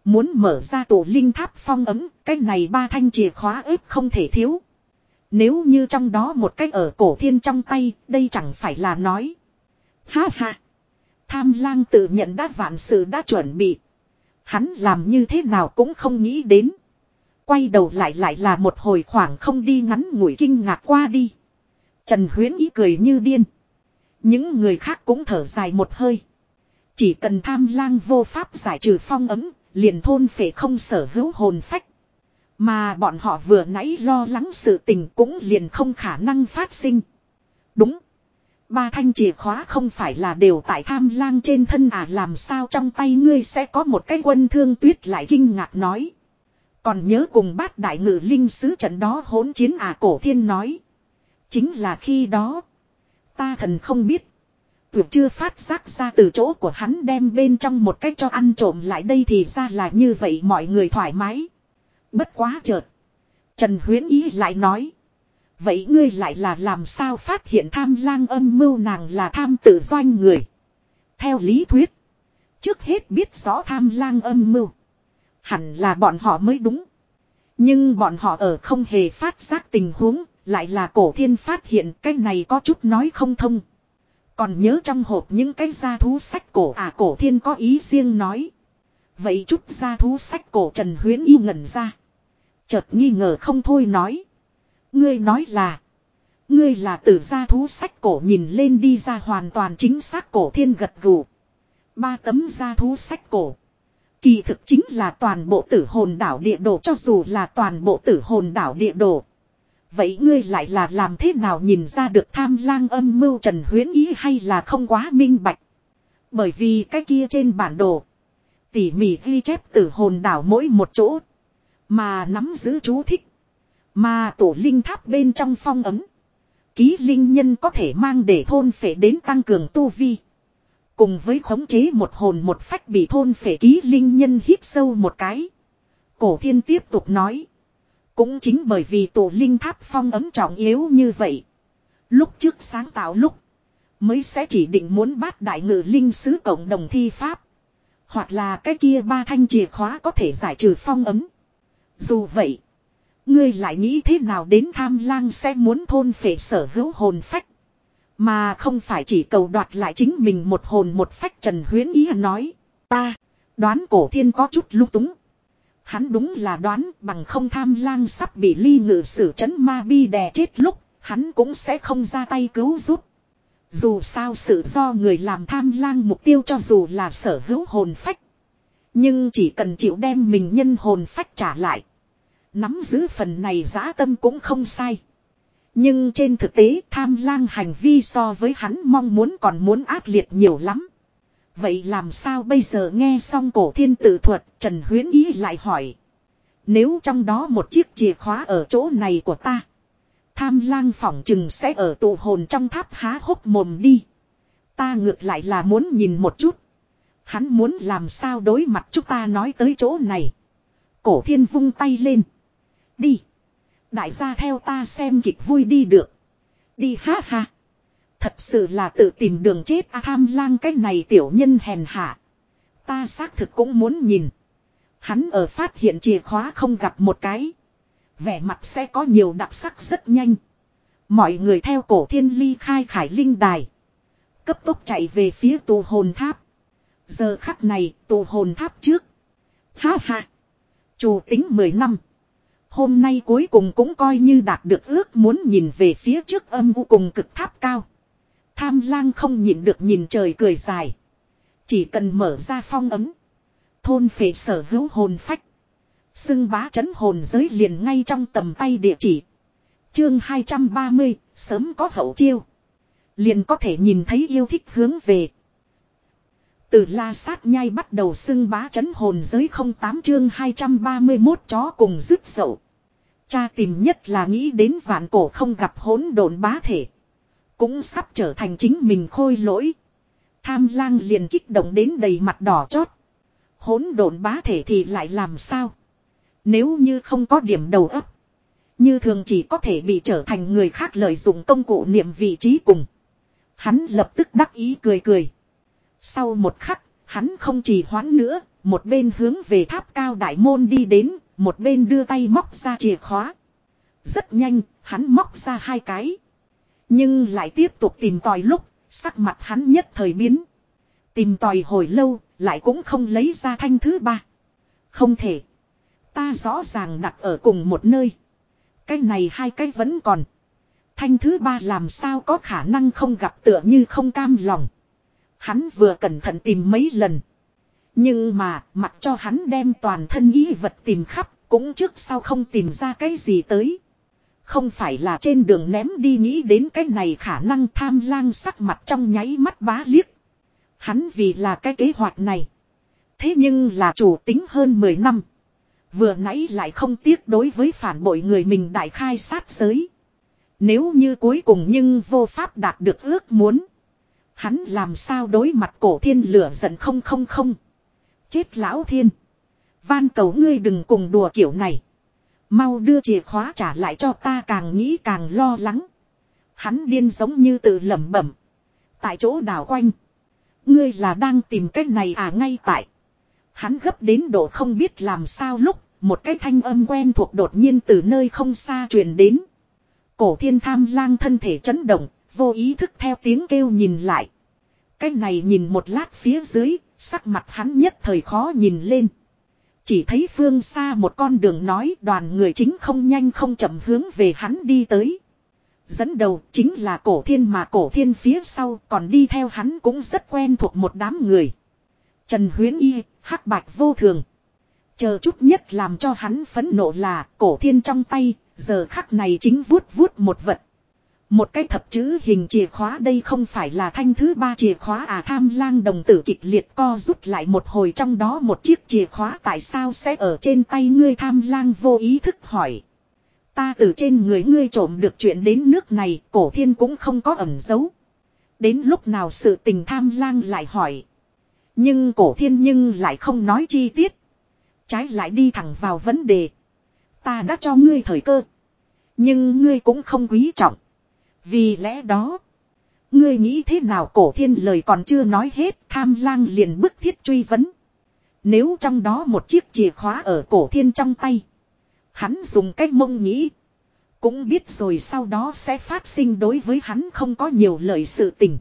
Muốn mở ra tổ linh tháp phong ấm, cái này ba thanh chìa khóa ếp không thể thiếu. Nếu như trong đó một cách ở cổ thiên trong tay, đây chẳng phải là nói. Ha ha! Tham lang tự nhận đã vạn sự đã chuẩn bị. Hắn làm như thế nào cũng không nghĩ đến. Quay đầu lại lại là một hồi khoảng không đi ngắn ngủi kinh ngạc qua đi. Trần Huyến ý cười như điên. Những người khác cũng thở dài một hơi. Chỉ cần tham lang vô pháp giải trừ phong ấm, liền thôn phệ không sở hữu hồn phách. Mà bọn họ vừa nãy lo lắng sự tình cũng liền không khả năng phát sinh. Đúng. Ba thanh chìa khóa không phải là đều tại tham lang trên thân à làm sao trong tay ngươi sẽ có một cái quân thương tuyết lại kinh ngạc nói. Còn nhớ cùng bát đại ngự linh sứ trận đó hỗn chiến à cổ thiên nói. Chính là khi đó. Ta thần không biết. Tuyệt chưa phát giác ra từ chỗ của hắn đem bên trong một cách cho ăn trộm lại đây thì ra là như vậy, mọi người thoải mái. Bất quá chợt. Trần Huyến Ý lại nói. Vậy ngươi lại là làm sao phát hiện tham lang âm mưu nàng là tham tự doanh người. Theo lý thuyết. Trước hết biết rõ tham lang âm mưu. Hẳn là bọn họ mới đúng. Nhưng bọn họ ở không hề phát giác tình huống. Lại là cổ thiên phát hiện cái này có chút nói không thông. Còn nhớ trong hộp những cái gia thú sách cổ à cổ thiên có ý riêng nói. Vậy chút gia thú sách cổ Trần Huyến yêu ngẩn ra. Chợt nghi ngờ không thôi nói. Ngươi nói là. Ngươi là tử gia thú sách cổ nhìn lên đi ra hoàn toàn chính xác cổ thiên gật gù. Ba tấm gia thú sách cổ. Kỳ thực chính là toàn bộ tử hồn đảo địa đồ cho dù là toàn bộ tử hồn đảo địa đồ. Vậy ngươi lại là làm thế nào nhìn ra được tham lang âm mưu trần huyến ý hay là không quá minh bạch. Bởi vì cái kia trên bản đồ. Tỉ mỉ ghi chép tử hồn đảo mỗi một chỗ. Mà nắm giữ chú thích. Mà tổ linh tháp bên trong phong ấm. Ký linh nhân có thể mang để thôn phệ đến tăng cường tu vi. Cùng với khống chế một hồn một phách bị thôn phệ ký linh nhân hít sâu một cái. Cổ thiên tiếp tục nói. Cũng chính bởi vì tổ linh tháp phong ấm trọng yếu như vậy. Lúc trước sáng tạo lúc. Mới sẽ chỉ định muốn bắt đại ngự linh sứ cộng đồng thi pháp. Hoặc là cái kia ba thanh chìa khóa có thể giải trừ phong ấm. Dù vậy. Ngươi lại nghĩ thế nào đến tham lang sẽ muốn thôn phệ sở hữu hồn phách. Mà không phải chỉ cầu đoạt lại chính mình một hồn một phách Trần Huyến Ý nói. Ta, đoán cổ thiên có chút lung túng. Hắn đúng là đoán bằng không tham lang sắp bị ly ngự sử chấn ma bi đè chết lúc, hắn cũng sẽ không ra tay cứu giúp. Dù sao sự do người làm tham lang mục tiêu cho dù là sở hữu hồn phách. Nhưng chỉ cần chịu đem mình nhân hồn phách trả lại. Nắm giữ phần này giã tâm cũng không sai. Nhưng trên thực tế, tham lang hành vi so với hắn mong muốn còn muốn ác liệt nhiều lắm. Vậy làm sao bây giờ nghe xong cổ thiên tự thuật, Trần Huyến Ý lại hỏi. Nếu trong đó một chiếc chìa khóa ở chỗ này của ta. Tham lang phỏng chừng sẽ ở tụ hồn trong tháp há hốc mồm đi. Ta ngược lại là muốn nhìn một chút. Hắn muốn làm sao đối mặt chúng ta nói tới chỗ này. Cổ thiên vung tay lên. Đi. Đại gia theo ta xem kịch vui đi được. Đi ha ha. Thật sự là tự tìm đường chết a tham lang cái này tiểu nhân hèn hạ. Ta xác thực cũng muốn nhìn. Hắn ở phát hiện chìa khóa không gặp một cái. Vẻ mặt sẽ có nhiều đặc sắc rất nhanh. Mọi người theo cổ thiên ly khai khải linh đài. Cấp tốc chạy về phía tù hồn tháp. Giờ khắc này tù hồn tháp trước. Ha ha. Chủ tính 10 năm. Hôm nay cuối cùng cũng coi như đạt được ước muốn nhìn về phía trước âm u cùng cực tháp cao. Tham lang không nhìn được nhìn trời cười dài. Chỉ cần mở ra phong ấm. Thôn phệ sở hữu hồn phách. Xưng bá chấn hồn giới liền ngay trong tầm tay địa chỉ. Chương 230, sớm có hậu chiêu. Liền có thể nhìn thấy yêu thích hướng về. Từ la sát nhai bắt đầu xưng bá chấn hồn giới 08 chương 231 chó cùng rứt dậu. Cha tìm nhất là nghĩ đến vạn cổ không gặp hỗn độn bá thể. Cũng sắp trở thành chính mình khôi lỗi. Tham lang liền kích động đến đầy mặt đỏ chót. Hỗn độn bá thể thì lại làm sao? Nếu như không có điểm đầu ấp, Như thường chỉ có thể bị trở thành người khác lợi dụng công cụ niệm vị trí cùng. Hắn lập tức đắc ý cười cười. Sau một khắc, hắn không chỉ hoãn nữa, một bên hướng về tháp cao đại môn đi đến, một bên đưa tay móc ra chìa khóa. Rất nhanh, hắn móc ra hai cái. Nhưng lại tiếp tục tìm tòi lúc, sắc mặt hắn nhất thời biến. Tìm tòi hồi lâu, lại cũng không lấy ra thanh thứ ba. Không thể. Ta rõ ràng đặt ở cùng một nơi. Cái này hai cái vẫn còn. Thanh thứ ba làm sao có khả năng không gặp tựa như không cam lòng. Hắn vừa cẩn thận tìm mấy lần. Nhưng mà, mặc cho hắn đem toàn thân ý vật tìm khắp, cũng trước sau không tìm ra cái gì tới. Không phải là trên đường ném đi nghĩ đến cái này khả năng tham lang sắc mặt trong nháy mắt bá liếc. Hắn vì là cái kế hoạch này. Thế nhưng là chủ tính hơn 10 năm. Vừa nãy lại không tiếc đối với phản bội người mình đại khai sát giới. Nếu như cuối cùng nhưng vô pháp đạt được ước muốn. Hắn làm sao đối mặt cổ thiên lửa giận không không không. Chết lão thiên. Van cầu ngươi đừng cùng đùa kiểu này. Mau đưa chìa khóa trả lại cho ta càng nghĩ càng lo lắng. Hắn điên giống như tự lẩm bẩm. Tại chỗ đảo quanh. Ngươi là đang tìm cách này à ngay tại. Hắn gấp đến độ không biết làm sao lúc. Một cái thanh âm quen thuộc đột nhiên từ nơi không xa truyền đến. Cổ thiên tham lang thân thể chấn động. Vô ý thức theo tiếng kêu nhìn lại. Cái này nhìn một lát phía dưới. Sắc mặt hắn nhất thời khó nhìn lên. Chỉ thấy phương xa một con đường nói đoàn người chính không nhanh không chậm hướng về hắn đi tới. Dẫn đầu chính là cổ thiên mà cổ thiên phía sau còn đi theo hắn cũng rất quen thuộc một đám người. Trần Huyến Y, hắc bạch vô thường. Chờ chút nhất làm cho hắn phấn nộ là cổ thiên trong tay, giờ khắc này chính vuốt vuốt một vật. Một cái thập chữ hình chìa khóa đây không phải là thanh thứ ba chìa khóa à tham lang đồng tử kịch liệt co rút lại một hồi trong đó một chiếc chìa khóa tại sao sẽ ở trên tay ngươi tham lang vô ý thức hỏi. Ta từ trên người ngươi trộm được chuyện đến nước này, cổ thiên cũng không có ẩn giấu. Đến lúc nào sự tình tham lang lại hỏi. Nhưng cổ thiên nhưng lại không nói chi tiết. Trái lại đi thẳng vào vấn đề. Ta đã cho ngươi thời cơ. Nhưng ngươi cũng không quý trọng. Vì lẽ đó. Ngươi nghĩ thế nào cổ thiên lời còn chưa nói hết, tham lang liền bức thiết truy vấn. Nếu trong đó một chiếc chìa khóa ở cổ thiên trong tay. Hắn dùng cách mông nghĩ. Cũng biết rồi sau đó sẽ phát sinh đối với hắn không có nhiều lời sự tình.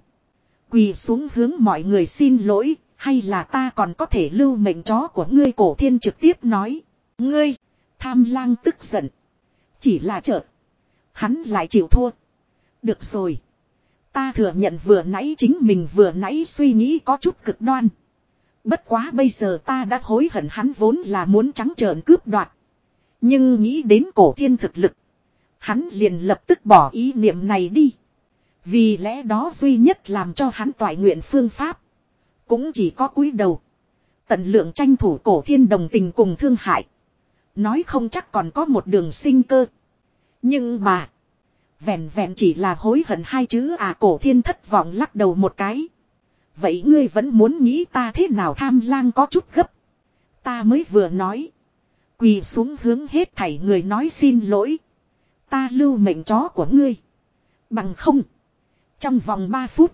Quỳ xuống hướng mọi người xin lỗi. Hay là ta còn có thể lưu mệnh chó của ngươi cổ thiên trực tiếp nói. Ngươi. Tham lang tức giận. Chỉ là chợt. Hắn lại chịu thua. Được rồi. Ta thừa nhận vừa nãy chính mình vừa nãy suy nghĩ có chút cực đoan. Bất quá bây giờ ta đã hối hận hắn vốn là muốn trắng trợn cướp đoạt. Nhưng nghĩ đến cổ thiên thực lực. Hắn liền lập tức bỏ ý niệm này đi. Vì lẽ đó duy nhất làm cho hắn toại nguyện phương pháp. Cũng chỉ có cúi đầu. Tận lượng tranh thủ cổ thiên đồng tình cùng thương hại. Nói không chắc còn có một đường sinh cơ. Nhưng mà. Vẹn vẹn chỉ là hối hận hai chữ à cổ thiên thất vọng lắc đầu một cái. Vậy ngươi vẫn muốn nghĩ ta thế nào tham lang có chút gấp. Ta mới vừa nói. Quỳ xuống hướng hết thảy người nói xin lỗi. Ta lưu mệnh chó của ngươi. Bằng không. Trong vòng 3 phút.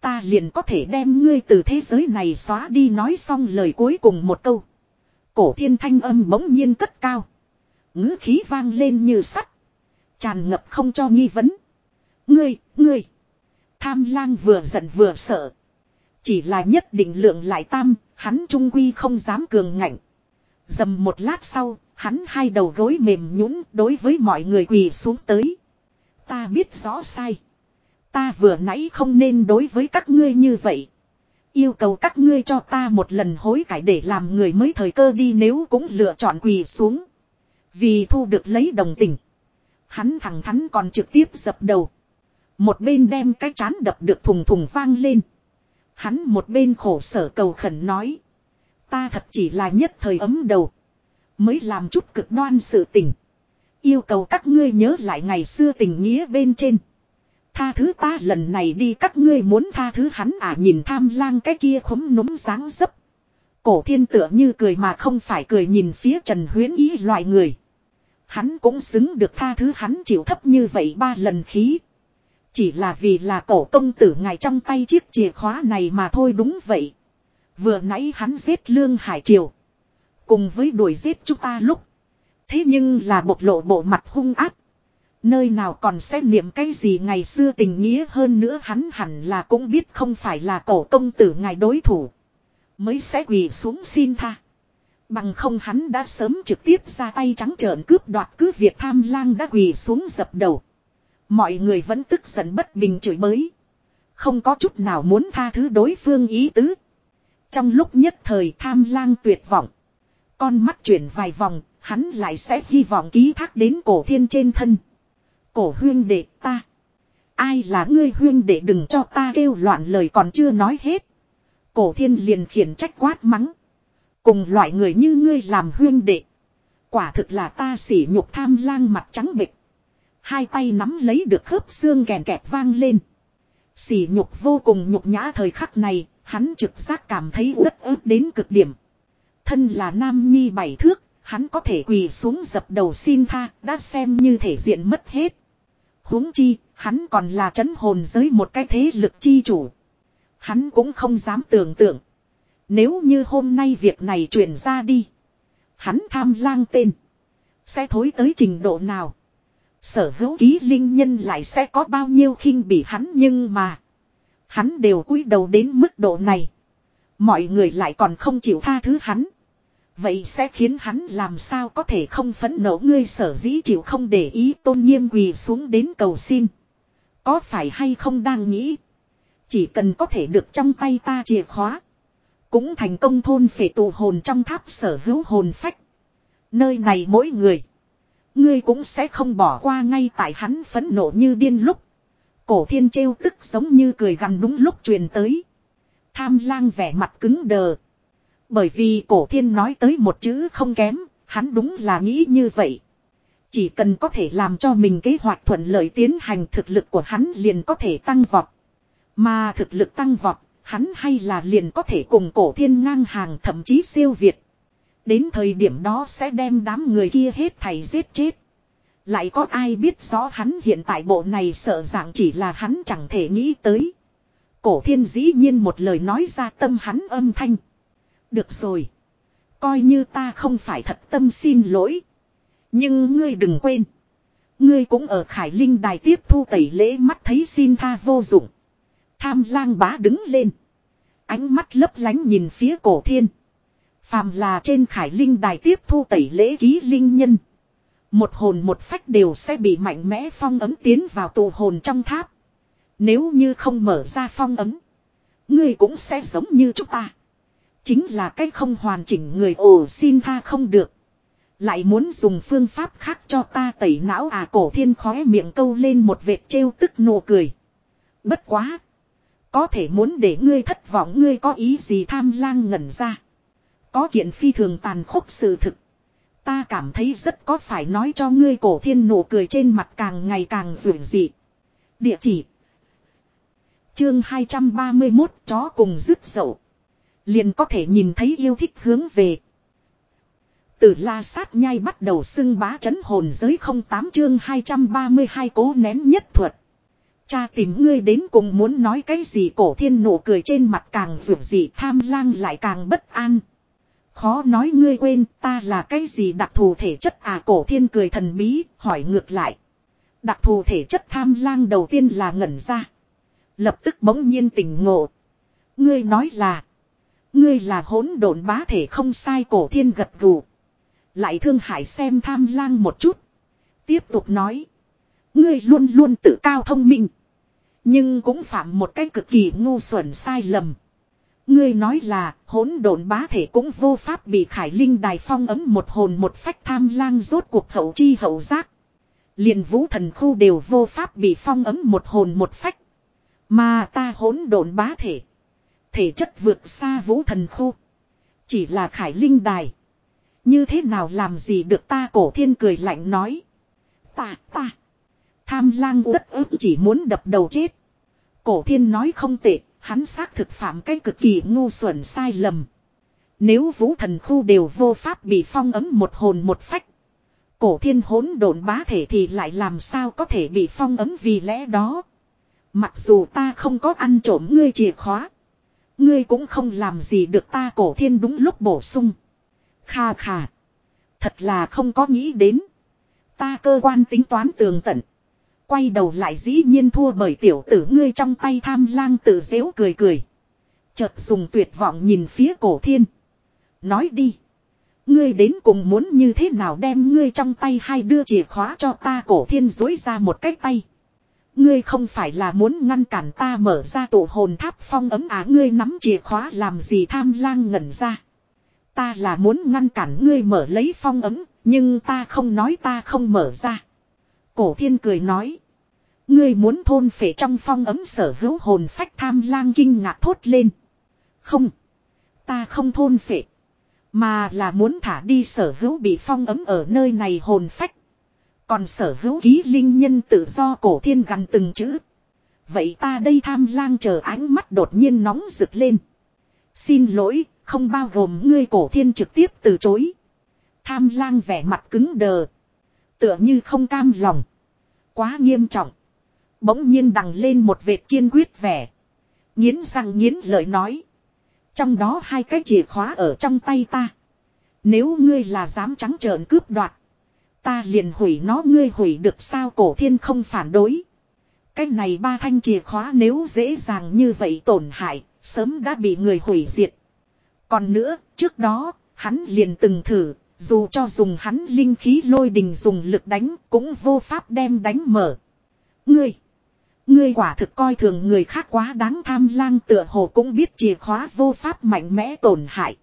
Ta liền có thể đem ngươi từ thế giới này xóa đi nói xong lời cuối cùng một câu. Cổ thiên thanh âm bỗng nhiên cất cao. ngữ khí vang lên như sắt. Tràn ngập không cho nghi vấn. Ngươi, ngươi. Tham lang vừa giận vừa sợ. Chỉ là nhất định lượng lại tam, hắn trung quy không dám cường ngạnh. Dầm một lát sau, hắn hai đầu gối mềm nhũn đối với mọi người quỳ xuống tới. Ta biết rõ sai. Ta vừa nãy không nên đối với các ngươi như vậy. Yêu cầu các ngươi cho ta một lần hối cải để làm người mới thời cơ đi nếu cũng lựa chọn quỳ xuống. Vì thu được lấy đồng tình. Hắn thẳng thắn còn trực tiếp dập đầu. Một bên đem cái chán đập được thùng thùng vang lên. Hắn một bên khổ sở cầu khẩn nói. Ta thật chỉ là nhất thời ấm đầu. Mới làm chút cực đoan sự tình. Yêu cầu các ngươi nhớ lại ngày xưa tình nghĩa bên trên. Tha thứ ta lần này đi các ngươi muốn tha thứ hắn à nhìn tham lang cái kia khống núm dáng dấp. Cổ thiên tựa như cười mà không phải cười nhìn phía Trần Huyến Ý loại người. Hắn cũng xứng được tha thứ hắn chịu thấp như vậy ba lần khí. Chỉ là vì là cổ công tử ngài trong tay chiếc chìa khóa này mà thôi đúng vậy. Vừa nãy hắn giết lương hải triều. Cùng với đuổi giết chúng ta lúc. Thế nhưng là bộc lộ bộ mặt hung ác. Nơi nào còn xét niệm cái gì ngày xưa tình nghĩa hơn nữa hắn hẳn là cũng biết không phải là cổ công tử ngài đối thủ. Mới sẽ quỳ xuống xin tha. Bằng không hắn đã sớm trực tiếp ra tay trắng trợn cướp đoạt cứ việc tham lang đã quỳ xuống dập đầu. Mọi người vẫn tức giận bất bình chửi bới. Không có chút nào muốn tha thứ đối phương ý tứ. Trong lúc nhất thời tham lang tuyệt vọng. Con mắt chuyển vài vòng, hắn lại sẽ hy vọng ký thác đến cổ thiên trên thân. Cổ huyên đệ ta. Ai là ngươi huyên đệ đừng cho ta kêu loạn lời còn chưa nói hết. Cổ thiên liền khiển trách quát mắng. Cùng loại người như ngươi làm huyên đệ. Quả thực là ta sỉ nhục tham lang mặt trắng bịch. Hai tay nắm lấy được khớp xương kèn kẹt vang lên. Sỉ nhục vô cùng nhục nhã thời khắc này, hắn trực giác cảm thấy uất ức đến cực điểm. Thân là nam nhi bảy thước, hắn có thể quỳ xuống dập đầu xin tha, đã xem như thể diện mất hết. huống chi, hắn còn là chấn hồn giới một cái thế lực chi chủ. Hắn cũng không dám tưởng tượng. Nếu như hôm nay việc này truyền ra đi. Hắn tham lang tên. Sẽ thối tới trình độ nào. Sở hữu ký linh nhân lại sẽ có bao nhiêu khinh bị hắn nhưng mà. Hắn đều cúi đầu đến mức độ này. Mọi người lại còn không chịu tha thứ hắn. Vậy sẽ khiến hắn làm sao có thể không phấn nộ ngươi sở dĩ chịu không để ý, tôn nghiêm quỳ xuống đến cầu xin. Có phải hay không đang nghĩ. Chỉ cần có thể được trong tay ta chìa khóa. Cũng thành công thôn phệ tụ hồn trong tháp sở hữu hồn phách. Nơi này mỗi người. Ngươi cũng sẽ không bỏ qua ngay tại hắn phấn nộ như điên lúc. Cổ thiên trêu tức giống như cười gần đúng lúc truyền tới. Tham lang vẻ mặt cứng đờ. Bởi vì cổ thiên nói tới một chữ không kém, hắn đúng là nghĩ như vậy. Chỉ cần có thể làm cho mình kế hoạch thuận lợi tiến hành thực lực của hắn liền có thể tăng vọt. Mà thực lực tăng vọt, hắn hay là liền có thể cùng cổ thiên ngang hàng thậm chí siêu việt. Đến thời điểm đó sẽ đem đám người kia hết thầy giết chết. Lại có ai biết rõ hắn hiện tại bộ này sợ dạng chỉ là hắn chẳng thể nghĩ tới. Cổ thiên dĩ nhiên một lời nói ra tâm hắn âm thanh. Được rồi. Coi như ta không phải thật tâm xin lỗi. Nhưng ngươi đừng quên. Ngươi cũng ở Khải Linh đài tiếp thu tẩy lễ mắt thấy xin tha vô dụng. Tham lang bá đứng lên. Ánh mắt lấp lánh nhìn phía cổ thiên. Phàm là trên Khải Linh đài tiếp thu tẩy lễ ký linh nhân. Một hồn một phách đều sẽ bị mạnh mẽ phong ấm tiến vào tù hồn trong tháp. Nếu như không mở ra phong ấm. Ngươi cũng sẽ giống như chúng ta. Chính là cách không hoàn chỉnh người ồ xin tha không được. Lại muốn dùng phương pháp khác cho ta tẩy não à cổ thiên khóe miệng câu lên một vệt trêu tức nụ cười. Bất quá. Có thể muốn để ngươi thất vọng, ngươi có ý gì tham lang ngẩn ra. Có kiện phi thường tàn khốc sự thực. Ta cảm thấy rất có phải nói cho ngươi cổ thiên nụ cười trên mặt càng ngày càng rủi dị. Địa chỉ. Chương 231 chó cùng dứt dậu. Liền có thể nhìn thấy yêu thích hướng về. Từ la sát nhai bắt đầu xưng bá chấn hồn giới 08 chương 232 cố nén nhất thuật. Cha tìm ngươi đến cùng muốn nói cái gì, cổ thiên nụ cười trên mặt càng vượt gì tham lang lại càng bất an. Khó nói ngươi quên, ta là cái gì, đặc thù thể chất à cổ thiên cười thần bí, hỏi ngược lại. Đặc thù thể chất tham lang đầu tiên là ngẩn ra. Lập tức bỗng nhiên tỉnh ngộ. Ngươi nói là. Ngươi là hỗn độn bá thể không sai, cổ thiên gật gù. Lại thương hại xem tham lang một chút. Tiếp tục nói. Ngươi luôn luôn tự cao thông minh. Nhưng cũng phạm một cái cực kỳ ngu xuẩn sai lầm. Ngươi nói là hỗn độn bá thể cũng vô pháp bị khải linh đài phong ấm một hồn một phách tham lang rốt cuộc hậu chi hậu giác. liền vũ thần khu đều vô pháp bị phong ấm một hồn một phách. Mà ta hỗn độn bá thể. Thể chất vượt xa vũ thần khu. Chỉ là khải linh đài. Như thế nào làm gì được ta cổ thiên cười lạnh nói. Ta, ta. Tham lang rất ức chỉ muốn đập đầu chết. Cổ thiên nói không tệ, hắn xác thực phạm cái cực kỳ ngu xuẩn sai lầm. Nếu vũ thần khu đều vô pháp bị phong ấm một hồn một phách. Cổ thiên hỗn độn bá thể thì lại làm sao có thể bị phong ấm vì lẽ đó. Mặc dù ta không có ăn trộm ngươi chìa khóa. Ngươi cũng không làm gì được ta cổ thiên đúng lúc bổ sung. Kha kha. Thật là không có nghĩ đến. Ta cơ quan tính toán tường tận. Quay đầu lại dĩ nhiên thua bởi tiểu tử ngươi trong tay tham lang tự dễu cười cười. Chợt dùng tuyệt vọng nhìn phía cổ thiên. Nói đi. Ngươi đến cùng muốn như thế nào đem ngươi trong tay hai đưa chìa khóa cho ta cổ thiên dối ra một cái tay. Ngươi không phải là muốn ngăn cản ta mở ra tổ hồn tháp phong ấm á ngươi nắm chìa khóa làm gì tham lang ngẩn ra. Ta là muốn ngăn cản ngươi mở lấy phong ấm, nhưng ta không nói ta không mở ra. Cổ thiên cười nói. Ngươi muốn thôn phệ trong phong ấm sở hữu hồn phách tham lang kinh ngạc thốt lên. Không. Ta không thôn phệ. Mà là muốn thả đi sở hữu bị phong ấm ở nơi này hồn phách. Còn sở hữu ký linh nhân tự do cổ thiên gắn từng chữ. Vậy ta đây tham lang chờ ánh mắt đột nhiên nóng rực lên. Xin lỗi, không bao gồm ngươi cổ thiên trực tiếp từ chối. Tham lang vẻ mặt cứng đờ. Tựa như không cam lòng. Quá nghiêm trọng. Bỗng nhiên đằng lên một vệt kiên quyết vẻ. Nghiến răng nghiến lợi nói. Trong đó hai cái chìa khóa ở trong tay ta. Nếu ngươi là dám trắng trợn cướp đoạt. Ta liền hủy nó ngươi hủy được sao cổ thiên không phản đối. Cái này ba thanh chìa khóa nếu dễ dàng như vậy tổn hại, sớm đã bị người hủy diệt. Còn nữa, trước đó, hắn liền từng thử, dù cho dùng hắn linh khí lôi đình dùng lực đánh, cũng vô pháp đem đánh mở. Ngươi! Ngươi quả thực coi thường người khác quá đáng tham lang tựa hồ cũng biết chìa khóa vô pháp mạnh mẽ tổn hại.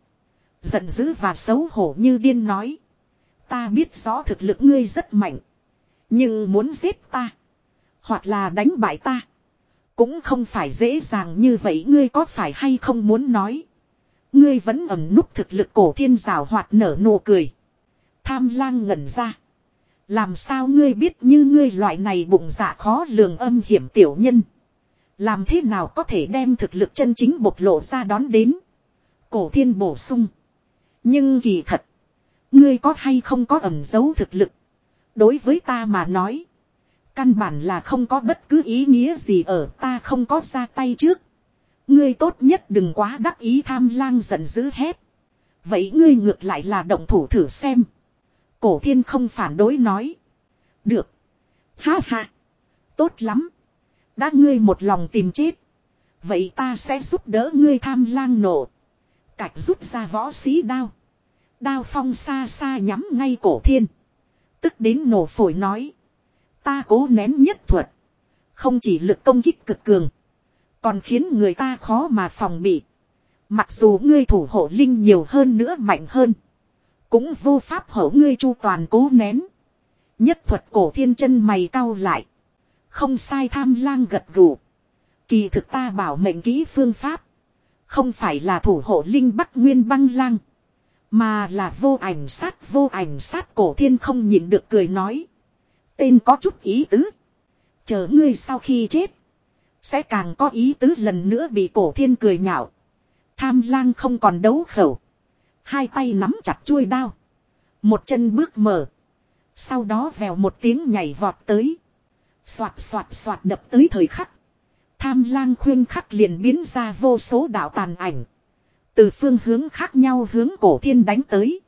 Giận dữ và xấu hổ như điên nói. Ta biết rõ thực lực ngươi rất mạnh. Nhưng muốn giết ta. Hoặc là đánh bại ta. Cũng không phải dễ dàng như vậy ngươi có phải hay không muốn nói. Ngươi vẫn ẩm núp thực lực cổ thiên rào hoạt nở nụ cười. Tham lang ngẩn ra. Làm sao ngươi biết như ngươi loại này bụng dạ khó lường âm hiểm tiểu nhân. Làm thế nào có thể đem thực lực chân chính bộc lộ ra đón đến. Cổ thiên bổ sung. Nhưng kỳ thật. Ngươi có hay không có ẩn giấu thực lực. Đối với ta mà nói. Căn bản là không có bất cứ ý nghĩa gì ở ta không có ra tay trước. Ngươi tốt nhất đừng quá đắc ý tham lang giận dữ hết. Vậy ngươi ngược lại là động thủ thử xem. Cổ thiên không phản đối nói. Được. Ha ha. Tốt lắm. Đã ngươi một lòng tìm chết. Vậy ta sẽ giúp đỡ ngươi tham lang nổ. Cạch rút ra võ sĩ đao. Đao phong xa xa nhắm ngay cổ thiên. Tức đến nổ phổi nói. Ta cố nén nhất thuật. Không chỉ lực công kích cực cường. Còn khiến người ta khó mà phòng bị. Mặc dù ngươi thủ hộ linh nhiều hơn nữa mạnh hơn. Cũng vô pháp hổ ngươi chu toàn cố nén. Nhất thuật cổ thiên chân mày cau lại. Không sai tham lang gật gù. Kỳ thực ta bảo mệnh kỹ phương pháp. Không phải là thủ hộ linh bắc nguyên băng lang. Mà là vô ảnh sát, vô ảnh sát cổ thiên không nhịn được cười nói. Tên có chút ý tứ. Chờ ngươi sau khi chết. Sẽ càng có ý tứ lần nữa bị cổ thiên cười nhạo. Tham lang không còn đấu khẩu. Hai tay nắm chặt chuôi đao. Một chân bước mở. Sau đó vèo một tiếng nhảy vọt tới. Xoạt xoạt xoạt đập tới thời khắc. Tham lang khuyên khắc liền biến ra vô số đạo tàn ảnh. Từ phương hướng khác nhau hướng cổ thiên đánh tới.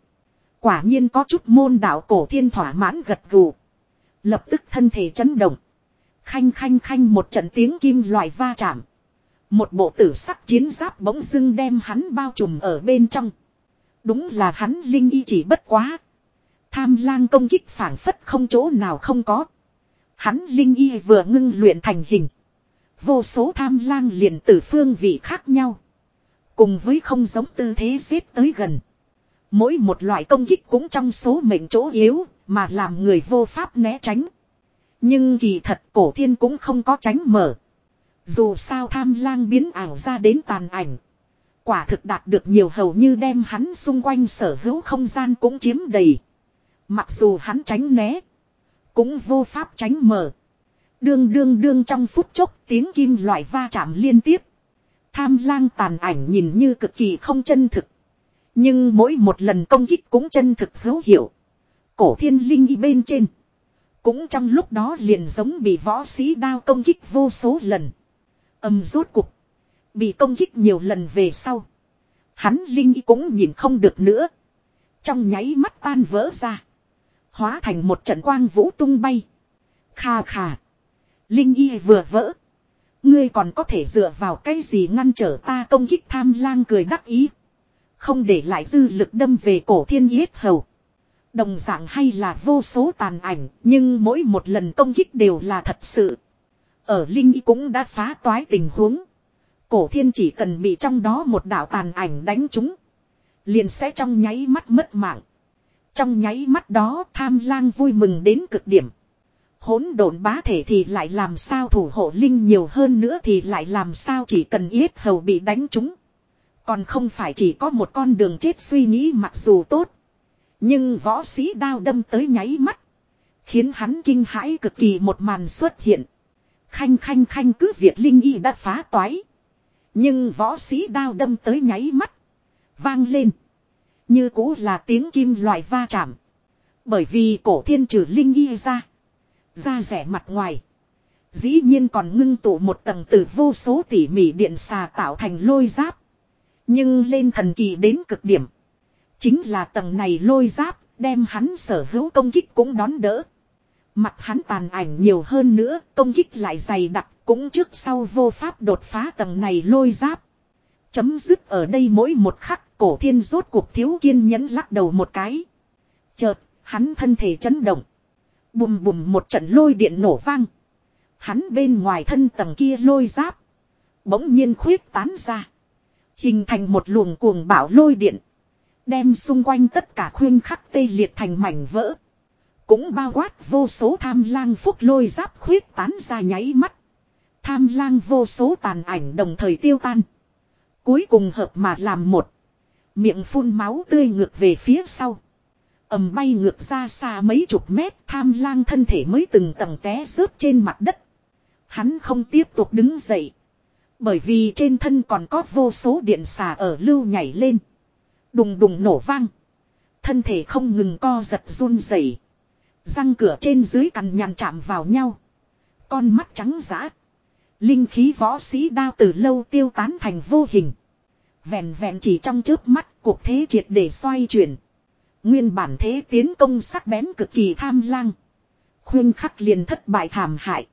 Quả nhiên có chút môn đạo cổ thiên thỏa mãn gật gù. Lập tức thân thể chấn động. Khanh khanh khanh một trận tiếng kim loại va chạm. Một bộ tử sắc chiến giáp bỗng dưng đem hắn bao trùm ở bên trong. Đúng là hắn linh y chỉ bất quá. Tham lang công kích phản phất không chỗ nào không có. Hắn linh y vừa ngưng luyện thành hình. Vô số tham lang liền từ phương vị khác nhau. Cùng với không giống tư thế xếp tới gần. Mỗi một loại công kích cũng trong số mệnh chỗ yếu, mà làm người vô pháp né tránh. Nhưng kỳ thật cổ thiên cũng không có tránh mở. Dù sao tham lang biến ảo ra đến tàn ảnh. Quả thực đạt được nhiều hầu như đem hắn xung quanh sở hữu không gian cũng chiếm đầy. Mặc dù hắn tránh né. Cũng vô pháp tránh mở. Đương đương đương trong phút chốc tiếng kim loại va chạm liên tiếp. Tham lang tàn ảnh nhìn như cực kỳ không chân thực. Nhưng mỗi một lần công kích cũng chân thực hữu hiệu. Cổ thiên linh y bên trên. Cũng trong lúc đó liền giống bị võ sĩ đao công kích vô số lần. Âm rốt cục. Bị công kích nhiều lần về sau. Hắn linh y cũng nhìn không được nữa. Trong nháy mắt tan vỡ ra. Hóa thành một trận quang vũ tung bay. Kha kha. Linh y vừa vỡ. Ngươi còn có thể dựa vào cái gì ngăn trở ta công kích tham lang cười đắc ý. Không để lại dư lực đâm về cổ thiên yết hầu. Đồng dạng hay là vô số tàn ảnh, nhưng mỗi một lần công kích đều là thật sự. Ở Linh Y cũng đã phá toái tình huống. Cổ thiên chỉ cần bị trong đó một đạo tàn ảnh đánh trúng. Liền sẽ trong nháy mắt mất mạng. Trong nháy mắt đó, tham lang vui mừng đến cực điểm. Hỗn độn bá thể thì lại làm sao thủ hộ linh nhiều hơn nữa thì lại làm sao chỉ cần yết hầu bị đánh trúng. Còn không phải chỉ có một con đường chết suy nghĩ mặc dù tốt. Nhưng võ sĩ đao đâm tới nháy mắt. Khiến hắn kinh hãi cực kỳ một màn xuất hiện. Khanh khanh khanh cứ việc Linh Y đã phá toái. Nhưng võ sĩ đao đâm tới nháy mắt. Vang lên. Như cũ là tiếng kim loại va chạm. Bởi vì cổ thiên trừ Linh Y ra. Ra rẻ mặt ngoài. Dĩ nhiên còn ngưng tụ một tầng từ vô số tỉ mỉ điện xà tạo thành lôi giáp. Nhưng lên thần kỳ đến cực điểm. Chính là tầng này lôi giáp, đem hắn sở hữu công kích cũng đón đỡ. Mặt hắn tàn ảnh nhiều hơn nữa, công kích lại dày đặc, cũng trước sau vô pháp đột phá tầng này lôi giáp. Chấm dứt ở đây mỗi một khắc, cổ thiên rốt cuộc thiếu kiên nhẫn lắc đầu một cái. Chợt, hắn thân thể chấn động. Bùm bùm một trận lôi điện nổ vang. Hắn bên ngoài thân tầng kia lôi giáp. Bỗng nhiên khuyết tán ra. Hình thành một luồng cuồng bão lôi điện. Đem xung quanh tất cả khuyên khắc tê liệt thành mảnh vỡ. Cũng bao quát vô số tham lang phúc lôi giáp khuyết tán ra nháy mắt. Tham lang vô số tàn ảnh đồng thời tiêu tan. Cuối cùng hợp mà làm một. Miệng phun máu tươi ngược về phía sau. ầm bay ngược ra xa mấy chục mét, tham lang thân thể mới từng tầng té rớt trên mặt đất. Hắn không tiếp tục đứng dậy. Bởi vì trên thân còn có vô số điện xà ở lưu nhảy lên. Đùng đùng nổ vang. Thân thể không ngừng co giật run rẩy. Răng cửa trên dưới cằn nhằn chạm vào nhau. Con mắt trắng giã. Linh khí võ sĩ đao từ lâu tiêu tán thành vô hình. Vẹn vẹn chỉ trong chớp mắt, cuộc thế triệt để xoay chuyển. Nguyên bản thế tiến công sắc bén cực kỳ tham lang. Khuyên khắc liền thất bại thảm hại.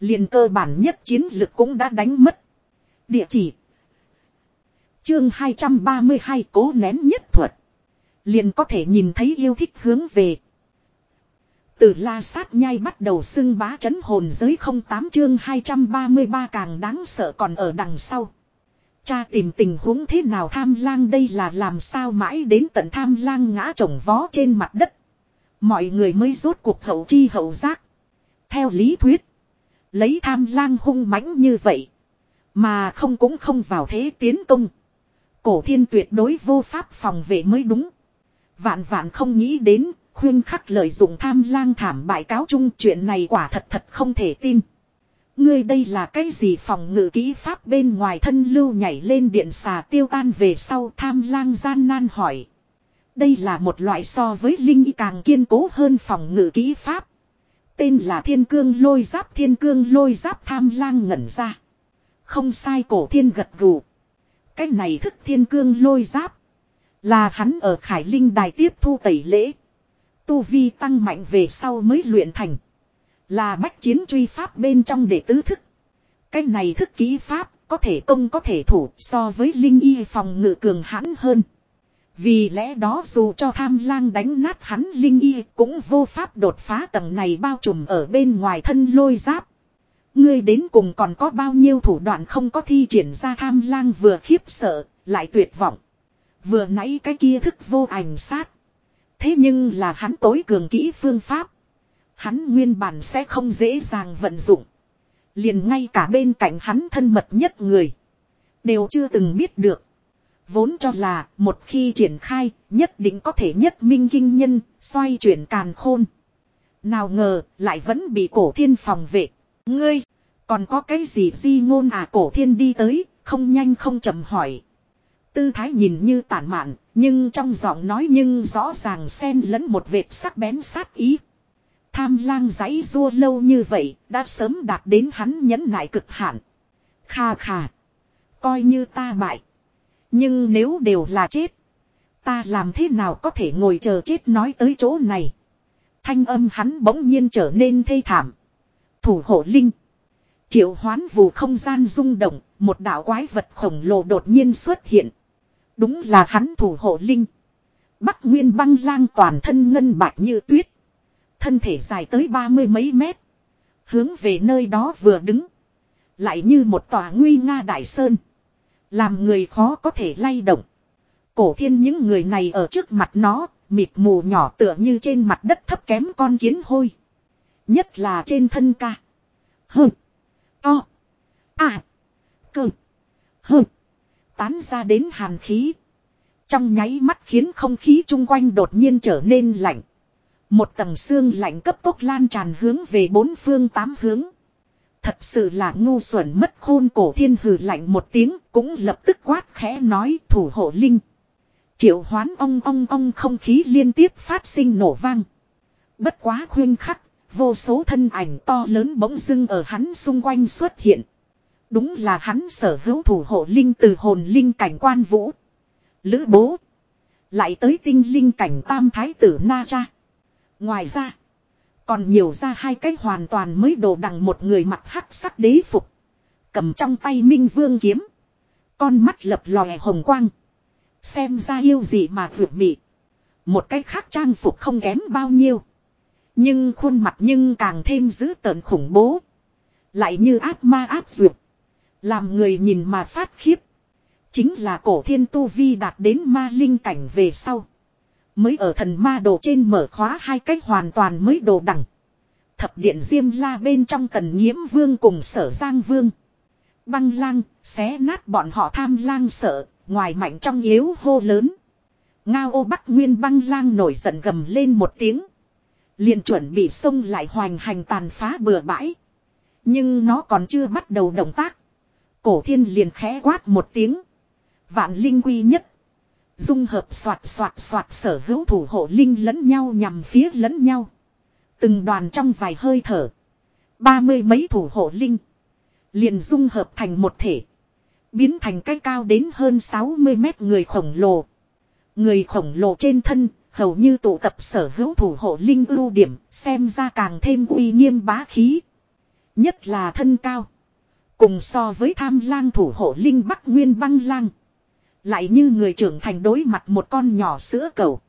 Liền cơ bản nhất chiến lực cũng đã đánh mất. Địa chỉ. Chương 232 cố nén nhất thuật. Liền có thể nhìn thấy yêu thích hướng về. Từ la sát nhai bắt đầu xưng bá chấn hồn giới 08 chương 233 càng đáng sợ còn ở đằng sau. Cha tìm tình huống thế nào tham lang đây là làm sao mãi đến tận tham lang ngã trồng vó trên mặt đất. Mọi người mới rốt cuộc hậu chi hậu giác. Theo lý thuyết. Lấy tham lang hung mãnh như vậy. Mà không cũng không vào thế tiến công. Cổ thiên tuyệt đối vô pháp phòng vệ mới đúng. Vạn vạn không nghĩ đến, khuyên khắc lợi dụng tham lang thảm bại cáo chung, chuyện này quả thật thật không thể tin. Ngươi đây là cái gì phòng ngự kỹ pháp bên ngoài thân lưu nhảy lên điện xà tiêu tan về sau, tham lang gian nan hỏi. Đây là một loại so với linh y càng kiên cố hơn phòng ngự kỹ pháp. Tên là thiên cương lôi giáp, thiên cương lôi giáp tham lang ngẩn ra. Không sai, cổ thiên gật gù. Cái này thức thiên cương lôi giáp. Là hắn ở Khải Linh đài tiếp thu tẩy lễ. Tu vi tăng mạnh về sau mới luyện thành. Là bách chiến truy pháp bên trong đệ tứ thức. Cái này thức ký pháp có thể công có thể thủ so với linh y phòng ngự cường hãn hơn. Vì lẽ đó dù cho tham lang đánh nát hắn linh y cũng vô pháp đột phá tầng này bao trùm ở bên ngoài thân lôi giáp. Ngươi đến cùng còn có bao nhiêu thủ đoạn không có thi triển ra tham lang vừa khiếp sợ, lại tuyệt vọng. Vừa nãy cái kia thức vô ảnh sát. Thế nhưng là hắn tối cường kỹ phương pháp. Hắn nguyên bản sẽ không dễ dàng vận dụng. Liền ngay cả bên cạnh hắn thân mật nhất người. Đều chưa từng biết được. Vốn cho là một khi triển khai, nhất định có thể nhất minh kinh nhân, xoay chuyển càn khôn. Nào ngờ, lại vẫn bị cổ thiên phòng vệ. Ngươi, còn có cái gì di ngôn à cổ thiên đi tới, không nhanh không chậm hỏi. Tư thái nhìn như tản mạn nhưng trong giọng nói nhưng rõ ràng xen lẫn một vệt sắc bén sát ý. Tham lang giấy rua lâu như vậy, đã sớm đạt đến hắn nhẫn nại cực hạn. Kha kha. Coi như ta bại. Nhưng nếu đều là chết. Ta làm thế nào có thể ngồi chờ chết nói tới chỗ này. Thanh âm hắn bỗng nhiên trở nên thê thảm. Thủ hộ linh. Triệu hoán vù không gian rung động, một đạo quái vật khổng lồ đột nhiên xuất hiện. Đúng là hắn thủ hộ linh. Bắc Nguyên băng lang toàn thân ngân bạch như tuyết. Thân thể dài tới ba mươi mấy mét. Hướng về nơi đó vừa đứng. Lại như một tòa nguy nga đại sơn. Làm người khó có thể lay động. Cổ thiên những người này ở trước mặt nó, mịt mù nhỏ tựa như trên mặt đất thấp kém con kiến hôi. Nhất là trên thân ca. Hừ. To. À. Cơ. Hừ. Tán ra đến hàn khí. Trong nháy mắt khiến không khí chung quanh đột nhiên trở nên lạnh. Một tầng xương lạnh cấp tốc lan tràn hướng về bốn phương tám hướng. Thật sự là ngu xuẩn mất khôn cổ thiên hừ lạnh một tiếng cũng lập tức quát khẽ nói thủ hộ linh. Triệu hoán ong ong ong không khí liên tiếp phát sinh nổ vang. Bất quá khuyên khắc, vô số thân ảnh to lớn bỗng dưng ở hắn xung quanh xuất hiện. Đúng là hắn sở hữu thủ hộ linh từ hồn linh cảnh quan vũ. Lữ bố. Lại tới tinh linh cảnh tam thái tử Na Cha. Ngoài ra. Còn nhiều ra hai cái hoàn toàn mới đồ đằng một người mặc hắc sắc đế phục. Cầm trong tay minh vương kiếm. Con mắt lập lòe hồng quang. Xem ra yêu gì mà vượt mị. Một cái khác trang phục không kém bao nhiêu. Nhưng khuôn mặt nhưng càng thêm dữ tợn khủng bố. Lại như ác ma áp dược. Làm người nhìn mà phát khiếp. Chính là cổ thiên tu vi đạt đến ma linh cảnh về sau. Mới ở thần ma đồ trên mở khóa hai cách hoàn toàn mới đồ đẳng. Thập điện diêm la bên trong tần nhiễm vương cùng sở giang vương. Băng lang, xé nát bọn họ tham lang sợ, ngoài mạnh trong yếu hô lớn. Ngao ô bắc nguyên băng lang nổi giận gầm lên một tiếng. liền chuẩn bị xông lại hoành hành tàn phá bừa bãi. Nhưng nó còn chưa bắt đầu động tác. Cổ thiên liền khẽ quát một tiếng. Vạn linh quy nhất. Dung hợp soạt soạt soạt sở hữu thủ hộ linh lẫn nhau nhằm phía lẫn nhau. Từng đoàn trong vài hơi thở. Ba mươi mấy thủ hộ linh. Liền dung hợp thành một thể. Biến thành cái cao đến hơn 60 mét người khổng lồ. Người khổng lồ trên thân, hầu như tụ tập sở hữu thủ hộ linh ưu điểm, xem ra càng thêm uy nghiêm bá khí. Nhất là thân cao. Cùng so với tham lang thủ hộ linh bắc nguyên băng lang. Lại như người trưởng thành đối mặt một con nhỏ sữa cầu.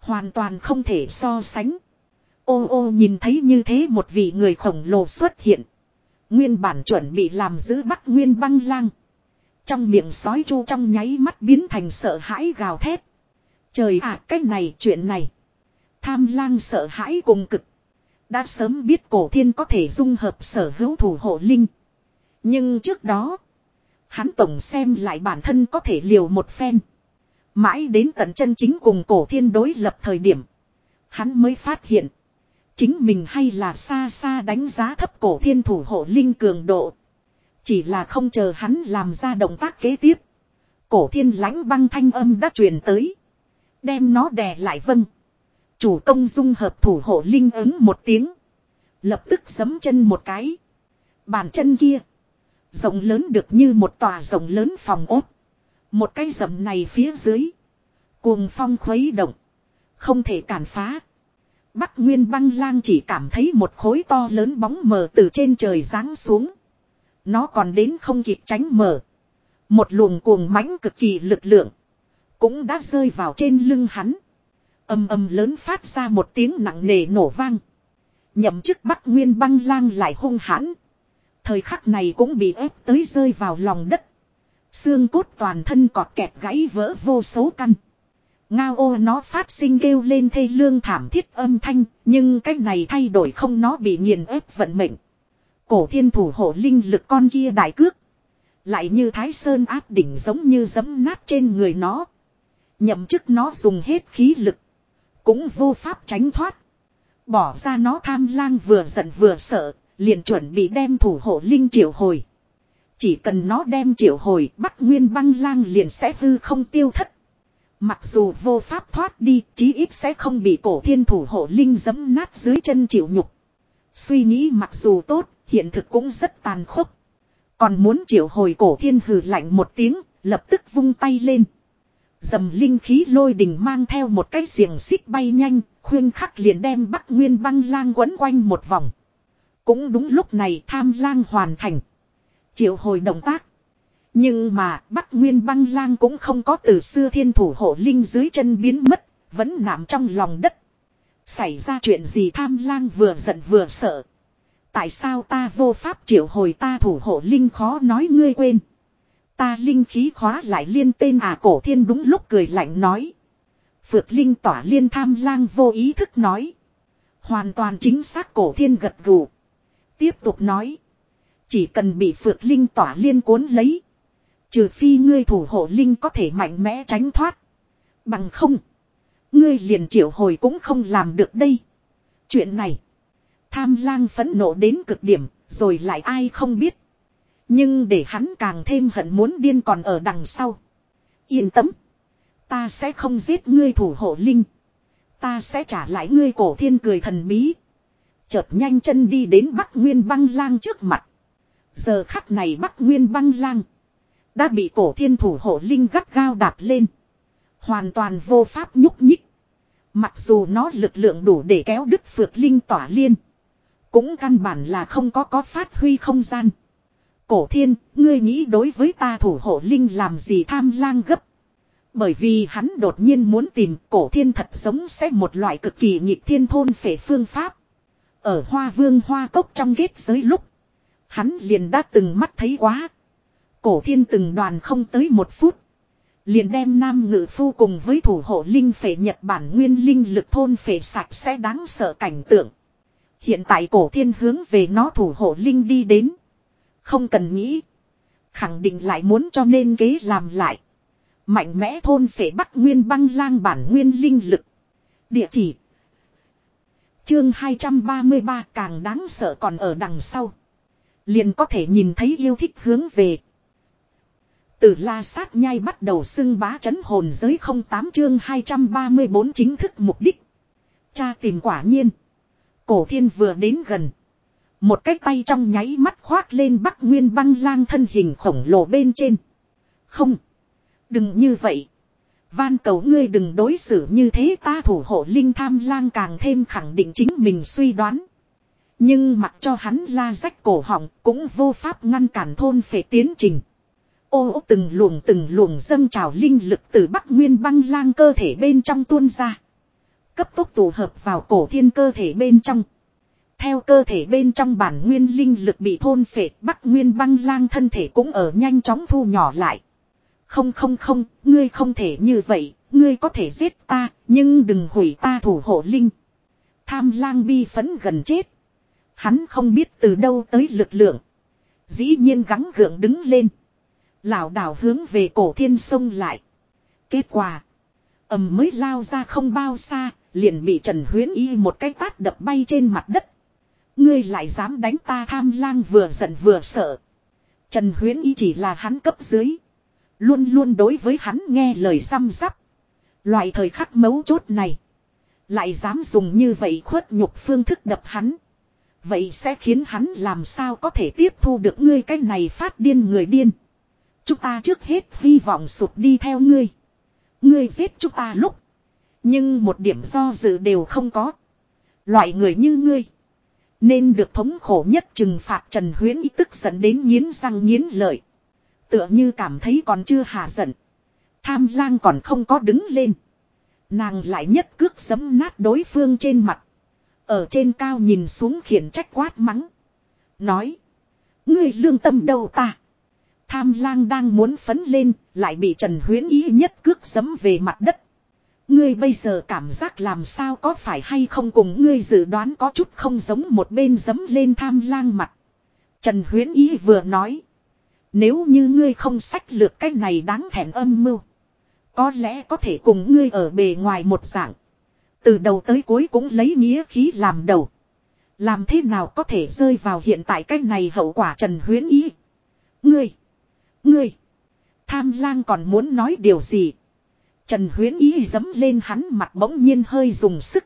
Hoàn toàn không thể so sánh. Ô ô nhìn thấy như thế một vị người khổng lồ xuất hiện. Nguyên bản chuẩn bị làm giữ bắc nguyên băng lang. Trong miệng sói chu trong nháy mắt biến thành sợ hãi gào thét. Trời ạ, cái này, chuyện này. Tham lang sợ hãi cùng cực. Đã sớm biết cổ thiên có thể dung hợp sở hữu thủ hộ linh. Nhưng trước đó. Hắn tổng xem lại bản thân có thể liều một phen. Mãi đến tận chân chính cùng cổ thiên đối lập thời điểm. Hắn mới phát hiện. Chính mình hay là xa xa đánh giá thấp cổ thiên thủ hộ linh cường độ. Chỉ là không chờ hắn làm ra động tác kế tiếp. Cổ thiên lãnh băng thanh âm đã truyền tới. Đem nó đè lại vâng. Chủ công dung hợp thủ hộ linh ứng một tiếng. Lập tức giấm chân một cái. Bàn chân kia. Rộng lớn được như một tòa rộng lớn phòng ốt. Một cái rầm này phía dưới. Cuồng phong khuấy động. Không thể cản phá. Bắc Nguyên băng lang chỉ cảm thấy một khối to lớn bóng mờ từ trên trời giáng xuống. Nó còn đến không kịp tránh mở. Một luồng cuồng mãnh cực kỳ lực lượng. Cũng đã rơi vào trên lưng hắn. Âm âm lớn phát ra một tiếng nặng nề nổ vang. Nhậm chức Bắc Nguyên băng lang lại hung hãn. Thời khắc này cũng bị ép tới rơi vào lòng đất. Xương cốt toàn thân cọt kẹt gãy vỡ vô số căn. Ngao ô nó phát sinh kêu lên thê lương thảm thiết âm thanh, nhưng cái này thay đổi không nó bị nghiền ép vận mệnh. Cổ thiên thủ hộ linh lực con kia đại cước. Lại như thái sơn áp đỉnh giống như giấm nát trên người nó. Nhậm chức nó dùng hết khí lực. Cũng vô pháp tránh thoát. Bỏ ra nó tham lang vừa giận vừa sợ, liền chuẩn bị đem thủ hộ linh triệu hồi. Chỉ cần nó đem triệu hồi bắc nguyên băng lang liền sẽ hư không tiêu thất. Mặc dù vô pháp thoát đi, chí ít sẽ không bị cổ thiên thủ hộ linh giấm nát dưới chân chịu nhục. Suy nghĩ mặc dù tốt, hiện thực cũng rất tàn khốc. Còn muốn triệu hồi cổ thiên hừ lạnh một tiếng, lập tức vung tay lên. Dầm linh khí lôi đình mang theo một cái xiềng xích bay nhanh, khuyên khắc liền đem bắc nguyên băng lang quấn quanh một vòng. Cũng đúng lúc này tham lang hoàn thành. Triệu hồi động tác. Nhưng mà Bắc Nguyên băng lang cũng không có từ xưa thiên thủ hộ linh dưới chân biến mất, vẫn nằm trong lòng đất. Xảy ra chuyện gì tham lang vừa giận vừa sợ. Tại sao ta vô pháp triệu hồi ta thủ hộ linh khó nói ngươi quên. Ta linh khí khóa lại liên tên à cổ thiên đúng lúc cười lạnh nói. Phược linh tỏa liên tham lang vô ý thức nói. Hoàn toàn chính xác cổ thiên gật gù. Tiếp tục nói. Chỉ cần bị phược linh tỏa liên cuốn lấy. Trừ phi ngươi thủ hộ linh có thể mạnh mẽ tránh thoát. Bằng không. Ngươi liền triệu hồi cũng không làm được đây. Chuyện này. Tham lang phẫn nộ đến cực điểm. Rồi lại ai không biết. Nhưng để hắn càng thêm hận muốn điên còn ở đằng sau. Yên tâm. Ta sẽ không giết ngươi thủ hộ linh. Ta sẽ trả lại ngươi cổ thiên cười thần bí. Chợt nhanh chân đi đến Bắc Nguyên băng lang trước mặt. Giờ khắc này Bắc Nguyên băng lang. Đã bị cổ thiên thủ hộ linh gắt gao đạp lên. Hoàn toàn vô pháp nhúc nhích. Mặc dù nó lực lượng đủ để kéo đức phược linh tỏa liên. Cũng căn bản là không có có phát huy không gian. Cổ thiên, ngươi nghĩ đối với ta thủ hộ linh làm gì tham lang gấp. Bởi vì hắn đột nhiên muốn tìm cổ thiên thật giống sẽ một loại cực kỳ nhịp thiên thôn phệ phương pháp. Ở hoa vương hoa cốc trong ghét giới lúc. Hắn liền đã từng mắt thấy quá. Cổ thiên từng đoàn không tới một phút. Liền đem nam ngự phu cùng với thủ hộ linh phệ Nhật Bản nguyên linh lực thôn phệ sạch sẽ đáng sợ cảnh tượng. Hiện tại cổ thiên hướng về nó thủ hộ linh đi đến. Không cần nghĩ. Khẳng định lại muốn cho nên kế làm lại. Mạnh mẽ thôn phệ bắc nguyên băng lang bản nguyên linh lực. Địa chỉ. Chương 233 càng đáng sợ còn ở đằng sau. Liền có thể nhìn thấy yêu thích hướng về. Từ la sát nhai bắt đầu xưng bá chấn hồn giới 08 chương 234 chính thức mục đích. Cha tìm quả nhiên. Cổ thiên vừa đến gần. Một cái tay trong nháy mắt khoác lên bắc nguyên băng lang thân hình khổng lồ bên trên. Không. Đừng như vậy. Van cầu ngươi đừng đối xử như thế, ta thủ hộ linh tham lang càng thêm khẳng định chính mình suy đoán. Nhưng mặc cho hắn la rách cổ họng, cũng vô pháp ngăn cản thôn phệ tiến trình. Ô ô, từng luồng từng luồng dâng trào linh lực từ bắc nguyên băng lang cơ thể bên trong tuôn ra. Cấp tốc tụ hợp vào cổ thiên cơ thể bên trong. Theo cơ thể bên trong bản nguyên linh lực bị thôn phệ, bắc nguyên băng lang thân thể cũng ở nhanh chóng thu nhỏ lại. Không không không, ngươi không thể như vậy, ngươi có thể giết ta, nhưng đừng hủy ta thủ hộ linh. Tham lang bi phấn gần chết. Hắn không biết từ đâu tới lực lượng. Dĩ nhiên gắng gượng đứng lên. Lão đảo hướng về cổ thiên sông lại. Kết quả. ầm mới lao ra không bao xa, liền bị Trần Huyến Y một cái tát đập bay trên mặt đất. Ngươi lại dám đánh ta tham lang vừa giận vừa sợ. Trần Huyến Y chỉ là hắn cấp dưới. Luôn luôn đối với hắn nghe lời xăm sắp. Loại thời khắc mấu chốt này. Lại dám dùng như vậy khuất nhục phương thức đập hắn. Vậy sẽ khiến hắn làm sao có thể tiếp thu được ngươi cái này phát điên người điên. Chúng ta trước hết hy vọng sụp đi theo ngươi. Ngươi giết chúng ta lúc. Nhưng một điểm do dự đều không có. Loại người như ngươi. Nên được thống khổ nhất trừng phạt Trần Huyến ý tức giận đến nghiến răng nghiến lợi. Tựa như cảm thấy còn chưa hạ giận. Tham lang còn không có đứng lên. Nàng lại nhất cước giấm nát đối phương trên mặt. Ở trên cao nhìn xuống khiển trách quát mắng. Nói. Ngươi lương tâm đâu ta. Tham lang đang muốn phấn lên. Lại bị Trần Huyến Ý nhất cước giấm về mặt đất. Ngươi bây giờ cảm giác làm sao có phải hay không cùng ngươi dự đoán có chút không giống một bên giấm lên tham lang mặt. Trần Huyến Ý vừa nói. Nếu như ngươi không sách lược cái này đáng thẹn âm mưu. Có lẽ có thể cùng ngươi ở bề ngoài một dạng. Từ đầu tới cuối cũng lấy nghĩa khí làm đầu. Làm thế nào có thể rơi vào hiện tại cái này hậu quả Trần Huyến Ý. Ngươi. Ngươi. Tham lang còn muốn nói điều gì. Trần Huyến Ý dấm lên hắn mặt bỗng nhiên hơi dùng sức.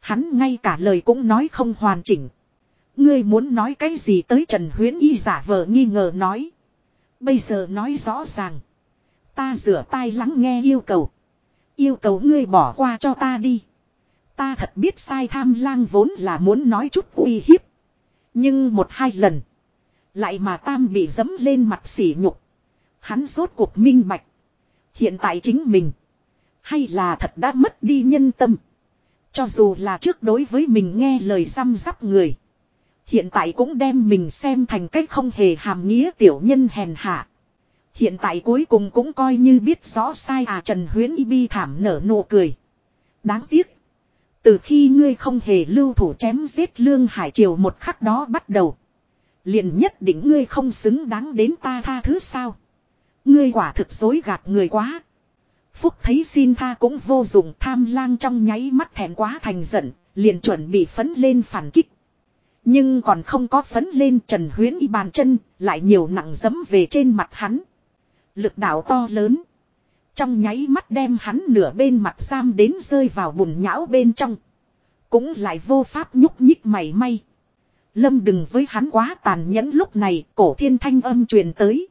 Hắn ngay cả lời cũng nói không hoàn chỉnh. Ngươi muốn nói cái gì tới Trần Huyến Y giả vờ nghi ngờ nói. Bây giờ nói rõ ràng. Ta rửa tai lắng nghe yêu cầu. Yêu cầu ngươi bỏ qua cho ta đi. Ta thật biết sai tham lang vốn là muốn nói chút uy hiếp. Nhưng một hai lần. Lại mà tam bị dấm lên mặt sỉ nhục. Hắn rốt cuộc minh bạch. Hiện tại chính mình. Hay là thật đã mất đi nhân tâm. Cho dù là trước đối với mình nghe lời xăm rắp người. Hiện tại cũng đem mình xem thành cách không hề hàm nghĩa tiểu nhân hèn hạ. Hiện tại cuối cùng cũng coi như biết rõ sai à Trần Huyến Y bi thảm nở nụ cười. Đáng tiếc. Từ khi ngươi không hề lưu thủ chém giết lương hải triều một khắc đó bắt đầu. liền nhất định ngươi không xứng đáng đến ta tha thứ sao. Ngươi quả thực dối gạt người quá. Phúc thấy xin tha cũng vô dụng tham lang trong nháy mắt thèm quá thành giận, liền chuẩn bị phấn lên phản kích. Nhưng còn không có phấn lên Trần Huyến y bàn chân, lại nhiều nặng dấm về trên mặt hắn. Lực đạo to lớn. Trong nháy mắt đem hắn nửa bên mặt giam đến rơi vào bùn nhão bên trong. Cũng lại vô pháp nhúc nhích mày may. Lâm đừng với hắn quá tàn nhẫn lúc này cổ thiên thanh âm truyền tới.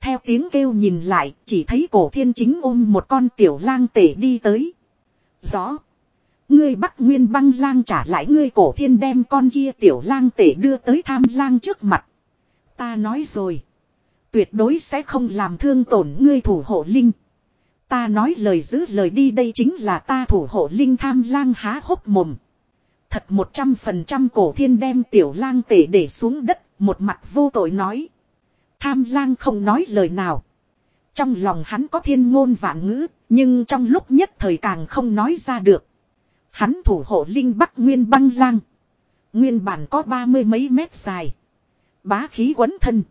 Theo tiếng kêu nhìn lại chỉ thấy cổ thiên chính ôm một con tiểu lang tể đi tới. Rõ. Ngươi bắt nguyên băng lang trả lại ngươi cổ thiên đem con kia tiểu lang tể đưa tới tham lang trước mặt. Ta nói rồi. Tuyệt đối sẽ không làm thương tổn ngươi thủ hộ linh. Ta nói lời giữ lời đi đây chính là ta thủ hộ linh tham lang há hốc mồm. Thật một trăm phần trăm cổ thiên đem tiểu lang tể để xuống đất, một mặt vô tội nói. Tham lang không nói lời nào. Trong lòng hắn có thiên ngôn vạn ngữ, nhưng trong lúc nhất thời càng không nói ra được. Hắn thủ hộ linh bắc nguyên băng lang. Nguyên bản có ba mươi mấy mét dài. Bá khí quấn thân.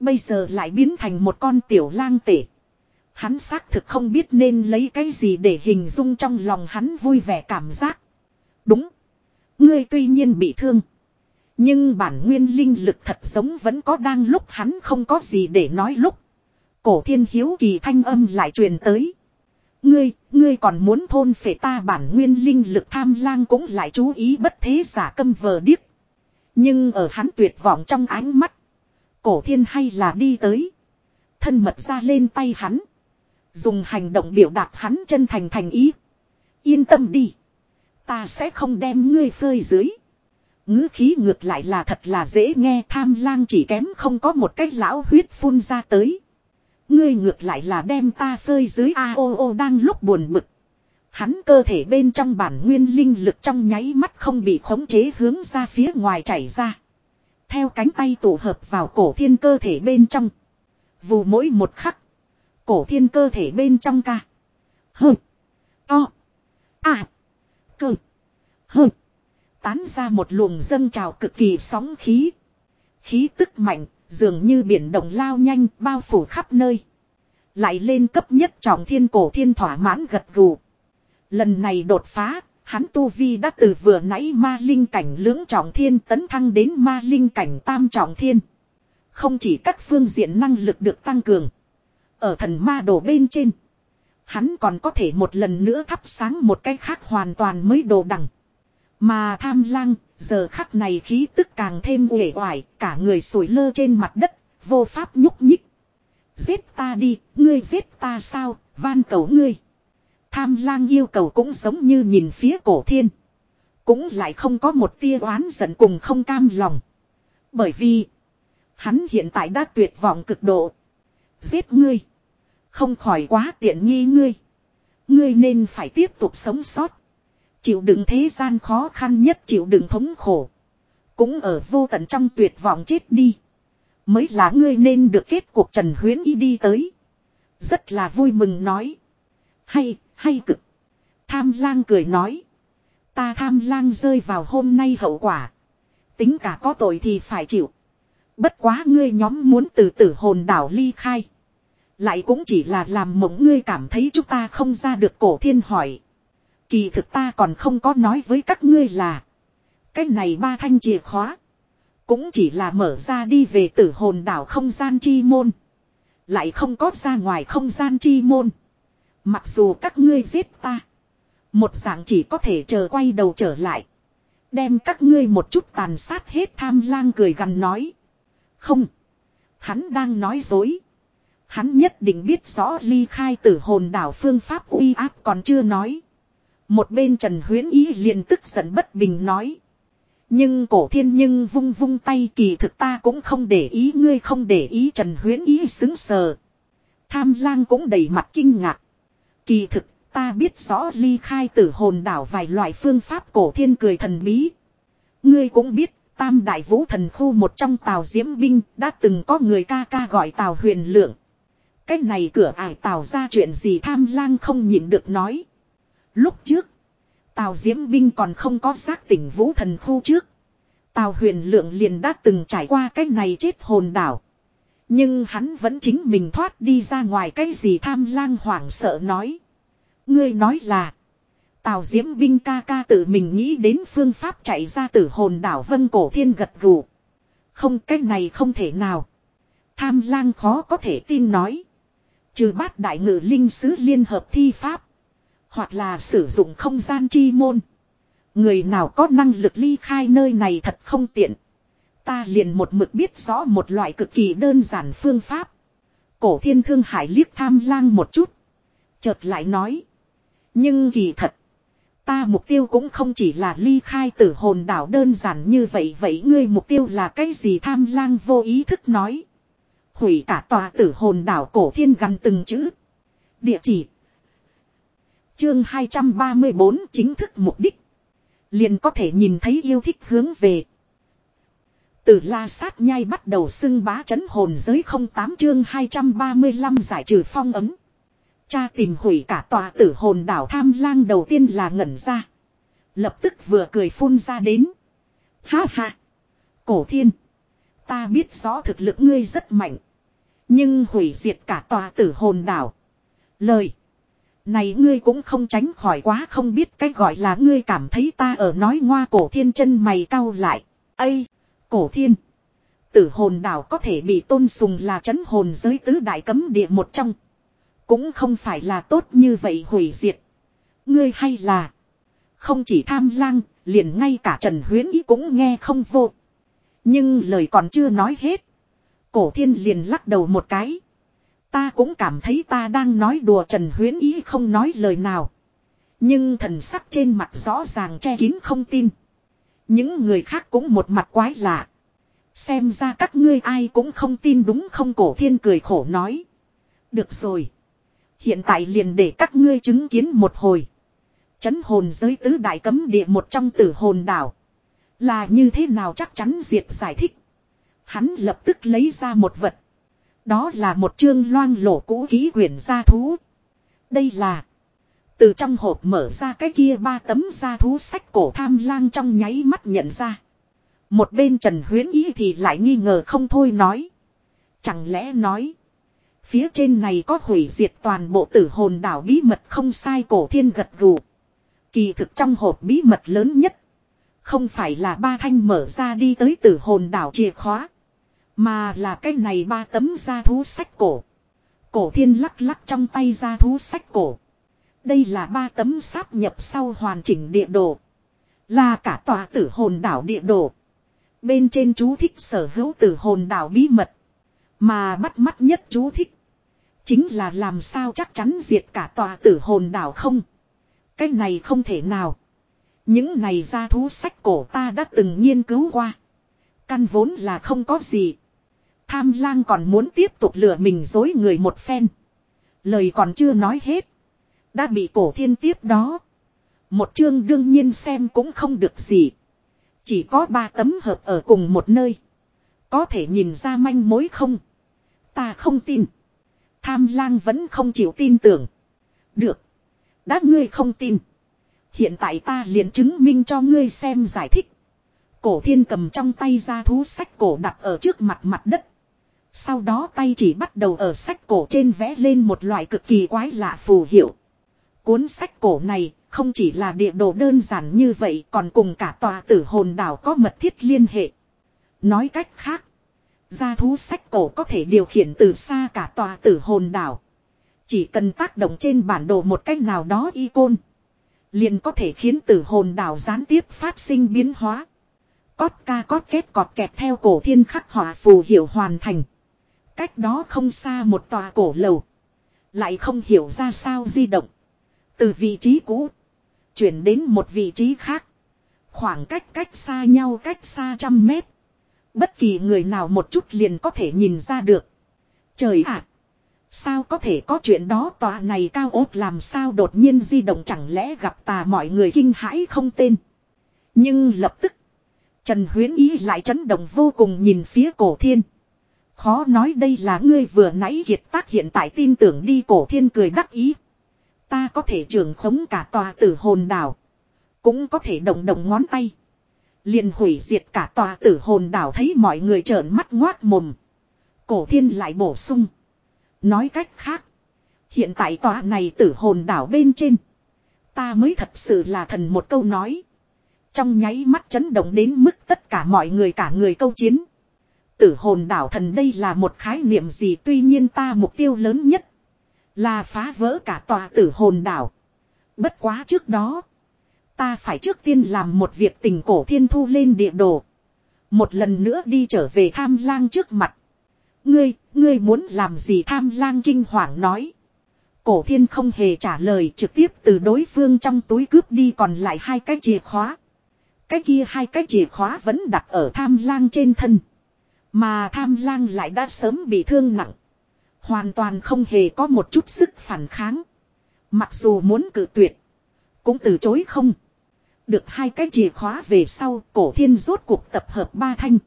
Bây giờ lại biến thành một con tiểu lang tể. Hắn xác thực không biết nên lấy cái gì để hình dung trong lòng hắn vui vẻ cảm giác. Đúng. Ngươi tuy nhiên bị thương. Nhưng bản nguyên linh lực thật giống vẫn có đang lúc hắn không có gì để nói lúc. Cổ thiên hiếu kỳ thanh âm lại truyền tới. Ngươi, ngươi còn muốn thôn phệ ta bản nguyên linh lực tham lang cũng lại chú ý bất thế giả câm vờ điếc. Nhưng ở hắn tuyệt vọng trong ánh mắt. Cổ thiên hay là đi tới. Thân mật ra lên tay hắn. Dùng hành động biểu đạt hắn chân thành thành ý. Yên tâm đi. Ta sẽ không đem ngươi phơi dưới. ngữ khí ngược lại là thật là dễ nghe tham lang chỉ kém không có một cách lão huyết phun ra tới. Ngươi ngược lại là đem ta phơi dưới a o o đang lúc buồn bực. Hắn cơ thể bên trong bản nguyên linh lực trong nháy mắt không bị khống chế hướng ra phía ngoài chảy ra. Theo cánh tay tụ hợp vào cổ thiên cơ thể bên trong. Vù mỗi một khắc. Cổ thiên cơ thể bên trong ca. hừ, To. À. Cơ. hừ, Tán ra một luồng dâng trào cực kỳ sóng khí. Khí tức mạnh, dường như biển động lao nhanh, bao phủ khắp nơi. Lại lên cấp nhất trọng thiên cổ thiên thỏa mãn gật gù. Lần này đột phá, hắn tu vi đã từ vừa nãy ma linh cảnh lưỡng trọng thiên tấn thăng đến ma linh cảnh tam trọng thiên. Không chỉ các phương diện năng lực được tăng cường. Ở thần ma đồ bên trên. Hắn còn có thể một lần nữa thắp sáng một cách khác hoàn toàn mới đồ đẳng Mà tham lang, giờ khắc này khí tức càng thêm uể oải, cả người sủi lơ trên mặt đất, vô pháp nhúc nhích. Giết ta đi, ngươi giết ta sao, van cầu ngươi. Tham lang yêu cầu cũng giống như nhìn phía cổ thiên. Cũng lại không có một tia oán giận cùng không cam lòng. Bởi vì, hắn hiện tại đã tuyệt vọng cực độ. Giết ngươi. Không khỏi quá tiện nghi ngươi. Ngươi nên phải tiếp tục sống sót. Chịu đựng thế gian khó khăn nhất chịu đựng thống khổ. Cũng ở vô tận trong tuyệt vọng chết đi. Mới là ngươi nên được kết cuộc Trần Huyến Y đi tới. Rất là vui mừng nói. Hay, hay cực. tham lang cười nói. Ta tham lang rơi vào hôm nay hậu quả. Tính cả có tội thì phải chịu. Bất quá ngươi nhóm muốn từ tử hồn đảo ly khai. Lại cũng chỉ là làm mộng ngươi cảm thấy chúng ta không ra được cổ thiên hỏi. Kỳ thực ta còn không có nói với các ngươi là. Cái này ba thanh chìa khóa. Cũng chỉ là mở ra đi về tử hồn đảo không gian chi môn. Lại không có ra ngoài không gian chi môn. Mặc dù các ngươi giết ta. Một dạng chỉ có thể chờ quay đầu trở lại. Đem các ngươi một chút tàn sát hết tham lang cười gần nói. Không. Hắn đang nói dối. Hắn nhất định biết rõ ly khai tử hồn đảo phương pháp uy áp còn chưa nói. Một bên Trần Huyến Ý liền tức giận bất bình nói. Nhưng cổ thiên nhưng vung vung tay kỳ thực ta cũng không để ý, ngươi không để ý Trần Huyến Ý xứng sờ. Tham lang cũng đầy mặt kinh ngạc. Kỳ thực, ta biết rõ ly khai tử hồn đảo vài loại phương pháp cổ thiên cười thần bí. Ngươi cũng biết, tam đại vũ thần khu một trong tàu diễm binh đã từng có người ca ca gọi tàu huyền lượng. Cái này cửa ải tàu ra chuyện gì tham lang không nhịn được nói. Lúc trước, Tào Diễm Binh còn không có xác tỉnh vũ thần khu trước. Tào huyền lượng liền đã từng trải qua cái này chết hồn đảo. Nhưng hắn vẫn chính mình thoát đi ra ngoài cái gì tham lang hoảng sợ nói. Ngươi nói là. Tào Diễm Binh ca ca tự mình nghĩ đến phương pháp chạy ra từ hồn đảo Vân Cổ Thiên gật gù. Không, cái này không thể nào. Tham lang khó có thể tin nói. Trừ bát đại ngự linh sứ liên hợp thi pháp. Hoặc là sử dụng không gian chi môn. Người nào có năng lực ly khai nơi này thật không tiện. Ta liền một mực biết rõ một loại cực kỳ đơn giản phương pháp. Cổ thiên thương hải liếc tham lang một chút. Chợt lại nói. Nhưng kỳ thật. Ta mục tiêu cũng không chỉ là ly khai tử hồn đảo đơn giản như vậy. Vậy ngươi mục tiêu là cái gì tham lang vô ý thức nói. Hủy cả tòa tử hồn đảo cổ thiên gắn từng chữ. Địa chỉ Chương 234 chính thức mục đích. Liền có thể nhìn thấy yêu thích hướng về. Từ la sát nhai bắt đầu xưng bá chấn hồn giới 08 chương 235 giải trừ phong ấm. Cha tìm hủy cả tòa tử hồn đảo tham lang đầu tiên là ngẩn ra. Lập tức vừa cười phun ra đến. Ha ha. Cổ thiên. Ta biết rõ thực lực ngươi rất mạnh. Nhưng hủy diệt cả tòa tử hồn đảo. Lời. Này ngươi cũng không tránh khỏi quá không biết cái gọi là ngươi cảm thấy ta ở nói ngoa cổ thiên chân mày cau lại. Ây! Cổ thiên! Tử hồn đảo có thể bị tôn sùng là chấn hồn giới tứ đại cấm địa một trong. Cũng không phải là tốt như vậy hủy diệt. Ngươi hay là... Không chỉ tham lang, liền ngay cả Trần Huyến Ý cũng nghe không vô. Nhưng lời còn chưa nói hết. Cổ thiên liền lắc đầu một cái. Ta cũng cảm thấy ta đang nói đùa Trần Huyến Ý không nói lời nào. Nhưng thần sắc trên mặt rõ ràng che kín không tin. Những người khác cũng một mặt quái lạ. Xem ra các ngươi ai cũng không tin đúng không cổ thiên cười khổ nói. Được rồi. Hiện tại liền để các ngươi chứng kiến một hồi. Chấn hồn giới tứ đại cấm địa một trong tử hồn đảo. Là như thế nào chắc chắn Diệp giải thích. Hắn lập tức lấy ra một vật. Đó là một chương loang lổ cũ ký quyển gia thú. Đây là. Từ trong hộp mở ra cái kia ba tấm gia thú sách cổ tham lang trong nháy mắt nhận ra. Một bên Trần Huyến Ý thì lại nghi ngờ không thôi nói. Chẳng lẽ nói. Phía trên này có hủy diệt toàn bộ tử hồn đảo bí mật không sai cổ thiên gật gù. Kỳ thực trong hộp bí mật lớn nhất. Không phải là ba thanh mở ra đi tới tử hồn đảo chìa khóa. Mà là cái này ba tấm gia thú sách cổ. Cổ thiên lắc lắc trong tay gia thú sách cổ. Đây là ba tấm sáp nhập sau hoàn chỉnh địa đồ. Là cả tòa tử hồn đảo địa đồ. Bên trên chú thích sở hữu tử hồn đảo bí mật. Mà bắt mắt nhất chú thích. Chính là làm sao chắc chắn diệt cả tòa tử hồn đảo không. Cái này không thể nào. Những này gia thú sách cổ ta đã từng nghiên cứu qua. Căn vốn là không có gì. Tham lang còn muốn tiếp tục lừa mình dối người một phen. Lời còn chưa nói hết. Đã bị cổ thiên tiếp đó. Một chương đương nhiên xem cũng không được gì. Chỉ có ba tấm hợp ở cùng một nơi. Có thể nhìn ra manh mối không? Ta không tin. Tham lang vẫn không chịu tin tưởng. Được. Đã ngươi không tin. Hiện tại ta liền chứng minh cho ngươi xem giải thích. Cổ thiên cầm trong tay ra thú sách cổ đặt ở trước mặt mặt đất. Sau đó tay chỉ bắt đầu ở sách cổ trên vẽ lên một loại cực kỳ quái lạ phù hiệu. Cuốn sách cổ này không chỉ là địa đồ đơn giản như vậy còn cùng cả tòa tử hồn đảo có mật thiết liên hệ. Nói cách khác, gia thú sách cổ có thể điều khiển từ xa cả tòa tử hồn đảo. Chỉ cần tác động trên bản đồ một cách nào đó icon. Liền có thể khiến tử hồn đảo gián tiếp phát sinh biến hóa. Cót ca cót kết cọt kẹt theo cổ thiên khắc họa phù hiệu hoàn thành. Cách đó không xa một tòa cổ lầu. Lại không hiểu ra sao di động. Từ vị trí cũ. Chuyển đến một vị trí khác. Khoảng cách cách xa nhau cách xa trăm mét. Bất kỳ người nào một chút liền có thể nhìn ra được. Trời ạ! sao có thể có chuyện đó tòa này cao ốt làm sao đột nhiên di động chẳng lẽ gặp tà mọi người kinh hãi không tên. Nhưng lập tức. Trần Huyến Ý lại chấn động vô cùng nhìn phía cổ thiên. Khó nói đây là ngươi vừa nãy kiệt tác hiện tại tin tưởng đi cổ thiên cười đắc ý. Ta có thể trưởng khống cả tòa tử hồn đảo. Cũng có thể động động ngón tay. Liền hủy diệt cả tòa tử hồn đảo thấy mọi người trợn mắt ngoát mồm. Cổ thiên lại bổ sung. Nói cách khác. Hiện tại tòa này tử hồn đảo bên trên. Ta mới thật sự là thần một câu nói. Trong nháy mắt chấn động đến mức tất cả mọi người cả người câu chiến. Tử hồn đảo thần đây là một khái niệm gì tuy nhiên ta mục tiêu lớn nhất. Là phá vỡ cả tòa tử hồn đảo. Bất quá trước đó. Ta phải trước tiên làm một việc tình cổ thiên thu lên địa đồ. Một lần nữa đi trở về tham lang trước mặt. Ngươi, ngươi muốn làm gì tham lang kinh hoàng nói. Cổ thiên không hề trả lời trực tiếp từ đối phương trong túi cướp đi còn lại hai cái chìa khóa. Cái kia hai cái chìa khóa vẫn đặt ở tham lang trên thân. Mà tham lang lại đã sớm bị thương nặng. Hoàn toàn không hề có một chút sức phản kháng. Mặc dù muốn cự tuyệt. Cũng từ chối không. Được hai cái chìa khóa về sau, cổ thiên rốt cuộc tập hợp ba thanh.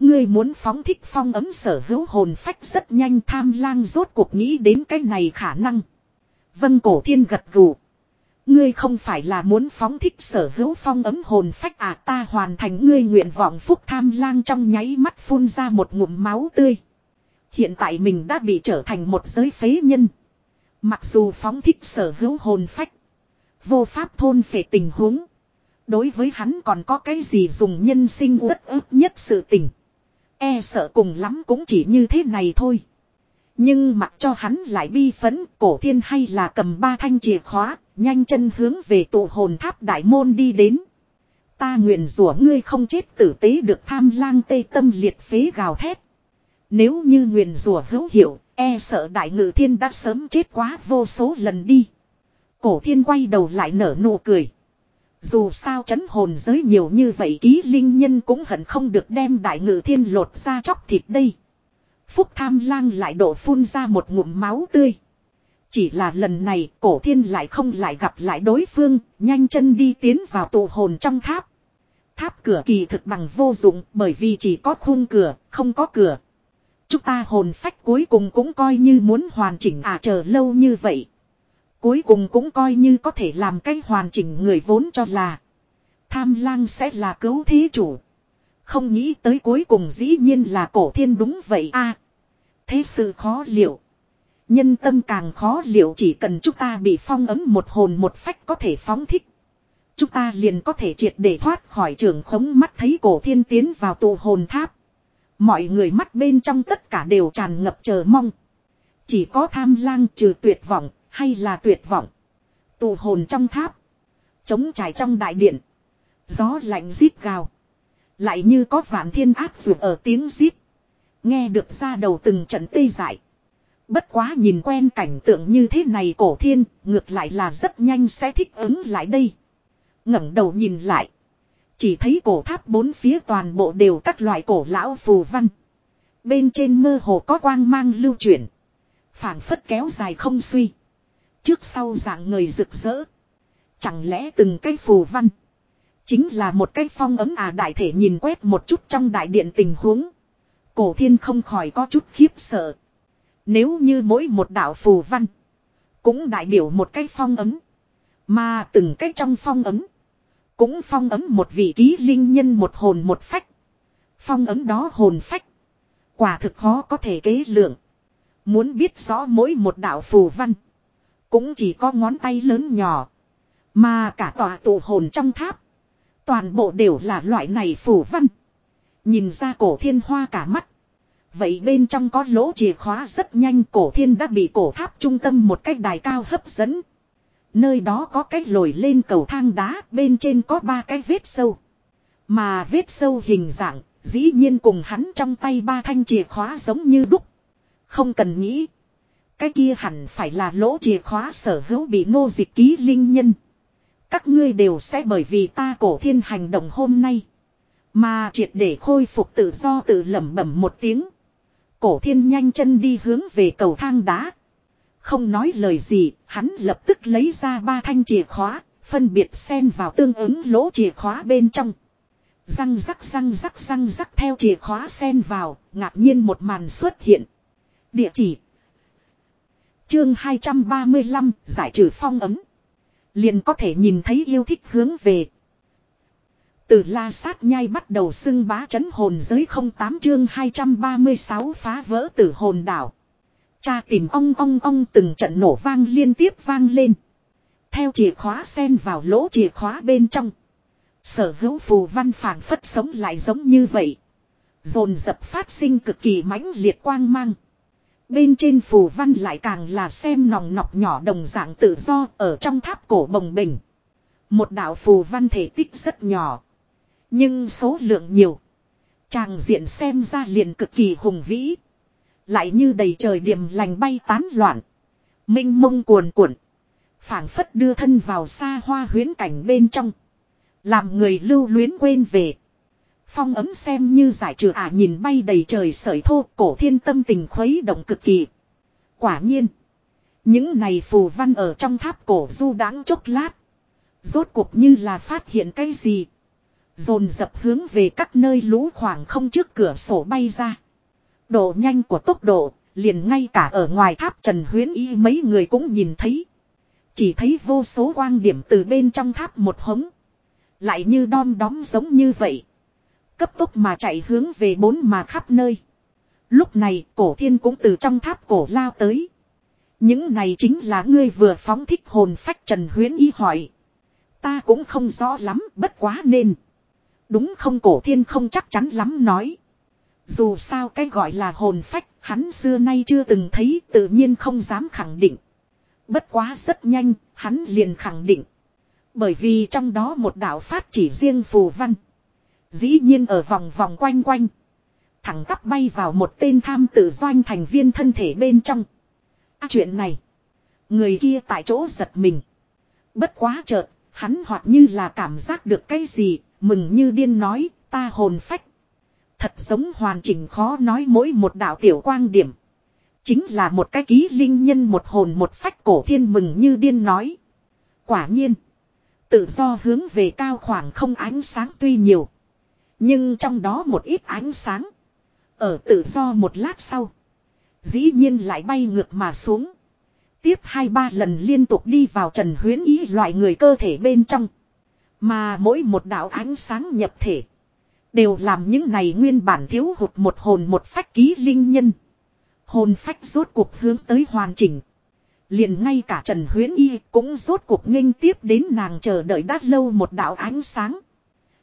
Ngươi muốn phóng thích phong ấm sở hữu hồn phách rất nhanh, tham lang rốt cuộc nghĩ đến cái này khả năng. Vân cổ thiên gật gù. Ngươi không phải là muốn phóng thích sở hữu phong ấm hồn phách à ta hoàn thành ngươi nguyện vọng phúc tham lang trong nháy mắt phun ra một ngụm máu tươi. Hiện tại mình đã bị trở thành một giới phế nhân. Mặc dù phóng thích sở hữu hồn phách. Vô pháp thôn phệ tình huống. Đối với hắn còn có cái gì dùng nhân sinh uất ức nhất sự tình. E sợ cùng lắm cũng chỉ như thế này thôi. Nhưng mặc cho hắn lại bi phấn cổ thiên hay là cầm ba thanh chìa khóa, nhanh chân hướng về tụ hồn tháp đại môn đi đến. Ta nguyện rủa ngươi không chết tử tế được tham lang tê tâm liệt phế gào thét. Nếu như nguyện rủa hữu hiệu, e sợ đại ngự thiên đã sớm chết quá vô số lần đi. Cổ thiên quay đầu lại nở nụ cười. Dù sao chấn hồn giới nhiều như vậy ký linh nhân cũng hận không được đem đại ngự thiên lột ra chóc thịt đây. Phúc tham lang lại đổ phun ra một ngụm máu tươi. Chỉ là lần này cổ thiên lại không lại gặp lại đối phương, nhanh chân đi tiến vào tụ hồn trong tháp. Tháp cửa kỳ thực bằng vô dụng bởi vì chỉ có khung cửa, không có cửa. Chúng ta hồn phách cuối cùng cũng coi như muốn hoàn chỉnh à chờ lâu như vậy. Cuối cùng cũng coi như có thể làm cái hoàn chỉnh người vốn cho là. Tham lang sẽ là cứu thế chủ. Không nghĩ tới cuối cùng dĩ nhiên là cổ thiên đúng vậy a Thế sự khó liệu. Nhân tâm càng khó liệu chỉ cần chúng ta bị phong ấm một hồn một phách có thể phóng thích. Chúng ta liền có thể triệt để thoát khỏi trường khống mắt thấy cổ thiên tiến vào tù hồn tháp. Mọi người mắt bên trong tất cả đều tràn ngập chờ mong. Chỉ có tham lang trừ tuyệt vọng, hay là tuyệt vọng. Tù hồn trong tháp. Chống trải trong đại điện. Gió lạnh rít gào. Lại như có vạn thiên áp dược ở tiếng rít. Nghe được ra đầu từng trận tê dại. Bất quá nhìn quen cảnh tượng như thế này cổ thiên, ngược lại là rất nhanh sẽ thích ứng lại đây. ngẩng đầu nhìn lại. Chỉ thấy cổ tháp bốn phía toàn bộ đều các loại cổ lão phù văn. Bên trên mơ hồ có quang mang lưu chuyển. phảng phất kéo dài không suy. Trước sau dạng người rực rỡ. Chẳng lẽ từng cái phù văn. Chính là một cái phong ấm à đại thể nhìn quét một chút trong đại điện tình huống. Cổ thiên không khỏi có chút khiếp sợ. Nếu như mỗi một đạo phù văn. Cũng đại biểu một cái phong ấm. Mà từng cái trong phong ấm. Cũng phong ấm một vị ký linh nhân một hồn một phách. Phong ấm đó hồn phách. Quả thực khó có thể kế lượng. Muốn biết rõ mỗi một đạo phù văn. Cũng chỉ có ngón tay lớn nhỏ. Mà cả tòa tụ hồn trong tháp. Toàn bộ đều là loại này phủ văn. Nhìn ra cổ thiên hoa cả mắt. Vậy bên trong có lỗ chìa khóa rất nhanh cổ thiên đã bị cổ tháp trung tâm một cách đài cao hấp dẫn. Nơi đó có cách lồi lên cầu thang đá, bên trên có ba cái vết sâu. Mà vết sâu hình dạng, dĩ nhiên cùng hắn trong tay ba thanh chìa khóa giống như đúc. Không cần nghĩ. Cái kia hẳn phải là lỗ chìa khóa sở hữu bị nô dịch ký linh nhân. Các ngươi đều sẽ bởi vì ta cổ thiên hành động hôm nay. Mà triệt để khôi phục tự do tự lẩm bẩm một tiếng. Cổ thiên nhanh chân đi hướng về cầu thang đá. Không nói lời gì, hắn lập tức lấy ra ba thanh chìa khóa, phân biệt xen vào tương ứng lỗ chìa khóa bên trong. Răng rắc răng rắc răng rắc theo chìa khóa xen vào, ngạc nhiên một màn xuất hiện. Địa chỉ Chương 235 giải trừ phong ấm. Liền có thể nhìn thấy yêu thích hướng về. Từ la sát nhai bắt đầu xưng bá chấn hồn giới 08 chương 236 phá vỡ tử hồn đảo. Cha tìm ong ong ong từng trận nổ vang liên tiếp vang lên. Theo chìa khóa sen vào lỗ chìa khóa bên trong. Sở hữu phù văn phảng phất sống lại giống như vậy. Dồn dập phát sinh cực kỳ mãnh liệt quang mang. Bên trên phù văn lại càng là xem nòng nọc nhỏ đồng dạng tự do ở trong tháp cổ bồng bình. Một đạo phù văn thể tích rất nhỏ. Nhưng số lượng nhiều. Tràng diện xem ra liền cực kỳ hùng vĩ. Lại như đầy trời điểm lành bay tán loạn. Minh mông cuồn cuộn. phảng phất đưa thân vào xa hoa huyến cảnh bên trong. Làm người lưu luyến quên về. Phong ấm xem như giải trừ ả nhìn bay đầy trời sợi thô cổ thiên tâm tình khuấy động cực kỳ. Quả nhiên. Những này phù văn ở trong tháp cổ du đáng chốc lát. Rốt cuộc như là phát hiện cái gì. Dồn dập hướng về các nơi lũ khoảng không trước cửa sổ bay ra. Độ nhanh của tốc độ, liền ngay cả ở ngoài tháp Trần Huyến Y mấy người cũng nhìn thấy. Chỉ thấy vô số quang điểm từ bên trong tháp một hống. Lại như đom đóm giống như vậy. Cấp tốc mà chạy hướng về bốn mà khắp nơi. Lúc này cổ thiên cũng từ trong tháp cổ lao tới. Những này chính là ngươi vừa phóng thích hồn phách Trần Huyến Y hỏi. Ta cũng không rõ lắm bất quá nên. Đúng không cổ thiên không chắc chắn lắm nói. Dù sao cái gọi là hồn phách hắn xưa nay chưa từng thấy tự nhiên không dám khẳng định. Bất quá rất nhanh, hắn liền khẳng định. Bởi vì trong đó một đạo phát chỉ riêng phù văn. Dĩ nhiên ở vòng vòng quanh quanh. Thẳng tắp bay vào một tên tham tự doanh thành viên thân thể bên trong. À, chuyện này. Người kia tại chỗ giật mình. Bất quá chợt, hắn hoặc như là cảm giác được cái gì, mừng như điên nói, ta hồn phách. Thật giống hoàn chỉnh khó nói mỗi một đạo tiểu quang điểm. Chính là một cái ký linh nhân một hồn một phách cổ thiên mừng như điên nói. Quả nhiên. Tự do hướng về cao khoảng không ánh sáng tuy nhiều. Nhưng trong đó một ít ánh sáng. Ở tự do một lát sau. Dĩ nhiên lại bay ngược mà xuống. Tiếp hai ba lần liên tục đi vào trần huyến ý loại người cơ thể bên trong. Mà mỗi một đạo ánh sáng nhập thể. Đều làm những này nguyên bản thiếu hụt một hồn một phách ký linh nhân. Hồn phách rốt cuộc hướng tới hoàn chỉnh. Liền ngay cả Trần Huyến Y cũng rốt cuộc nghênh tiếp đến nàng chờ đợi đã lâu một đạo ánh sáng.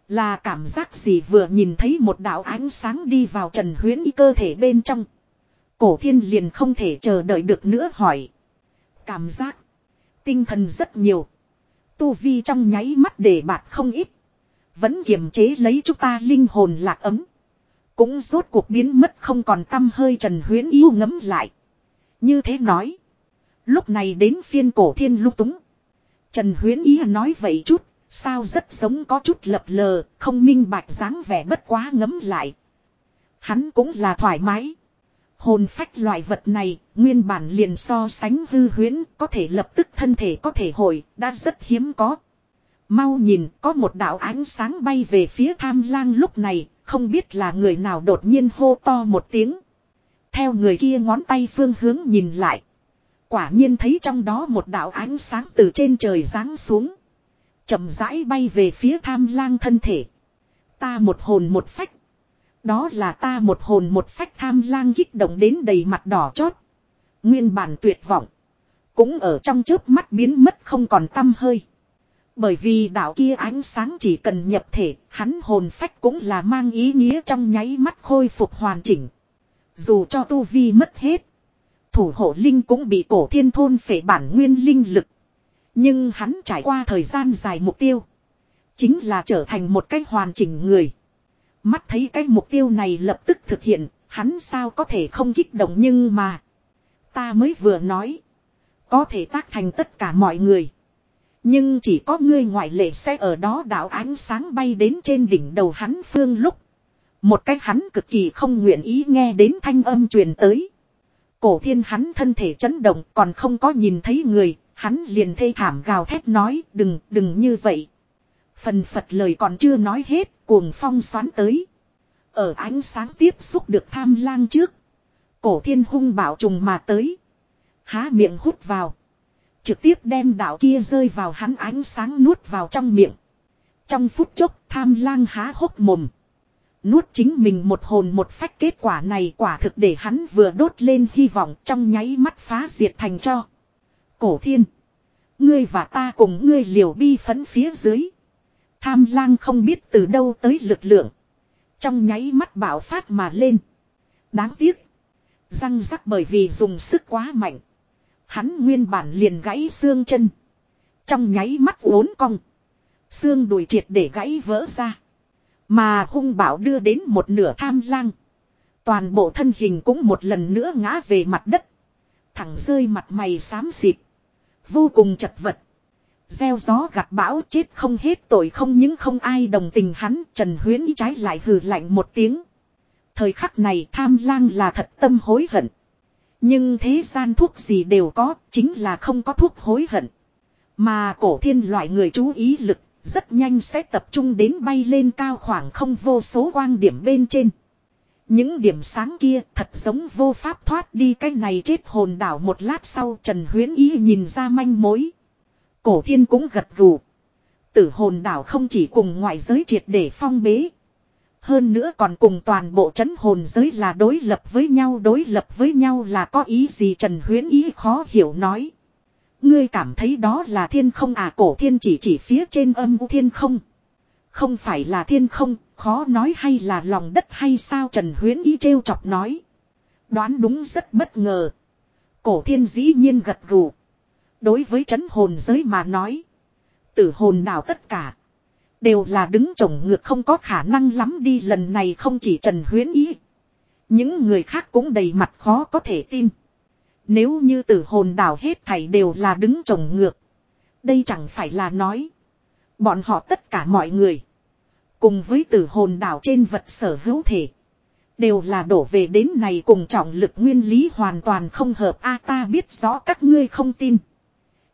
Là cảm giác gì vừa nhìn thấy một đạo ánh sáng đi vào Trần Huyến Y cơ thể bên trong. Cổ thiên liền không thể chờ đợi được nữa hỏi. Cảm giác. Tinh thần rất nhiều. Tu vi trong nháy mắt để bạt không ít. Vẫn kiềm chế lấy chúng ta linh hồn lạc ấm. Cũng rốt cuộc biến mất không còn tâm hơi Trần Huyến yêu ngấm lại. Như thế nói. Lúc này đến phiên cổ thiên lúc túng. Trần Huyến Ý nói vậy chút, sao rất giống có chút lập lờ, không minh bạch dáng vẻ bất quá ngấm lại. Hắn cũng là thoải mái. Hồn phách loại vật này, nguyên bản liền so sánh hư huyễn, có thể lập tức thân thể có thể hồi, đã rất hiếm có. Mau nhìn, có một đạo ánh sáng bay về phía tham lang lúc này, không biết là người nào đột nhiên hô to một tiếng. Theo người kia ngón tay phương hướng nhìn lại. Quả nhiên thấy trong đó một đạo ánh sáng từ trên trời giáng xuống chậm rãi bay về phía tham lang thân thể. Ta một hồn một phách. Đó là ta một hồn một phách tham lang kích động đến đầy mặt đỏ chót. Nguyên bản tuyệt vọng. Cũng ở trong chớp mắt biến mất không còn tâm hơi. Bởi vì đạo kia ánh sáng chỉ cần nhập thể, hắn hồn phách cũng là mang ý nghĩa trong nháy mắt khôi phục hoàn chỉnh. Dù cho tu vi mất hết, thủ hộ linh cũng bị cổ thiên thôn phệ bản nguyên linh lực. Nhưng hắn trải qua thời gian dài mục tiêu. Chính là trở thành một cách hoàn chỉnh người. Mắt thấy cái mục tiêu này lập tức thực hiện, hắn sao có thể không kích động nhưng mà. Ta mới vừa nói. Có thể tác thành tất cả mọi người. Nhưng chỉ có ngươi ngoại lệ sẽ ở đó đảo ánh sáng bay đến trên đỉnh đầu hắn phương lúc. Một cách hắn cực kỳ không nguyện ý nghe đến thanh âm truyền tới. Cổ thiên hắn thân thể chấn động còn không có nhìn thấy người, hắn liền thê thảm gào thét nói đừng, đừng như vậy. Phần phật lời còn chưa nói hết, cuồng phong xoắn tới. Ở ánh sáng tiếp xúc được tham lang trước. Cổ thiên hung bảo trùng mà tới. Há miệng hút vào. Trực tiếp đem đạo kia rơi vào hắn ánh sáng nuốt vào trong miệng. Trong phút chốc tham lang há hốc mồm. Nuốt chính mình một hồn một phách kết quả này quả thực để hắn vừa đốt lên hy vọng trong nháy mắt phá diệt thành cho. Cổ thiên. Ngươi và ta cùng ngươi liều bi phấn phía dưới. Tham lang không biết từ đâu tới lực lượng. Trong nháy mắt bạo phát mà lên. Đáng tiếc. Răng rắc bởi vì dùng sức quá mạnh. Hắn nguyên bản liền gãy xương chân. Trong nháy mắt uốn cong. Xương đùi triệt để gãy vỡ ra. Mà hung bảo đưa đến một nửa tham lang. Toàn bộ thân hình cũng một lần nữa ngã về mặt đất. Thẳng rơi mặt mày xám xịt. Vô cùng chật vật. Gieo gió gặt bão chết không hết tội không những không ai đồng tình hắn. Trần Huyến trái lại hừ lạnh một tiếng. Thời khắc này tham lang là thật tâm hối hận. Nhưng thế gian thuốc gì đều có, chính là không có thuốc hối hận. Mà cổ thiên loại người chú ý lực, rất nhanh sẽ tập trung đến bay lên cao khoảng không vô số quang điểm bên trên. Những điểm sáng kia thật giống vô pháp thoát đi cái này chết hồn đảo một lát sau Trần Huyến Ý nhìn ra manh mối. Cổ thiên cũng gật gù. Tử hồn đảo không chỉ cùng ngoại giới triệt để phong bế. Hơn nữa còn cùng toàn bộ chấn hồn giới là đối lập với nhau, đối lập với nhau là có ý gì Trần Huyến ý khó hiểu nói. Ngươi cảm thấy đó là thiên không à cổ thiên chỉ chỉ phía trên âm u thiên không. Không phải là thiên không, khó nói hay là lòng đất hay sao Trần Huyến ý trêu chọc nói. Đoán đúng rất bất ngờ. Cổ thiên dĩ nhiên gật gù. Đối với chấn hồn giới mà nói. Tử hồn đảo tất cả. Đều là đứng trồng ngược không có khả năng lắm đi lần này không chỉ Trần Huyến Ý. Những người khác cũng đầy mặt khó có thể tin. Nếu như tử hồn đảo hết thảy đều là đứng trồng ngược. Đây chẳng phải là nói. Bọn họ tất cả mọi người. Cùng với tử hồn đảo trên vật sở hữu thể. Đều là đổ về đến này cùng trọng lực nguyên lý hoàn toàn không hợp a, ta biết rõ các ngươi không tin.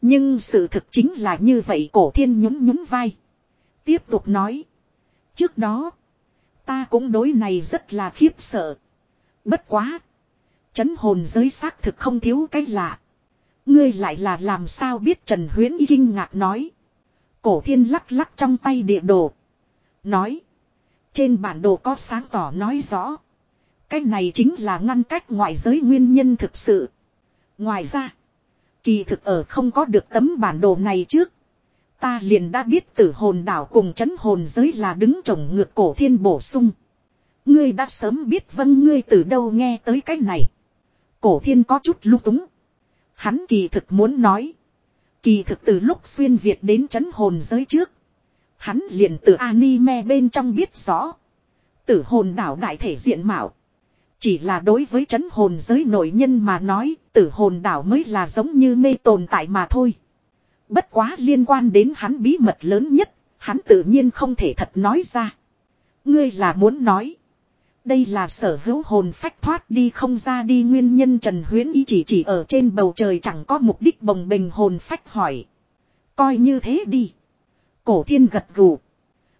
Nhưng sự thực chính là như vậy cổ thiên nhún nhún vai. Tiếp tục nói. Trước đó. Ta cũng đối này rất là khiếp sợ. Bất quá. Chấn hồn giới xác thực không thiếu cái lạ. Ngươi lại là làm sao biết Trần Huyến y kinh ngạc nói. Cổ thiên lắc lắc trong tay địa đồ. Nói. Trên bản đồ có sáng tỏ nói rõ. Cái này chính là ngăn cách ngoại giới nguyên nhân thực sự. Ngoài ra. Kỳ thực ở không có được tấm bản đồ này trước. Ta liền đã biết tử hồn đảo cùng chấn hồn giới là đứng trồng ngược cổ thiên bổ sung. Ngươi đã sớm biết vâng, ngươi từ đâu nghe tới cái này. Cổ thiên có chút lung túng. Hắn kỳ thực muốn nói. Kỳ thực từ lúc xuyên Việt đến chấn hồn giới trước. Hắn liền từ anime bên trong biết rõ. Tử hồn đảo đại thể diện mạo. Chỉ là đối với chấn hồn giới nội nhân mà nói, tử hồn đảo mới là giống như mê tồn tại mà thôi. Bất quá liên quan đến hắn bí mật lớn nhất, hắn tự nhiên không thể thật nói ra. Ngươi là muốn nói. Đây là sở hữu hồn phách thoát đi không ra đi nguyên nhân Trần Huyến ý chỉ chỉ ở trên bầu trời chẳng có mục đích bồng bình hồn phách hỏi. Coi như thế đi. Cổ thiên gật gù.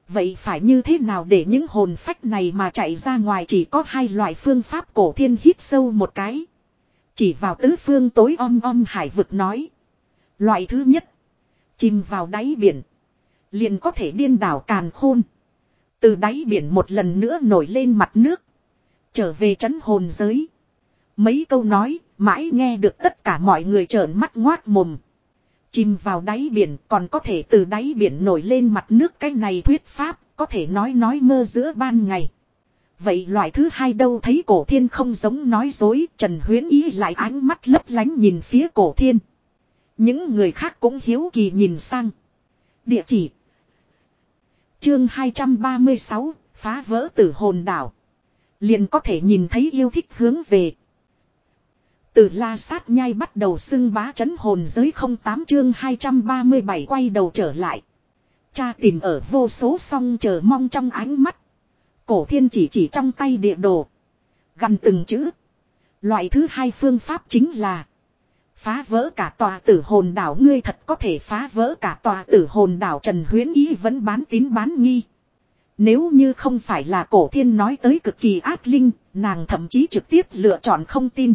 Vậy phải như thế nào để những hồn phách này mà chạy ra ngoài chỉ có hai loại phương pháp cổ thiên hít sâu một cái. Chỉ vào tứ phương tối om om hải vực nói. Loại thứ nhất. Chìm vào đáy biển. Liền có thể điên đảo càn khôn. Từ đáy biển một lần nữa nổi lên mặt nước. Trở về trấn hồn giới. Mấy câu nói, mãi nghe được tất cả mọi người trợn mắt ngoát mồm. Chìm vào đáy biển còn có thể từ đáy biển nổi lên mặt nước cái này thuyết pháp, có thể nói nói mơ giữa ban ngày. Vậy loại thứ hai đâu thấy cổ thiên không giống nói dối, Trần Huyến Ý lại ánh mắt lấp lánh nhìn phía cổ thiên. Những người khác cũng hiếu kỳ nhìn sang. Địa chỉ. Chương 236, phá vỡ tử hồn đảo. Liền có thể nhìn thấy yêu thích hướng về. Từ la sát nhai bắt đầu xưng bá chấn hồn giới 08 chương 237 quay đầu trở lại. Cha tìm ở vô số song chờ mong trong ánh mắt. Cổ thiên chỉ chỉ trong tay địa đồ. Gần từng chữ. Loại thứ hai phương pháp chính là. Phá vỡ cả tòa tử hồn đảo ngươi thật có thể phá vỡ cả tòa tử hồn đảo Trần Huyến Ý vẫn bán tín bán nghi. Nếu như không phải là cổ thiên nói tới cực kỳ ác linh, nàng thậm chí trực tiếp lựa chọn không tin.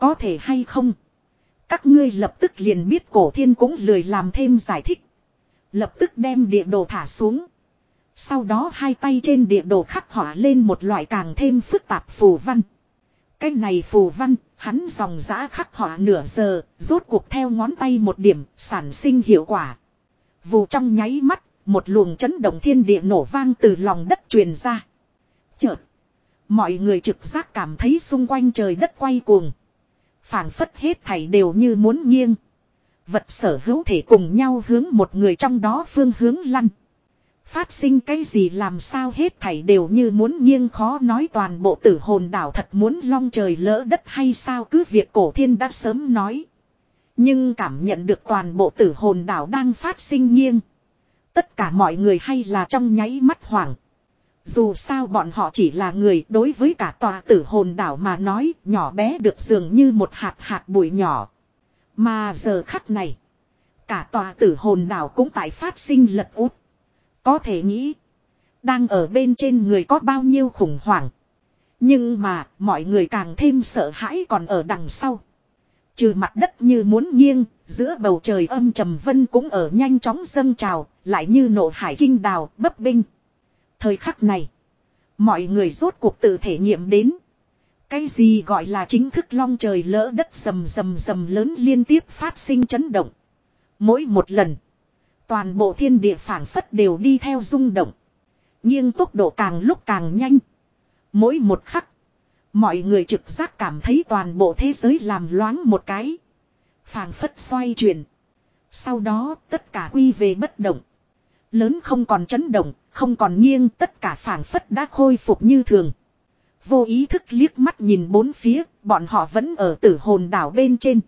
Có thể hay không? Các ngươi lập tức liền biết cổ thiên cũng lười làm thêm giải thích. Lập tức đem địa đồ thả xuống. Sau đó hai tay trên địa đồ khắc họa lên một loại càng thêm phức tạp phù văn. Cái này phù văn, hắn dòng giã khắc họa nửa giờ, rốt cuộc theo ngón tay một điểm, sản sinh hiệu quả. Vù trong nháy mắt, một luồng chấn động thiên địa nổ vang từ lòng đất truyền ra. Chợt, mọi người trực giác cảm thấy xung quanh trời đất quay cuồng phảng phất hết thảy đều như muốn nghiêng. Vật sở hữu thể cùng nhau hướng một người trong đó phương hướng lăn. Phát sinh cái gì làm sao hết thảy đều như muốn nghiêng khó nói toàn bộ tử hồn đảo thật muốn long trời lỡ đất hay sao cứ việc cổ thiên đã sớm nói. Nhưng cảm nhận được toàn bộ tử hồn đảo đang phát sinh nghiêng. Tất cả mọi người hay là trong nháy mắt hoảng. Dù sao bọn họ chỉ là người đối với cả tòa tử hồn đảo mà nói nhỏ bé được dường như một hạt hạt bụi nhỏ. Mà giờ khắc này, cả tòa tử hồn đảo cũng tại phát sinh lật út. Có thể nghĩ, đang ở bên trên người có bao nhiêu khủng hoảng. Nhưng mà, mọi người càng thêm sợ hãi còn ở đằng sau. Trừ mặt đất như muốn nghiêng, giữa bầu trời âm trầm vân cũng ở nhanh chóng dâng trào, lại như nộ hải kinh đào, bấp binh. Thời khắc này, mọi người rốt cuộc tự thể nghiệm đến. Cái gì gọi là chính thức long trời lỡ đất rầm rầm rầm lớn liên tiếp phát sinh chấn động. Mỗi một lần, toàn bộ thiên địa phản phất đều đi theo rung động. Nhưng tốc độ càng lúc càng nhanh. Mỗi một khắc, mọi người trực giác cảm thấy toàn bộ thế giới làm loáng một cái. Phản phất xoay chuyển. Sau đó tất cả quy về bất động. Lớn không còn chấn động, không còn nghiêng tất cả phảng phất đã khôi phục như thường. Vô ý thức liếc mắt nhìn bốn phía, bọn họ vẫn ở tử hồn đảo bên trên.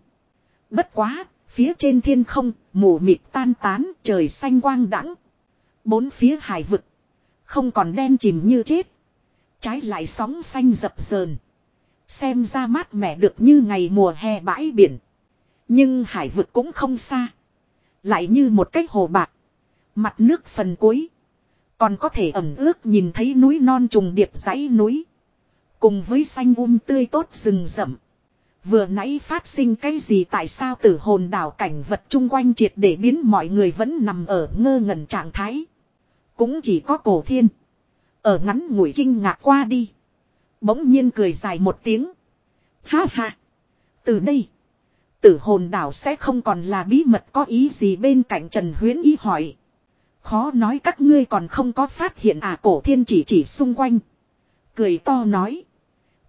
Bất quá, phía trên thiên không, mù mịt tan tán, trời xanh quang đãng. Bốn phía hải vực, không còn đen chìm như chết. Trái lại sóng xanh dập dờn. Xem ra mát mẻ được như ngày mùa hè bãi biển. Nhưng hải vực cũng không xa. Lại như một cái hồ bạc. Mặt nước phần cuối. Còn có thể ẩm ướt nhìn thấy núi non trùng điệp dãy núi. Cùng với xanh um tươi tốt rừng rậm. Vừa nãy phát sinh cái gì tại sao tử hồn đảo cảnh vật chung quanh triệt để biến mọi người vẫn nằm ở ngơ ngẩn trạng thái. Cũng chỉ có cổ thiên. Ở ngắn ngủi kinh ngạc qua đi. Bỗng nhiên cười dài một tiếng. Ha ha. Từ đây. Tử hồn đảo sẽ không còn là bí mật có ý gì bên cạnh Trần Huyến ý hỏi. Khó nói các ngươi còn không có phát hiện à cổ thiên chỉ chỉ xung quanh. Cười to nói.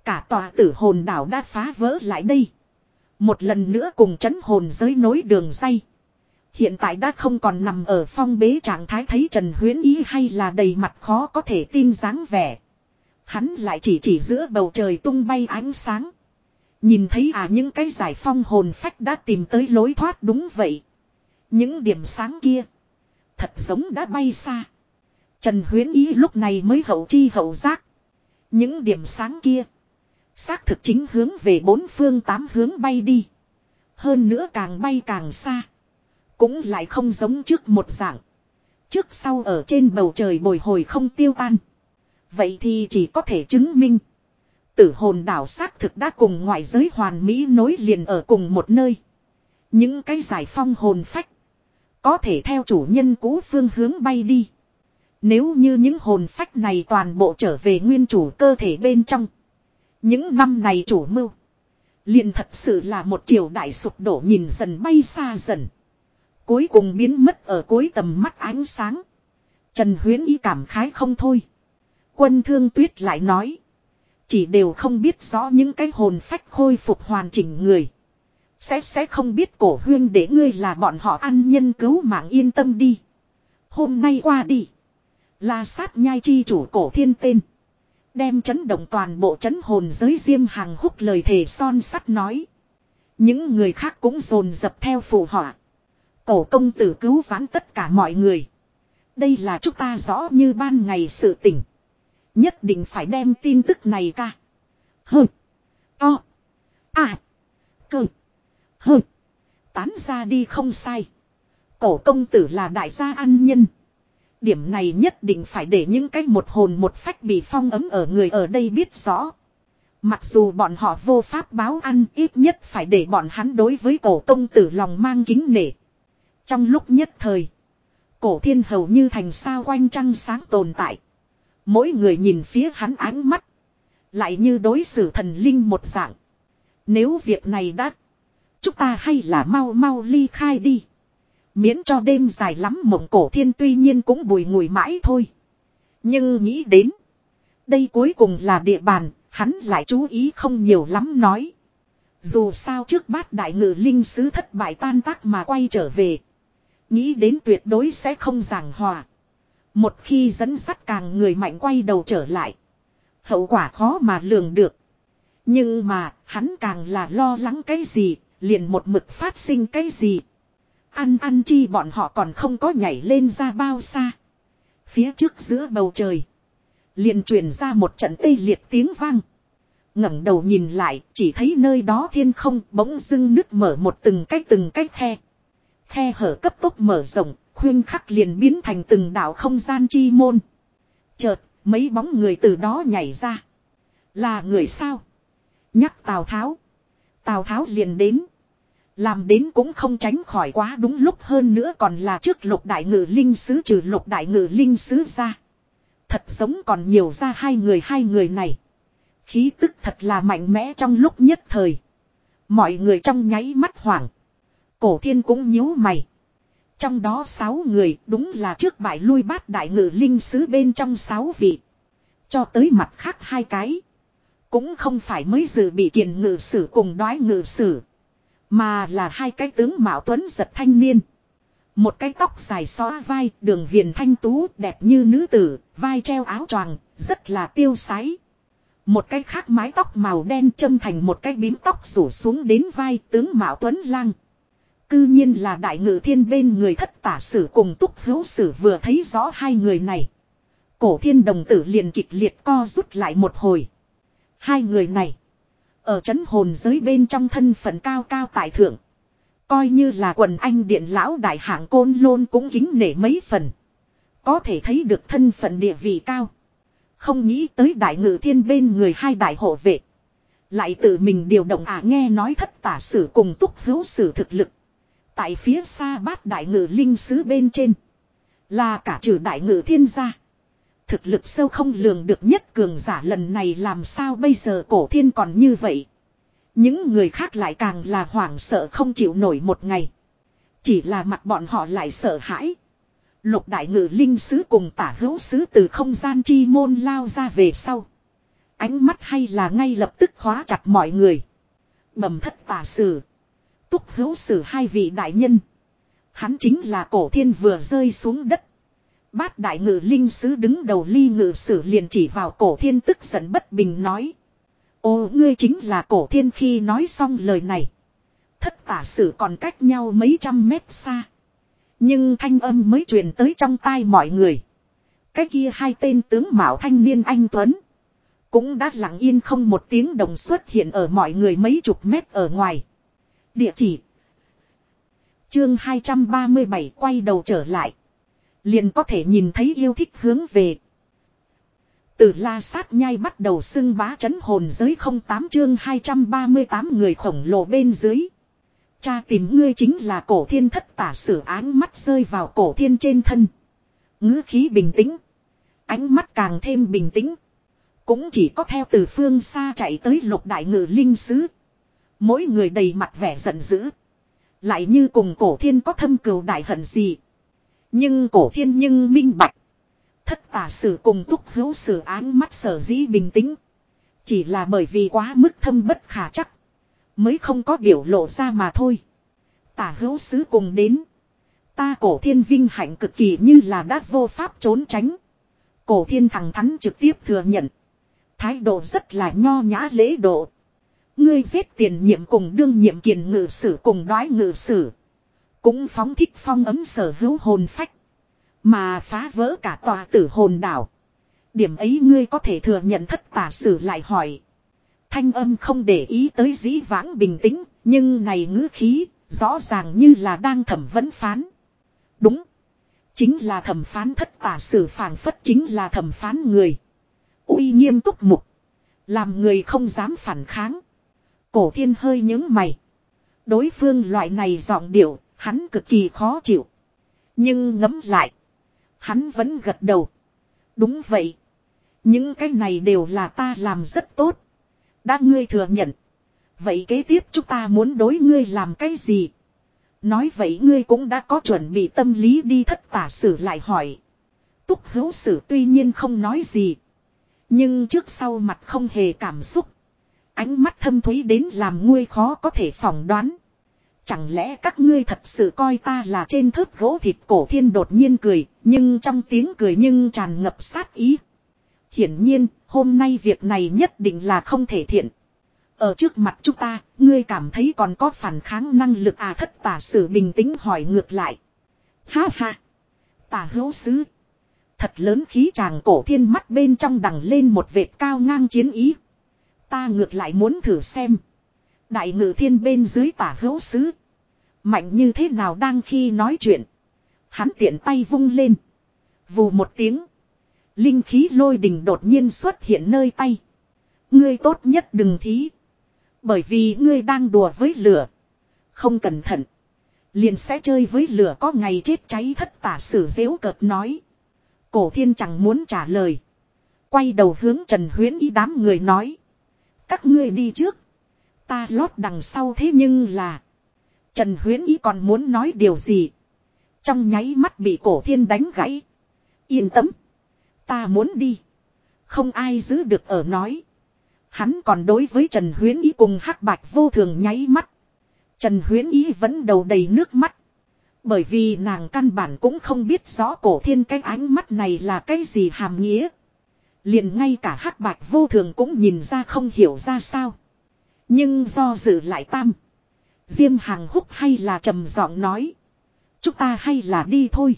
Cả tòa tử hồn đảo đã phá vỡ lại đây. Một lần nữa cùng chấn hồn giới nối đường dây. Hiện tại đã không còn nằm ở phong bế trạng thái thấy Trần Huyến Ý hay là đầy mặt khó có thể tin dáng vẻ. Hắn lại chỉ chỉ giữa bầu trời tung bay ánh sáng. Nhìn thấy à những cái giải phong hồn phách đã tìm tới lối thoát đúng vậy. Những điểm sáng kia. Thật giống đã bay xa. Trần Huyến Ý lúc này mới hậu chi hậu giác. Những điểm sáng kia. Xác thực chính hướng về bốn phương tám hướng bay đi. Hơn nữa càng bay càng xa. Cũng lại không giống trước một dạng. Trước sau ở trên bầu trời bồi hồi không tiêu tan. Vậy thì chỉ có thể chứng minh. Tử hồn đảo xác thực đã cùng ngoại giới hoàn mỹ nối liền ở cùng một nơi. Những cái giải phong hồn phách. Có thể theo chủ nhân cũ phương hướng bay đi. Nếu như những hồn phách này toàn bộ trở về nguyên chủ cơ thể bên trong. Những năm này chủ mưu. liền thật sự là một triều đại sụp đổ nhìn dần bay xa dần. Cuối cùng biến mất ở cuối tầm mắt ánh sáng. Trần Huyến ý cảm khái không thôi. Quân thương tuyết lại nói. Chỉ đều không biết rõ những cái hồn phách khôi phục hoàn chỉnh người. Sẽ sẽ không biết cổ huyên để ngươi là bọn họ ăn nhân cứu mạng yên tâm đi. Hôm nay qua đi. là sát nhai chi chủ cổ thiên tên. Đem chấn động toàn bộ chấn hồn giới diêm hàng húc lời thề son sắt nói. Những người khác cũng dồn dập theo phù họa. Cổ công tử cứu vãn tất cả mọi người. Đây là chúng ta rõ như ban ngày sự tỉnh. Nhất định phải đem tin tức này ca. Hừ. To. À. Cơ hừ, Tán ra đi không sai. Cổ công tử là đại gia ăn nhân. Điểm này nhất định phải để những cái một hồn một phách bị phong ấm ở người ở đây biết rõ. Mặc dù bọn họ vô pháp báo ăn, ít nhất phải để bọn hắn đối với cổ công tử lòng mang kính nể. Trong lúc nhất thời. Cổ thiên hầu như thành sao quanh trăng sáng tồn tại. Mỗi người nhìn phía hắn ánh mắt. Lại như đối xử thần linh một dạng. Nếu việc này đã. Chúng ta hay là mau mau ly khai đi. Miễn cho đêm dài lắm mộng cổ thiên tuy nhiên cũng bùi ngùi mãi thôi. Nhưng nghĩ đến. Đây cuối cùng là địa bàn. Hắn lại chú ý không nhiều lắm nói. Dù sao trước bát đại ngự linh sứ thất bại tan tác mà quay trở về. Nghĩ đến tuyệt đối sẽ không giảng hòa. Một khi dẫn sắt càng người mạnh quay đầu trở lại. Hậu quả khó mà lường được. Nhưng mà hắn càng là lo lắng cái gì, liền một mực phát sinh cái gì. Ăn ăn chi bọn họ còn không có nhảy lên ra bao xa. Phía trước giữa bầu trời. Liền truyền ra một trận tê liệt tiếng vang. ngẩng đầu nhìn lại chỉ thấy nơi đó thiên không bỗng dưng nứt mở một từng cách từng cách khe. Khe hở cấp tốc mở rộng, khuyên khắc liền biến thành từng đảo không gian chi môn. Chợt, mấy bóng người từ đó nhảy ra. Là người sao? Nhắc Tào Tháo. Tào Tháo liền đến. Làm đến cũng không tránh khỏi quá đúng lúc hơn nữa còn là trước lục đại ngự linh sứ trừ lục đại ngự linh sứ ra. Thật giống còn nhiều ra hai người hai người này. Khí tức thật là mạnh mẽ trong lúc nhất thời. Mọi người trong nháy mắt hoảng. Cổ thiên cũng nhíu mày. Trong đó sáu người đúng là trước bại lui bát đại ngự linh sứ bên trong sáu vị. Cho tới mặt khác hai cái. Cũng không phải mới dự bị kiền ngự sử cùng đoái ngự sử. Mà là hai cái tướng Mạo Tuấn giật thanh niên. Một cái tóc dài xóa vai, đường viền thanh tú, đẹp như nữ tử, vai treo áo choàng, rất là tiêu sái. Một cái khác mái tóc màu đen châm thành một cái bím tóc rủ xuống đến vai tướng Mạo Tuấn Lang. Cư nhiên là đại ngự thiên bên người thất tả sử cùng túc hữu sử vừa thấy rõ hai người này. Cổ thiên đồng tử liền kịch liệt co rút lại một hồi. Hai người này. Ở chấn hồn giới bên trong thân phận cao cao tại thượng. Coi như là quần anh điện lão đại hạng côn lôn cũng kính nể mấy phần. Có thể thấy được thân phận địa vị cao. Không nghĩ tới đại ngự thiên bên người hai đại hộ vệ. Lại tự mình điều động à nghe nói thất tả sử cùng túc hữu sử thực lực. Tại phía xa bát đại ngự linh sứ bên trên. Là cả trừ đại ngự thiên gia. Thực lực sâu không lường được nhất cường giả lần này làm sao bây giờ cổ thiên còn như vậy. Những người khác lại càng là hoảng sợ không chịu nổi một ngày. Chỉ là mặt bọn họ lại sợ hãi. Lục đại ngự linh sứ cùng tả hữu sứ từ không gian chi môn lao ra về sau. Ánh mắt hay là ngay lập tức khóa chặt mọi người. Bầm thất tà sử. Túc hữu sử hai vị đại nhân. Hắn chính là cổ thiên vừa rơi xuống đất. Bát đại ngự linh sứ đứng đầu ly ngự sử liền chỉ vào cổ thiên tức giận bất bình nói. Ô, ngươi chính là cổ thiên khi nói xong lời này. Thất tả sử còn cách nhau mấy trăm mét xa. Nhưng thanh âm mới truyền tới trong tai mọi người. Cái kia hai tên tướng mạo thanh niên anh Tuấn. Cũng đã lặng yên không một tiếng đồng xuất hiện ở mọi người mấy chục mét ở ngoài. Địa chỉ. Chương 237 quay đầu trở lại. Liền có thể nhìn thấy yêu thích hướng về. Từ la sát nhai bắt đầu xưng bá chấn hồn giới không tám chương 238 người khổng lồ bên dưới. Cha tìm ngươi chính là cổ thiên thất tả sử án mắt rơi vào cổ thiên trên thân. ngữ khí bình tĩnh. Ánh mắt càng thêm bình tĩnh. Cũng chỉ có theo từ phương xa chạy tới lục đại ngự linh sứ. Mỗi người đầy mặt vẻ giận dữ. Lại như cùng cổ thiên có thâm cừu đại hận gì. Nhưng cổ thiên nhưng minh bạch. Thất tả sử cùng túc hữu sử án mắt sở dĩ bình tĩnh. Chỉ là bởi vì quá mức thâm bất khả chắc. Mới không có biểu lộ ra mà thôi. Tả hữu sứ cùng đến. Ta cổ thiên vinh hạnh cực kỳ như là đã vô pháp trốn tránh. Cổ thiên thẳng thắn trực tiếp thừa nhận. Thái độ rất là nho nhã lễ độ. Ngươi giết tiền nhiệm cùng đương nhiệm kiền ngự sử cùng đoái ngự sử. Cũng phóng thích phong ấm sở hữu hồn phách. Mà phá vỡ cả tòa tử hồn đảo. Điểm ấy ngươi có thể thừa nhận thất tả sử lại hỏi. Thanh âm không để ý tới dĩ vãng bình tĩnh, nhưng này ngữ khí, rõ ràng như là đang thẩm vấn phán. Đúng. Chính là thẩm phán thất tả sử phảng phất chính là thẩm phán người. uy nghiêm túc mục. Làm người không dám phản kháng. Cổ thiên hơi những mày. Đối phương loại này giọng điệu, hắn cực kỳ khó chịu. Nhưng ngấm lại. Hắn vẫn gật đầu. Đúng vậy. Những cái này đều là ta làm rất tốt. Đã ngươi thừa nhận. Vậy kế tiếp chúng ta muốn đối ngươi làm cái gì? Nói vậy ngươi cũng đã có chuẩn bị tâm lý đi thất tả sử lại hỏi. Túc hữu sử tuy nhiên không nói gì. Nhưng trước sau mặt không hề cảm xúc. Ánh mắt thâm thúy đến làm ngươi khó có thể phỏng đoán. Chẳng lẽ các ngươi thật sự coi ta là trên thớt gỗ thịt cổ thiên đột nhiên cười, nhưng trong tiếng cười nhưng tràn ngập sát ý. Hiển nhiên, hôm nay việc này nhất định là không thể thiện. Ở trước mặt chúng ta, ngươi cảm thấy còn có phản kháng năng lực à thất tả sử bình tĩnh hỏi ngược lại. Ha ha! Tả hữu sứ! Thật lớn khí chàng cổ thiên mắt bên trong đằng lên một vệt cao ngang chiến ý. Ta ngược lại muốn thử xem. Đại ngự thiên bên dưới tả hữu sứ. Mạnh như thế nào đang khi nói chuyện. Hắn tiện tay vung lên. Vù một tiếng. Linh khí lôi đình đột nhiên xuất hiện nơi tay. Ngươi tốt nhất đừng thí. Bởi vì ngươi đang đùa với lửa. Không cẩn thận. Liền sẽ chơi với lửa có ngày chết cháy thất tả sử dễu cợt nói. Cổ thiên chẳng muốn trả lời. Quay đầu hướng Trần Huyến ý đám người nói. Các ngươi đi trước. Ta lót đằng sau thế nhưng là. Trần Huyến ý còn muốn nói điều gì. Trong nháy mắt bị cổ thiên đánh gãy. Yên tâm. Ta muốn đi. Không ai giữ được ở nói. Hắn còn đối với Trần Huyến Ý cùng hắc bạch vô thường nháy mắt. Trần Huyến Ý vẫn đầu đầy nước mắt. Bởi vì nàng căn bản cũng không biết rõ cổ thiên cái ánh mắt này là cái gì hàm nghĩa. Liền ngay cả hắc bạch vô thường cũng nhìn ra không hiểu ra sao. Nhưng do dự lại tam. Diêm hàng húc hay là trầm giọng nói. Chúng ta hay là đi thôi.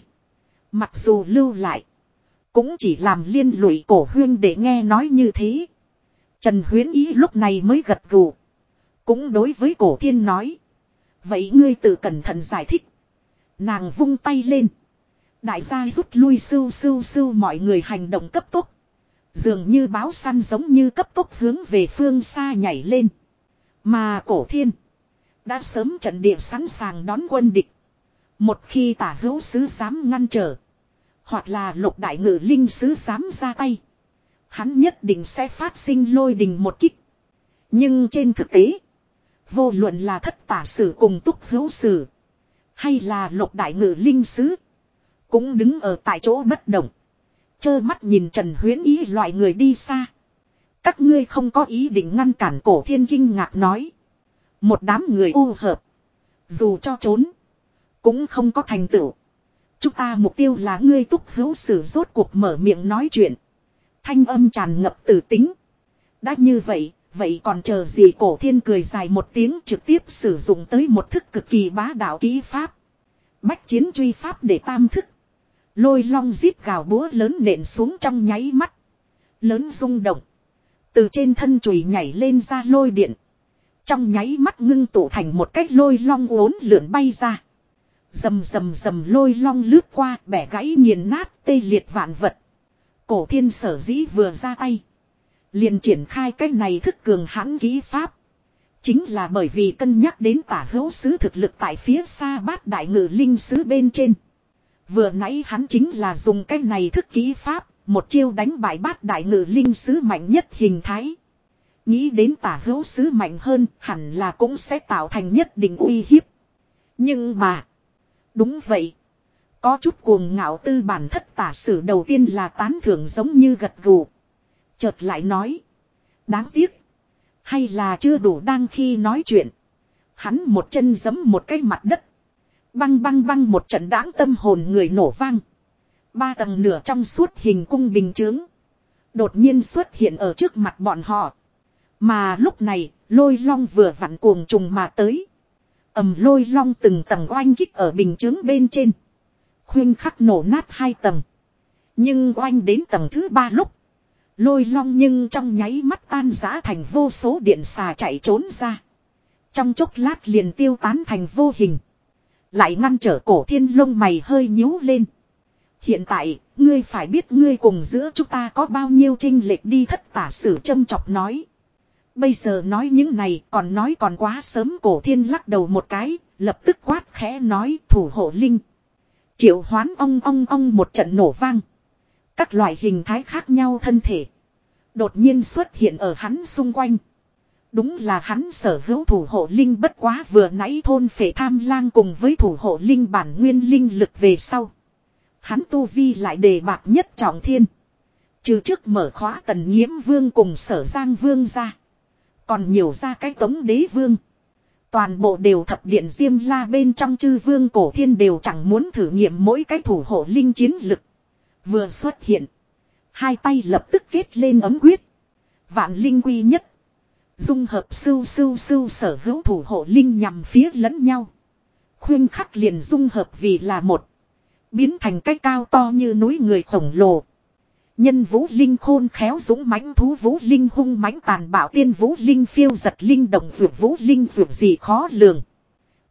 Mặc dù lưu lại. Cũng chỉ làm liên lụy cổ huyên để nghe nói như thế. Trần huyến ý lúc này mới gật gù. Cũng đối với cổ thiên nói. Vậy ngươi tự cẩn thận giải thích. Nàng vung tay lên. Đại gia rút lui sưu sưu sưu mọi người hành động cấp tốc. Dường như báo săn giống như cấp tốc hướng về phương xa nhảy lên. Mà cổ thiên. Đã sớm trận địa sẵn sàng đón quân địch. Một khi tả hữu sứ dám ngăn trở. Hoặc là lục đại ngự linh sứ dám ra tay. Hắn nhất định sẽ phát sinh lôi đình một kích. Nhưng trên thực tế. Vô luận là thất tả sử cùng túc hữu sử. Hay là lục đại ngự linh sứ. Cũng đứng ở tại chỗ bất động. Chơ mắt nhìn Trần Huyến Ý loại người đi xa. Các ngươi không có ý định ngăn cản cổ thiên kinh ngạc nói. Một đám người u hợp. Dù cho trốn. Cũng không có thành tựu. Chúng ta mục tiêu là ngươi túc hữu sử rốt cuộc mở miệng nói chuyện. Thanh âm tràn ngập tử tính. Đã như vậy, vậy còn chờ gì cổ thiên cười dài một tiếng trực tiếp sử dụng tới một thức cực kỳ bá đạo kỹ pháp. Bách chiến truy pháp để tam thức. Lôi long giết gào búa lớn nện xuống trong nháy mắt. Lớn rung động. Từ trên thân chùy nhảy lên ra lôi điện. Trong nháy mắt ngưng tụ thành một cái lôi long uốn lượn bay ra. Dầm dầm dầm lôi long lướt qua bẻ gãy nghiền nát tê liệt vạn vật. Cổ thiên sở dĩ vừa ra tay. Liền triển khai cách này thức cường hãn ký pháp. Chính là bởi vì cân nhắc đến tả hữu sứ thực lực tại phía xa bát đại ngự linh sứ bên trên. Vừa nãy hắn chính là dùng cách này thức ký pháp, một chiêu đánh bại bát đại ngự linh sứ mạnh nhất hình thái. Nghĩ đến tả hữu sứ mạnh hơn, hẳn là cũng sẽ tạo thành nhất định uy hiếp. Nhưng mà. Đúng vậy. Có chút cuồng ngạo tư bản thất tả sử đầu tiên là tán thưởng giống như gật gù. Chợt lại nói. Đáng tiếc. Hay là chưa đủ đang khi nói chuyện. Hắn một chân giấm một cái mặt đất. Băng băng băng một trận đáng tâm hồn người nổ vang. Ba tầng nửa trong suốt hình cung bình chướng. Đột nhiên xuất hiện ở trước mặt bọn họ. Mà lúc này, lôi long vừa vặn cuồng trùng mà tới. ầm lôi long từng tầng oanh kích ở bình chướng bên trên. Khuyên khắc nổ nát hai tầng. Nhưng oanh đến tầng thứ ba lúc. Lôi long nhưng trong nháy mắt tan giã thành vô số điện xà chạy trốn ra. Trong chốc lát liền tiêu tán thành vô hình. Lại ngăn trở cổ thiên lông mày hơi nhíu lên. Hiện tại, ngươi phải biết ngươi cùng giữa chúng ta có bao nhiêu trinh lệch đi thất tả sử châm chọc nói. Bây giờ nói những này còn nói còn quá sớm cổ thiên lắc đầu một cái, lập tức quát khẽ nói thủ hộ linh. Triệu hoán ong ong ong một trận nổ vang. Các loại hình thái khác nhau thân thể. Đột nhiên xuất hiện ở hắn xung quanh. Đúng là hắn sở hữu thủ hộ linh bất quá vừa nãy thôn phệ tham lang cùng với thủ hộ linh bản nguyên linh lực về sau. Hắn tu vi lại đề bạc nhất trọng thiên. Trừ trước mở khóa tần nhiễm vương cùng sở giang vương ra. Còn nhiều ra cái tống đế vương. Toàn bộ đều thập điện diêm la bên trong chư vương cổ thiên đều chẳng muốn thử nghiệm mỗi cái thủ hộ linh chiến lực. Vừa xuất hiện. Hai tay lập tức kết lên ấm quyết. Vạn linh quy nhất. Dung hợp sưu sưu sưu sở hữu thủ hộ linh nhằm phía lẫn nhau. Khuyên khắc liền dung hợp vì là một. Biến thành cái cao to như núi người khổng lồ. Nhân vũ linh khôn khéo dũng mãnh thú vũ linh hung mãnh tàn bạo tiên vũ linh phiêu giật linh động dược vũ linh dược gì khó lường.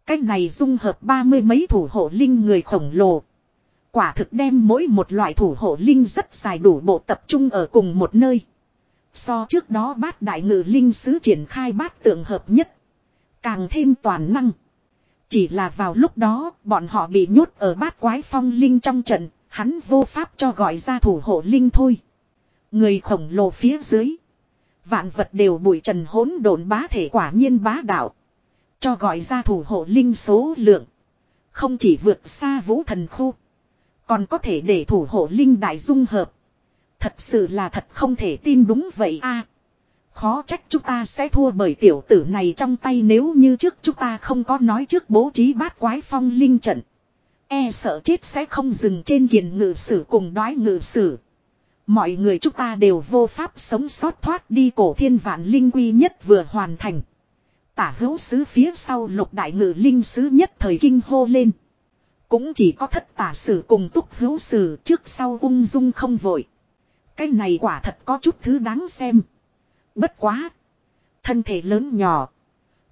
Cách này dung hợp ba mươi mấy thủ hộ linh người khổng lồ. Quả thực đem mỗi một loại thủ hộ linh rất dài đủ bộ tập trung ở cùng một nơi. So trước đó bát đại ngự linh sứ triển khai bát tượng hợp nhất. Càng thêm toàn năng. Chỉ là vào lúc đó, bọn họ bị nhốt ở bát quái phong linh trong trận. Hắn vô pháp cho gọi ra thủ hộ linh thôi. Người khổng lồ phía dưới. Vạn vật đều bụi trần hỗn độn bá thể quả nhiên bá đạo. Cho gọi ra thủ hộ linh số lượng. Không chỉ vượt xa vũ thần khu. Còn có thể để thủ hộ linh đại dung hợp. Thật sự là thật không thể tin đúng vậy a khó trách chúng ta sẽ thua bởi tiểu tử này trong tay nếu như trước chúng ta không có nói trước bố trí bát quái phong linh trận. E sợ chết sẽ không dừng trên kiền ngự sử cùng đoái ngự sử. Mọi người chúng ta đều vô pháp sống sót thoát đi cổ thiên vạn linh quy nhất vừa hoàn thành. Tả hữu sứ phía sau lục đại ngự linh sứ nhất thời kinh hô lên. Cũng chỉ có thất tả sử cùng túc hữu sử trước sau ung dung không vội. Cái này quả thật có chút thứ đáng xem. Bất quá. Thân thể lớn nhỏ.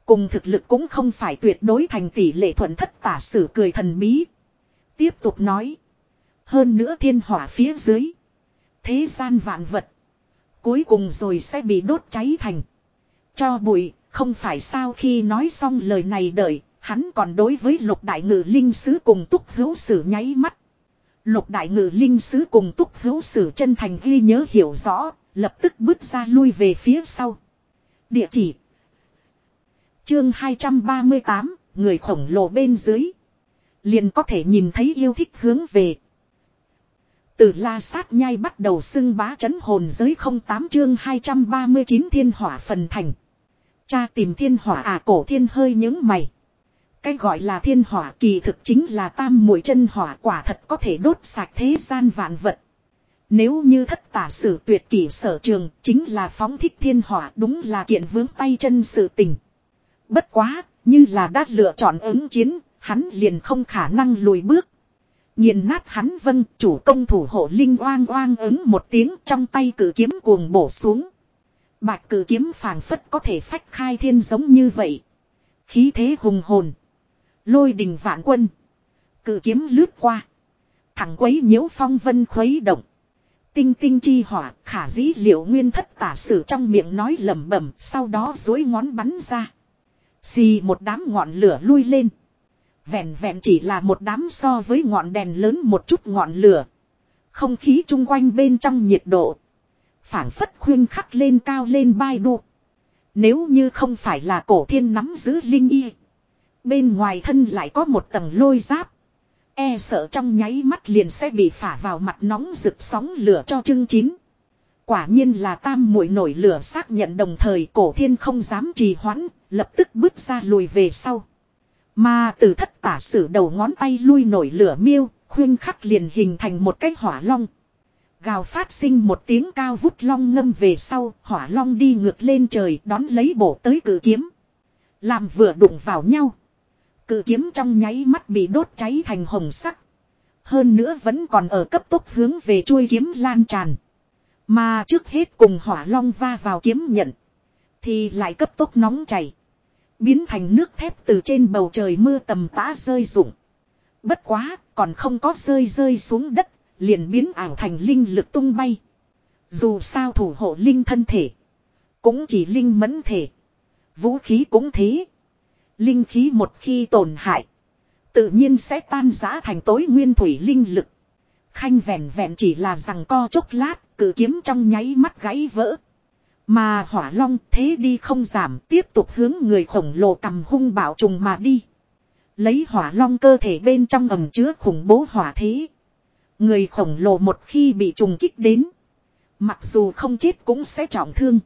Cùng thực lực cũng không phải tuyệt đối thành tỷ lệ thuận thất tả sử cười thần bí. Tiếp tục nói. Hơn nữa thiên hỏa phía dưới. Thế gian vạn vật. Cuối cùng rồi sẽ bị đốt cháy thành. Cho bụi, không phải sao khi nói xong lời này đợi, hắn còn đối với lục đại ngự linh sứ cùng túc hữu sử nháy mắt. Lục đại ngự linh sứ cùng túc hữu sử chân thành ghi nhớ hiểu rõ, lập tức bước ra lui về phía sau. Địa chỉ Chương 238, người khổng lồ bên dưới. Liền có thể nhìn thấy yêu thích hướng về. Từ la sát nhai bắt đầu xưng bá chấn hồn giới 08 chương 239 thiên hỏa phần thành. Cha tìm thiên hỏa à cổ thiên hơi những mày. Cái gọi là thiên hỏa kỳ thực chính là tam mũi chân hỏa quả thật có thể đốt sạch thế gian vạn vật. Nếu như thất tả sử tuyệt kỷ sở trường chính là phóng thích thiên hỏa đúng là kiện vướng tay chân sự tình. Bất quá, như là đã lựa chọn ứng chiến, hắn liền không khả năng lùi bước. Nhìn nát hắn vân, chủ công thủ hộ linh oang oang ứng một tiếng trong tay cử kiếm cuồng bổ xuống. Bạch cử kiếm phảng phất có thể phách khai thiên giống như vậy. Khí thế hùng hồn. Lôi đình vạn quân. Cử kiếm lướt qua. Thẳng quấy nhiễu phong vân khuấy động. Tinh tinh chi hỏa, khả dĩ liệu nguyên thất tả sử trong miệng nói lẩm bẩm, sau đó dối ngón bắn ra. Xì một đám ngọn lửa lui lên. Vẹn vẹn chỉ là một đám so với ngọn đèn lớn một chút ngọn lửa. Không khí chung quanh bên trong nhiệt độ. phảng phất khuyên khắc lên cao lên bai đu. Nếu như không phải là cổ thiên nắm giữ linh y. Bên ngoài thân lại có một tầng lôi giáp. E sợ trong nháy mắt liền sẽ bị phả vào mặt nóng rực sóng lửa cho chưng chín. Quả nhiên là tam muội nổi lửa xác nhận đồng thời cổ thiên không dám trì hoãn, lập tức bước ra lùi về sau. Mà từ thất tả sử đầu ngón tay lui nổi lửa miêu, khuyên khắc liền hình thành một cái hỏa long. Gào phát sinh một tiếng cao vút long ngâm về sau, hỏa long đi ngược lên trời đón lấy bổ tới cử kiếm. Làm vừa đụng vào nhau. Cự kiếm trong nháy mắt bị đốt cháy thành hồng sắc. Hơn nữa vẫn còn ở cấp tốc hướng về chuôi kiếm lan tràn. Mà trước hết cùng hỏa long va vào kiếm nhận. Thì lại cấp tốc nóng chảy. Biến thành nước thép từ trên bầu trời mưa tầm tã rơi rụng. Bất quá, còn không có rơi rơi xuống đất, liền biến ảo thành linh lực tung bay. Dù sao thủ hộ linh thân thể. Cũng chỉ linh mẫn thể. Vũ khí cũng thế. Linh khí một khi tổn hại. Tự nhiên sẽ tan rã thành tối nguyên thủy linh lực. Khanh vẹn vẹn chỉ là rằng co chốc lát, cử kiếm trong nháy mắt gãy vỡ. Mà hỏa long thế đi không giảm, tiếp tục hướng người khổng lồ cầm hung bảo trùng mà đi. Lấy hỏa long cơ thể bên trong ẩm chứa khủng bố hỏa thế. Người khổng lồ một khi bị trùng kích đến. Mặc dù không chết cũng sẽ trọng thương.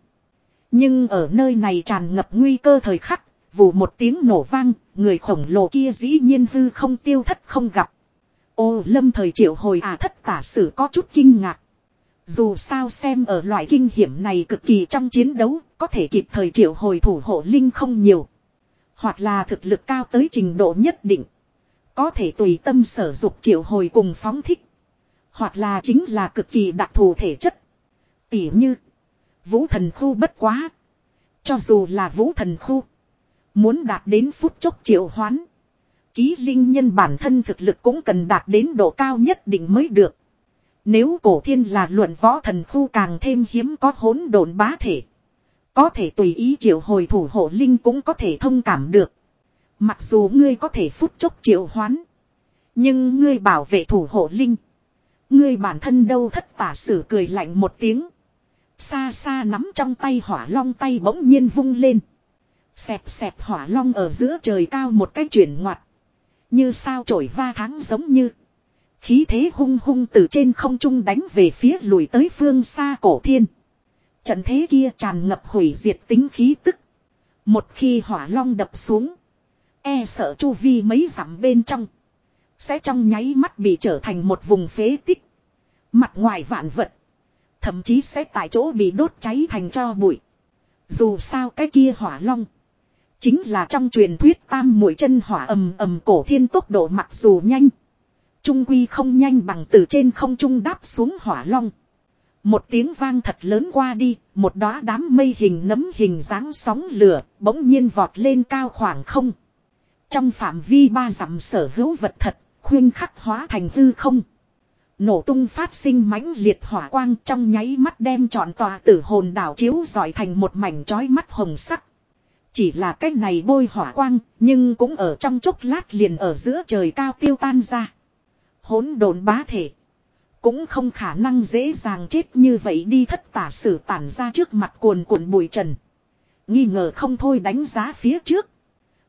Nhưng ở nơi này tràn ngập nguy cơ thời khắc, Vù một tiếng nổ vang, người khổng lồ kia dĩ nhiên hư không tiêu thất không gặp. Ô lâm thời triệu hồi à thất tả sử có chút kinh ngạc. Dù sao xem ở loại kinh hiểm này cực kỳ trong chiến đấu, có thể kịp thời triệu hồi thủ hộ linh không nhiều. Hoặc là thực lực cao tới trình độ nhất định. Có thể tùy tâm sở dục triệu hồi cùng phóng thích. Hoặc là chính là cực kỳ đặc thù thể chất. Tỉ như. Vũ thần khu bất quá. Cho dù là vũ thần khu. Muốn đạt đến phút chốc triệu hoán. Ký linh nhân bản thân thực lực cũng cần đạt đến độ cao nhất định mới được. Nếu cổ thiên là luận võ thần khu càng thêm hiếm có hỗn độn bá thể. Có thể tùy ý triệu hồi thủ hộ linh cũng có thể thông cảm được. Mặc dù ngươi có thể phút chốc triệu hoán. Nhưng ngươi bảo vệ thủ hộ linh. Ngươi bản thân đâu thất tả sử cười lạnh một tiếng. Xa xa nắm trong tay hỏa long tay bỗng nhiên vung lên. Xẹp xẹp hỏa long ở giữa trời cao một cái chuyển ngoặt. Như sao trổi va tháng giống như. Khí thế hung hung từ trên không trung đánh về phía lùi tới phương xa cổ thiên. Trận thế kia tràn ngập hủy diệt tính khí tức. Một khi hỏa long đập xuống. E sợ chu vi mấy dặm bên trong. Sẽ trong nháy mắt bị trở thành một vùng phế tích. Mặt ngoài vạn vật. Thậm chí sẽ tại chỗ bị đốt cháy thành cho bụi. Dù sao cái kia hỏa long. Chính là trong truyền thuyết tam mũi chân hỏa ầm ầm cổ thiên tốc độ mặc dù nhanh. Trung quy không nhanh bằng từ trên không trung đáp xuống hỏa long. Một tiếng vang thật lớn qua đi, một đóa đám mây hình nấm hình dáng sóng lửa, bỗng nhiên vọt lên cao khoảng không. Trong phạm vi ba dặm sở hữu vật thật, khuyên khắc hóa thành hư không. Nổ tung phát sinh mãnh liệt hỏa quang trong nháy mắt đem trọn tòa tử hồn đảo chiếu dọi thành một mảnh chói mắt hồng sắc. Chỉ là cái này bôi hỏa quang, nhưng cũng ở trong chốc lát liền ở giữa trời cao tiêu tan ra. Hỗn độn bá thể. Cũng không khả năng dễ dàng chết như vậy đi thất tả sử tản ra trước mặt cuồn cuộn bụi trần. Nghi ngờ không thôi đánh giá phía trước.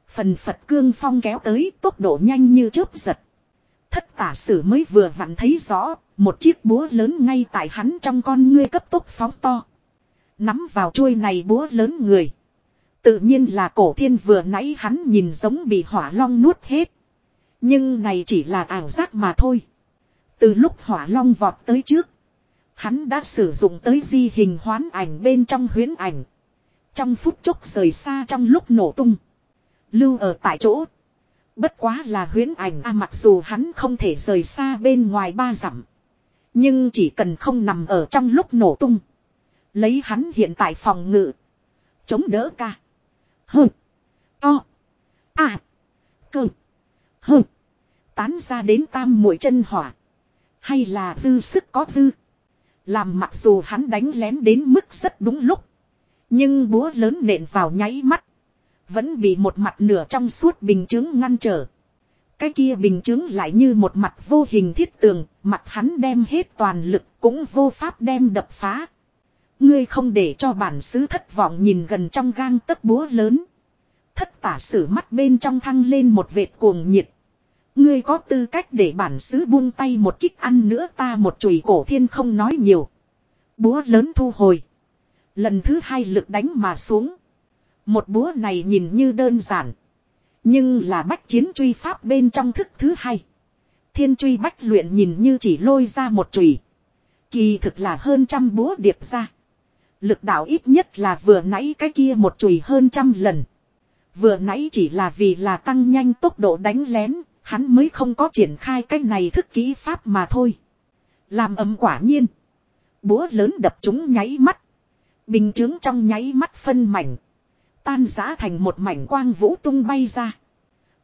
Phần Phật cương phong kéo tới tốc độ nhanh như chớp giật. Thất tả sử mới vừa vặn thấy rõ, một chiếc búa lớn ngay tại hắn trong con ngươi cấp tốc phóng to. Nắm vào chuôi này búa lớn người. Tự nhiên là cổ thiên vừa nãy hắn nhìn giống bị hỏa long nuốt hết. Nhưng này chỉ là ảo giác mà thôi. Từ lúc hỏa long vọt tới trước. Hắn đã sử dụng tới di hình hoán ảnh bên trong huyến ảnh. Trong phút chốc rời xa trong lúc nổ tung. Lưu ở tại chỗ. Bất quá là huyến ảnh a mặc dù hắn không thể rời xa bên ngoài ba dặm. Nhưng chỉ cần không nằm ở trong lúc nổ tung. Lấy hắn hiện tại phòng ngự. Chống đỡ ca. Hơ. To. À. Cơ. Hơ. Tán ra đến tam mũi chân hỏa. Hay là dư sức có dư. Làm mặc dù hắn đánh lén đến mức rất đúng lúc. Nhưng búa lớn nện vào nháy mắt. Vẫn bị một mặt nửa trong suốt bình chứng ngăn trở. Cái kia bình chứng lại như một mặt vô hình thiết tường, mặt hắn đem hết toàn lực cũng vô pháp đem đập phá. Ngươi không để cho bản xứ thất vọng nhìn gần trong gang tấc búa lớn. Thất tả sử mắt bên trong thăng lên một vệt cuồng nhiệt. Ngươi có tư cách để bản xứ buông tay một kích ăn nữa ta một chùy cổ thiên không nói nhiều. Búa lớn thu hồi. Lần thứ hai lực đánh mà xuống. Một búa này nhìn như đơn giản. Nhưng là bách chiến truy pháp bên trong thức thứ hai. Thiên truy bách luyện nhìn như chỉ lôi ra một chùy. Kỳ thực là hơn trăm búa điệp ra. Lực đạo ít nhất là vừa nãy cái kia một chùy hơn trăm lần. Vừa nãy chỉ là vì là tăng nhanh tốc độ đánh lén, hắn mới không có triển khai cái này thức kỹ pháp mà thôi. Làm ấm quả nhiên. Búa lớn đập chúng nháy mắt. Bình chứng trong nháy mắt phân mảnh. Tan giã thành một mảnh quang vũ tung bay ra.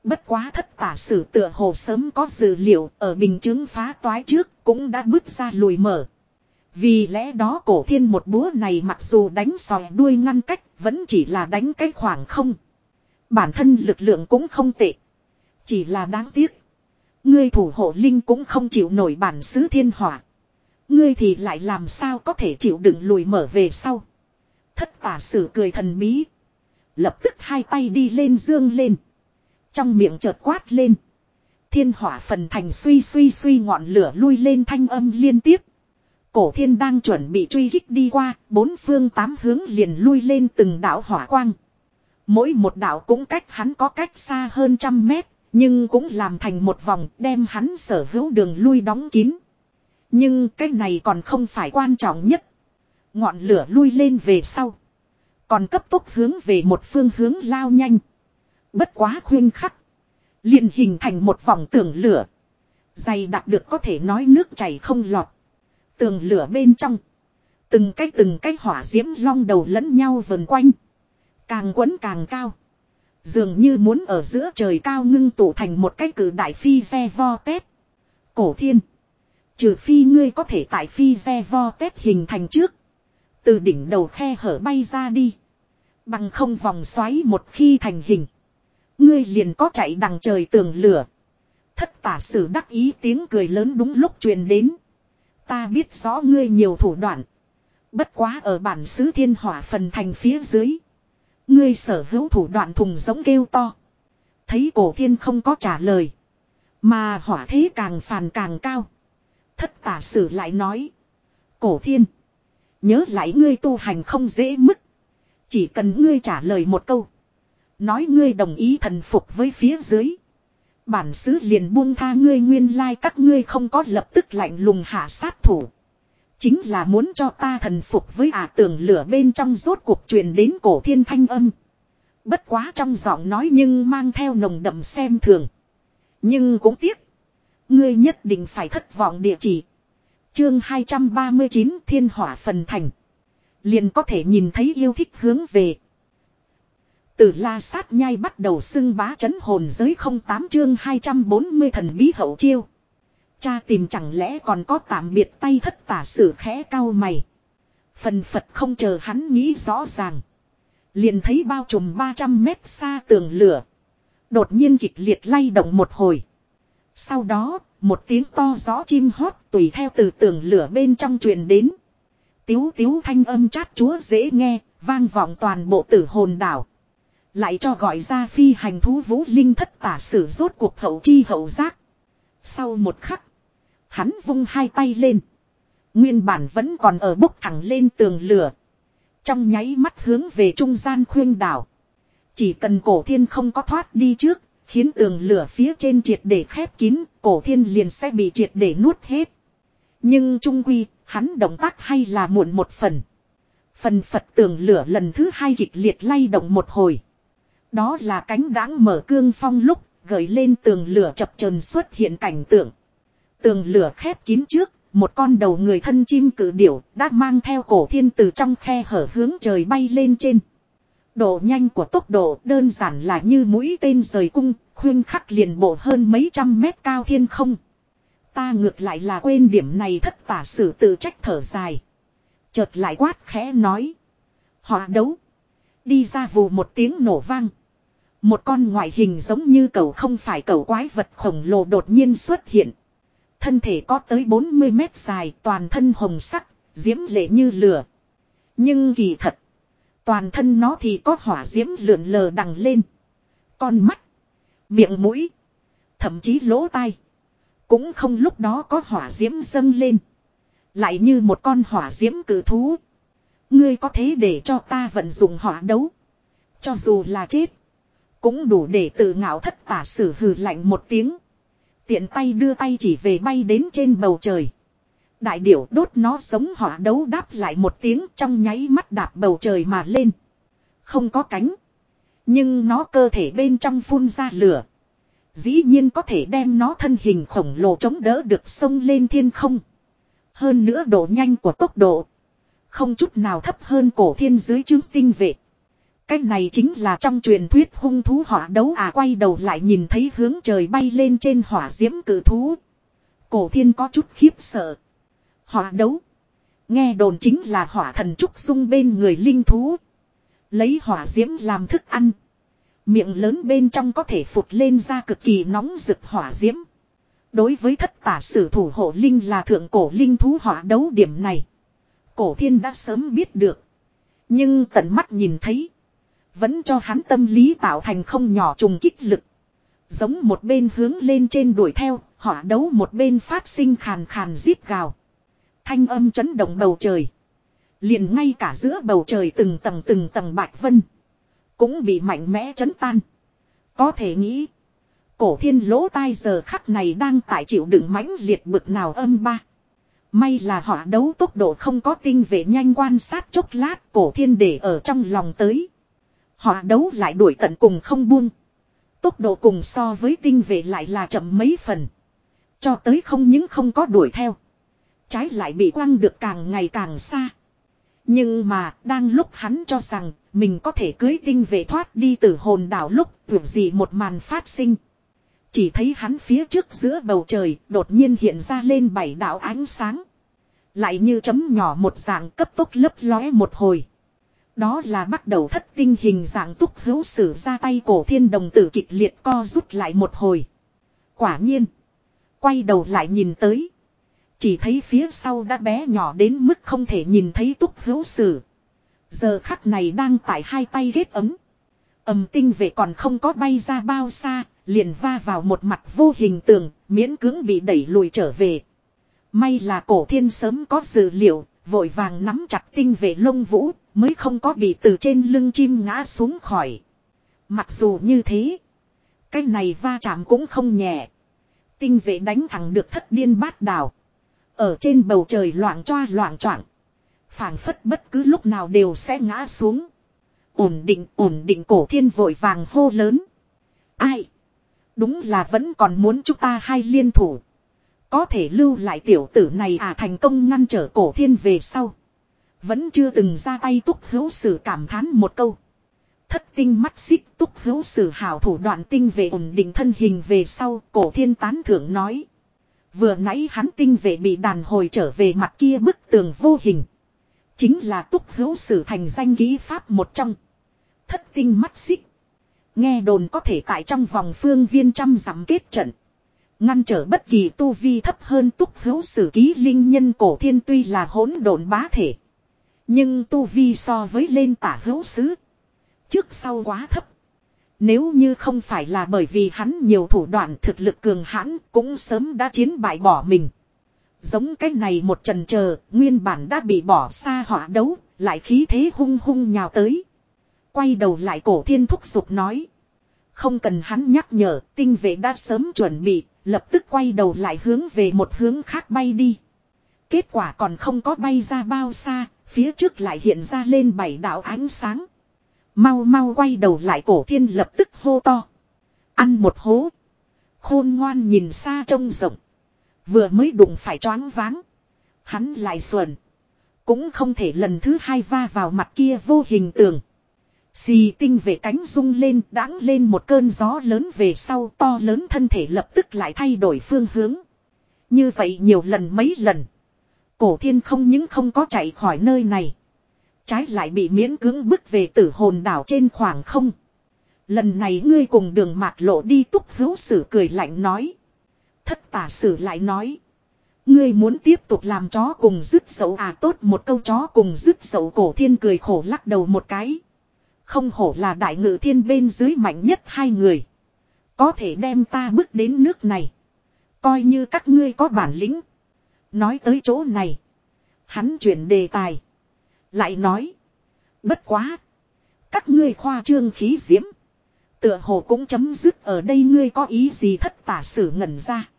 Bất quá thất tả sử tựa hồ sớm có dữ liệu ở bình chứng phá toái trước cũng đã bước ra lùi mở. Vì lẽ đó cổ thiên một búa này mặc dù đánh sòi đuôi ngăn cách, vẫn chỉ là đánh cái khoảng không. Bản thân lực lượng cũng không tệ. Chỉ là đáng tiếc. Ngươi thủ hộ linh cũng không chịu nổi bản xứ thiên hỏa. Ngươi thì lại làm sao có thể chịu đựng lùi mở về sau. Thất tả sử cười thần bí. Lập tức hai tay đi lên dương lên. Trong miệng chợt quát lên. Thiên hỏa phần thành suy suy suy ngọn lửa lui lên thanh âm liên tiếp. Cổ thiên đang chuẩn bị truy kích đi qua, bốn phương tám hướng liền lui lên từng đảo hỏa quang. Mỗi một đảo cũng cách hắn có cách xa hơn trăm mét, nhưng cũng làm thành một vòng đem hắn sở hữu đường lui đóng kín. Nhưng cái này còn không phải quan trọng nhất. Ngọn lửa lui lên về sau. Còn cấp tốc hướng về một phương hướng lao nhanh. Bất quá khuyên khắc. liền hình thành một vòng tường lửa. Dày đặc được có thể nói nước chảy không lọt. Tường lửa bên trong. Từng cái từng cái hỏa diễm long đầu lẫn nhau vần quanh. Càng quấn càng cao. Dường như muốn ở giữa trời cao ngưng tụ thành một cái cử đại phi xe vo tét. Cổ thiên. Trừ phi ngươi có thể tại phi xe vo tét hình thành trước. Từ đỉnh đầu khe hở bay ra đi. Bằng không vòng xoáy một khi thành hình. Ngươi liền có chạy đằng trời tường lửa. Thất tả sử đắc ý tiếng cười lớn đúng lúc truyền đến. Ta biết rõ ngươi nhiều thủ đoạn. Bất quá ở bản xứ thiên hỏa phần thành phía dưới. Ngươi sở hữu thủ đoạn thùng giống kêu to. Thấy cổ thiên không có trả lời. Mà hỏa thế càng phàn càng cao. Thất tả sử lại nói. Cổ thiên. Nhớ lại ngươi tu hành không dễ mức. Chỉ cần ngươi trả lời một câu. Nói ngươi đồng ý thần phục với phía dưới. Bản xứ liền buông tha ngươi nguyên lai các ngươi không có lập tức lạnh lùng hạ sát thủ. Chính là muốn cho ta thần phục với ả tường lửa bên trong rốt cuộc truyền đến cổ thiên thanh âm. Bất quá trong giọng nói nhưng mang theo nồng đậm xem thường. Nhưng cũng tiếc. Ngươi nhất định phải thất vọng địa chỉ. Chương 239 Thiên Hỏa Phần Thành. Liền có thể nhìn thấy yêu thích hướng về. Từ la sát nhai bắt đầu xưng bá chấn hồn giới 08 chương 240 thần bí hậu chiêu. Cha tìm chẳng lẽ còn có tạm biệt tay thất tả sử khẽ cao mày. Phần Phật không chờ hắn nghĩ rõ ràng. Liền thấy bao trùm 300 mét xa tường lửa. Đột nhiên kịch liệt lay động một hồi. Sau đó, một tiếng to gió chim hót tùy theo từ tường lửa bên trong truyền đến. Tiếu tiếu thanh âm chát chúa dễ nghe, vang vọng toàn bộ tử hồn đảo. Lại cho gọi ra phi hành thú vũ linh thất tả sử rốt cuộc hậu chi hậu giác. Sau một khắc, hắn vung hai tay lên. Nguyên bản vẫn còn ở bốc thẳng lên tường lửa. Trong nháy mắt hướng về trung gian khuyên đảo. Chỉ cần cổ thiên không có thoát đi trước, khiến tường lửa phía trên triệt để khép kín, cổ thiên liền sẽ bị triệt để nuốt hết. Nhưng trung quy, hắn động tác hay là muộn một phần. Phần Phật tường lửa lần thứ hai kịch liệt lay động một hồi. Đó là cánh đáng mở cương phong lúc, gợi lên tường lửa chập trần xuất hiện cảnh tượng. Tường lửa khép kín trước, một con đầu người thân chim cử điểu đã mang theo cổ thiên từ trong khe hở hướng trời bay lên trên. Độ nhanh của tốc độ đơn giản là như mũi tên rời cung, khuyên khắc liền bộ hơn mấy trăm mét cao thiên không. Ta ngược lại là quên điểm này thất tả sử tự trách thở dài. Chợt lại quát khẽ nói. Họ đấu. Đi ra vù một tiếng nổ vang. Một con ngoại hình giống như cầu không phải cầu quái vật khổng lồ đột nhiên xuất hiện. Thân thể có tới 40 mét dài, toàn thân hồng sắc, diễm lệ như lửa. Nhưng kỳ thật, toàn thân nó thì có hỏa diễm lượn lờ đằng lên. Con mắt, miệng mũi, thậm chí lỗ tai. Cũng không lúc đó có hỏa diễm dâng lên. Lại như một con hỏa diễm cử thú. Ngươi có thế để cho ta vận dụng hỏa đấu. Cho dù là chết. Cũng đủ để tự ngạo thất tả sử hừ lạnh một tiếng. Tiện tay đưa tay chỉ về bay đến trên bầu trời. Đại điểu đốt nó sống hỏa đấu đáp lại một tiếng trong nháy mắt đạp bầu trời mà lên. Không có cánh. Nhưng nó cơ thể bên trong phun ra lửa. Dĩ nhiên có thể đem nó thân hình khổng lồ chống đỡ được sông lên thiên không. Hơn nữa độ nhanh của tốc độ. Không chút nào thấp hơn cổ thiên dưới chứng tinh vệ. Cái này chính là trong truyền thuyết hung thú hỏa đấu à quay đầu lại nhìn thấy hướng trời bay lên trên hỏa diễm cử thú. Cổ thiên có chút khiếp sợ. Hỏa đấu. Nghe đồn chính là hỏa thần trúc sung bên người linh thú. Lấy hỏa diễm làm thức ăn. Miệng lớn bên trong có thể phụt lên ra cực kỳ nóng rực hỏa diễm. Đối với thất tả sử thủ hộ linh là thượng cổ linh thú hỏa đấu điểm này. Cổ thiên đã sớm biết được. Nhưng tận mắt nhìn thấy. Vẫn cho hắn tâm lý tạo thành không nhỏ trùng kích lực. Giống một bên hướng lên trên đuổi theo, họ đấu một bên phát sinh khàn khàn giết gào. Thanh âm chấn động bầu trời. Liền ngay cả giữa bầu trời từng tầng từng tầng bạch vân. Cũng bị mạnh mẽ chấn tan. Có thể nghĩ. Cổ thiên lỗ tai giờ khắc này đang tại chịu đựng mãnh liệt bực nào âm ba. May là họ đấu tốc độ không có tinh vệ nhanh quan sát chốc lát cổ thiên để ở trong lòng tới. Họ đấu lại đuổi tận cùng không buông. Tốc độ cùng so với tinh vệ lại là chậm mấy phần. Cho tới không những không có đuổi theo. Trái lại bị quăng được càng ngày càng xa. Nhưng mà, đang lúc hắn cho rằng, mình có thể cưới tinh vệ thoát đi từ hồn đảo lúc, vượt gì một màn phát sinh. Chỉ thấy hắn phía trước giữa bầu trời, đột nhiên hiện ra lên bảy đạo ánh sáng. Lại như chấm nhỏ một dạng cấp tốc lấp lóe một hồi. Đó là bắt đầu thất tinh hình dạng túc hữu sử ra tay cổ thiên đồng tử kịch liệt co rút lại một hồi. Quả nhiên. Quay đầu lại nhìn tới. Chỉ thấy phía sau đã bé nhỏ đến mức không thể nhìn thấy túc hữu sử. Giờ khắc này đang tại hai tay ghét ấm. Ẩm tinh vệ còn không có bay ra bao xa, liền va vào một mặt vô hình tường, miễn cưỡng bị đẩy lùi trở về. May là cổ thiên sớm có dự liệu, vội vàng nắm chặt tinh vệ lông vũ, mới không có bị từ trên lưng chim ngã xuống khỏi. Mặc dù như thế, cái này va chạm cũng không nhẹ. Tinh vệ đánh thẳng được thất điên bát đảo. Ở trên bầu trời loạn choa loạn choạng phảng phất bất cứ lúc nào đều sẽ ngã xuống. Ổn định ổn định cổ thiên vội vàng hô lớn. Ai? Đúng là vẫn còn muốn chúng ta hai liên thủ. Có thể lưu lại tiểu tử này à thành công ngăn trở cổ thiên về sau. Vẫn chưa từng ra tay túc hữu sử cảm thán một câu. Thất tinh mắt xích túc hữu sử hảo thủ đoạn tinh về ổn định thân hình về sau, cổ thiên tán thưởng nói. Vừa nãy hắn tinh về bị đàn hồi trở về mặt kia bức tường vô hình. Chính là túc hữu sử thành danh ký pháp một trong. Thất tinh mắt xích. Nghe đồn có thể tại trong vòng phương viên trăm dặm kết trận. Ngăn trở bất kỳ tu vi thấp hơn túc hữu sử ký linh nhân cổ thiên tuy là hỗn độn bá thể. Nhưng tu vi so với lên tả hữu sứ. Trước sau quá thấp. Nếu như không phải là bởi vì hắn nhiều thủ đoạn thực lực cường hãn cũng sớm đã chiến bại bỏ mình. Giống cái này một trần chờ nguyên bản đã bị bỏ xa hỏa đấu, lại khí thế hung hung nhào tới. Quay đầu lại cổ thiên thúc giục nói. Không cần hắn nhắc nhở, tinh vệ đã sớm chuẩn bị, lập tức quay đầu lại hướng về một hướng khác bay đi. Kết quả còn không có bay ra bao xa, phía trước lại hiện ra lên bảy đạo ánh sáng. Mau mau quay đầu lại cổ thiên lập tức hô to. Ăn một hố. Khôn ngoan nhìn xa trông rộng. Vừa mới đụng phải choáng váng. Hắn lại xuẩn. Cũng không thể lần thứ hai va vào mặt kia vô hình tường. Xì tinh về cánh rung lên, đãng lên một cơn gió lớn về sau, to lớn thân thể lập tức lại thay đổi phương hướng. Như vậy nhiều lần mấy lần. Cổ thiên không những không có chạy khỏi nơi này. Trái lại bị miễn cưỡng bức về tử hồn đảo trên khoảng không. Lần này ngươi cùng đường mạc lộ đi túc hữu sử cười lạnh nói. Thất tả sử lại nói. Ngươi muốn tiếp tục làm chó cùng dứt dậu à tốt một câu chó cùng dứt dậu cổ thiên cười khổ lắc đầu một cái. Không hổ là đại ngự thiên bên dưới mạnh nhất hai người. Có thể đem ta bước đến nước này. Coi như các ngươi có bản lĩnh. Nói tới chỗ này. Hắn chuyển đề tài. Lại nói. Bất quá. Các ngươi khoa trương khí diễm. Tựa hồ cũng chấm dứt ở đây ngươi có ý gì thất tả sử ngẩn ra.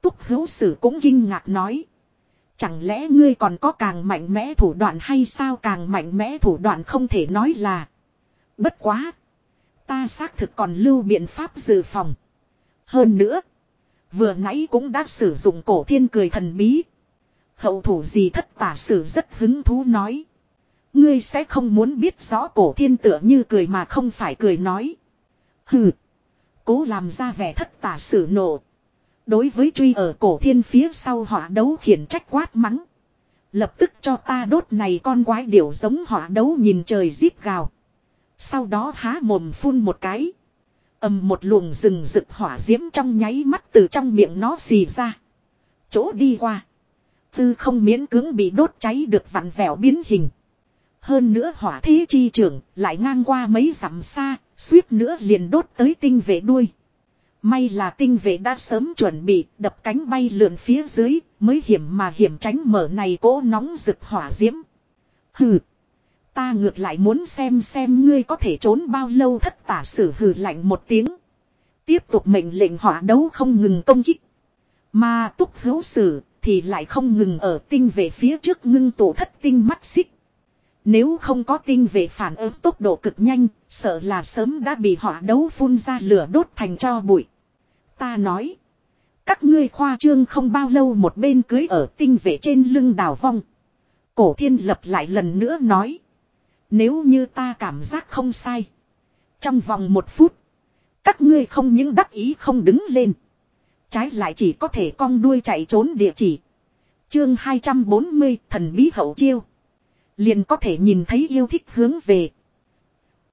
Túc hữu sử cũng kinh ngạc nói. Chẳng lẽ ngươi còn có càng mạnh mẽ thủ đoạn hay sao càng mạnh mẽ thủ đoạn không thể nói là. Bất quá. Ta xác thực còn lưu biện pháp dự phòng. Hơn nữa. Vừa nãy cũng đã sử dụng cổ thiên cười thần bí. Hậu thủ gì thất tả sử rất hứng thú nói. Ngươi sẽ không muốn biết rõ cổ thiên tựa như cười mà không phải cười nói. Hừ. Cố làm ra vẻ thất tả sử nộ. Đối với truy ở cổ thiên phía sau họa đấu khiển trách quát mắng. Lập tức cho ta đốt này con quái điểu giống họa đấu nhìn trời giết gào. Sau đó há mồm phun một cái. ầm một luồng rừng rực hỏa diễm trong nháy mắt từ trong miệng nó xì ra. Chỗ đi qua. Tư không miễn cưỡng bị đốt cháy được vặn vẹo biến hình. Hơn nữa hỏa thế chi trưởng lại ngang qua mấy dặm xa, suýt nữa liền đốt tới tinh vệ đuôi. May là tinh vệ đã sớm chuẩn bị đập cánh bay lượn phía dưới, mới hiểm mà hiểm tránh mở này cỗ nóng rực hỏa diễm. Hừ. Ta ngược lại muốn xem xem ngươi có thể trốn bao lâu thất tả sử hừ lạnh một tiếng. Tiếp tục mệnh lệnh hỏa đấu không ngừng công kích. Mà túc hữu sử thì lại không ngừng ở tinh về phía trước ngưng tổ thất tinh mắt xích. Nếu không có tinh về phản ứng tốc độ cực nhanh, sợ là sớm đã bị hỏa đấu phun ra lửa đốt thành cho bụi. Ta nói. Các ngươi khoa trương không bao lâu một bên cưới ở tinh vệ trên lưng đào vong. Cổ thiên lập lại lần nữa nói. Nếu như ta cảm giác không sai. Trong vòng một phút. Các ngươi không những đắc ý không đứng lên. Trái lại chỉ có thể cong đuôi chạy trốn địa chỉ. Chương 240 thần bí hậu chiêu. Liền có thể nhìn thấy yêu thích hướng về.